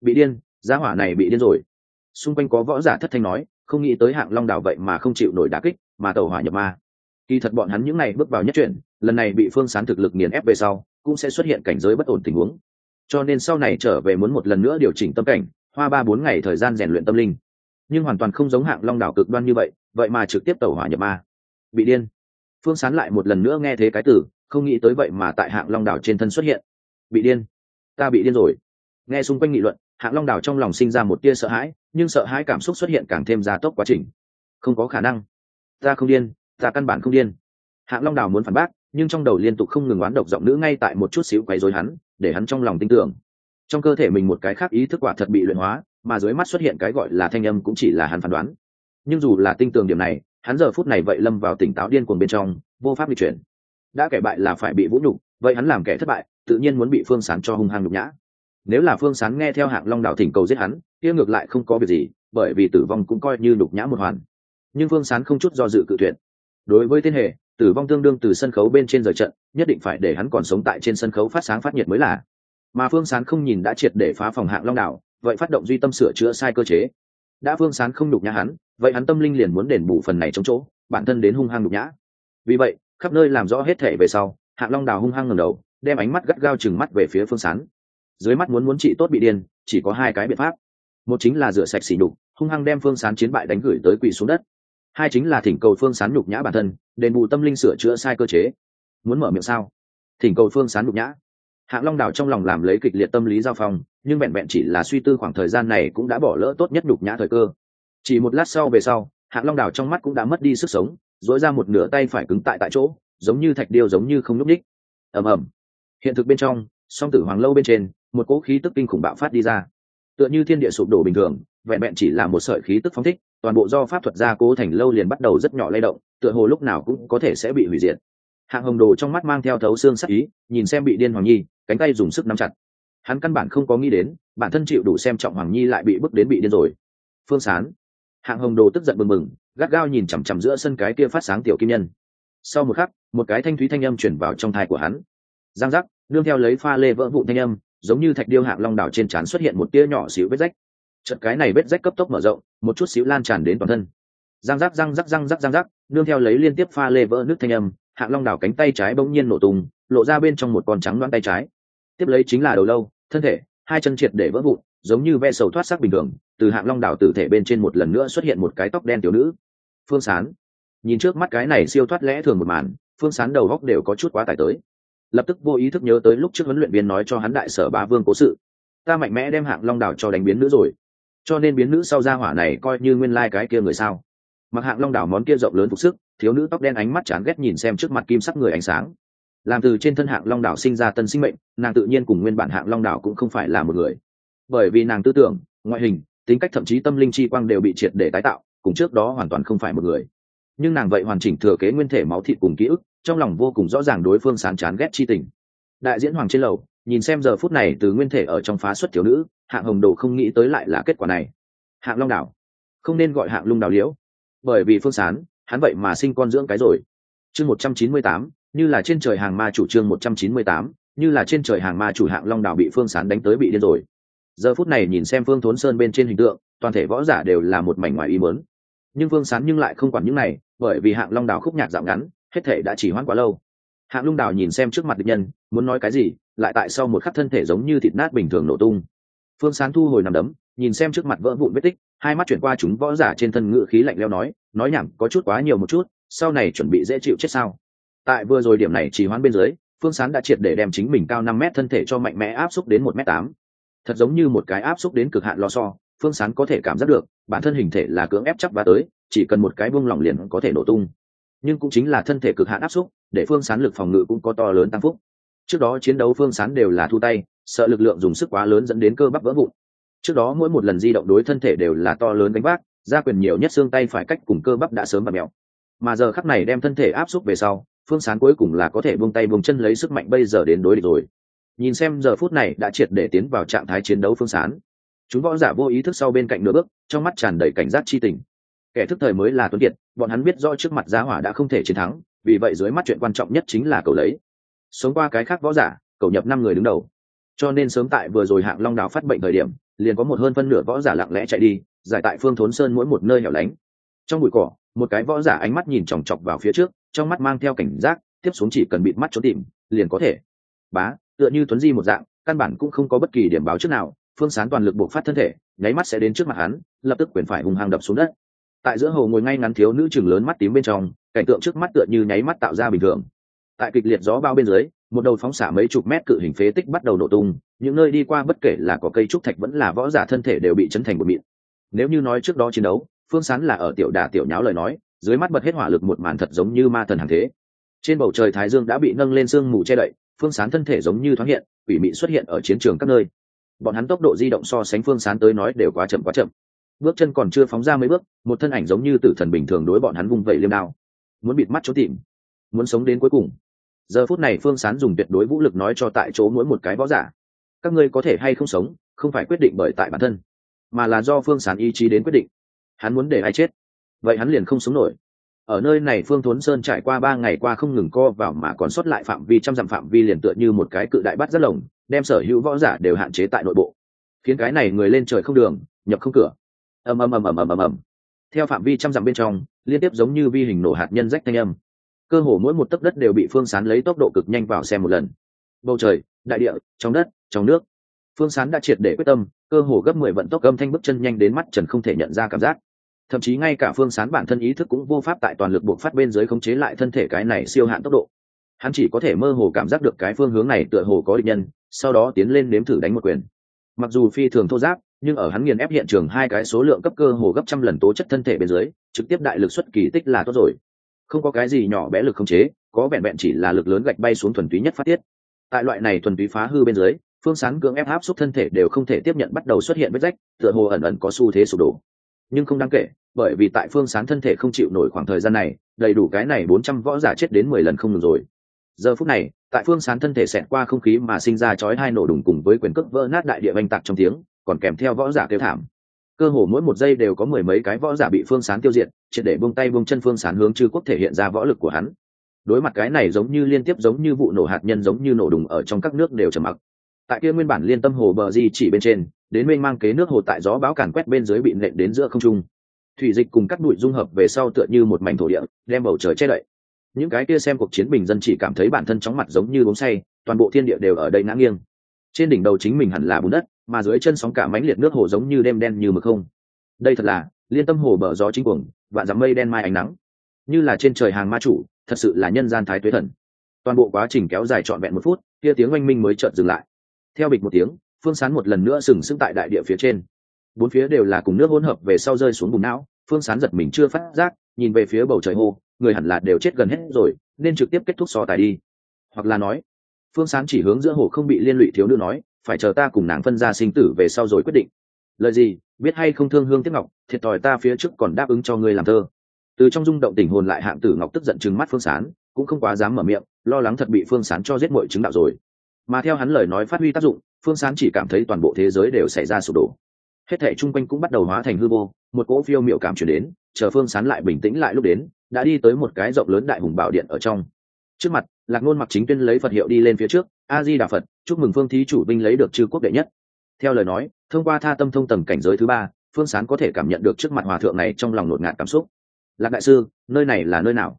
Bị điên giá hỏa này bị điên rồi. Xung quanh có võ giả thất thanh nói không nghĩ tới hạng long đảo vậy mà không chịu nổi đá kích, mà tàu hỏa nhập ma. Kỳ thật bọn hắn những này bước vào nhất chuyển, lần này bị phương sán thực lực nghiền ép về sau, cũng sẽ xuất hiện cảnh giới bất ổn tình huống. Cho nên sau này trở về muốn một lần nữa điều chỉnh tâm cảnh, hoa ba bốn ngày thời gian rèn luyện tâm linh. Nhưng hoàn toàn không giống hạng long đảo cực đoan như vậy vậy mà trực tiếp tàu hỏa nhập ma. Bị điên. Phương sán lại một lần nữa nghe thế cái từ, không nghĩ tới vậy mà tại hạng long đảo trên thân xuất hiện. Bị điên. Ta bị điên rồi. Nghe xung quanh nghị luận, hạng long đảo trong lòng sinh ra một tia sợ hãi nhưng sợ hãi cảm xúc xuất hiện càng thêm gia tốc quá trình. Không có khả năng. Ta không điên, ta căn bản không điên. Hạng long Đào muốn phản bác, nhưng trong đầu liên tục không ngừng oán độc giọng nữ ngay tại một chút xíu quấy rối hắn, để hắn trong lòng tin tưởng. Trong cơ thể mình một cái khác ý thức quả thật bị luyện hóa, mà dưới mắt xuất hiện cái gọi là thanh âm cũng chỉ là hắn phán đoán. Nhưng dù là tin tưởng điểm này, hắn giờ phút này vậy lâm vào tỉnh táo điên cuồng bên trong, vô pháp di chuyển. Đã kẻ bại là phải bị vũ nhục, vậy hắn làm kẻ thất bại, tự nhiên muốn bị phương sán cho hung hăng nhục nhã. Nếu là phương sán nghe theo hạng long đảo thỉnh cầu giết hắn kia ngược lại không có việc gì, bởi vì tử vong cũng coi như nhục nhã một hoàn. Nhưng phương sán không chút do dự cự tuyệt. Đối với tên hệ tử vong tương đương từ sân khấu bên trên rời trận, nhất định phải để hắn còn sống tại trên sân khấu phát sáng phát nhiệt mới là. Mà phương sán không nhìn đã triệt để phá phòng hạng long đảo, vậy phát động duy tâm sửa chữa sai cơ chế. Đã phương sán không nhục nhã hắn, vậy hắn tâm linh liền muốn đền bù phần này chống chỗ, bản thân đến hung hăng nhục nhã. Vì vậy, khắp nơi làm rõ hết thể về sau, hạng long đào hung hăng ngầm đầu, đem ánh mắt gắt gao chừng mắt về phía phương sán. Dưới mắt muốn muốn trị tốt bị điên, chỉ có hai cái biện pháp một chính là rửa sạch xỉ nhục, hung hăng đem phương sán chiến bại đánh gửi tới quỷ xuống đất. Hai chính là thỉnh cầu phương sán nhục nhã bản thân, đền bù tâm linh sửa chữa sai cơ chế. Muốn mở miệng sao? Thỉnh cầu phương sán nhục nhã. Hạng long đào trong lòng làm lấy kịch liệt tâm lý giao phong, nhưng vẹn vẹn chỉ là suy tư khoảng thời gian này cũng đã bỏ lỡ tốt nhất nhục nhã thời cơ. Chỉ một lát sau về sau, hạng long đào trong mắt cũng đã mất đi sức sống dỗi ra một nửa tay phải cứng tại tại chỗ, giống như thạch điêu giống như không nhúc ních ầm ầm. Hiện thực bên trong, song tử hoàng lâu bên trên, một cỗ khí tức kinh khủng bạo phát đi ra tựa như thiên địa sụp đổ bình thường, vẹn vẹn chỉ là một sợi khí tức phóng thích, toàn bộ do pháp thuật gia cố thành lâu liền bắt đầu rất nhỏ lay động, tựa hồ lúc nào cũng có thể sẽ bị hủy diệt. Hạng hồng đồ trong mắt mang theo thấu xương sắc ý, nhìn xem bị điên hoàng nhi, cánh tay dùng sức nắm chặt. Hắn căn bản không có nghĩ đến, bản thân chịu đủ xem trọng hoàng nhi lại bị bước đến bị điên rồi. Phương sán. Hạng hồng đồ tức giận bừng bừng, gắt gao nhìn chằm chằm giữa sân cái kia phát sáng tiểu kim nhân. Sau một khắc, một cái thanh thúy thanh âm chuyển vào trong thai của hắn. Giang giác, nương theo lấy pha lê vỡ vụ thanh âm giống như thạch điêu hạng long đảo trên trán xuất hiện một tia nhỏ xíu vết rách. Chật cái này vết rách cấp tốc mở rộng, một chút xíu lan tràn đến toàn thân. Giang rắc, răng rắc răng rắc răng rắc, nương theo lấy liên tiếp pha lê vỡ nước thanh âm, hạng long đảo cánh tay trái bỗng nhiên nổ tung, lộ ra bên trong một con trắng đoán tay trái. Tiếp lấy chính là đầu lâu, thân thể, hai chân triệt để vỡ vụn, giống như ve sầu thoát sắc bình thường, từ hạng long đảo tử thể bên trên một lần nữa xuất hiện một cái tóc đen tiểu nữ. Phương sán. Nhìn trước mắt cái này siêu thoát lẽ thường một màn, phương sán đầu góc đều có chút quá tải tới lập tức vô ý thức nhớ tới lúc trước huấn luyện viên nói cho hắn đại sở bá vương cố sự. Ta mạnh mẽ đem hạng long đảo cho đánh biến nữ rồi. Cho nên biến nữ sau ra hỏa này coi như nguyên lai、like、cái kia người sao. Mặc hạng long đảo món kia rộng lớn phục sức, thiếu nữ tóc đen ánh mắt chán ghét nhìn xem trước mặt kim sắc người ánh sáng. Làm từ trên thân hạng long đảo sinh ra tân sinh mệnh, nàng tự nhiên cùng nguyên bản hạng long đảo cũng không phải là một người. Bởi vì nàng tư tưởng, ngoại hình, tính cách thậm chí tâm linh chi quang đều bị triệt để tái tạo, cùng trước đó hoàn toàn không phải một người. Nhưng nàng vậy hoàn chỉnh thừa kế nguyên thể máu thịt cùng ký ức trong lòng vô cùng rõ ràng đối phương sán chán ghét chi tình. Đại diễn hoàng trên lầu, nhìn xem giờ phút này từ nguyên thể ở trong phá xuất thiếu nữ, hạng hồng đồ không nghĩ tới lại là kết quả này. Hạng long đảo. Không nên gọi hạng lung đảo liễu. Bởi vì phương sán, hắn vậy mà sinh con dưỡng cái rồi. Chương một trăm chín mươi tám, như là trên trời hàng ma chủ trương một trăm chín mươi tám, như là trên trời hàng ma chủ hạng long đảo bị phương sán đánh tới bị điên rồi. Giờ phút này nhìn xem phương thốn sơn bên trên hình tượng, toàn thể võ giả đều là một mảnh ngoài ý mớn nhưng phương sán nhưng lại không quản những này, bởi vì hạng long đảo khúc nhạc dạo ngắn hết thể đã chỉ hoãn quá lâu. Hạng lung Đào nhìn xem trước mặt địch nhân, muốn nói cái gì, lại tại sau một khắc thân thể giống như thịt nát bình thường nổ tung. Phương sán thu hồi nằm đấm, nhìn xem trước mặt vỡ vụn vết tích, hai mắt chuyển qua chúng võ giả trên thân ngự khí lạnh leo nói nói nhảm, có chút quá nhiều một chút, sau này chuẩn bị dễ chịu chết sao. Tại vừa rồi điểm này chỉ hoãn bên dưới, phương sán đã triệt để đem chính mình cao năm mét thân thể cho mạnh mẽ áp xúc đến một m tám. Thật giống như một cái áp xúc đến cực hạn lo so, phương sán có thể cảm giác được, bản thân hình thể là cưỡng ép chắc và tới, chỉ cần một cái buông lỏng liền có thể nổ tung nhưng cũng chính là thân thể cực hạn áp xúc để phương sán lực phòng ngự cũng có to lớn tăng phúc. Trước đó chiến đấu phương sán đều là thu tay sợ lực lượng dùng sức quá lớn dẫn đến cơ bắp vỡ vụn. Trước đó mỗi một lần di động đối thân thể đều là to lớn đánh bác, gia quyền nhiều nhất xương tay phải cách cùng cơ bắp đã sớm và mẹo mà giờ khắc này đem thân thể áp xúc về sau phương sán cuối cùng là có thể buông tay buông chân lấy sức mạnh bây giờ đến đối địch rồi. Nhìn xem giờ phút này đã triệt để tiến vào trạng thái chiến đấu phương sán chúng võ giả vô ý thức sau bên cạnh nửa bước trong mắt tràn đầy cảnh giác chi tình kẻ thức thời mới là tuấn kiệt, bọn hắn biết rõ trước mặt giá hỏa đã không thể chiến thắng, vì vậy dưới mắt chuyện quan trọng nhất chính là cầu lấy. Sống qua cái khác võ giả, cầu nhập năm người đứng đầu. Cho nên sớm tại vừa rồi hạng long đào phát bệnh thời điểm, liền có một hơn phân nửa võ giả lặng lẽ chạy đi, giải tại phương thốn sơn mỗi một nơi hẻo lánh. Trong bụi cỏ, một cái võ giả ánh mắt nhìn chòng chọc vào phía trước, trong mắt mang theo cảnh giác, tiếp xuống chỉ cần bịt mắt trốn tìm, liền có thể. Bá, tựa như tuấn di một dạng, căn bản cũng không có bất kỳ điểm báo trước nào, phương sán toàn lực buộc phát thân thể, nháy mắt sẽ đến trước mặt hắn, lập tức quyền phải hung hăng đập xuống đất tại giữa hồ ngồi ngay ngắn thiếu nữ chừng lớn mắt tím bên trong, cảnh tượng trước mắt tựa như nháy mắt tạo ra bình thường. Tại kịch liệt gió bao bên dưới, một đầu phóng xả mấy chục mét cự hình phế tích bắt đầu nổ tung, những nơi đi qua bất kể là có cây trúc thạch vẫn là võ giả thân thể đều bị chấn thành một mịn. Nếu như nói trước đó chiến đấu, phương sán là ở tiểu đà tiểu nháo lời nói, dưới mắt bật hết hỏa lực một màn thật giống như ma thần hàng thế. Trên bầu trời thái dương đã bị nâng lên sương mù che đậy, phương sán thân thể giống như thoáng hiện, quỷ mị xuất hiện ở chiến trường các nơi. Bọn hắn tốc độ di động so sánh phương sán tới nói đều quá chậm quá chậm bước chân còn chưa phóng ra mấy bước, một thân ảnh giống như tử thần bình thường đối bọn hắn vung vẩy liêm đao. Muốn bịt mắt chỗ tìm, muốn sống đến cuối cùng. Giờ phút này phương sán dùng tuyệt đối vũ lực nói cho tại chỗ mỗi một cái võ giả, các ngươi có thể hay không sống, không phải quyết định bởi tại bản thân, mà là do phương sán ý chí đến quyết định. Hắn muốn để ai chết, vậy hắn liền không sống nổi. Ở nơi này phương thốn sơn trải qua ba ngày qua không ngừng co vào mà còn sót lại phạm vi trăm dặm phạm vi liền tựa như một cái cự đại bắt rất lồng, đem sở hữu võ giả đều hạn chế tại nội bộ. Khiến cái này người lên trời không đường, nhập không cửa ầm ầm ầm ầm ầm ầm ầm. Theo phạm vi trăm dặm bên trong, liên tiếp giống như vi hình nổ hạt nhân rách thanh âm. Cơ hồ mỗi một tấc đất đều bị phương sán lấy tốc độ cực nhanh vào xem một lần. Bầu trời, đại địa, trong đất, trong nước. Phương sán đã triệt để quyết tâm, cơ hồ gấp mười vận tốc âm thanh bước chân nhanh đến mắt trần không thể nhận ra cảm giác. Thậm chí ngay cả phương sán bản thân ý thức cũng vô pháp tại toàn lực buộc phát bên dưới khống chế lại thân thể cái này siêu hạn tốc độ. Hắn chỉ có thể mơ hồ cảm giác được cái phương hướng này tựa hồ có định nhân, sau đó tiến lên nếm thử đánh một quyền mặc dù phi thường thô giáp, nhưng ở hắn nghiền ép hiện trường hai cái số lượng cấp cơ hồ gấp trăm lần tố chất thân thể bên dưới, trực tiếp đại lực xuất kỳ tích là tốt rồi. Không có cái gì nhỏ bé lực không chế, có vẹn vẹn chỉ là lực lớn gạch bay xuống thuần túy nhất phát tiết. Tại loại này thuần túy phá hư bên dưới, phương sáng cưỡng ép áp xúc thân thể đều không thể tiếp nhận bắt đầu xuất hiện vết rách, tựa hồ ẩn ẩn có xu thế sụp đổ. Nhưng không đáng kể, bởi vì tại phương sáng thân thể không chịu nổi khoảng thời gian này, đầy đủ cái này bốn trăm võ giả chết đến mười lần không ngừng rồi giờ phút này, tại phương sán thân thể xẹt qua không khí mà sinh ra chói hai nổ đùng cùng với quyền cước vỡ nát đại địa oanh tạc trong tiếng, còn kèm theo võ giả kêu thảm. Cơ hồ mỗi một giây đều có mười mấy cái võ giả bị phương sán tiêu diệt, triệt để buông tay buông chân phương sán hướng chư quốc thể hiện ra võ lực của hắn. Đối mặt cái này giống như liên tiếp giống như vụ nổ hạt nhân giống như nổ đùng ở trong các nước đều trầm mặc. Tại kia nguyên bản liên tâm hồ bờ di chỉ bên trên, đến mênh mang kế nước hồ tại gió bão càn quét bên dưới bị nện đến giữa không trung. Thủy dịch cùng cắt bụi dung hợp về sau tựa như một mảnh thổ địa, đem bầu trời che đậy những cái kia xem cuộc chiến bình dân chỉ cảm thấy bản thân chóng mặt giống như uống say, toàn bộ thiên địa đều ở đây ngã nghiêng. Trên đỉnh đầu chính mình hẳn là bùn đất, mà dưới chân sóng cả mãnh liệt nước hồ giống như đêm đen như mực không. Đây thật là, liên tâm hồ bờ gió chính cuồng, vạn dặm mây đen mai ánh nắng. Như là trên trời hàng ma chủ, thật sự là nhân gian thái tuế thần. Toàn bộ quá trình kéo dài trọn vẹn một phút, kia tiếng oanh minh mới chợt dừng lại. Theo bịch một tiếng, phương sán một lần nữa sừng sững tại đại địa phía trên. Bốn phía đều là cùng nước hỗn hợp về sau rơi xuống bùn não, phương sán giật mình chưa phát giác, nhìn về phía bầu trời hô người hẳn là đều chết gần hết rồi, nên trực tiếp kết thúc so tài đi. Hoặc là nói, phương sán chỉ hướng giữa hồ không bị liên lụy thiếu nữ nói, phải chờ ta cùng nàng phân ra sinh tử về sau rồi quyết định. Lời gì? Biết hay không thương hương tiếp ngọc, thiệt thòi ta phía trước còn đáp ứng cho ngươi làm thơ. Từ trong rung động tình hồn lại hạng tử ngọc tức giận chừng mắt phương sán cũng không quá dám mở miệng, lo lắng thật bị phương sán cho giết mọi chứng đạo rồi. Mà theo hắn lời nói phát huy tác dụng, phương sán chỉ cảm thấy toàn bộ thế giới đều xảy ra sụp đổ. Hết thể chung quanh cũng bắt đầu hóa thành hư vô, một cỗ phiêu miệu cảm chuyển đến chờ phương sán lại bình tĩnh lại lúc đến, đã đi tới một cái rộng lớn đại hùng bảo điện ở trong. Trước mặt, lạc nôn mặc chính tuyên lấy phật hiệu đi lên phía trước, a di đà phật, chúc mừng phương thí chủ binh lấy được chư quốc đệ nhất. Theo lời nói, thông qua tha tâm thông tầng cảnh giới thứ ba, phương sán có thể cảm nhận được trước mặt hòa thượng này trong lòng ngột ngạt cảm xúc. Lạc đại sư, nơi này là nơi nào?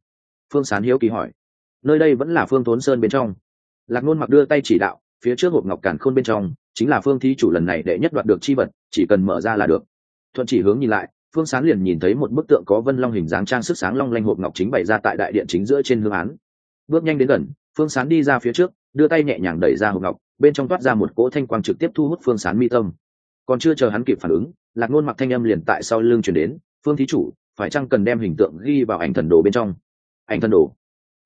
Phương sán hiếu kỳ hỏi. Nơi đây vẫn là phương thốn sơn bên trong. Lạc nôn mặc đưa tay chỉ đạo, phía trước hộp ngọc cản khôn bên trong, chính là phương thí chủ lần này đệ nhất đoạt được chi vật, chỉ cần mở ra là được. Thuận chỉ hướng nhìn lại phương sán liền nhìn thấy một bức tượng có vân long hình dáng trang sức sáng long lanh hộp ngọc chính bày ra tại đại điện chính giữa trên hương án. Bước nhanh đến gần, phương sán đi ra phía trước, đưa tay nhẹ nhàng đẩy ra hộp ngọc, bên trong toát ra một cỗ thanh quang trực tiếp thu hút phương sán mi tâm. Còn chưa chờ hắn kịp phản ứng, lạc ngôn mặc thanh âm liền tại sau lưng chuyển đến, phương thí chủ, phải chăng cần đem hình tượng ghi vào ảnh thần đồ bên trong? Ảnh thần đồ?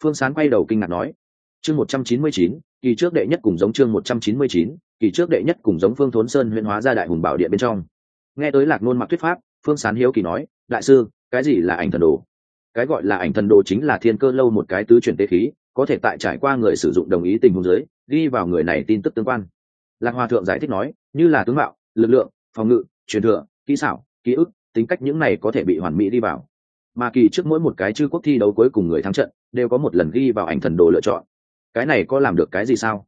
Phương sán quay đầu kinh ngạc nói. Chương một trăm chín mươi chín, kỳ trước đệ nhất cùng giống chương một trăm chín mươi chín, kỳ trước đệ nhất cùng giống phương thốn sơn huyện hóa ra đại hùng bảo điện bên trong. Nghe tới lạc ngôn mặc thuyết pháp phương sán hiếu kỳ nói, đại sư, cái gì là ảnh thần đồ? Cái gọi là ảnh thần đồ chính là thiên cơ lâu một cái tứ chuyển tế khí, có thể tại trải qua người sử dụng đồng ý tình huống giới ghi vào người này tin tức tương quan. Lạc hòa thượng giải thích nói, như là tướng mạo, lực lượng, phòng ngự, truyền thừa, kỹ xảo, ký ức, tính cách những này có thể bị hoàn mỹ đi vào. Mà kỳ trước mỗi một cái chư quốc thi đấu cuối cùng người thắng trận, đều có một lần ghi vào ảnh thần đồ lựa chọn. Cái này có làm được cái gì sao?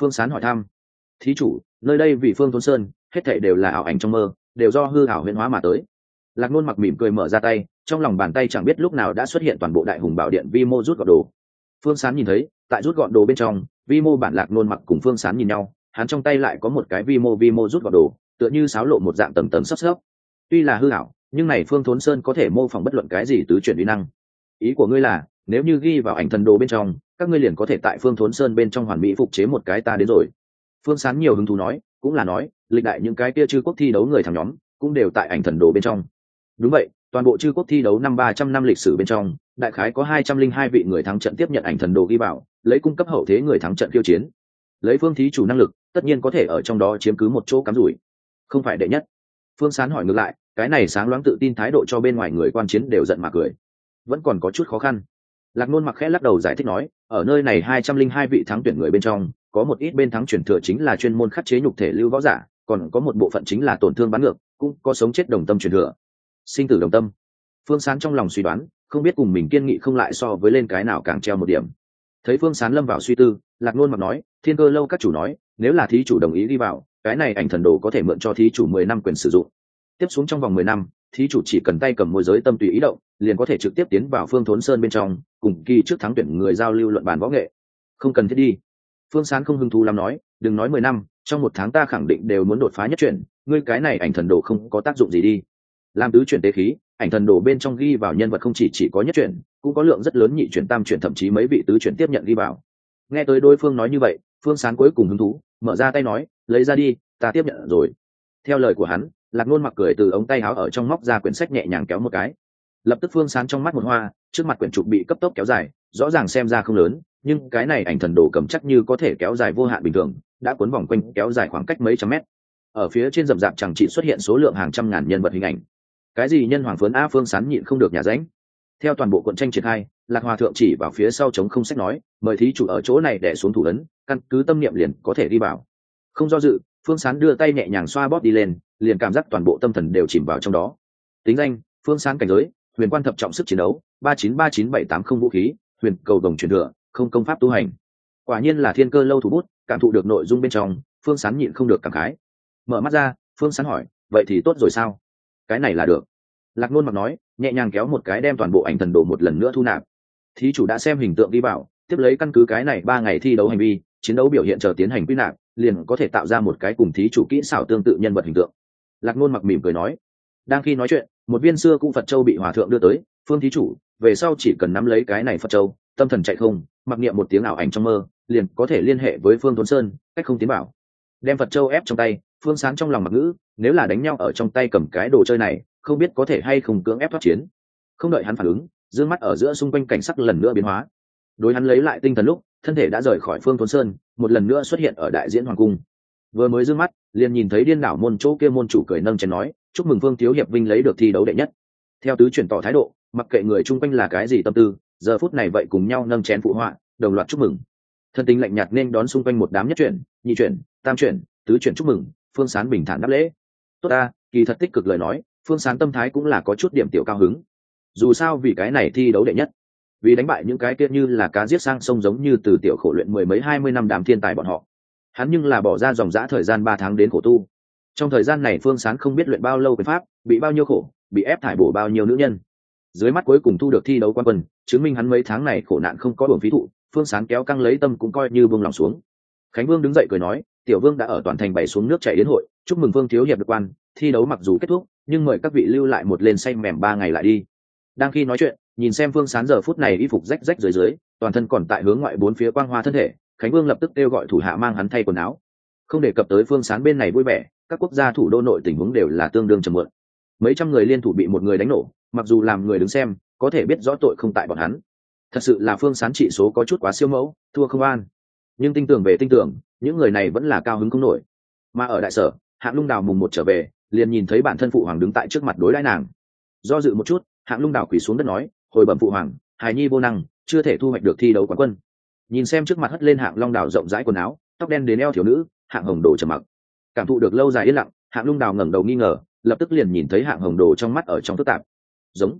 Phương sán hỏi thăm. Thí chủ, nơi đây vì phương thôn sơn, hết thệ đều là ảo ảnh trong mơ, đều do hư ảo huyễn hóa mà tới lạc nôn mặc mỉm cười mở ra tay, trong lòng bàn tay chẳng biết lúc nào đã xuất hiện toàn bộ đại hùng bảo điện vi mô rút gọn đồ. Phương sán nhìn thấy, tại rút gọn đồ bên trong, vi mô bản lạc nôn mặc cùng phương sán nhìn nhau, hắn trong tay lại có một cái vi mô vi mô rút gọn đồ, tựa như sáo lộ một dạng tầng tầng sắp sấp. Tuy là hư ảo, nhưng này phương thốn sơn có thể mô phỏng bất luận cái gì tứ chuyển uy năng. Ý của ngươi là, nếu như ghi vào ảnh thần đồ bên trong, các ngươi liền có thể tại phương thốn sơn bên trong hoàn mỹ phục chế một cái ta đến rồi. Phương sán nhiều hứng thú nói, cũng là nói, lịch đại những cái kia chư quốc thi đấu người thằng nhóm, cũng đều tại ảnh thần đồ bên trong đúng vậy toàn bộ chư quốc thi đấu năm ba trăm năm lịch sử bên trong đại khái có hai trăm linh hai vị người thắng trận tiếp nhận ảnh thần đồ ghi bảo, lấy cung cấp hậu thế người thắng trận khiêu chiến. Lấy phương thí chủ năng lực tất nhiên có thể ở trong đó chiếm cứ một chỗ cắm rủi. Không phải đệ nhất. Phương sán hỏi ngược lại cái này sáng loáng tự tin thái độ cho bên ngoài người quan chiến đều giận mà cười. Vẫn còn có chút khó khăn. Lạc nôn mặc khẽ lắc đầu giải thích nói ở nơi này hai trăm linh hai vị thắng tuyển người bên trong có một ít bên thắng chuyển thừa chính là chuyên môn khắc chế nhục thể lưu võ giả còn có một bộ phận chính là tổn thương bắn ngược cũng có sống chết đồng tâm chuyển thừa sinh tử đồng tâm. Phương sán trong lòng suy đoán, không biết cùng mình kiên nghị không lại so với lên cái nào càng treo một điểm. Thấy phương sán lâm vào suy tư, lạc nôn mặc nói, thiên cơ lâu các chủ nói, nếu là thí chủ đồng ý đi vào, cái này ảnh thần đồ có thể mượn cho thí chủ mười năm quyền sử dụng. Tiếp xuống trong vòng mười năm, thí chủ chỉ cần tay cầm môi giới tâm tùy ý động, liền có thể trực tiếp tiến vào phương thốn sơn bên trong, cùng kỳ trước thắng tuyển người giao lưu luận bàn võ nghệ. Không cần thiết đi. Phương sán không hứng thú lắm nói, đừng nói mười năm, trong một tháng ta khẳng định đều muốn đột phá nhất chuyển, ngươi cái này ảnh thần đồ không có tác dụng gì đi làm tứ chuyển tế khí, ảnh thần đồ bên trong ghi vào nhân vật không chỉ chỉ có nhất chuyển, cũng có lượng rất lớn nhị chuyển tam chuyển, thậm chí mấy vị tứ chuyển tiếp nhận ghi vào. Nghe tới đối phương nói như vậy, phương sán cuối cùng hứng thú, mở ra tay nói, lấy ra đi, ta tiếp nhận rồi. Theo lời của hắn, lạc nôn mặc cười từ ống tay áo ở trong móc ra quyển sách nhẹ nhàng kéo một cái. Lập tức phương sán trong mắt một hoa, trước mặt quyển trục bị cấp tốc kéo dài, rõ ràng xem ra không lớn, nhưng cái này ảnh thần đồ cầm chắc như có thể kéo dài vô hạn bình thường, đã cuốn vòng quanh kéo dài khoảng cách mấy trăm mét. Ở phía trên rậm rạp chẳng chỉ xuất hiện số lượng hàng trăm ngàn nhân vật hình ảnh cái gì nhân hoàng phớn a phương sán nhịn không được nhà ránh. Theo toàn bộ quận tranh triển khai, lạc hòa thượng chỉ vào phía sau chống không sách nói, mời thí chủ ở chỗ này để xuống thủ ấn, căn cứ tâm niệm liền có thể đi vào. Không do dự, phương sán đưa tay nhẹ nhàng xoa bóp đi lên, liền cảm giác toàn bộ tâm thần đều chìm vào trong đó. Tính danh, phương sán cảnh giới, huyền quan thập trọng sức chiến đấu, ba chín ba chín bảy tám không vũ khí, huyền cầu đồng truyền thừa, không công pháp tu hành. Quả nhiên là thiên cơ lâu thủ bút, cảm thụ được nội dung bên trong, phương sán nhịn không được cảm khái. Mở mắt ra, phương sán hỏi, vậy thì tốt rồi sao? Cái này là được. Lạc nôn mặc nói, nhẹ nhàng kéo một cái đem toàn bộ ảnh thần đồ một lần nữa thu nạp. Thí chủ đã xem hình tượng đi vào, tiếp lấy căn cứ cái này ba ngày thi đấu hành vi, chiến đấu biểu hiện chờ tiến hành quy nạp, liền có thể tạo ra một cái cùng thí chủ kỹ xảo tương tự nhân vật hình tượng. Lạc nôn mặc mỉm cười nói, đang khi nói chuyện, một viên xưa cụ phật châu bị hòa thượng đưa tới, phương thí chủ, về sau chỉ cần nắm lấy cái này phật châu, tâm thần chạy không, mặc niệm một tiếng ảo ảnh trong mơ, liền có thể liên hệ với phương tuấn sơn, cách không tiến bảo. Đem phật châu ép trong tay phương sán trong lòng mặc ngữ, nếu là đánh nhau ở trong tay cầm cái đồ chơi này, không biết có thể hay không cưỡng ép thoát chiến. Không đợi hắn phản ứng d ư ơ n g mắt ở giữa xung quanh cảnh sắc lần nữa biến hóa. Đối hắn lấy lại tinh thần lúc, thân thể đã rời khỏi phương thôn sơn, một lần nữa xuất hiện ở đại diễn hoàng cung. Vừa mới d ư ơ n g mắt, liền nhìn thấy điên đảo môn chỗ kia môn chủ cười nâng chén nói, chúc mừng phương thiếu hiệp vinh lấy được thi đấu đệ nhất. Theo tứ chuyển tỏ thái độ, mặc kệ người chung quanh là cái gì tâm tư, giờ phút này vậy cùng nhau nâng chén phụ họa, đồng loạt chúc mừng. Thân tình lạnh nhạt nên đón xung quanh một đám nhất chuyển, nhị chuyển, tam chuyển, tứ chuyển chúc mừng phương sán bình thản đáp lễ. Tốt ta, kỳ thật tích cực lời nói, phương sán tâm thái cũng là có chút điểm tiểu cao hứng. Dù sao vì cái này thi đấu đệ nhất, vì đánh bại những cái kia như là cá giết sang sông giống như từ tiểu khổ luyện mười mấy, hai mươi năm đàm thiên tài bọn họ. Hắn nhưng là bỏ ra dòng g thời gian ba tháng đến khổ tu. Trong thời gian này phương sán không biết luyện bao lâu quyền pháp, bị bao nhiêu khổ, bị ép thải bổ bao nhiêu nữ nhân. Dưới mắt cuối cùng thu được thi đấu quan quân, chứng minh hắn mấy tháng này khổ nạn không có buồng phí thụ, phương sán kéo căng lấy tâm cũng coi như buông lòng xuống. Khánh vương đứng dậy cười nói tiểu vương đã ở toàn thành bày xuống nước chảy đến hội, chúc mừng vương thiếu hiệp được quan, thi đấu mặc dù kết thúc, nhưng mời các vị lưu lại một lên say mềm ba ngày lại đi. Đang khi nói chuyện, nhìn xem vương sán giờ phút này y phục rách rách dưới dưới, toàn thân còn tại hướng ngoại bốn phía quang hoa thân thể, khánh vương lập tức kêu gọi thủ hạ mang hắn thay quần áo. Không đề cập tới phương sán bên này vui vẻ, các quốc gia thủ đô nội tình huống đều là tương đương trầm mượn mấy trăm người liên thủ bị một người đánh nổ, mặc dù làm người đứng xem, có thể biết rõ tội không tại bọn hắn. Thật sự là phương sán trị số có chút quá siêu mẫu, thua không an nhưng tin tưởng về tin tưởng, những người này vẫn là cao hứng không nổi. Mà ở đại sở, hạng lung đào mùng một trở về, liền nhìn thấy bản thân phụ hoàng đứng tại trước mặt đối đãi nàng. Do dự một chút, hạng lung đào quỳ xuống đất nói, hồi bẩm phụ hoàng, hài nhi vô năng, chưa thể thu hoạch được thi đấu quán quân. Nhìn xem trước mặt hất lên hạng long đào rộng rãi quần áo, tóc đen đến eo thiếu nữ, hạng hồng đồ trầm mặc. Cảm thụ được lâu dài yên lặng, hạng lung đào ngẩng đầu nghi ngờ, lập tức liền nhìn thấy hạng hồng đồ trong mắt ở trong phức tạp. Giống,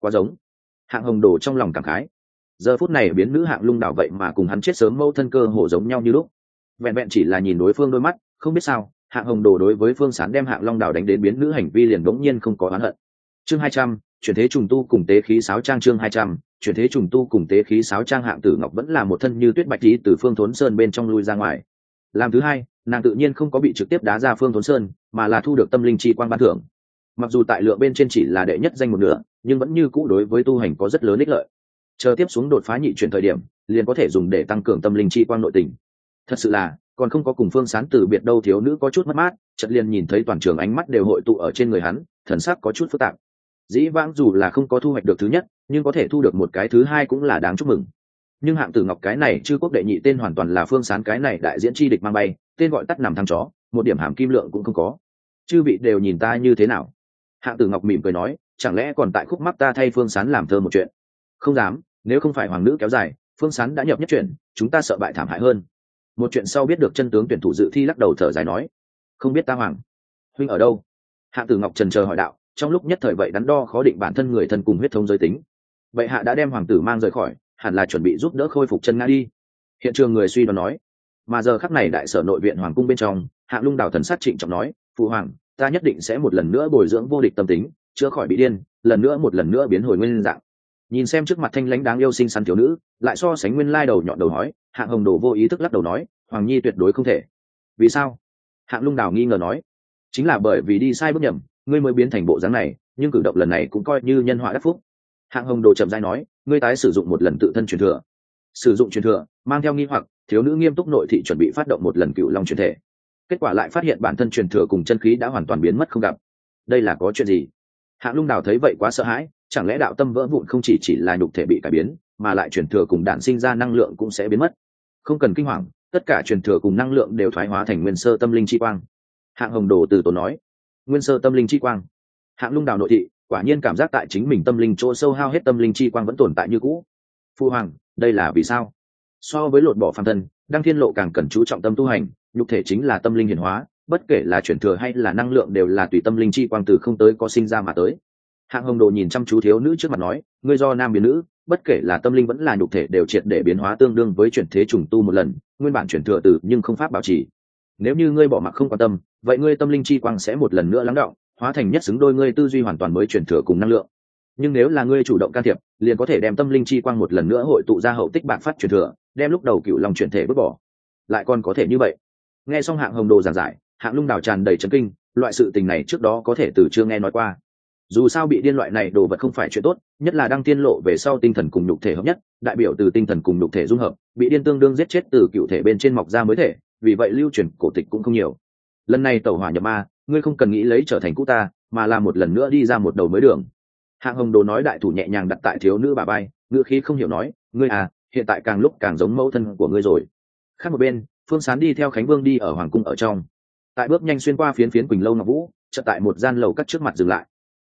quá giống. Hạng hồng đồ trong lòng cảm khái giờ phút này biến nữ hạng lung đảo vậy mà cùng hắn chết sớm mâu thân cơ hồ giống nhau như lúc. Vẹn vẹn chỉ là nhìn đối phương đôi mắt, không biết sao, hạng hồng đồ đối với phương sán đem hạng long đảo đánh đến biến nữ hành vi liền đống nhiên không có oán hận. Chương hai trăm, chuyển thế trùng tu cùng tế khí sáo trang chương hai trăm, chuyển thế trùng tu cùng tế khí sáo trang hạng tử ngọc vẫn là một thân như tuyết bạch lý từ phương thốn sơn bên trong lui ra ngoài. Làm thứ hai, nàng tự nhiên không có bị trực tiếp đá ra phương thốn sơn, mà là thu được tâm linh chi quan ban thưởng. Mặc dù tại lượng bên trên chỉ là đệ nhất danh một nửa, nhưng vẫn như cũ đối với tu hành có rất lớn ích lợi chờ tiếp xuống đột phá nhị chuyển thời điểm, liền có thể dùng để tăng cường tâm linh chi quang nội tình. Thật sự là, còn không có cùng phương sán từ biệt đâu, thiếu nữ có chút mất mát, chợt liền nhìn thấy toàn trường ánh mắt đều hội tụ ở trên người hắn, thần sắc có chút phức tạp. Dĩ vãng dù là không có thu hoạch được thứ nhất, nhưng có thể thu được một cái thứ hai cũng là đáng chúc mừng. Nhưng hạng tử ngọc cái này, chư quốc đệ nhị tên hoàn toàn là phương sán cái này đại diễn chi địch mang bay, tên gọi tắt nằm thăng chó, một điểm hàm kim lượng cũng không có. Chư vị đều nhìn ta như thế nào? Hạng tử ngọc mỉm cười nói, chẳng lẽ còn tại khúc mắt ta thay phương sán làm thơ một chuyện? Không dám nếu không phải hoàng nữ kéo dài, phương sán đã nhập nhất chuyện chúng ta sợ bại thảm hại hơn. Một chuyện sau biết được chân tướng tuyển thủ dự thi lắc đầu thở dài nói, không biết ta hoàng huynh ở đâu? Hạ tử ngọc trần chờ hỏi đạo, trong lúc nhất thời vậy đắn đo khó định bản thân người thân cùng huyết thống giới tính. Vậy hạ đã đem hoàng tử mang rời khỏi, hẳn là chuẩn bị giúp đỡ khôi phục chân nga đi. Hiện trường người suy đoán nói, mà giờ khắc này đại sở nội viện hoàng cung bên trong, hạ lung đào thần sát trịnh trọng nói, phụ hoàng, ta nhất định sẽ một lần nữa bồi dưỡng vô địch tâm tính, chữa khỏi bị điên, lần nữa một lần nữa biến hồi nguyên dạng nhìn xem trước mặt thanh lãnh đáng yêu xinh xắn thiếu nữ, lại so sánh nguyên lai đầu nhọn đầu hói, hạng hồng đồ vô ý thức lắc đầu nói, hoàng nhi tuyệt đối không thể. Vì sao? Hạng lung đào nghi ngờ nói. Chính là bởi vì đi sai bước nhầm, ngươi mới biến thành bộ dáng này, nhưng cử động lần này cũng coi như nhân họa đắc phúc. Hạng hồng đồ chậm dai nói, ngươi tái sử dụng một lần tự thân truyền thừa. Sử dụng truyền thừa, mang theo nghi hoặc, thiếu nữ nghiêm túc nội thị chuẩn bị phát động một lần cựu long truyền thể. Kết quả lại phát hiện bản thân truyền thừa cùng chân khí đã hoàn toàn biến mất không gặp. Đây là có chuyện gì? Hạng lung đào thấy vậy quá sợ hãi chẳng lẽ đạo tâm vỡ vụn không chỉ chỉ là nhục thể bị cải biến, mà lại truyền thừa cùng đạn sinh ra năng lượng cũng sẽ biến mất? Không cần kinh hoàng, tất cả truyền thừa cùng năng lượng đều thoái hóa thành nguyên sơ tâm linh chi quang. Hạng hồng đồ từ tốn nói, nguyên sơ tâm linh chi quang. Hạng lung đào nội thị, quả nhiên cảm giác tại chính mình tâm linh chỗ sâu hao hết tâm linh chi quang vẫn tồn tại như cũ. Phu hoàng, đây là vì sao? So với lột bỏ phàm thân, đăng thiên lộ càng cần chú trọng tâm tu hành, nhục thể chính là tâm linh hiển hóa, bất kể là chuyển thừa hay là năng lượng đều là tùy tâm linh chi quang từ không tới có sinh ra mà tới hạng hồng đồ nhìn chăm chú thiếu nữ trước mặt nói, ngươi do nam biến nữ, bất kể là tâm linh vẫn là nhục thể đều triệt để biến hóa tương đương với chuyển thế trùng tu một lần, nguyên bản chuyển thừa từ nhưng không pháp bảo trì. Nếu như ngươi bỏ mặc không quan tâm, vậy ngươi tâm linh chi quang sẽ một lần nữa lắng động, hóa thành nhất xứng đôi ngươi tư duy hoàn toàn mới chuyển thừa cùng năng lượng. Nhưng nếu là ngươi chủ động can thiệp, liền có thể đem tâm linh chi quang một lần nữa hội tụ ra hậu tích bạc phát chuyển thừa, đem lúc đầu cựu lòng chuyển thể vứt bỏ. Lại còn có thể như vậy. Nghe xong hạng hồng đồ giảng giải, hạng lung đào tràn đầy trấn kinh, loại sự tình này trước đó có thể từ chưa nghe nói qua dù sao bị điên loại này đồ vật không phải chuyện tốt, nhất là đang tiên lộ về sau tinh thần cùng nhục thể hợp nhất, đại biểu từ tinh thần cùng nhục thể dung hợp, bị điên tương đương giết chết từ cựu thể bên trên mọc ra mới thể, vì vậy lưu truyền cổ tịch cũng không nhiều. Lần này tẩu hỏa nhập ma, ngươi không cần nghĩ lấy trở thành cũ ta, mà là một lần nữa đi ra một đầu mới đường. Hạng hồng đồ nói đại thủ nhẹ nhàng đặt tại thiếu nữ bà bay ngữ khí không hiểu nói, ngươi à hiện tại càng lúc càng giống mẫu thân của ngươi rồi. Khác một bên, phương sán đi theo khánh vương đi ở hoàng cung ở trong. Tại bước nhanh xuyên qua phiến phiến quỳnh lâu ngọc vũ, chợt tại một gian lầu cắt trước mặt dừng lại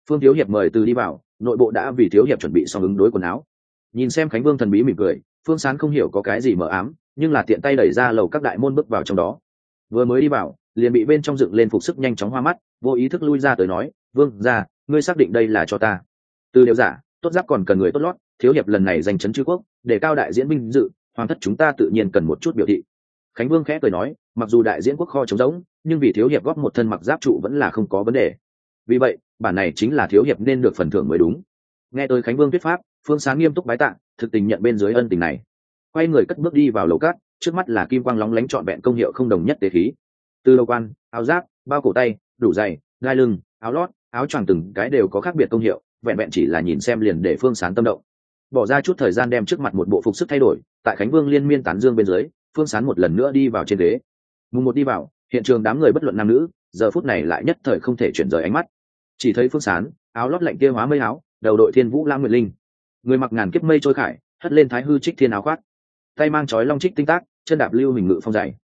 phương thiếu hiệp mời từ đi vào, nội bộ đã vì thiếu hiệp chuẩn bị xong ứng đối quần áo. Nhìn xem khánh vương thần bí mỉm cười, phương sán không hiểu có cái gì mờ ám, nhưng là tiện tay đẩy ra lầu các đại môn bước vào trong đó. Vừa mới đi vào, liền bị bên trong dựng lên phục sức nhanh chóng hoa mắt, vô ý thức lui ra tới nói, vương ra ngươi xác định đây là cho ta. Từ điều giả, tốt giáp còn cần người tốt lót, thiếu hiệp lần này giành chấn chư quốc, để cao đại diễn binh dự, hoàng thất chúng ta tự nhiên cần một chút biểu thị. Khánh vương khẽ cười nói, mặc dù đại diễn quốc kho trống rỗng, nhưng vì thiếu hiệp góp một thân mặc giáp trụ vẫn là không có vấn đề. Vì vậy bản này chính là thiếu hiệp nên được phần thưởng mới đúng. Nghe tới khánh vương thuyết pháp, phương sáng nghiêm túc bái tạng thực tình nhận bên dưới ân tình này. Quay người cất bước đi vào lầu cát, trước mắt là kim quang lóng lánh trọn vẹn công hiệu không đồng nhất tế khí. Từ đầu quan, áo giáp, bao cổ tay, đủ dày gai lưng, áo lót, áo choàng từng cái đều có khác biệt công hiệu, vẹn vẹn chỉ là nhìn xem liền để phương sán tâm động. Bỏ ra chút thời gian đem trước mặt một bộ phục sức thay đổi, tại khánh vương liên miên tán dương bên dưới, phương sán một lần nữa đi vào trên ghế. Mùng một đi vào, hiện trường đám người bất luận nam nữ, giờ phút này lại nhất thời không thể chuyển rời ánh mắt chỉ thấy phương sán, áo lót lạnh kia hóa mây áo, đầu đội thiên vũ lam nguyệt linh. Người mặc ngàn kiếp mây trôi khải, hất lên thái hư trích thiên áo khoác. Tay mang chói long trích tinh tác, chân đạp lưu hình ngự phong dày.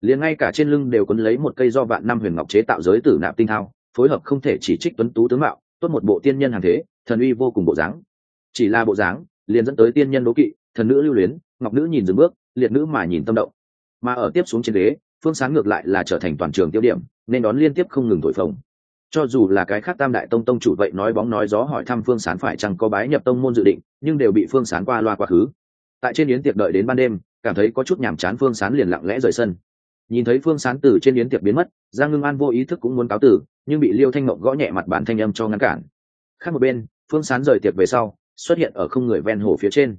Liền ngay cả trên lưng đều quấn lấy một cây do vạn năm huyền ngọc chế tạo giới tử nạp tinh thao, phối hợp không thể chỉ trích tuấn tú tướng mạo, tốt một bộ tiên nhân hàng thế, thần uy vô cùng bộ dáng. Chỉ là bộ dáng, liền dẫn tới tiên nhân đố kỵ, thần nữ lưu luyến, ngọc nữ nhìn dừng bước, liệt nữ mà nhìn tâm động. Mà ở tiếp xuống trên ghế phương sáng ngược lại là trở thành toàn trường tiêu điểm, nên đón liên tiếp không ngừng thổi phồng cho dù là cái khác tam đại tông tông chủ vậy nói bóng nói gió hỏi thăm phương sán phải chăng có bái nhập tông môn dự định, nhưng đều bị phương sán qua loa quá khứ. Tại trên yến tiệc đợi đến ban đêm, cảm thấy có chút nhàm chán phương sán liền lặng lẽ rời sân. Nhìn thấy phương sán từ trên yến tiệc biến mất, giang ngưng an vô ý thức cũng muốn cáo tử, nhưng bị liêu thanh mộng gõ nhẹ mặt bản thanh âm cho ngăn cản. Khác một bên, phương sán rời tiệc về sau, xuất hiện ở không người ven hồ phía trên.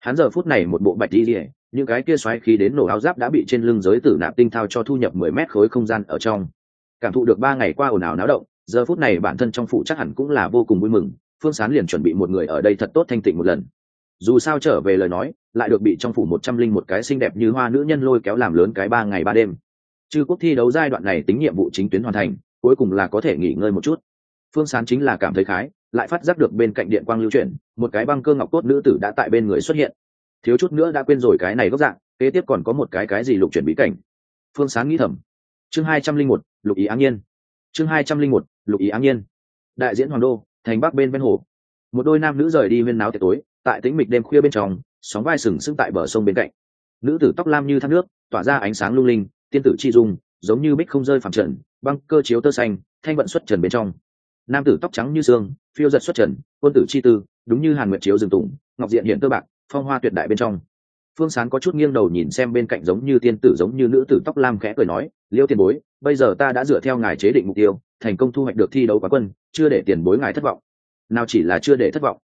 Hắn giờ phút này một bộ bạch đi rỉa những cái kia xoáy khí đến nổ áo giáp đã bị trên lưng giới tử nạp tinh thao cho thu nhập mười mét khối không gian ở trong. Cảm thụ được ba ngày qua ồn ào náo động giờ phút này bản thân trong phủ chắc hẳn cũng là vô cùng vui mừng, phương sán liền chuẩn bị một người ở đây thật tốt thanh tịnh một lần. Dù sao trở về lời nói, lại được bị trong phủ một trăm linh một cái xinh đẹp như hoa nữ nhân lôi kéo làm lớn cái ba ngày ba đêm. Chư quốc thi đấu giai đoạn này tính nhiệm vụ chính tuyến hoàn thành, cuối cùng là có thể nghỉ ngơi một chút. Phương sán chính là cảm thấy khái, lại phát giác được bên cạnh điện quang lưu chuyển, một cái băng cơ ngọc cốt nữ tử đã tại bên người xuất hiện. Thiếu chút nữa đã quên rồi cái này gốc dạng, kế tiếp còn có một cái cái gì lục chuyển bí cảnh. Phương sán nghĩ thầm. Chương hai trăm linh một, lục ý áng nhiên. Chương hai trăm linh một lục ý áng nhiên. Đại diễn hoàng đô, thành bắc bên ven hồ. Một đôi nam nữ rời đi huyên náo tiệc tối, tại tĩnh mịch đêm khuya bên trong, sóng vai sừng sững tại bờ sông bên cạnh. Nữ tử tóc lam như thác nước, tỏa ra ánh sáng lung linh, tiên tử chi dung, giống như bích không rơi phẳng trần, băng cơ chiếu tơ xanh, thanh vận xuất trần bên trong. Nam tử tóc trắng như xương, phiêu giật xuất trần, quân tử chi tư, đúng như hàn nguyệt chiếu rừng tùng, ngọc diện hiện tơ bạc, phong hoa tuyệt đại bên trong. Phương sán có chút nghiêng đầu nhìn xem bên cạnh giống như tiên tử giống như nữ tử tóc lam khẽ cười nói liêu tiền bối, bây giờ ta đã dựa theo ngài chế định mục tiêu, thành công thu hoạch được thi đấu quá quân, chưa để tiền bối ngài thất vọng. Nào chỉ là chưa để thất vọng.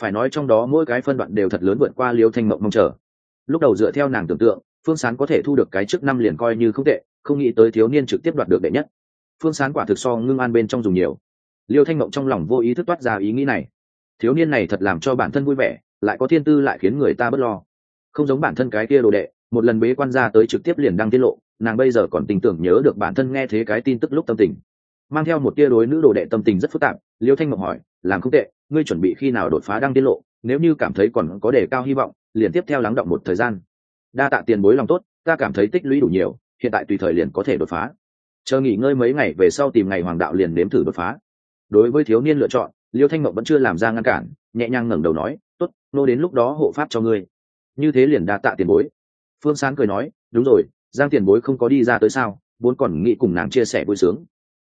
Phải nói trong đó mỗi cái phân đoạn đều thật lớn vượt qua liêu thanh mộng mong chờ. Lúc đầu dựa theo nàng tưởng tượng, phương sán có thể thu được cái trước năm liền coi như không tệ, không nghĩ tới thiếu niên trực tiếp đoạt được đệ nhất. Phương sán quả thực so ngưng an bên trong dùng nhiều. Liêu thanh mộng trong lòng vô ý thức toát ra ý nghĩ này. Thiếu niên này thật làm cho bản thân vui vẻ, lại có thiên tư lại khiến người ta b ấ t lo. Không giống bản thân cái kia đồ đệ một lần bế quan ra tới trực tiếp liền đăng tiết lộ, nàng bây giờ còn tình tưởng nhớ được bản thân nghe thế cái tin tức lúc tâm tình. Mang theo một tia đối nữ đồ đệ tâm tình rất phức tạp, liêu thanh ngọc hỏi, làm không tệ, ngươi chuẩn bị khi nào đột phá đăng tiết lộ? Nếu như cảm thấy còn có đề cao hy vọng, liền tiếp theo lắng động một thời gian. Đa tạ tiền bối lòng tốt, ta cảm thấy tích lũy đủ nhiều, hiện tại tùy thời liền có thể đột phá. Chờ nghỉ ngơi mấy ngày về sau tìm ngày hoàng đạo liền nếm thử đột phá. Đối với thiếu niên lựa chọn, liêu thanh mộng vẫn chưa làm ra ngăn cản, nhẹ nhàng ngẩng đầu nói, tốt, nô đến lúc đó hộ pháp cho ngươi. Như thế liền đa tạ tiền bối phương sáng cười nói, đúng rồi, giang tiền bối không có đi ra tới sao? Vốn còn nghĩ cùng nàng chia sẻ vui sướng.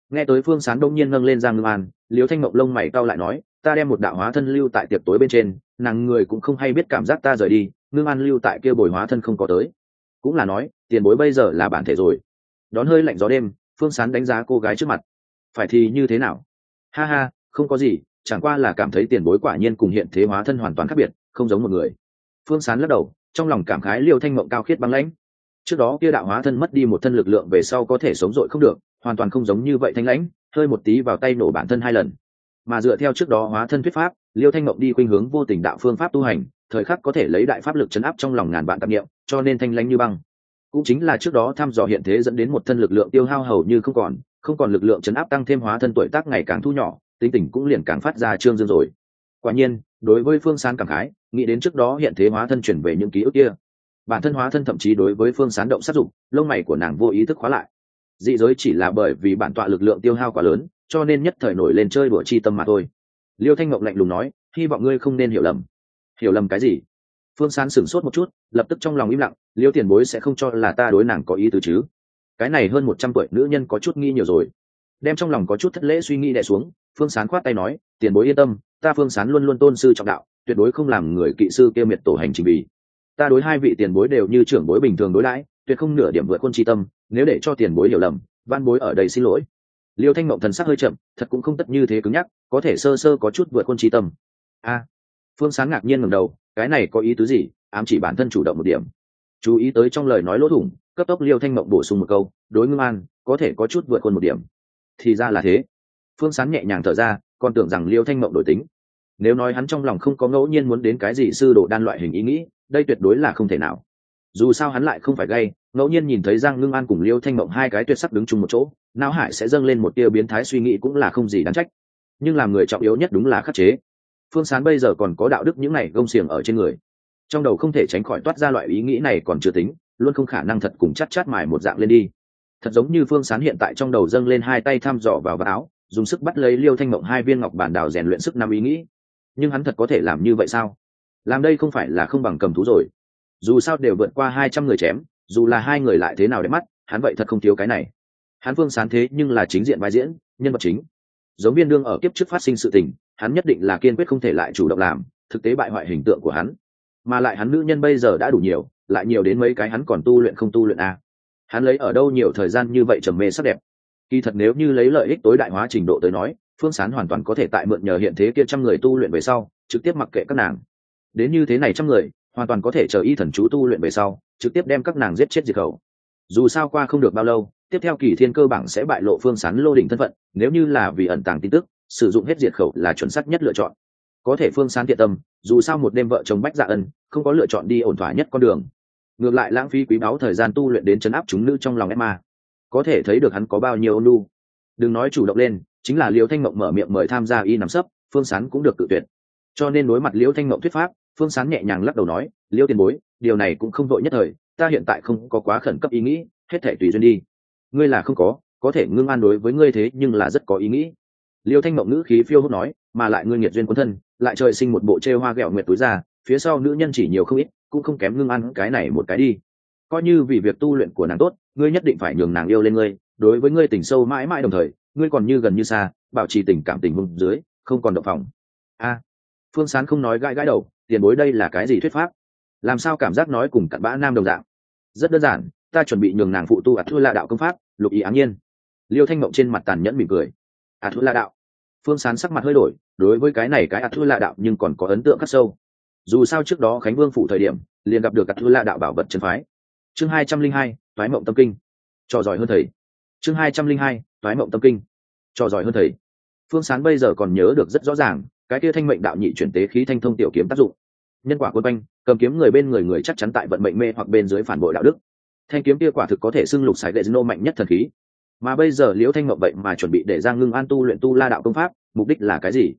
Nghe tới phương sán đông nhiên nâng lên giang ngưng an liêu thanh mộng lông mày cau lại nói, ta đem một đạo hóa thân lưu tại tiệc tối bên trên, nàng người cũng không hay biết cảm giác ta rời đi ngưng an lưu tại kia bồi hóa thân không có tới. Cũng là nói, tiền bối bây giờ là bản thể rồi. Đón hơi lạnh gió đêm, phương sán đánh giá cô gái trước mặt. Phải thì như thế nào? Ha ha, không có gì, chẳng qua là cảm thấy tiền bối quả nhiên cùng hiện thế hóa thân hoàn toàn khác biệt, không giống một người. Phương sán lắc đầu trong lòng cảm khái liêu thanh mộng cao khiết băng lãnh. Trước đó kia đạo hóa thân mất đi một thân lực lượng về sau có thể sống dội không được, hoàn toàn không giống như vậy thanh lãnh, hơi một tí vào tay nổ bản thân hai lần. Mà dựa theo trước đó hóa thân thuyết pháp, liêu thanh mộng đi khuynh hướng vô tình đạo phương pháp tu hành, thời khắc có thể lấy đại pháp lực chấn áp trong lòng ngàn vạn tạp nghiệm cho nên thanh lãnh như băng. Cũng chính là trước đó thăm dò hiện thế dẫn đến một thân lực lượng tiêu hao hầu như không còn không còn lực lượng chấn áp tăng thêm hóa thân tuổi tác ngày càng thu nhỏ, tính tình cũng liền càng phát ra trương dương rồi quả nhiên, đối với phương sán cảm khái, nghĩ đến trước đó hiện thế hóa thân chuyển về những ký ức kia. Bản thân hóa thân thậm chí đối với phương sán động sát dục lông mày của nàng vô ý thức khóa lại. Dị giới chỉ là bởi vì bản tọa lực lượng tiêu hao quá lớn, cho nên nhất thời nổi lên chơi đùa chi tâm mà thôi. Liêu thanh ngọc lạnh lùng nói, hy vọng ngươi không nên hiểu lầm. Hiểu lầm cái gì? Phương sán sửng sốt một chút, lập tức trong lòng im lặng, liêu tiền bối sẽ không cho là ta đối nàng có ý tứ chứ? Cái này hơn một trăm tuổi nữ nhân có chút nghi nhiều rồi. Đem trong lòng có chút thất lễ suy nghĩ đẻ xuống phương sán khoát tay nói, tiền bối yên tâm, ta phương sán luôn luôn tôn sư trọng đạo, tuyệt đối không làm người kỵ sư kêu miệt tổ hành trình vì. Ta đối hai vị tiền bối đều như trưởng bối bình thường đối đãi, tuyệt không nửa điểm vượt quân tri tâm, nếu để cho tiền bối hiểu lầm, văn bối ở đây xin lỗi. Liêu thanh mộng thần sắc hơi chậm, thật cũng không tất như thế cứng nhắc, có thể sơ sơ có chút vượt quân tri tâm. A. Phương sáng ngạc nhiên ngầm đầu, cái này có ý tứ gì? Ám chỉ bản thân chủ động một điểm. Chú ý tới trong lời nói lỗ thủng, cấp tốc liêu thanh mộng bổ sung một câu, đối ngưng an, có thể có chút vượt quân một điểm. Thì ra là thế phương sán nhẹ nhàng thở ra, còn tưởng rằng liêu thanh mộng đổi tính. Nếu nói hắn trong lòng không có ngẫu nhiên muốn đến cái gì sư đồ đan loại hình ý nghĩ, đây tuyệt đối là không thể nào. Dù sao hắn lại không phải gay, ngẫu nhiên nhìn thấy giang ngưng an cùng liêu thanh mộng hai cái tuyệt sắc đứng chung một chỗ, não hải sẽ dâng lên một tia biến thái suy nghĩ cũng là không gì đáng trách. Nhưng làm người trọng yếu nhất đúng là khắc chế. Phương sán bây giờ còn có đạo đức những này gông xiềng ở trên người. Trong đầu không thể tránh khỏi toát ra loại ý nghĩ này còn chưa tính, luôn không khả năng thật cùng chắt chát mài một dạng lên đi. Thật giống như phương sán hiện tại trong đầu dâng lên hai tay thăm dò vào váo. áo dùng sức bắt lấy liêu thanh mộng hai viên ngọc bản đào rèn luyện sức năm ý nghĩ. Nhưng hắn thật có thể làm như vậy sao? Làm đây không phải là không bằng cầm thú rồi. Dù sao đều vượt qua hai trăm người chém, dù là hai người lại thế nào để mắt, hắn vậy thật không thiếu cái này. Hắn phương sán thế nhưng là chính diện vai diễn, nhân vật chính. Giống viên đương ở kiếp trước phát sinh sự tình, hắn nhất định là kiên quyết không thể lại chủ động làm, thực tế bại hoại hình tượng của hắn. Mà lại hắn nữ nhân bây giờ đã đủ nhiều, lại nhiều đến mấy cái hắn còn tu luyện không tu luyện à. Hắn lấy ở đâu nhiều thời gian như vậy trầm mê sắc đẹp kỳ thật nếu như lấy lợi ích tối đại hóa trình độ tới nói, phương sán hoàn toàn có thể tại mượn nhờ hiện thế kia trăm người tu luyện về sau, trực tiếp mặc kệ các nàng. Đến như thế này trăm người, hoàn toàn có thể chờ y thần chú tu luyện về sau, trực tiếp đem các nàng giết chết diệt khẩu. Dù sao qua không được bao lâu, tiếp theo kỳ thiên cơ bảng sẽ bại lộ phương sán lô đỉnh thân phận, nếu như là vì ẩn tàng tin tức, sử dụng hết diệt khẩu là chuẩn xác nhất lựa chọn. Có thể phương sán thiện tâm, dù sao một đêm vợ chồng bách dạ ân, không có lựa chọn đi ổn thỏa nhất con đường. Ngược lại lãng phí quý báu thời gian tu luyện đến chấn áp chúng nữ trong lòng emma có thể thấy được hắn có bao nhiêu ôn lu đừng nói chủ động lên, chính là liễu thanh mộng mở miệng mời tham gia y nằm sấp, phương sán cũng được tự tuyệt. Cho nên đối mặt liễu thanh mộng thuyết pháp, phương sán nhẹ nhàng lắc đầu nói liễu tiền bối, điều này cũng không vội nhất thời, ta hiện tại không có quá khẩn cấp ý nghĩ, hết thể tùy duyên đi. Ngươi là không có có thể ngưng an đối với ngươi thế nhưng là rất có ý nghĩ. Liêu thanh mộng ngữ khí phiêu hốt nói, mà lại ngươi nghiệt duyên quân thân, lại trời sinh một bộ chê hoa ghẹo nguyệt túi ra, phía sau nữ nhân chỉ nhiều không ít, cũng không kém ngưng ăn cái này một cái đi coi như vì việc tu luyện của nàng tốt, ngươi nhất định phải nhường nàng yêu lên ngươi, đối với ngươi tình sâu mãi mãi đồng thời, ngươi còn như gần như xa, bảo trì tình cảm tình huống dưới, không còn động phòng. A, phương sán không nói gãi gãi đầu, tiền bối đây là cái gì thuyết pháp? Làm sao cảm giác nói cùng cặn bã nam đồng dạng? Rất đơn giản, ta chuẩn bị nhường nàng phụ tu ạt thua La đạo công pháp, lục ý áng nhiên. Liêu thanh mộng trên mặt tàn nhẫn mỉm cười. Ạt thua La đạo. Phương sán sắc mặt hơi đổi, đối với cái này cái ạt thua La đạo nhưng còn có ấn tượng khắc sâu. Dù sao trước đó khánh vương phụ thời điểm, liền gặp được ạt thua La đạo bảo vật chân phái chương hai trăm linh hai thoái mộng tâm kinh. Trò giỏi hơn thầy. Chương hai trăm linh hai thoái mộng tâm kinh. Trò giỏi hơn thầy. Phương sán bây giờ còn nhớ được rất rõ ràng, cái kia thanh mệnh đạo nhị chuyển tế khí thanh thông tiểu kiếm tác dụng. Nhân quả quân quanh, cầm kiếm người bên người người chắc chắn tại vận mệnh mê hoặc bên dưới phản bội đạo đức. Thanh kiếm kia quả thực có thể xưng lục sải đệ nô mạnh nhất thần khí. Mà bây giờ liễu thanh mộng vậy mà chuẩn bị để ra ngưng an tu luyện tu la đạo công pháp, mục đích là cái gì?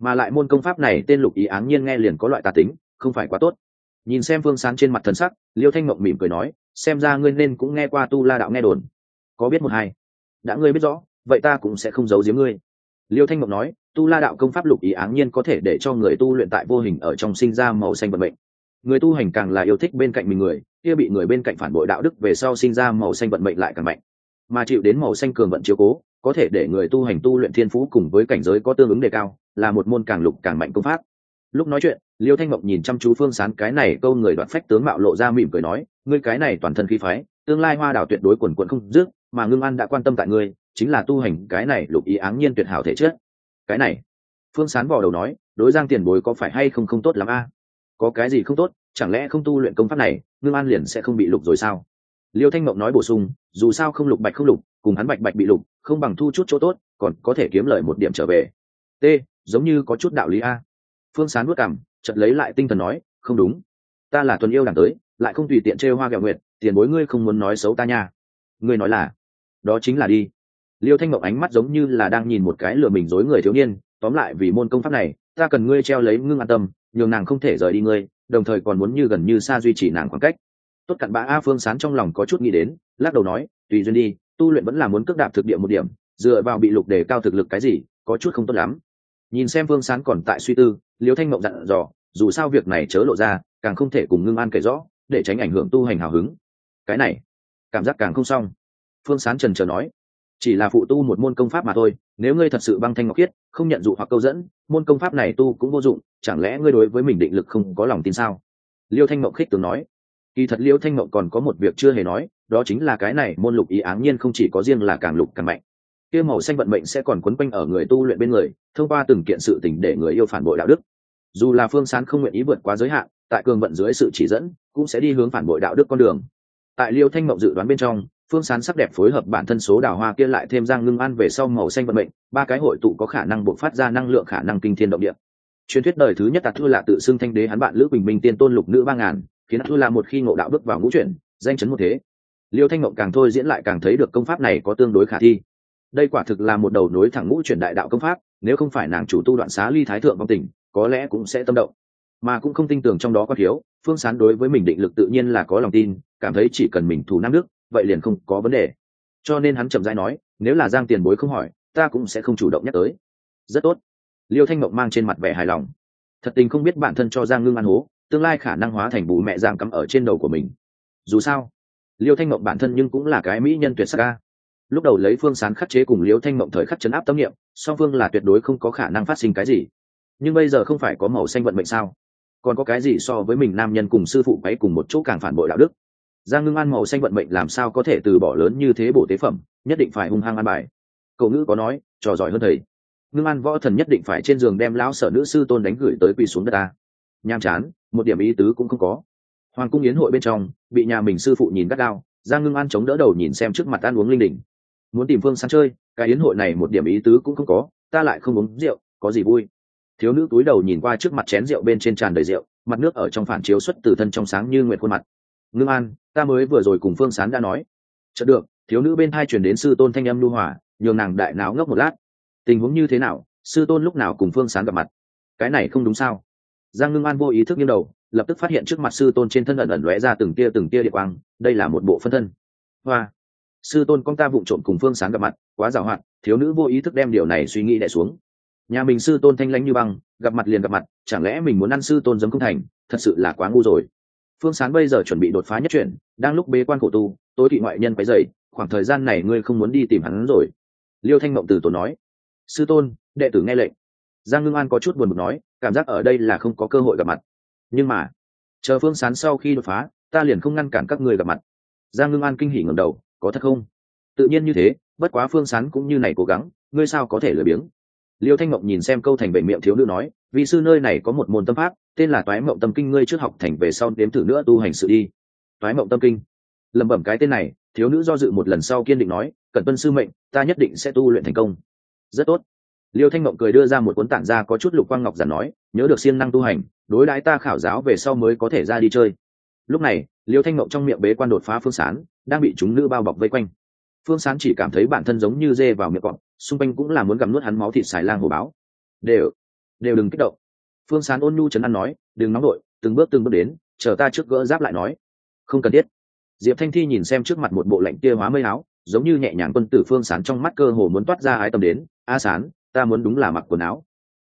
Mà lại môn công pháp này tên lục ý áng nhiên nghe liền có loại tà tính, không phải quá tốt. Nhìn xem phương sán trên mặt thần sắc, liễu thanh mộng mỉm cười nói xem ra ngươi nên cũng nghe qua tu la đạo nghe đồn. Có biết một hai? Đã ngươi biết rõ, vậy ta cũng sẽ không giấu giếm ngươi. Liêu thanh mộng nói, tu la đạo công pháp lục ý áng nhiên có thể để cho người tu luyện tại vô hình ở trong sinh ra màu xanh vận mệnh. Người tu hành càng là yêu thích bên cạnh mình người, kia bị người bên cạnh phản bội đạo đức về sau sinh ra màu xanh vận mệnh lại càng mạnh. Mà chịu đến màu xanh cường vận chiếu cố, có thể để người tu hành tu luyện thiên phú cùng với cảnh giới có tương ứng đề cao, là một môn càng lục càng mạnh công pháp. Lúc nói chuyện, liêu thanh mộng nhìn chăm chú phương sán cái này, câu người đoạn phách tướng mạo lộ ra mỉm cười nói ngươi cái này toàn thân khí phái, tương lai hoa đảo tuyệt đối quần quận không dứt, mà ngưng an đã quan tâm tại ngươi, chính là tu hành cái này lục ý áng nhiên tuyệt hảo thể chất. Cái này, phương sán vò đầu nói, đối giang tiền bối có phải hay không không tốt lắm a? Có cái gì không tốt, chẳng lẽ không tu luyện công pháp này, ngưng an liền sẽ không bị lục rồi sao? Liêu thanh mộng nói bổ sung, dù sao không lục bạch không lục, cùng hắn bạch bạch bị lục, không bằng thu chút chỗ tốt, còn có thể kiếm lời một điểm trở về. T, giống như có chút đạo lý a. Phương sán nuốt cảm chợt lấy lại tinh thần nói, không đúng. Ta là tuần yêu đảng tới lại không tùy tiện trêu hoa ghẹo nguyệt, tiền bối ngươi không muốn nói xấu ta nha. Ngươi nói là. Đó chính là đi. Liêu thanh mộng ánh mắt giống như là đang nhìn một cái lừa mình dối người thiếu niên, tóm lại vì môn công pháp này, ta cần ngươi treo lấy ngưng an tâm, nhường nàng không thể rời đi ngươi, đồng thời còn muốn như gần như xa duy trì nàng khoảng cách. Tốt cặn bã a phương sán trong lòng có chút nghĩ đến, lắc đầu nói, tùy duyên đi, tu luyện vẫn là muốn cước đạp thực địa một điểm, dựa vào bị lục đề cao thực lực cái gì, có chút không tốt lắm. Nhìn xem phương sán còn tại suy tư, liêu thanh mộng dặn dò, dù sao việc này chớ lộ ra, càng không thể cùng ngưng an kể rõ để tránh ảnh hưởng tu hành hào hứng. Cái này, cảm giác càng không xong. Phương sán trần trờ nói, chỉ là phụ tu một môn công pháp mà thôi, nếu ngươi thật sự băng thanh ngọc khiết, không nhận dụ hoặc câu dẫn, môn công pháp này tu cũng vô dụng, chẳng lẽ ngươi đối với mình định lực không có lòng tin sao? Liêu thanh mộng khích tướng nói, kỳ thật liêu thanh mộng còn có một việc chưa hề nói, đó chính là cái này môn lục ý áng nhiên không chỉ có riêng là càng lục càng mạnh. Kia màu xanh vận mệnh sẽ còn quấn quanh ở người tu luyện bên người, thông qua từng kiện sự tình để người yêu phản bội đạo đức. Dù là phương sán không nguyện ý vượt quá giới hạn tại cường vận dưới sự chỉ dẫn, cũng sẽ đi hướng phản bội đạo đức con đường. Tại liêu thanh mộng dự đoán bên trong, phương sán sắc đẹp phối hợp bản thân số đào hoa kia lại thêm giang ngưng ăn về sau màu xanh vận mệnh, ba cái hội tụ có khả năng buộc phát ra năng lượng khả năng kinh thiên động địa. Truyền thuyết đời thứ nhất tạt thư là tự xưng thanh đế hắn bạn lữ bình minh tiên tôn lục nữ ba ngàn, khiến thư là một khi ngộ đạo bước vào ngũ chuyển, danh chấn một thế. Liêu thanh mộng càng thôi diễn lại càng thấy được công pháp này có tương đối khả thi. Đây quả thực là một đầu nối thẳng ngũ chuyển đại đạo công pháp, nếu không phải nàng chủ tu đoạn xá ly thái thượng vong tình có lẽ cũng sẽ tâm động mà cũng không tin tưởng trong đó có thiếu, phương sán đối với mình định lực tự nhiên là có lòng tin, cảm thấy chỉ cần mình thủ nam đức vậy liền không có vấn đề. Cho nên hắn chậm rãi nói, nếu là giang tiền bối không hỏi, ta cũng sẽ không chủ động nhắc tới. Rất tốt. Liêu thanh mộng mang trên mặt vẻ hài lòng. Thật tình không biết bản thân cho giang ngưng ăn hố, tương lai khả năng hóa thành bù mẹ giang cắm ở trên đầu của mình. Dù sao, liêu thanh mộng bản thân nhưng cũng là cái mỹ nhân tuyệt sắc ca. Lúc đầu lấy phương sán khắc chế cùng liêu thanh mộng thời khắc chấn áp tâm niệm, song phương là tuyệt đối không có khả năng phát sinh cái gì. Nhưng bây giờ không phải có màu xanh vận mệnh sao? Còn có cái gì so với mình nam nhân cùng sư phụ quấy cùng một chỗ càng phản bội đạo đức? Giang ngưng an màu xanh vận mệnh làm sao có thể từ bỏ lớn như thế bổ tế phẩm, nhất định phải hung hăng an bài. Cậu ngữ có nói, trò giỏi hơn thầy. Ngưng an võ thần nhất định phải trên giường đem lão sở nữ sư tôn đánh gửi tới quỳ xuống đất ta. Nham chán, một điểm ý tứ cũng không có. Hoàng cung yến hội bên trong, bị nhà mình sư phụ nhìn gắt đao giang ngưng an chống đỡ đầu nhìn xem trước mặt ăn uống linh đình. Muốn tìm phương sáng chơi, cái yến hội này một điểm ý tứ cũng không có, ta lại không uống rượu, có gì vui? Thiếu nữ túi đầu nhìn qua trước mặt chén rượu bên trên tràn đầy rượu, mặt nước ở trong phản chiếu xuất từ thân trong sáng như nguyệt khuôn mặt. Ngưng an, ta mới vừa rồi cùng phương sán đã nói. Chợt được, thiếu nữ bên hai chuyển đến sư tôn thanh âm lưu hỏa nhường nàng đại náo ngốc một lát. Tình huống như thế nào, sư tôn lúc nào cùng phương sán gặp mặt? Cái này không đúng sao? Giang ngưng an vô ý thức nghiêng đầu, lập tức phát hiện trước mặt sư tôn trên thân ẩn ẩn lóe ra từng tia từng tia địa quang, đây là một bộ phân thân. Hoa, sư tôn con ta vụng trộm cùng phương Sán gặp mặt, quá giàu hạn, thiếu nữ vô ý thức đem điều này suy nghĩ đẻ xuống nhà mình sư tôn thanh lãnh như băng, gặp mặt liền gặp mặt, chẳng lẽ mình muốn ăn sư tôn giống không thành, thật sự là quá ngu rồi. Phương sán bây giờ chuẩn bị đột phá nhất chuyển, đang lúc bế quan khổ tu, tối thị ngoại nhân quấy dày khoảng thời gian này ngươi không muốn đi tìm hắn rồi. Liêu thanh mộng từ tổ nói. Sư tôn, đệ tử nghe lệnh. Giang ngưng an có chút buồn bực nói, cảm giác ở đây là không có cơ hội gặp mặt. Nhưng mà, chờ phương sán sau khi đột phá, ta liền không ngăn cản các người gặp mặt. Giang ngưng an kinh hỉ ngầm đầu, có thật không? Tự nhiên như thế, bất quá phương sán cũng như này cố gắng, ngươi sao có thể lười biếng? Liêu thanh mộng nhìn xem câu thành bệnh miệng thiếu nữ nói vì sư nơi này có một môn tâm pháp, tên là toái mộng tâm kinh ngươi trước học thành về sau đếm thử nữa tu hành sự đi. Toái mộng tâm kinh. Lẩm bẩm cái tên này, thiếu nữ do dự một lần sau kiên định nói, cẩn tuân sư mệnh, ta nhất định sẽ tu luyện thành công. Rất tốt. Liêu thanh mộng cười đưa ra một cuốn tản ra có chút lục quang ngọc giản nói, nhớ được siêng năng tu hành, đối đãi ta khảo giáo về sau mới có thể ra đi chơi. Lúc này, liêu thanh mộng trong miệng bế quan đột phá phương sán, đang bị chúng nữ bao bọc vây quanh phương sán chỉ cảm thấy bản thân giống như dê vào miệng cọp, xung quanh cũng là muốn gặm nuốt hắn máu thịt xài lang hồ báo. Đều đều đừng kích động. Phương sán ôn nhu chấn an nói, đừng nóng đội từng bước từng bước đến, chờ ta trước gỡ giáp lại nói. Không cần thiết. Diệp thanh thi nhìn xem trước mặt một bộ lạnh kia hóa mây áo, giống như nhẹ nhàng quân tử phương sán trong mắt cơ hồ muốn toát ra ái tâm đến, a sán, ta muốn đúng là mặc quần áo.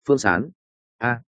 Phương sán? A